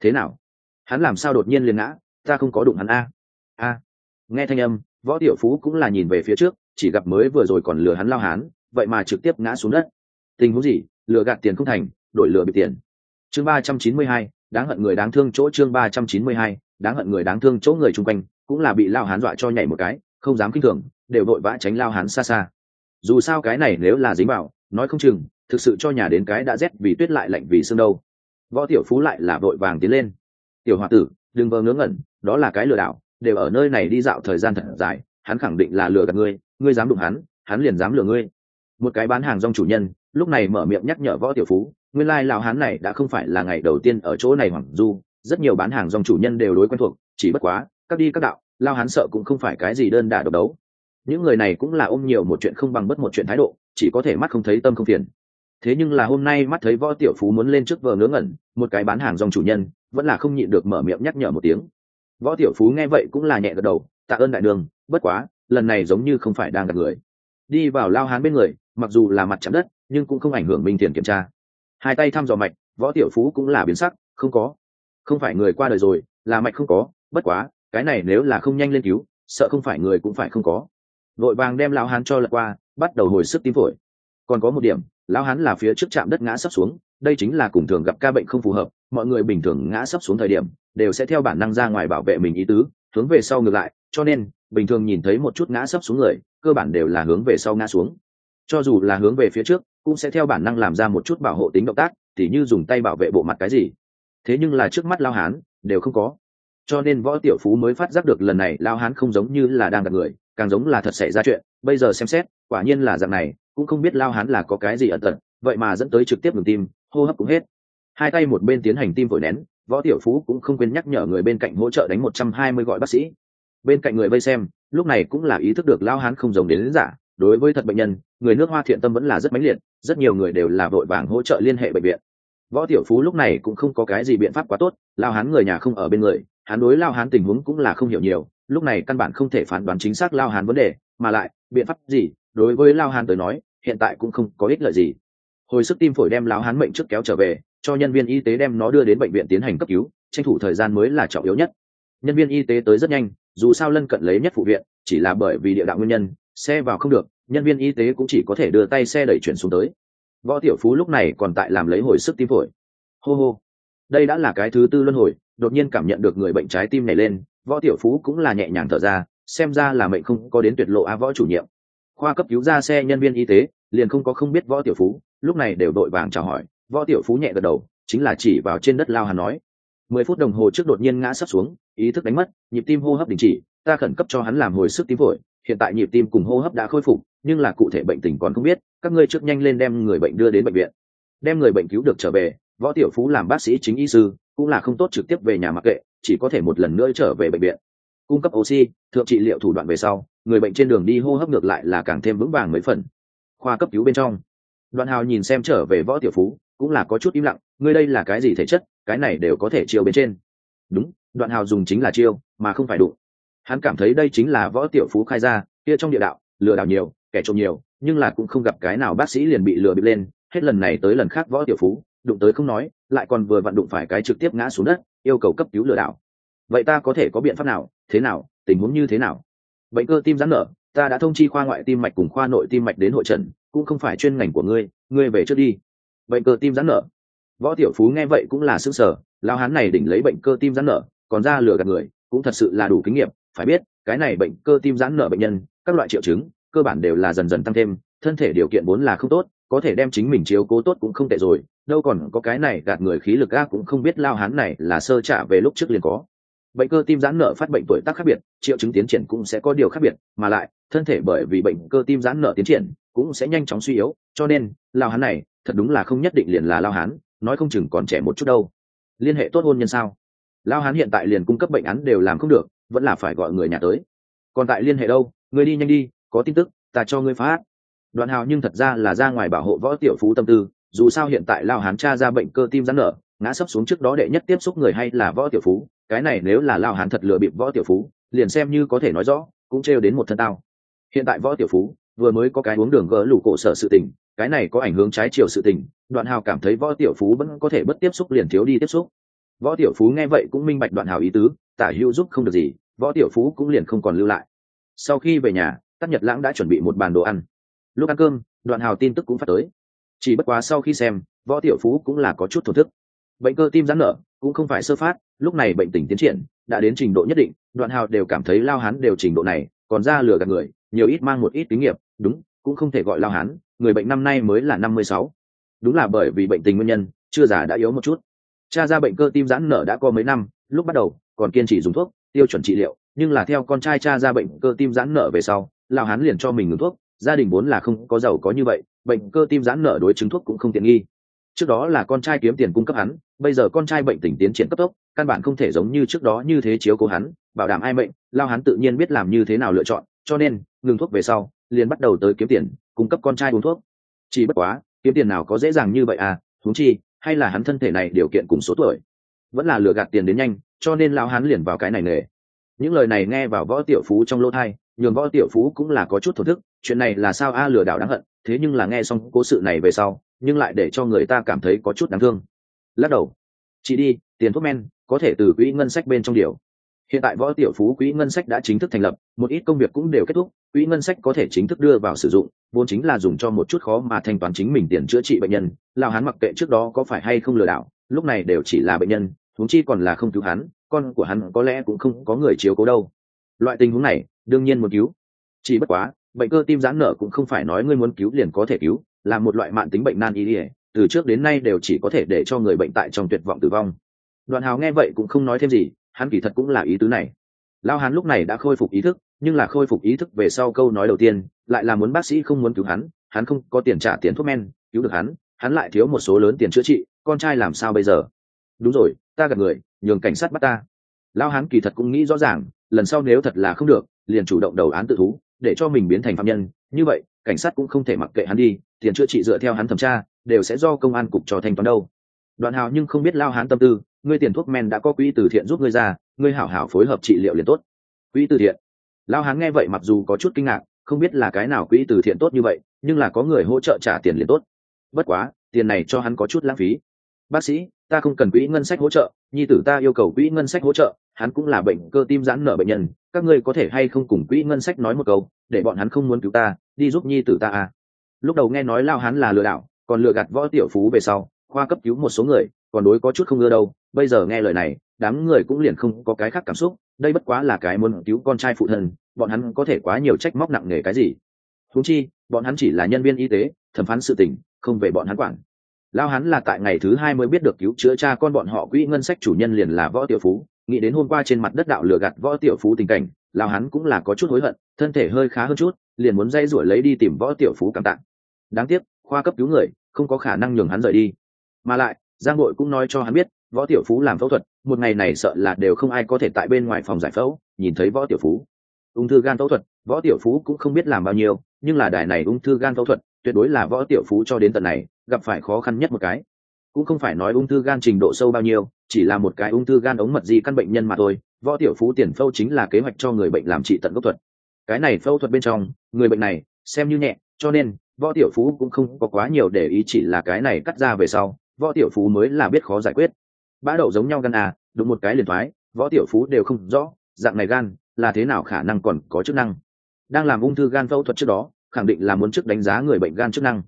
Thế nào? Hắn làm sao đột nhiên liền ngã? Ta không có đụng hắn a. A. Nghe thanh âm, võ tiểu phú cũng là nhìn về phía trước, chỉ gặp mới vừa rồi còn lừa hắn lao hán, vậy mà trực tiếp ngã xuống đất. Tình huống gì? Lừa gạt tiền không thành, đổi lừa bị tiền. Chương ba trăm chín mươi hai, đáng hận người đáng thương chỗ chương ba trăm chín mươi hai, đáng hận người đáng thương chỗ người chung quanh, cũng là bị lao hán dọa cho nhảy một cái, không dám kinh thường, đều vội vã tránh lao hán xa xa. Dù sao cái này nếu là dính bảo nói không chừng, thực sự cho nhà đến cái đã rét vì tuyết lại lạnh vì sương đâu. Võ tiểu phú lại là vội vàng tiến lên. Tiểu h o a tử, đừng vờ ngớ ngẩn đó là cái lừa đảo, đều ở nơi này đi dạo thời gian thật dài, hắn khẳng định là lừa gạt ngươi ngươi dám đụng hắn hắn liền dám lừa ngươi. Một cái bán hàng rong chủ nhân, lúc này mở miệng nhắc nhở võ tiểu phú, nguyên lai lào hán này đã không phải là ngày đầu tiên ở chỗ này hoàng du, rất nhiều bán hàng dòng chủ nhân đều đối quen thuộc, chỉ bất quá, các đi các đạo lao hán sợ cũng không phải cái gì đơn đả độc đấu. Những người này cũng là ôm nhiều một chuyện không bằng bất một chuyện thái độ, chỉ có thể mắt không thấy tâm không phiền. Thế nhưng là hôm nay mắt thấy võ tiểu phú muốn lên trước vờ ngớ ngẩn, một cái bán hàng dòng chủ nhân, vẫn là không nhịn được mở miệng nhắc nhở một tiếng võ tiểu phú nghe vậy cũng là nhẹ gật đầu, tạ ơn đại đường, bất quá, lần này giống như không phải đang gặp người. Đi vào lao hán bên người, mặc dù là mặt chạm đất, nhưng cũng không ảnh hưởng minh thiền kiểm tra. Hai tay thăm dò mạch, võ tiểu phú cũng là biến sắc, không có. Không phải người qua đời rồi, là mạch không có, bất quá, cái này nếu là không nhanh lên cứu, sợ không phải người cũng phải không có. Vội vàng đem lão hán cho lật qua, bắt đầu hồi sức tím phổi. Còn có một điểm lão hán là phía trước trạm đất ngã sắp xuống, đây chính là cùng thường gặp ca bệnh không phù hợp, mọi người bình thường ngã sắp xuống thời điểm đều sẽ theo bản năng ra ngoài bảo vệ mình ý tứ, hướng về sau ngược lại, cho nên, bình thường nhìn thấy một chút ngã sấp xuống người, cơ bản đều là hướng về sau ngã xuống. Cho dù là hướng về phía trước, cũng sẽ theo bản năng làm ra một chút bảo hộ tính động tác thì như dùng tay bảo vệ bộ mặt cái gì. Thế nhưng là trước mắt lao hán, đều không có. Cho nên võ tiểu phú mới phát giác được lần này lao hán không giống như là đang gặp người, càng giống là thật xảy ra chuyện, bây giờ xem xét, quả nhiên là dạng này, cũng không biết lao hán là có cái gì ẩn tật, vậy mà dẫn tới trực tiếp ngừng tim, hô hấp cũng hết. Hai tay một bên tiến hành tim vội nén võ tiểu phú cũng không quên nhắc nhở người bên cạnh hỗ trợ đánh một trăm hai mươi gọi bác sĩ. Bên cạnh người vây xem lúc này cũng là ý thức được lao hán không giống đến, đến giả. Đối với thật bệnh nhân người nước hoa thiện tâm vẫn là rất mãnh liệt rất nhiều người đều là vội vàng hỗ trợ liên hệ bệnh viện. Võ tiểu phú lúc này cũng không có cái gì biện pháp quá tốt lao hán người nhà không ở bên người hắn đối lao hán tình huống cũng là không hiểu nhiều lúc này căn bản không thể phán đoán chính xác lao hán vấn đề mà lại biện pháp gì đối với lao hán tới nói hiện tại cũng không có ích lợi gì. Hồi sức tim phổi đem lao hán mệnh trước kéo trở về cho nhân viên y tế đem nó đưa đến bệnh viện tiến hành cấp cứu, tranh thủ thời gian mới là trọng yếu nhất. Nhân viên y tế tới rất nhanh, dù sao lân cận lấy nhất phụ viện, chỉ là bởi vì địa đạo nguyên nhân, xe vào không được, nhân viên y tế cũng chỉ có thể đưa tay xe đẩy chuyển xuống tới. Võ tiểu phú lúc này còn tại làm lấy hồi sức tim phổi. Hô hô. Đây đã là cái thứ tư luân hồi, đột nhiên cảm nhận được người bệnh trái tim này lên, võ tiểu phú cũng là nhẹ nhàng thở ra, xem ra là mệnh không có đến tuyệt lộ a võ chủ nhiệm. Khoa cấp cứu ra xe nhân viên y tế, liền không có không biết võ tiểu phú, lúc này đều đội vàng chào hỏi võ tiểu phú nhẹ gật đầu, chính là chỉ vào trên đất lao hàn nói. Mười phút đồng hồ trước đột nhiên ngã sắp xuống, ý thức đánh mất, nhịp tim hô hấp đình chỉ, ta khẩn cấp cho hắn làm hồi sức tím phổi, hiện tại nhịp tim cùng hô hấp đã khôi phục, nhưng là cụ thể bệnh tình còn không biết, các ngươi trước nhanh lên đem người bệnh đưa đến bệnh viện. Đem người bệnh cứu được trở về, võ tiểu phú làm bác sĩ chính y sư, cũng là không tốt trực tiếp về nhà mặc kệ, chỉ có thể một lần nữa trở về bệnh viện. Cung cấp oxy, thượng trị liệu thủ đoạn về sau, người bệnh trên đường đi hô hấp ngược lại là càng thêm vững vàng mấy phần. Khoa cấp cứu bên trong. Đoạn hào nhìn xem trở về võ tiểu phú cũng là có chút im lặng, ngươi đây là cái gì thể chất, cái này đều có thể chiêu bên trên. Đúng, đoạn hào dùng chính là chiêu, mà không phải đụng. Hắn cảm thấy đây chính là võ tiểu phú khai ra, kia trong địa đạo, lừa đảo nhiều, kẻ trộm nhiều, nhưng là cũng không gặp cái nào bác sĩ liền bị lừa bịp lên, hết lần này tới lần khác võ tiểu phú, đụng tới không nói, lại còn vừa vặn đụng phải cái trực tiếp ngã xuống đất, yêu cầu cấp cứu lừa đảo. Vậy ta có thể có biện pháp nào? Thế nào? Tình huống như thế nào? Bệnh cơ tim giãn nở, ta đã thông chi khoa ngoại tim mạch cùng khoa nội tim mạch đến hội trần, cũng không phải chuyên ngành của ngươi ngươi về trước đi bệnh cơ tim giãn nở. Võ tiểu phú nghe vậy cũng là sức sở lao hán này đỉnh lấy bệnh cơ tim giãn nở, còn ra lừa gạt người, cũng thật sự là đủ kinh nghiệm, phải biết, cái này bệnh cơ tim giãn nở bệnh nhân, các loại triệu chứng, cơ bản đều là dần dần tăng thêm, thân thể điều kiện vốn là không tốt, có thể đem chính mình chiếu cố tốt cũng không tệ rồi, đâu còn có cái này gạt người khí lực a cũng không biết lao hán này là sơ trả về lúc trước liền có. Bệnh cơ tim giãn nở phát bệnh tuổi tác khác biệt, triệu chứng tiến triển cũng sẽ có điều khác biệt, mà lại, thân thể bởi vì bệnh cơ tim giãn nở tiến triển, cũng sẽ nhanh chóng suy yếu, cho nên lao hán này thật đúng là không nhất định liền là lao hán, nói không chừng còn trẻ một chút đâu. Liên hệ tốt hôn nhân sao? Lao hán hiện tại liền cung cấp bệnh án đều làm không được, vẫn là phải gọi người nhà tới. Còn tại liên hệ đâu? Người đi nhanh đi, có tin tức, ta cho ngươi phá. đoạn hào nhưng thật ra là ra ngoài bảo hộ võ tiểu phú tâm tư, dù sao hiện tại lao hán cha ra bệnh cơ tim rắn nở, ngã sấp xuống trước đó đệ nhất tiếp xúc người hay là võ tiểu phú, cái này nếu là lao hán thật lừa bịp võ tiểu phú, liền xem như có thể nói rõ, cũng trêu đến một thân tao. Hiện tại võ tiểu phú, vừa mới có cái uống đường gỡ lủ cổ sở sự tình cái này có ảnh hưởng trái chiều sự tình, đoạn hào cảm thấy võ tiểu phú vẫn có thể bất tiếp xúc liền thiếu đi tiếp xúc. Võ tiểu phú nghe vậy cũng minh bạch đoạn hào ý tứ, tả hữu giúp không được gì, võ tiểu phú cũng liền không còn lưu lại. Sau khi về nhà, tắc nhật lãng đã chuẩn bị một bàn đồ ăn. Lúc ăn cơm, đoạn hào tin tức cũng phát tới. Chỉ bất quá sau khi xem, võ tiểu phú cũng là có chút thổ thức. Bệnh cơ tim giãn nở, cũng không phải sơ phát, lúc này bệnh tình tiến triển, đã đến trình độ nhất định, đoạn hào đều cảm thấy lao hán đều trình độ này, còn ra lừa gạt người, nhiều ít mang một ít kinh nghiệm đúng, cũng không thể gọi lao hán người bệnh năm nay mới là năm mươi sáu. Đúng là bởi vì bệnh tình nguyên nhân, chưa già đã yếu một chút. Cha ra bệnh cơ tim giãn nở đã có mấy năm, lúc bắt đầu, còn kiên trì dùng thuốc, tiêu chuẩn trị liệu, nhưng là theo con trai cha ra bệnh cơ tim giãn nở về sau lao hán liền cho mình ngừng thuốc, gia đình vốn là không có giàu có như vậy, bệnh cơ tim giãn nở đối chứng thuốc cũng không tiện nghi. Trước đó là con trai kiếm tiền cung cấp hắn, bây giờ con trai bệnh tình tiến triển cấp tốc, căn bản không thể giống như trước đó như thế chiếu cố hắn, bảo đảm ai bệnh lao hắn tự nhiên biết làm như thế nào lựa chọn, cho nên, ngừng thuốc về sau, liền bắt đầu tới kiếm tiền cung cấp con trai uống thuốc. Chỉ bất quá, kiếm tiền nào có dễ dàng như vậy à thú chi, hay là hắn thân thể này điều kiện cùng số tuổi. Vẫn là lừa gạt tiền đến nhanh, cho nên lao hắn liền vào cái này nghề. Những lời này nghe vào võ tiểu phú trong lỗ thai, nhường võ tiểu phú cũng là có chút thổ thức, chuyện này là sao a, lừa đảo đáng hận, thế nhưng là nghe xong cố sự này về sau, nhưng lại để cho người ta cảm thấy có chút đáng thương. Lắc đầu. Chị đi, tiền thuốc men, có thể từ quỹ ngân sách bên trong điều hiện tại võ tiểu phú quỹ ngân sách đã chính thức thành lập, một ít công việc cũng đều kết thúc, quỹ ngân sách có thể chính thức đưa vào sử dụng, vốn chính là dùng cho một chút khó mà thanh toán chính mình tiền chữa trị bệnh nhân lao hắn mặc kệ trước đó có phải hay không lừa đảo, lúc này đều chỉ là bệnh nhân thúng chi còn là không cứu hắn, con của hắn có lẽ cũng không có người chiếu cố đâu. Loại tình huống này, đương nhiên muốn cứu. Chỉ bất quá, bệnh cơ tim giãn nở cũng không phải nói ngươi muốn cứu liền có thể cứu, là một loại mạng tính bệnh nan y ỉa từ trước đến nay đều chỉ có thể để cho người bệnh tại trong tuyệt vọng tử vong. Đoạn hào nghe vậy cũng không nói thêm gì hắn kỳ thật cũng là ý tứ này. Lao hán lúc này đã khôi phục ý thức, nhưng là khôi phục ý thức về sau câu nói đầu tiên, lại là muốn bác sĩ không muốn cứu hắn hắn không có tiền trả tiền thuốc men, cứu được hắn hắn lại thiếu một số lớn tiền chữa trị, con trai làm sao bây giờ? Đúng rồi, ta gặp người, nhường cảnh sát bắt ta. Lao hán kỳ thật cũng nghĩ rõ ràng, lần sau nếu thật là không được, liền chủ động đầu án tự thú, để cho mình biến thành phạm nhân. Như vậy, cảnh sát cũng không thể mặc kệ hắn đi, tiền chữa trị dựa theo hắn thẩm tra, đều sẽ do công an cục cho thanh toán đâu đoạn hào nhưng không biết lao hán tâm tư, ngươi tiền thuốc men đã có quỹ từ thiện giúp ngươi ra, ngươi hảo hảo phối hợp trị liệu liền tốt. Quỹ từ thiện. Lao hán nghe vậy mặc dù có chút kinh ngạc, không biết là cái nào quỹ từ thiện tốt như vậy, nhưng là có người hỗ trợ trả tiền liền tốt. Bất quá, tiền này cho hắn có chút lãng phí. Bác sĩ, ta không cần quỹ ngân sách hỗ trợ, nhi tử ta yêu cầu quỹ ngân sách hỗ trợ, hắn cũng là bệnh cơ tim giãn nở bệnh nhân, các ngươi có thể hay không cùng quỹ ngân sách nói một câu, để bọn hắn không muốn cứu ta, đi giúp nhi tử ta à. Lúc đầu nghe nói lao hắn là lừa đảo, còn lừa gạt võ tiểu phú về sau khoa cấp cứu một số người, còn đối có chút không ưa đâu. Bây giờ nghe lời này, đám người cũng liền không có cái khác cảm xúc. Đây bất quá là cái muốn cứu con trai phụ thân bọn hắn có thể quá nhiều trách móc nặng nề cái gì. Thú chi, bọn hắn chỉ là nhân viên y tế, thẩm phán sự tình, không về bọn hắn quản. Lao hắn là tại ngày thứ hai mới biết được cứu chữa cha con bọn họ quỹ ngân sách chủ nhân liền là võ tiểu phú. Nghĩ đến hôm qua trên mặt đất đạo lừa gạt võ tiểu phú tình cảnh, lao hắn cũng là có chút hối hận, thân thể hơi khá hơn chút, liền muốn dây rủi lấy đi tìm võ tiểu phú cảm tạng đáng tiếc, khoa cấp cứu người, không có khả năng nhường hắn rời đi mà lại, giang đội cũng nói cho hắn biết, võ tiểu phú làm phẫu thuật, một ngày này sợ là đều không ai có thể tại bên ngoài phòng giải phẫu, nhìn thấy võ tiểu phú. Ung thư gan phẫu thuật, võ tiểu phú cũng không biết làm bao nhiêu, nhưng là đài này ung thư gan phẫu thuật, tuyệt đối là võ tiểu phú cho đến tận này, gặp phải khó khăn nhất một cái. Cũng không phải nói ung thư gan trình độ sâu bao nhiêu, chỉ là một cái ung thư gan ống mật di căn bệnh nhân mà thôi, võ tiểu phú tiền phẫu chính là kế hoạch cho người bệnh làm trị tận gốc thuật. Cái này phẫu thuật bên trong, người bệnh này, xem như nhẹ, cho nên, võ tiểu phú cũng không có quá nhiều để ý chỉ là cái này cắt ra về sau võ tiểu phú mới là biết khó giải quyết. Bã đậu giống nhau gan à đụng một cái liền thoái, võ tiểu phú đều không rõ, dạng này gan là thế nào khả năng còn có chức năng. Đang làm ung thư gan phẫu thuật trước đó, khẳng định là muốn trước đánh giá người bệnh gan chức năng.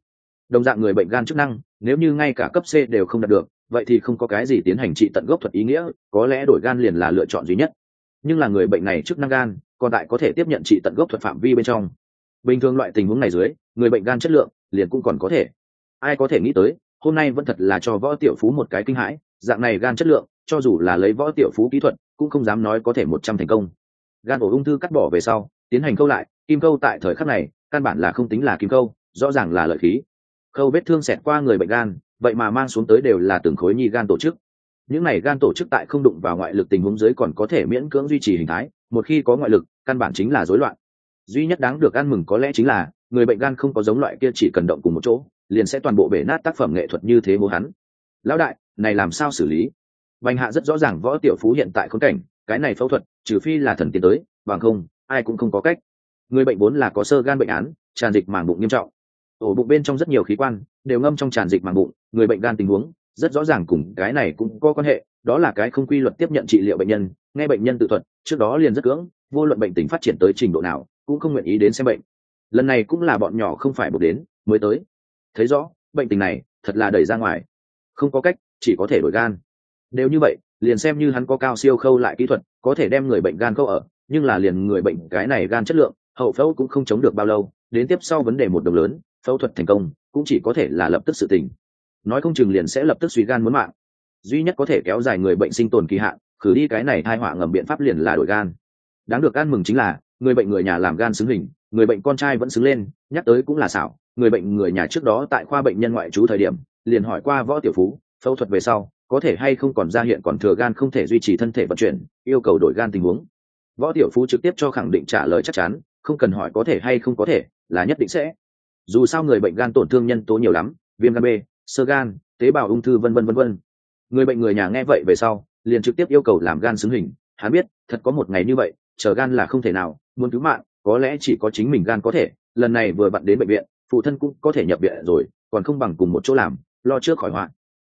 Đồng dạng người bệnh gan chức năng, nếu như ngay cả cấp c đều không đạt được, vậy thì không có cái gì tiến hành trị tận gốc thuật ý nghĩa, có lẽ đổi gan liền là lựa chọn duy nhất. Nhưng là người bệnh này chức năng gan, còn tại có thể tiếp nhận trị tận gốc thuật phạm vi bên trong. Bình thường loại tình huống này dưới, người bệnh gan chất lượng liền cũng còn có thể. Ai có thể nghĩ tới hôm nay vẫn thật là cho võ tiểu phú một cái kinh hãi, dạng này gan chất lượng, cho dù là lấy võ tiểu phú kỹ thuật, cũng không dám nói có thể một trăm thành công. Gan ổ ung thư cắt bỏ về sau, tiến hành câu lại, kim câu tại thời khắc này, căn bản là không tính là kim câu rõ ràng là lợi khí. Khâu vết thương xẹt qua người bệnh gan, vậy mà mang xuống tới đều là từng khối nhi gan tổ chức. Những này gan tổ chức tại không đụng vào ngoại lực tình huống dưới còn có thể miễn cưỡng duy trì hình thái, một khi có ngoại lực, căn bản chính là rối loạn. Duy nhất đáng được ăn mừng có lẽ chính là, người bệnh gan không có giống loại kia chỉ cần động cùng một chỗ liền sẽ toàn bộ bể nát tác phẩm nghệ thuật như thế bố hắn. Lão đại, này làm sao xử lý? Bành hạ rất rõ ràng võ tiểu phú hiện tại khốn cảnh, cái này phẫu thuật, trừ phi là thần tiến tới, bằng không, ai cũng không có cách. Người bệnh vốn là có sơ gan bệnh án, tràn dịch màng bụng nghiêm trọng. Ổ bụng bên trong rất nhiều khí quan, đều ngâm trong tràn dịch màng bụng, người bệnh gan tình huống, rất rõ ràng cùng cái này cũng có quan hệ, đó là cái không quy luật tiếp nhận trị liệu bệnh nhân, nghe bệnh nhân tự thuật, trước đó liền rất cưỡng, vô luận bệnh tình phát triển tới trình độ nào, cũng không nguyện ý đến xem bệnh. Lần này cũng là bọn nhỏ không phải buộc đến, mới tới thấy rõ, bệnh tình này thật là đẩy ra ngoài. Không có cách, chỉ có thể đổi gan. Nếu như vậy, liền xem như hắn có cao siêu khâu lại kỹ thuật, có thể đem người bệnh gan khâu ở, nhưng là liền người bệnh cái này gan chất lượng, hậu phẫu cũng không chống được bao lâu, đến tiếp sau vấn đề một đồng lớn, phẫu thuật thành công, cũng chỉ có thể là lập tức sự tình. Nói không chừng liền sẽ lập tức suy gan muốn mạng. Duy nhất có thể kéo dài người bệnh sinh tồn kỳ hạn, khử đi cái này thai họa ngầm biện pháp liền là đổi gan. Đáng được gan mừng chính là, người bệnh người nhà làm gan xứng hình, người bệnh con trai vẫn xứng lên, nhắc tới cũng là xảo người bệnh người nhà trước đó tại khoa bệnh nhân ngoại trú thời điểm, liền hỏi qua võ tiểu phú, phẫu thuật về sau, có thể hay không còn ra hiện còn thừa gan không thể duy trì thân thể vận chuyển, yêu cầu đổi gan tình huống. Võ tiểu phú trực tiếp cho khẳng định trả lời chắc chắn, không cần hỏi có thể hay không có thể, là nhất định sẽ. Dù sao người bệnh gan tổn thương nhân tố nhiều lắm, viêm gan b, sơ gan, tế bào ung thư vân vân vân vân. Người bệnh người nhà nghe vậy về sau, liền trực tiếp yêu cầu làm gan xứng hình. Hắn biết, thật có một ngày như vậy, chờ gan là không thể nào, muốn cứu mạng, có lẽ chỉ có chính mình gan có thể. Lần này vừa bận đến bệnh viện phụ thân cũng có thể nhập viện rồi, còn không bằng cùng một chỗ làm, lo trước khỏi hoạn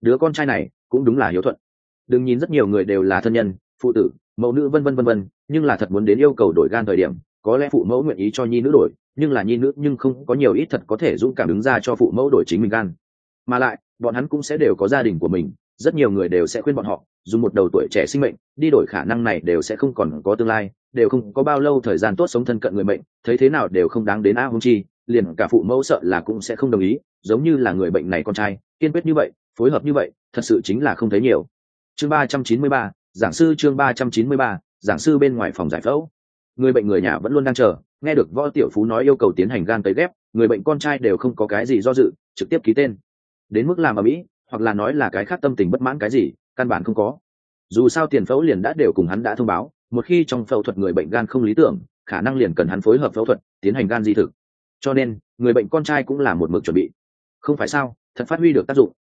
đứa con trai này cũng đúng là hiếu thuận. Đừng nhìn rất nhiều người đều là thân nhân, phụ tử, mẫu nữ vân vân vân vân, nhưng là thật muốn đến yêu cầu đổi gan thời điểm, có lẽ phụ mẫu nguyện ý cho nhi nữ đổi, nhưng là nhi nữ nhưng không có nhiều ít thật có thể dũng cảm đứng ra cho phụ mẫu đổi chính mình gan. Mà lại, bọn hắn cũng sẽ đều có gia đình của mình, rất nhiều người đều sẽ khuyên bọn họ dùng một đầu tuổi trẻ sinh mệnh, đi đổi khả năng này đều sẽ không còn có tương lai, đều không có bao lâu thời gian tốt sống thân cận người mệnh, thấy thế nào đều không đáng đến a hung chi liền cả phụ mẫu sợ là cũng sẽ không đồng ý, giống như là người bệnh này con trai, kiên quyết như vậy, phối hợp như vậy, thật sự chính là không thấy nhiều. Chương ba trăm chín mươi ba, giảng sư chương ba trăm chín mươi ba, giảng sư bên ngoài phòng giải phẫu. Người bệnh người nhà vẫn luôn đang chờ, nghe được võ tiểu phú nói yêu cầu tiến hành gan cấy ghép, người bệnh con trai đều không có cái gì do dự, trực tiếp ký tên. Đến mức làm ở mỹ, hoặc là nói là cái khác tâm tình bất mãn cái gì, căn bản không có. Dù sao tiền phẫu liền đã đều cùng hắn đã thông báo, một khi trong phẫu thuật người bệnh gan không lý tưởng, khả năng liền cần hắn phối hợp phẫu thuật, tiến hành gan di thực cho nên, người bệnh con trai cũng là một mực chuẩn bị. Không phải sao, thật phát huy được tác dụng.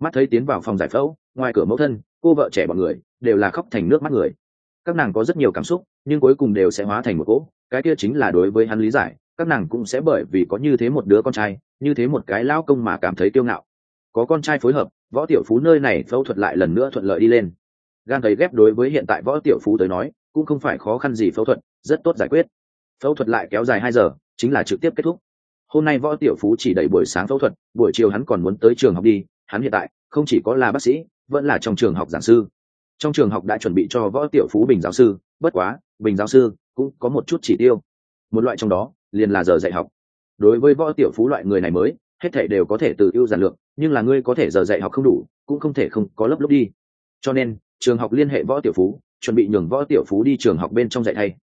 Mắt thấy tiến vào phòng giải phẫu, ngoài cửa mẫu thân, cô vợ trẻ bọn người đều là khóc thành nước mắt người. Các nàng có rất nhiều cảm xúc, nhưng cuối cùng đều sẽ hóa thành một cỗ. Cái kia chính là đối với hắn lý giải, các nàng cũng sẽ bởi vì có như thế một đứa con trai, như thế một cái lao công mà cảm thấy kiêu ngạo. Có con trai phối hợp, võ tiểu phú nơi này phẫu thuật lại lần nữa thuận lợi đi lên. Gan cấy ghép đối với hiện tại võ tiểu phú tới nói, cũng không phải khó khăn gì phẫu thuật, rất tốt giải quyết. Phẫu thuật lại kéo dài hai giờ chính là trực tiếp kết thúc. Hôm nay võ tiểu phú chỉ đẩy buổi sáng phẫu thuật, buổi chiều hắn còn muốn tới trường học đi, hắn hiện tại không chỉ có là bác sĩ, vẫn là trong trường học giảng sư. Trong trường học đã chuẩn bị cho võ tiểu phú bình giáo sư, bất quá, bình giáo sư cũng có một chút chỉ tiêu. Một loại trong đó, liền là giờ dạy học. Đối với võ tiểu phú loại người này mới, hết thảy đều có thể tự ưu giản lượng nhưng là ngươi có thể giờ dạy học không đủ, cũng không thể không có lớp lúc đi. Cho nên, trường học liên hệ võ tiểu phú, chuẩn bị nhường võ tiểu phú đi trường học bên trong dạy thay.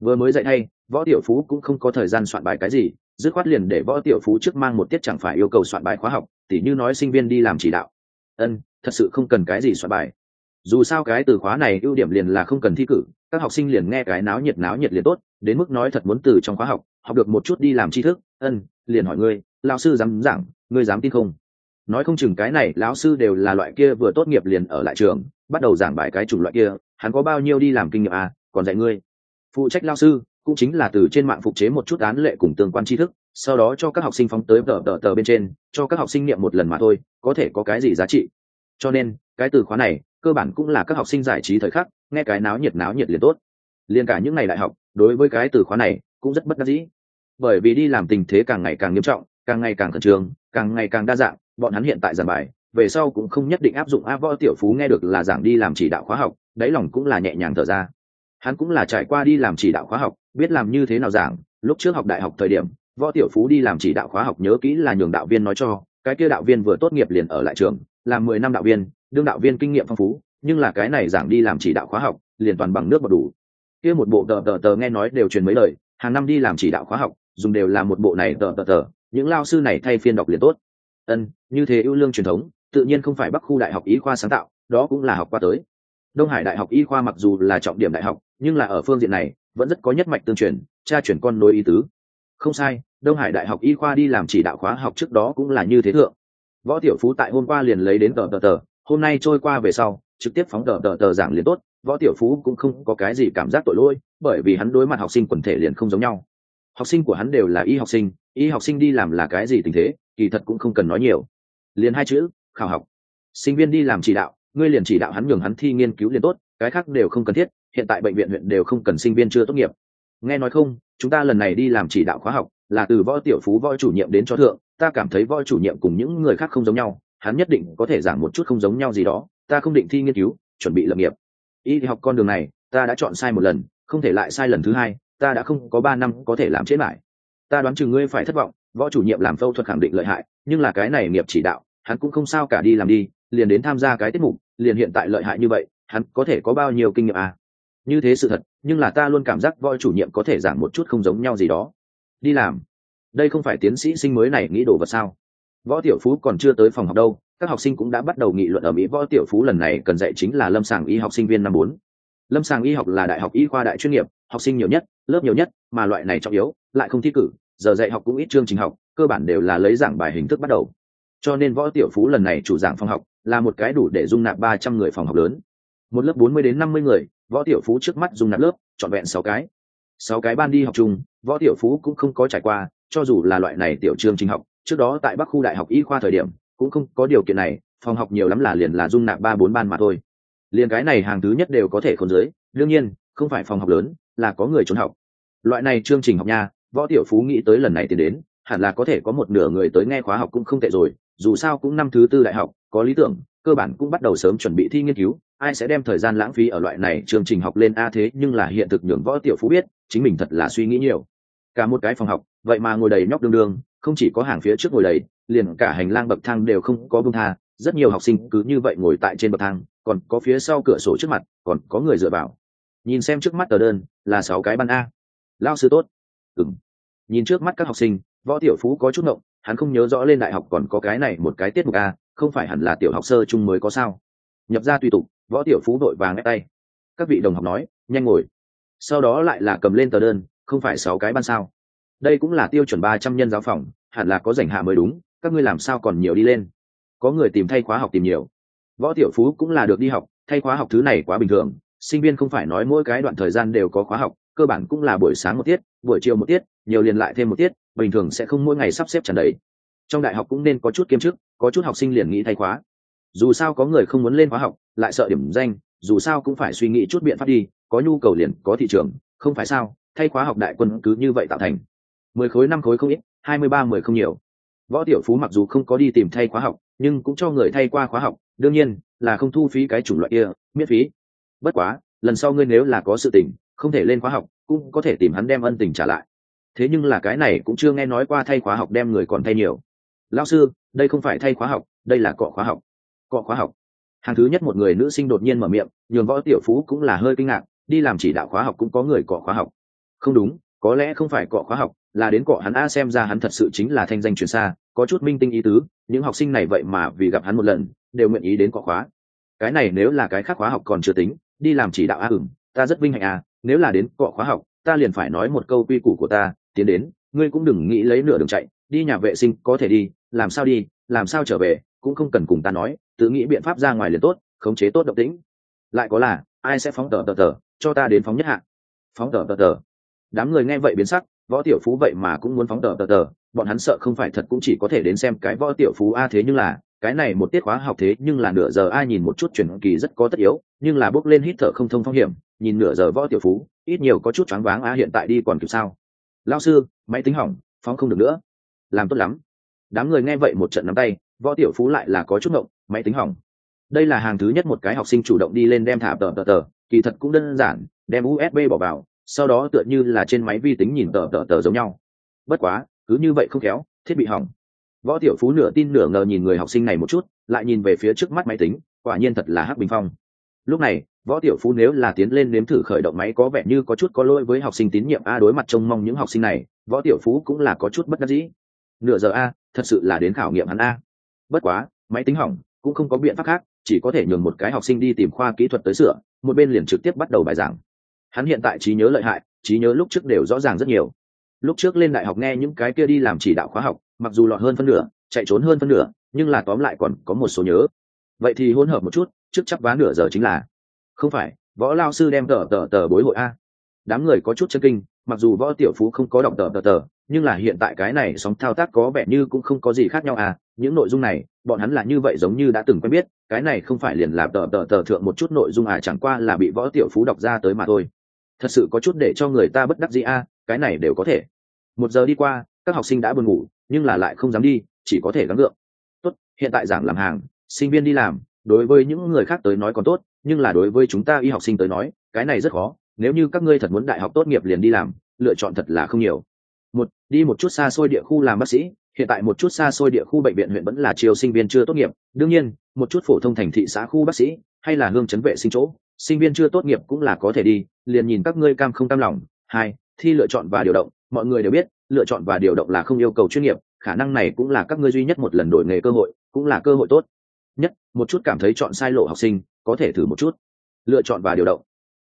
Vừa mới dạy thay võ tiểu phú cũng không có thời gian soạn bài cái gì, dứt khoát liền để võ tiểu phú trước mang một tiết chẳng phải yêu cầu soạn bài khóa học, tỉ như nói sinh viên đi làm chỉ đạo. Ân, thật sự không cần cái gì soạn bài. Dù sao cái từ khóa này ưu điểm liền là không cần thi cử, các học sinh liền nghe cái náo nhiệt náo nhiệt liền tốt, đến mức nói thật muốn từ trong khóa học học được một chút đi làm tri thức, ân, liền hỏi ngươi, lão sư dám giảng, ngươi dám tin không? Nói không chừng cái này lão sư đều là loại kia vừa tốt nghiệp liền ở lại trường, bắt đầu giảng bài cái chủng loại kia, hắn có bao nhiêu đi làm kinh nghiệm à còn dạy ngươi. Phụ trách lao sư cũng chính là từ trên mạng phục chế một chút án lệ cùng tương quan tri thức, sau đó cho các học sinh phóng tới tờ tờ tờ bên trên, cho các học sinh niệm một lần mà thôi, có thể có cái gì giá trị. Cho nên, cái từ khóa này, cơ bản cũng là các học sinh giải trí thời khắc, nghe cái náo nhiệt náo nhiệt liền tốt. Liền cả những ngày đại học, đối với cái từ khóa này, cũng rất bất đắc dĩ. Bởi vì đi làm tình thế càng ngày càng nghiêm trọng, càng ngày càng khẩn trương, càng ngày càng đa dạng, bọn hắn hiện tại giảng bài, về sau cũng không nhất định áp dụng a võ tiểu phú nghe được là giảng đi làm chỉ đạo khóa học, đáy lòng cũng là nhẹ nhàng thở ra. Hắn cũng là trải qua đi làm chỉ đạo khóa học biết làm như thế nào giảng, lúc trước học đại học thời điểm, võ tiểu phú đi làm chỉ đạo khóa học nhớ kỹ là nhường đạo viên nói cho, cái kia đạo viên vừa tốt nghiệp liền ở lại trường, làm mười năm đạo viên, đương đạo viên kinh nghiệm phong phú, nhưng là cái này giảng đi làm chỉ đạo khóa học, liền toàn bằng nước và đủ. Kia một bộ tờ tờ tờ nghe nói đều truyền mấy lời, hàng năm đi làm chỉ đạo khóa học, dùng đều là một bộ này tờ tờ tờ, những lao sư này thay phiên đọc liền tốt. Ân, như thế ưu lương truyền thống, tự nhiên không phải bắc khu đại học y khoa sáng tạo, đó cũng là học qua tới. Đông hải đại học y khoa mặc dù là trọng điểm đại học, nhưng là ở phương diện này vẫn rất có nhất mạch tương truyền, cha chuyển con nối ý tứ. Không sai, đông hải đại học y khoa đi làm chỉ đạo khóa học trước đó cũng là như thế thượng. Võ tiểu phú tại hôm qua liền lấy đến tờ tờ tờ, hôm nay trôi qua về sau, trực tiếp phóng tờ tờ tờ giảng liền tốt, võ tiểu phú cũng không có cái gì cảm giác tội lỗi, bởi vì hắn đối mặt học sinh quần thể liền không giống nhau. Học sinh của hắn đều là y học sinh, y học sinh đi làm là cái gì tình thế, kỳ thật cũng không cần nói nhiều. Liền hai chữ, khảo học. Sinh viên đi làm chỉ đạo, ngươi liền chỉ đạo hắn nhường hắn thi nghiên cứu liền tốt cái khác đều không cần thiết, hiện tại bệnh viện huyện đều không cần sinh viên chưa tốt nghiệp. Nghe nói không, chúng ta lần này đi làm chỉ đạo khóa học, là từ võ tiểu phú võ chủ nhiệm đến cho thượng, ta cảm thấy võ chủ nhiệm cùng những người khác không giống nhau, hắn nhất định có thể giảng một chút không giống nhau gì đó, ta không định thi nghiên cứu, chuẩn bị lập nghiệp. Y học con đường này, ta đã chọn sai một lần, không thể lại sai lần thứ hai, ta đã không có ba năm có thể làm chết lại. Ta đoán chừng ngươi phải thất vọng, võ chủ nhiệm làm phẫu thuật khẳng định lợi hại, nhưng là cái này nghiệp chỉ đạo, hắn cũng không sao cả đi làm đi, liền đến tham gia cái tiết mục, liền hiện tại lợi hại như vậy hắn có thể có bao nhiêu kinh nghiệm à? như thế sự thật, nhưng là ta luôn cảm giác võ chủ nhiệm có thể giảng một chút không giống nhau gì đó. Đi làm. Đây không phải tiến sĩ sinh mới này nghĩ đồ vật sao? Võ tiểu phú còn chưa tới phòng học đâu, các học sinh cũng đã bắt đầu nghị luận ở mỹ. Võ tiểu phú lần này cần dạy chính là lâm sàng y học sinh viên năm bốn. Lâm sàng y học là đại học y khoa đại chuyên nghiệp, học sinh nhiều nhất, lớp nhiều nhất, mà loại này trọng yếu, lại không thi cử, giờ dạy học cũng ít chương trình học, cơ bản đều là lấy giảng bài hình thức bắt đầu. Cho nên võ tiểu phú lần này chủ giảng phòng học là một cái đủ để dung nạp ba trăm người phòng học lớn một lớp bốn mươi đến năm mươi người, võ tiểu phú trước mắt dung nạp lớp, trọn vẹn sáu cái. Sáu cái ban đi học chung, võ tiểu phú cũng không có trải qua, cho dù là loại này tiểu trường trình học, trước đó tại bắc khu đại học y khoa thời điểm, cũng không có điều kiện này, phòng học nhiều lắm là liền là dung nạp ba bốn ban mà thôi. Liền cái này hàng thứ nhất đều có thể khôn dưới đương nhiên, không phải phòng học lớn, là có người trốn học. Loại này chương trình học nha, võ tiểu phú nghĩ tới lần này thì đến, hẳn là có thể có một nửa người tới nghe khóa học cũng không tệ rồi, dù sao cũng năm thứ tư đại học, có lý tưởng, cơ bản cũng bắt đầu sớm chuẩn bị thi nghiên cứu ai sẽ đem thời gian lãng phí ở loại này chương trình học lên a thế nhưng là hiện thực nhường võ tiểu phú biết, chính mình thật là suy nghĩ nhiều. Cả một cái phòng học, vậy mà ngồi đầy nhóc đương đương, không chỉ có hàng phía trước ngồi đầy, liền cả hành lang bậc thang đều không có bông tha, rất nhiều học sinh cứ như vậy ngồi tại trên bậc thang, còn có phía sau cửa sổ trước mặt, còn có người dựa vào. Nhìn xem trước mắt tờ đơn, là sáu cái ban a. Lao sư tốt. Ừng nhìn trước mắt các học sinh, võ tiểu phú có chút ngộng, hắn không nhớ rõ lên đại học còn có cái này một cái tiết mục a, không phải hẳn là tiểu học sơ chung mới có sao. Nhập ra tùy tục võ tiểu phú đội vàng ép tay. Các vị đồng học nói, nhanh ngồi. Sau đó lại là cầm lên tờ đơn, không phải sáu cái ban sao? Đây cũng là tiêu chuẩn ba trăm nhân giáo phòng, hẳn là có rảnh hạ mới đúng, các ngươi làm sao còn nhiều đi lên? Có người tìm thay khóa học tìm nhiều. Võ tiểu phú cũng là được đi học, thay khóa học thứ này quá bình thường, sinh viên không phải nói mỗi cái đoạn thời gian đều có khóa học, cơ bản cũng là buổi sáng một tiết, buổi chiều một tiết, nhiều liền lại thêm một tiết, bình thường sẽ không mỗi ngày sắp xếp trần đấy trong đại học cũng nên có chút kiêm chức, có chút học sinh liền nghĩ thay khóa. Dù sao có người không muốn lên khóa học lại sợ điểm danh, dù sao cũng phải suy nghĩ chút biện pháp đi, có nhu cầu liền có thị trường, không phải sao? Thay khóa học đại quân cứ như vậy tạo thành. Mười khối, năm khối không ít, hai mươi ba, mười không nhiều. Võ tiểu phú mặc dù không có đi tìm thay khóa học, nhưng cũng cho người thay qua khóa học, đương nhiên là không thu phí cái chủng loại kia, miễn phí. Bất quá, lần sau ngươi nếu là có sự tình, không thể lên khóa học, cũng có thể tìm hắn đem ân tình trả lại. Thế nhưng là cái này cũng chưa nghe nói qua thay khóa học đem người còn thay nhiều. Lao sư, đây không phải thay khóa học, đây là cọ khóa học. Cọ khóa học hàng thứ nhất một người nữ sinh đột nhiên mở miệng, nhường võ tiểu phú cũng là hơi kinh ngạc, đi làm chỉ đạo khóa học cũng có người cọ khóa học. Không đúng, có lẽ không phải cọ khóa học, là đến cọ hắn a xem ra hắn thật sự chính là thanh danh truyền xa, có chút minh tinh ý tứ, những học sinh này vậy mà vì gặp hắn một lần, đều nguyện ý đến cọ khóa. Cái này nếu là cái khác khóa học còn chưa tính, đi làm chỉ đạo a ửng, ta rất vinh hạnh à nếu là đến cọ khóa học, ta liền phải nói một câu quy củ của ta, tiến đến, ngươi cũng đừng nghĩ lấy nửa đường chạy, đi nhà vệ sinh có thể đi, làm sao đi, làm sao trở về cũng không cần cùng ta nói, tự nghĩ biện pháp ra ngoài liền tốt, khống chế tốt động tĩnh. Lại có là, ai sẽ phóng tờ tờ tờ, cho ta đến phóng nhất hạ phóng tờ tờ tờ. Đám người nghe vậy biến sắc, võ tiểu phú vậy mà cũng muốn phóng tờ tờ tờ, bọn hắn sợ không phải thật cũng chỉ có thể đến xem cái võ tiểu phú a thế nhưng là, cái này một tiết khóa học thế nhưng là nửa giờ ai nhìn một chút chuyển kỳ rất có tất yếu, nhưng là bước lên hít thở không thông phong hiểm, nhìn nửa giờ võ tiểu phú, ít nhiều có chút choáng váng a hiện tại đi còn kịp sao. Lao sư, máy tính hỏng, phóng không được nữa. Làm tốt lắm. Đám người nghe vậy một trận nắm tay võ tiểu phú lại là có chút ngộng, máy tính hỏng. Đây là hàng thứ nhất một cái học sinh chủ động đi lên đem thả tờ tờ tờ, kỳ thật cũng đơn giản, đem usb bỏ vào, sau đó tựa như là trên máy vi tính nhìn tờ tờ tờ giống nhau. Bất quá, cứ như vậy không khéo, thiết bị hỏng. Võ tiểu phú nửa tin nửa ngờ nhìn người học sinh này một chút, lại nhìn về phía trước mắt máy tính, quả nhiên thật là hắc bình phong. Lúc này, võ tiểu phú nếu là tiến lên nếm thử khởi động máy có vẻ như có chút có lỗi với học sinh tín nhiệm a đối mặt trông mong những học sinh này, võ tiểu phú cũng là có chút bất đắc dĩ. Nửa giờ a, thật sự là đến khảo nghiệm hắn a bất quá, máy tính hỏng, cũng không có biện pháp khác, chỉ có thể nhường một cái học sinh đi tìm khoa kỹ thuật tới sửa, một bên liền trực tiếp bắt đầu bài giảng. Hắn hiện tại trí nhớ lợi hại, trí nhớ lúc trước đều rõ ràng rất nhiều. Lúc trước lên đại học nghe những cái kia đi làm chỉ đạo khóa học, mặc dù lọt hơn phân nửa, chạy trốn hơn phân nửa, nhưng là tóm lại còn có một số nhớ. Vậy thì hỗn hợp một chút, trước chắc vá nửa giờ chính là. Không phải, võ lao sư đem tờ tờ tờ bối hội a. Đám người có chút chân kinh, mặc dù võ tiểu phú không có đọc tờ tờ tờ, nhưng là hiện tại cái này sóng thao tác có vẻ như cũng không có gì khác nhau à những nội dung này, bọn hắn là như vậy giống như đã từng quen biết, cái này không phải liền là tờ tờ tờ thượng một chút nội dung à chẳng qua là bị võ tiểu phú đọc ra tới mà thôi. Thật sự có chút để cho người ta bất đắc gì à cái này đều có thể. Một giờ đi qua, các học sinh đã buồn ngủ, nhưng là lại không dám đi, chỉ có thể gắng gượng. Tốt, hiện tại giảng làm hàng, sinh viên đi làm, đối với những người khác tới nói còn tốt, nhưng là đối với chúng ta y học sinh tới nói, cái này rất khó, nếu như các ngươi thật muốn đại học tốt nghiệp liền đi làm, lựa chọn thật là không nhiều. Một, đi một chút xa xôi địa khu làm bác sĩ hiện tại một chút xa xôi địa khu bệnh viện huyện vẫn là chiều sinh viên chưa tốt nghiệp. Đương nhiên, một chút phổ thông thành thị xã khu bác sĩ hay là hương chấn vệ sinh chỗ, sinh viên chưa tốt nghiệp cũng là có thể đi, liền nhìn các ngươi cam không cam lòng. Hai, thi lựa chọn và điều động, mọi người đều biết, lựa chọn và điều động là không yêu cầu chuyên nghiệp, khả năng này cũng là các ngươi duy nhất một lần đổi nghề cơ hội, cũng là cơ hội tốt. Nhất, một chút cảm thấy chọn sai lộ học sinh, có thể thử một chút. Lựa chọn và điều động.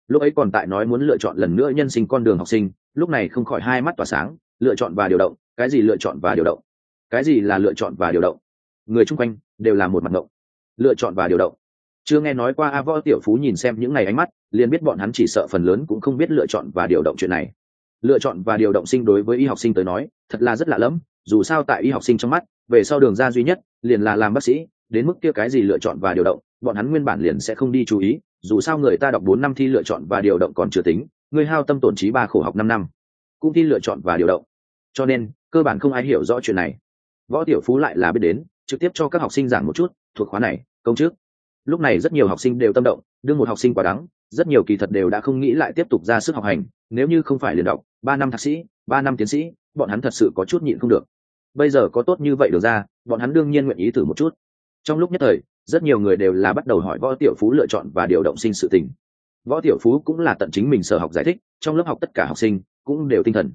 Lúc ấy còn tại nói muốn lựa chọn lần nữa nhân sinh con đường học sinh, lúc này không khỏi hai mắt tỏa sáng, lựa chọn và điều động, cái gì lựa chọn và điều động? Cái gì là lựa chọn và điều động? Người chung quanh đều là một mặt ngộng. Lựa chọn và điều động. Chưa nghe nói qua a võ tiểu phú nhìn xem những ngày ánh mắt, liền biết bọn hắn chỉ sợ phần lớn cũng không biết lựa chọn và điều động chuyện này. Lựa chọn và điều động sinh đối với y học sinh tới nói, thật là rất lạ lẫm, dù sao tại y học sinh trong mắt, về sau đường ra duy nhất, liền là làm bác sĩ, đến mức kia cái gì lựa chọn và điều động, bọn hắn nguyên bản liền sẽ không đi chú ý, dù sao người ta đọc bốn năm thi lựa chọn và điều động còn chưa tính, người hao tâm tổn trí ba khổ học năm năm, cũng thi lựa chọn và điều động. Cho nên, cơ bản không ai hiểu rõ chuyện này võ tiểu phú lại là biết đến, trực tiếp cho các học sinh giảng một chút, thuộc khóa này, công trước lúc này rất nhiều học sinh đều tâm động, đương một học sinh quá đắng, rất nhiều kỳ thật đều đã không nghĩ lại tiếp tục ra sức học hành, nếu như không phải liền đọc, ba năm thạc sĩ, ba năm tiến sĩ, bọn hắn thật sự có chút nhịn không được. Bây giờ có tốt như vậy được ra, bọn hắn đương nhiên nguyện ý thử một chút. Trong lúc nhất thời, rất nhiều người đều là bắt đầu hỏi võ tiểu phú lựa chọn và điều động sinh sự tình. Võ tiểu phú cũng là tận chính mình sở học giải thích, trong lớp học tất cả học sinh cũng đều tinh thần.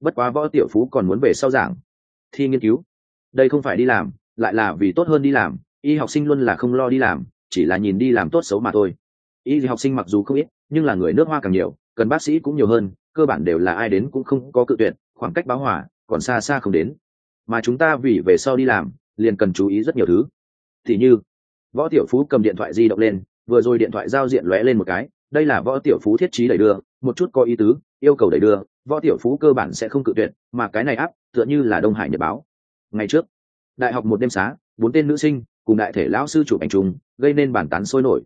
Bất quá võ tiểu phú còn muốn về sau giảng, thi nghiên cứu đây không phải đi làm, lại là vì tốt hơn đi làm, y học sinh luôn là không lo đi làm, chỉ là nhìn đi làm tốt xấu mà thôi. Y học sinh mặc dù không ít, nhưng là người nước hoa càng nhiều, cần bác sĩ cũng nhiều hơn, cơ bản đều là ai đến cũng không có cự tuyệt, khoảng cách báo hỏa còn xa xa không đến. Mà chúng ta vì về sau đi làm, liền cần chú ý rất nhiều thứ. Thì như, võ tiểu phú cầm điện thoại di động lên, vừa rồi điện thoại giao diện lóe lên một cái, đây là võ tiểu phú thiết trí đẩy đưa, một chút có ý tứ, yêu cầu đẩy đưa, võ tiểu phú cơ bản sẽ không cự tuyệt, mà cái này áp tựa như là đông hải nhật báo ngày trước, đại học một đêm xá, bốn tên nữ sinh cùng đại thể lão sư chụp ảnh chung, gây nên bản tán sôi nổi.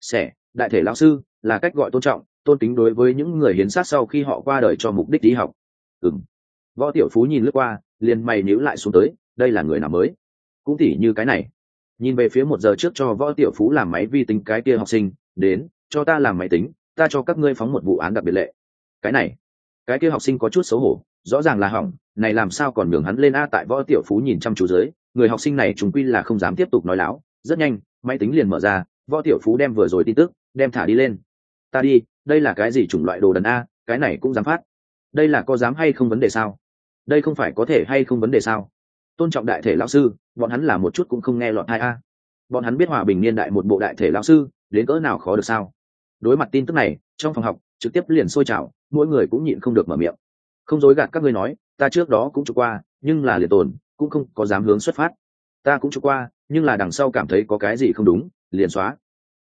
Xẻ đại thể lão sư là cách gọi tôn trọng, tôn kính đối với những người hiến sát sau khi họ qua đời cho mục đích đi học. Ừng võ tiểu phú nhìn lướt qua, liền mày nhíu lại xuống tới, đây là người nào mới? Cũng tỉ như cái này. Nhìn về phía một giờ trước cho võ tiểu phú làm máy vi tính cái kia học sinh, đến, cho ta làm máy tính, ta cho các ngươi phóng một vụ án đặc biệt lệ. Cái này, cái kia học sinh có chút xấu hổ rõ ràng là hỏng, này làm sao còn nhường hắn lên a tại võ tiểu phú nhìn chăm chú dưới, người học sinh này chúng quy là không dám tiếp tục nói láo. Rất nhanh, máy tính liền mở ra, võ tiểu phú đem vừa rồi tin tức, đem thả đi lên. Ta đi, đây là cái gì chủng loại đồ đần a, cái này cũng dám phát. Đây là có dám hay không vấn đề sao? Đây không phải có thể hay không vấn đề sao? Tôn trọng đại thể lão sư, bọn hắn là một chút cũng không nghe lọt hai a. Bọn hắn biết hòa bình niên đại một bộ đại thể lão sư, đến cỡ nào khó được sao? Đối mặt tin tức này, trong phòng học, trực tiếp liền sôi trào, mỗi người cũng nhịn không được mở miệng không dối gạt các ngươi nói, ta trước đó cũng chụp qua, nhưng là liền tồn, cũng không có dám hướng xuất phát. Ta cũng chụp qua, nhưng là đằng sau cảm thấy có cái gì không đúng, liền xóa.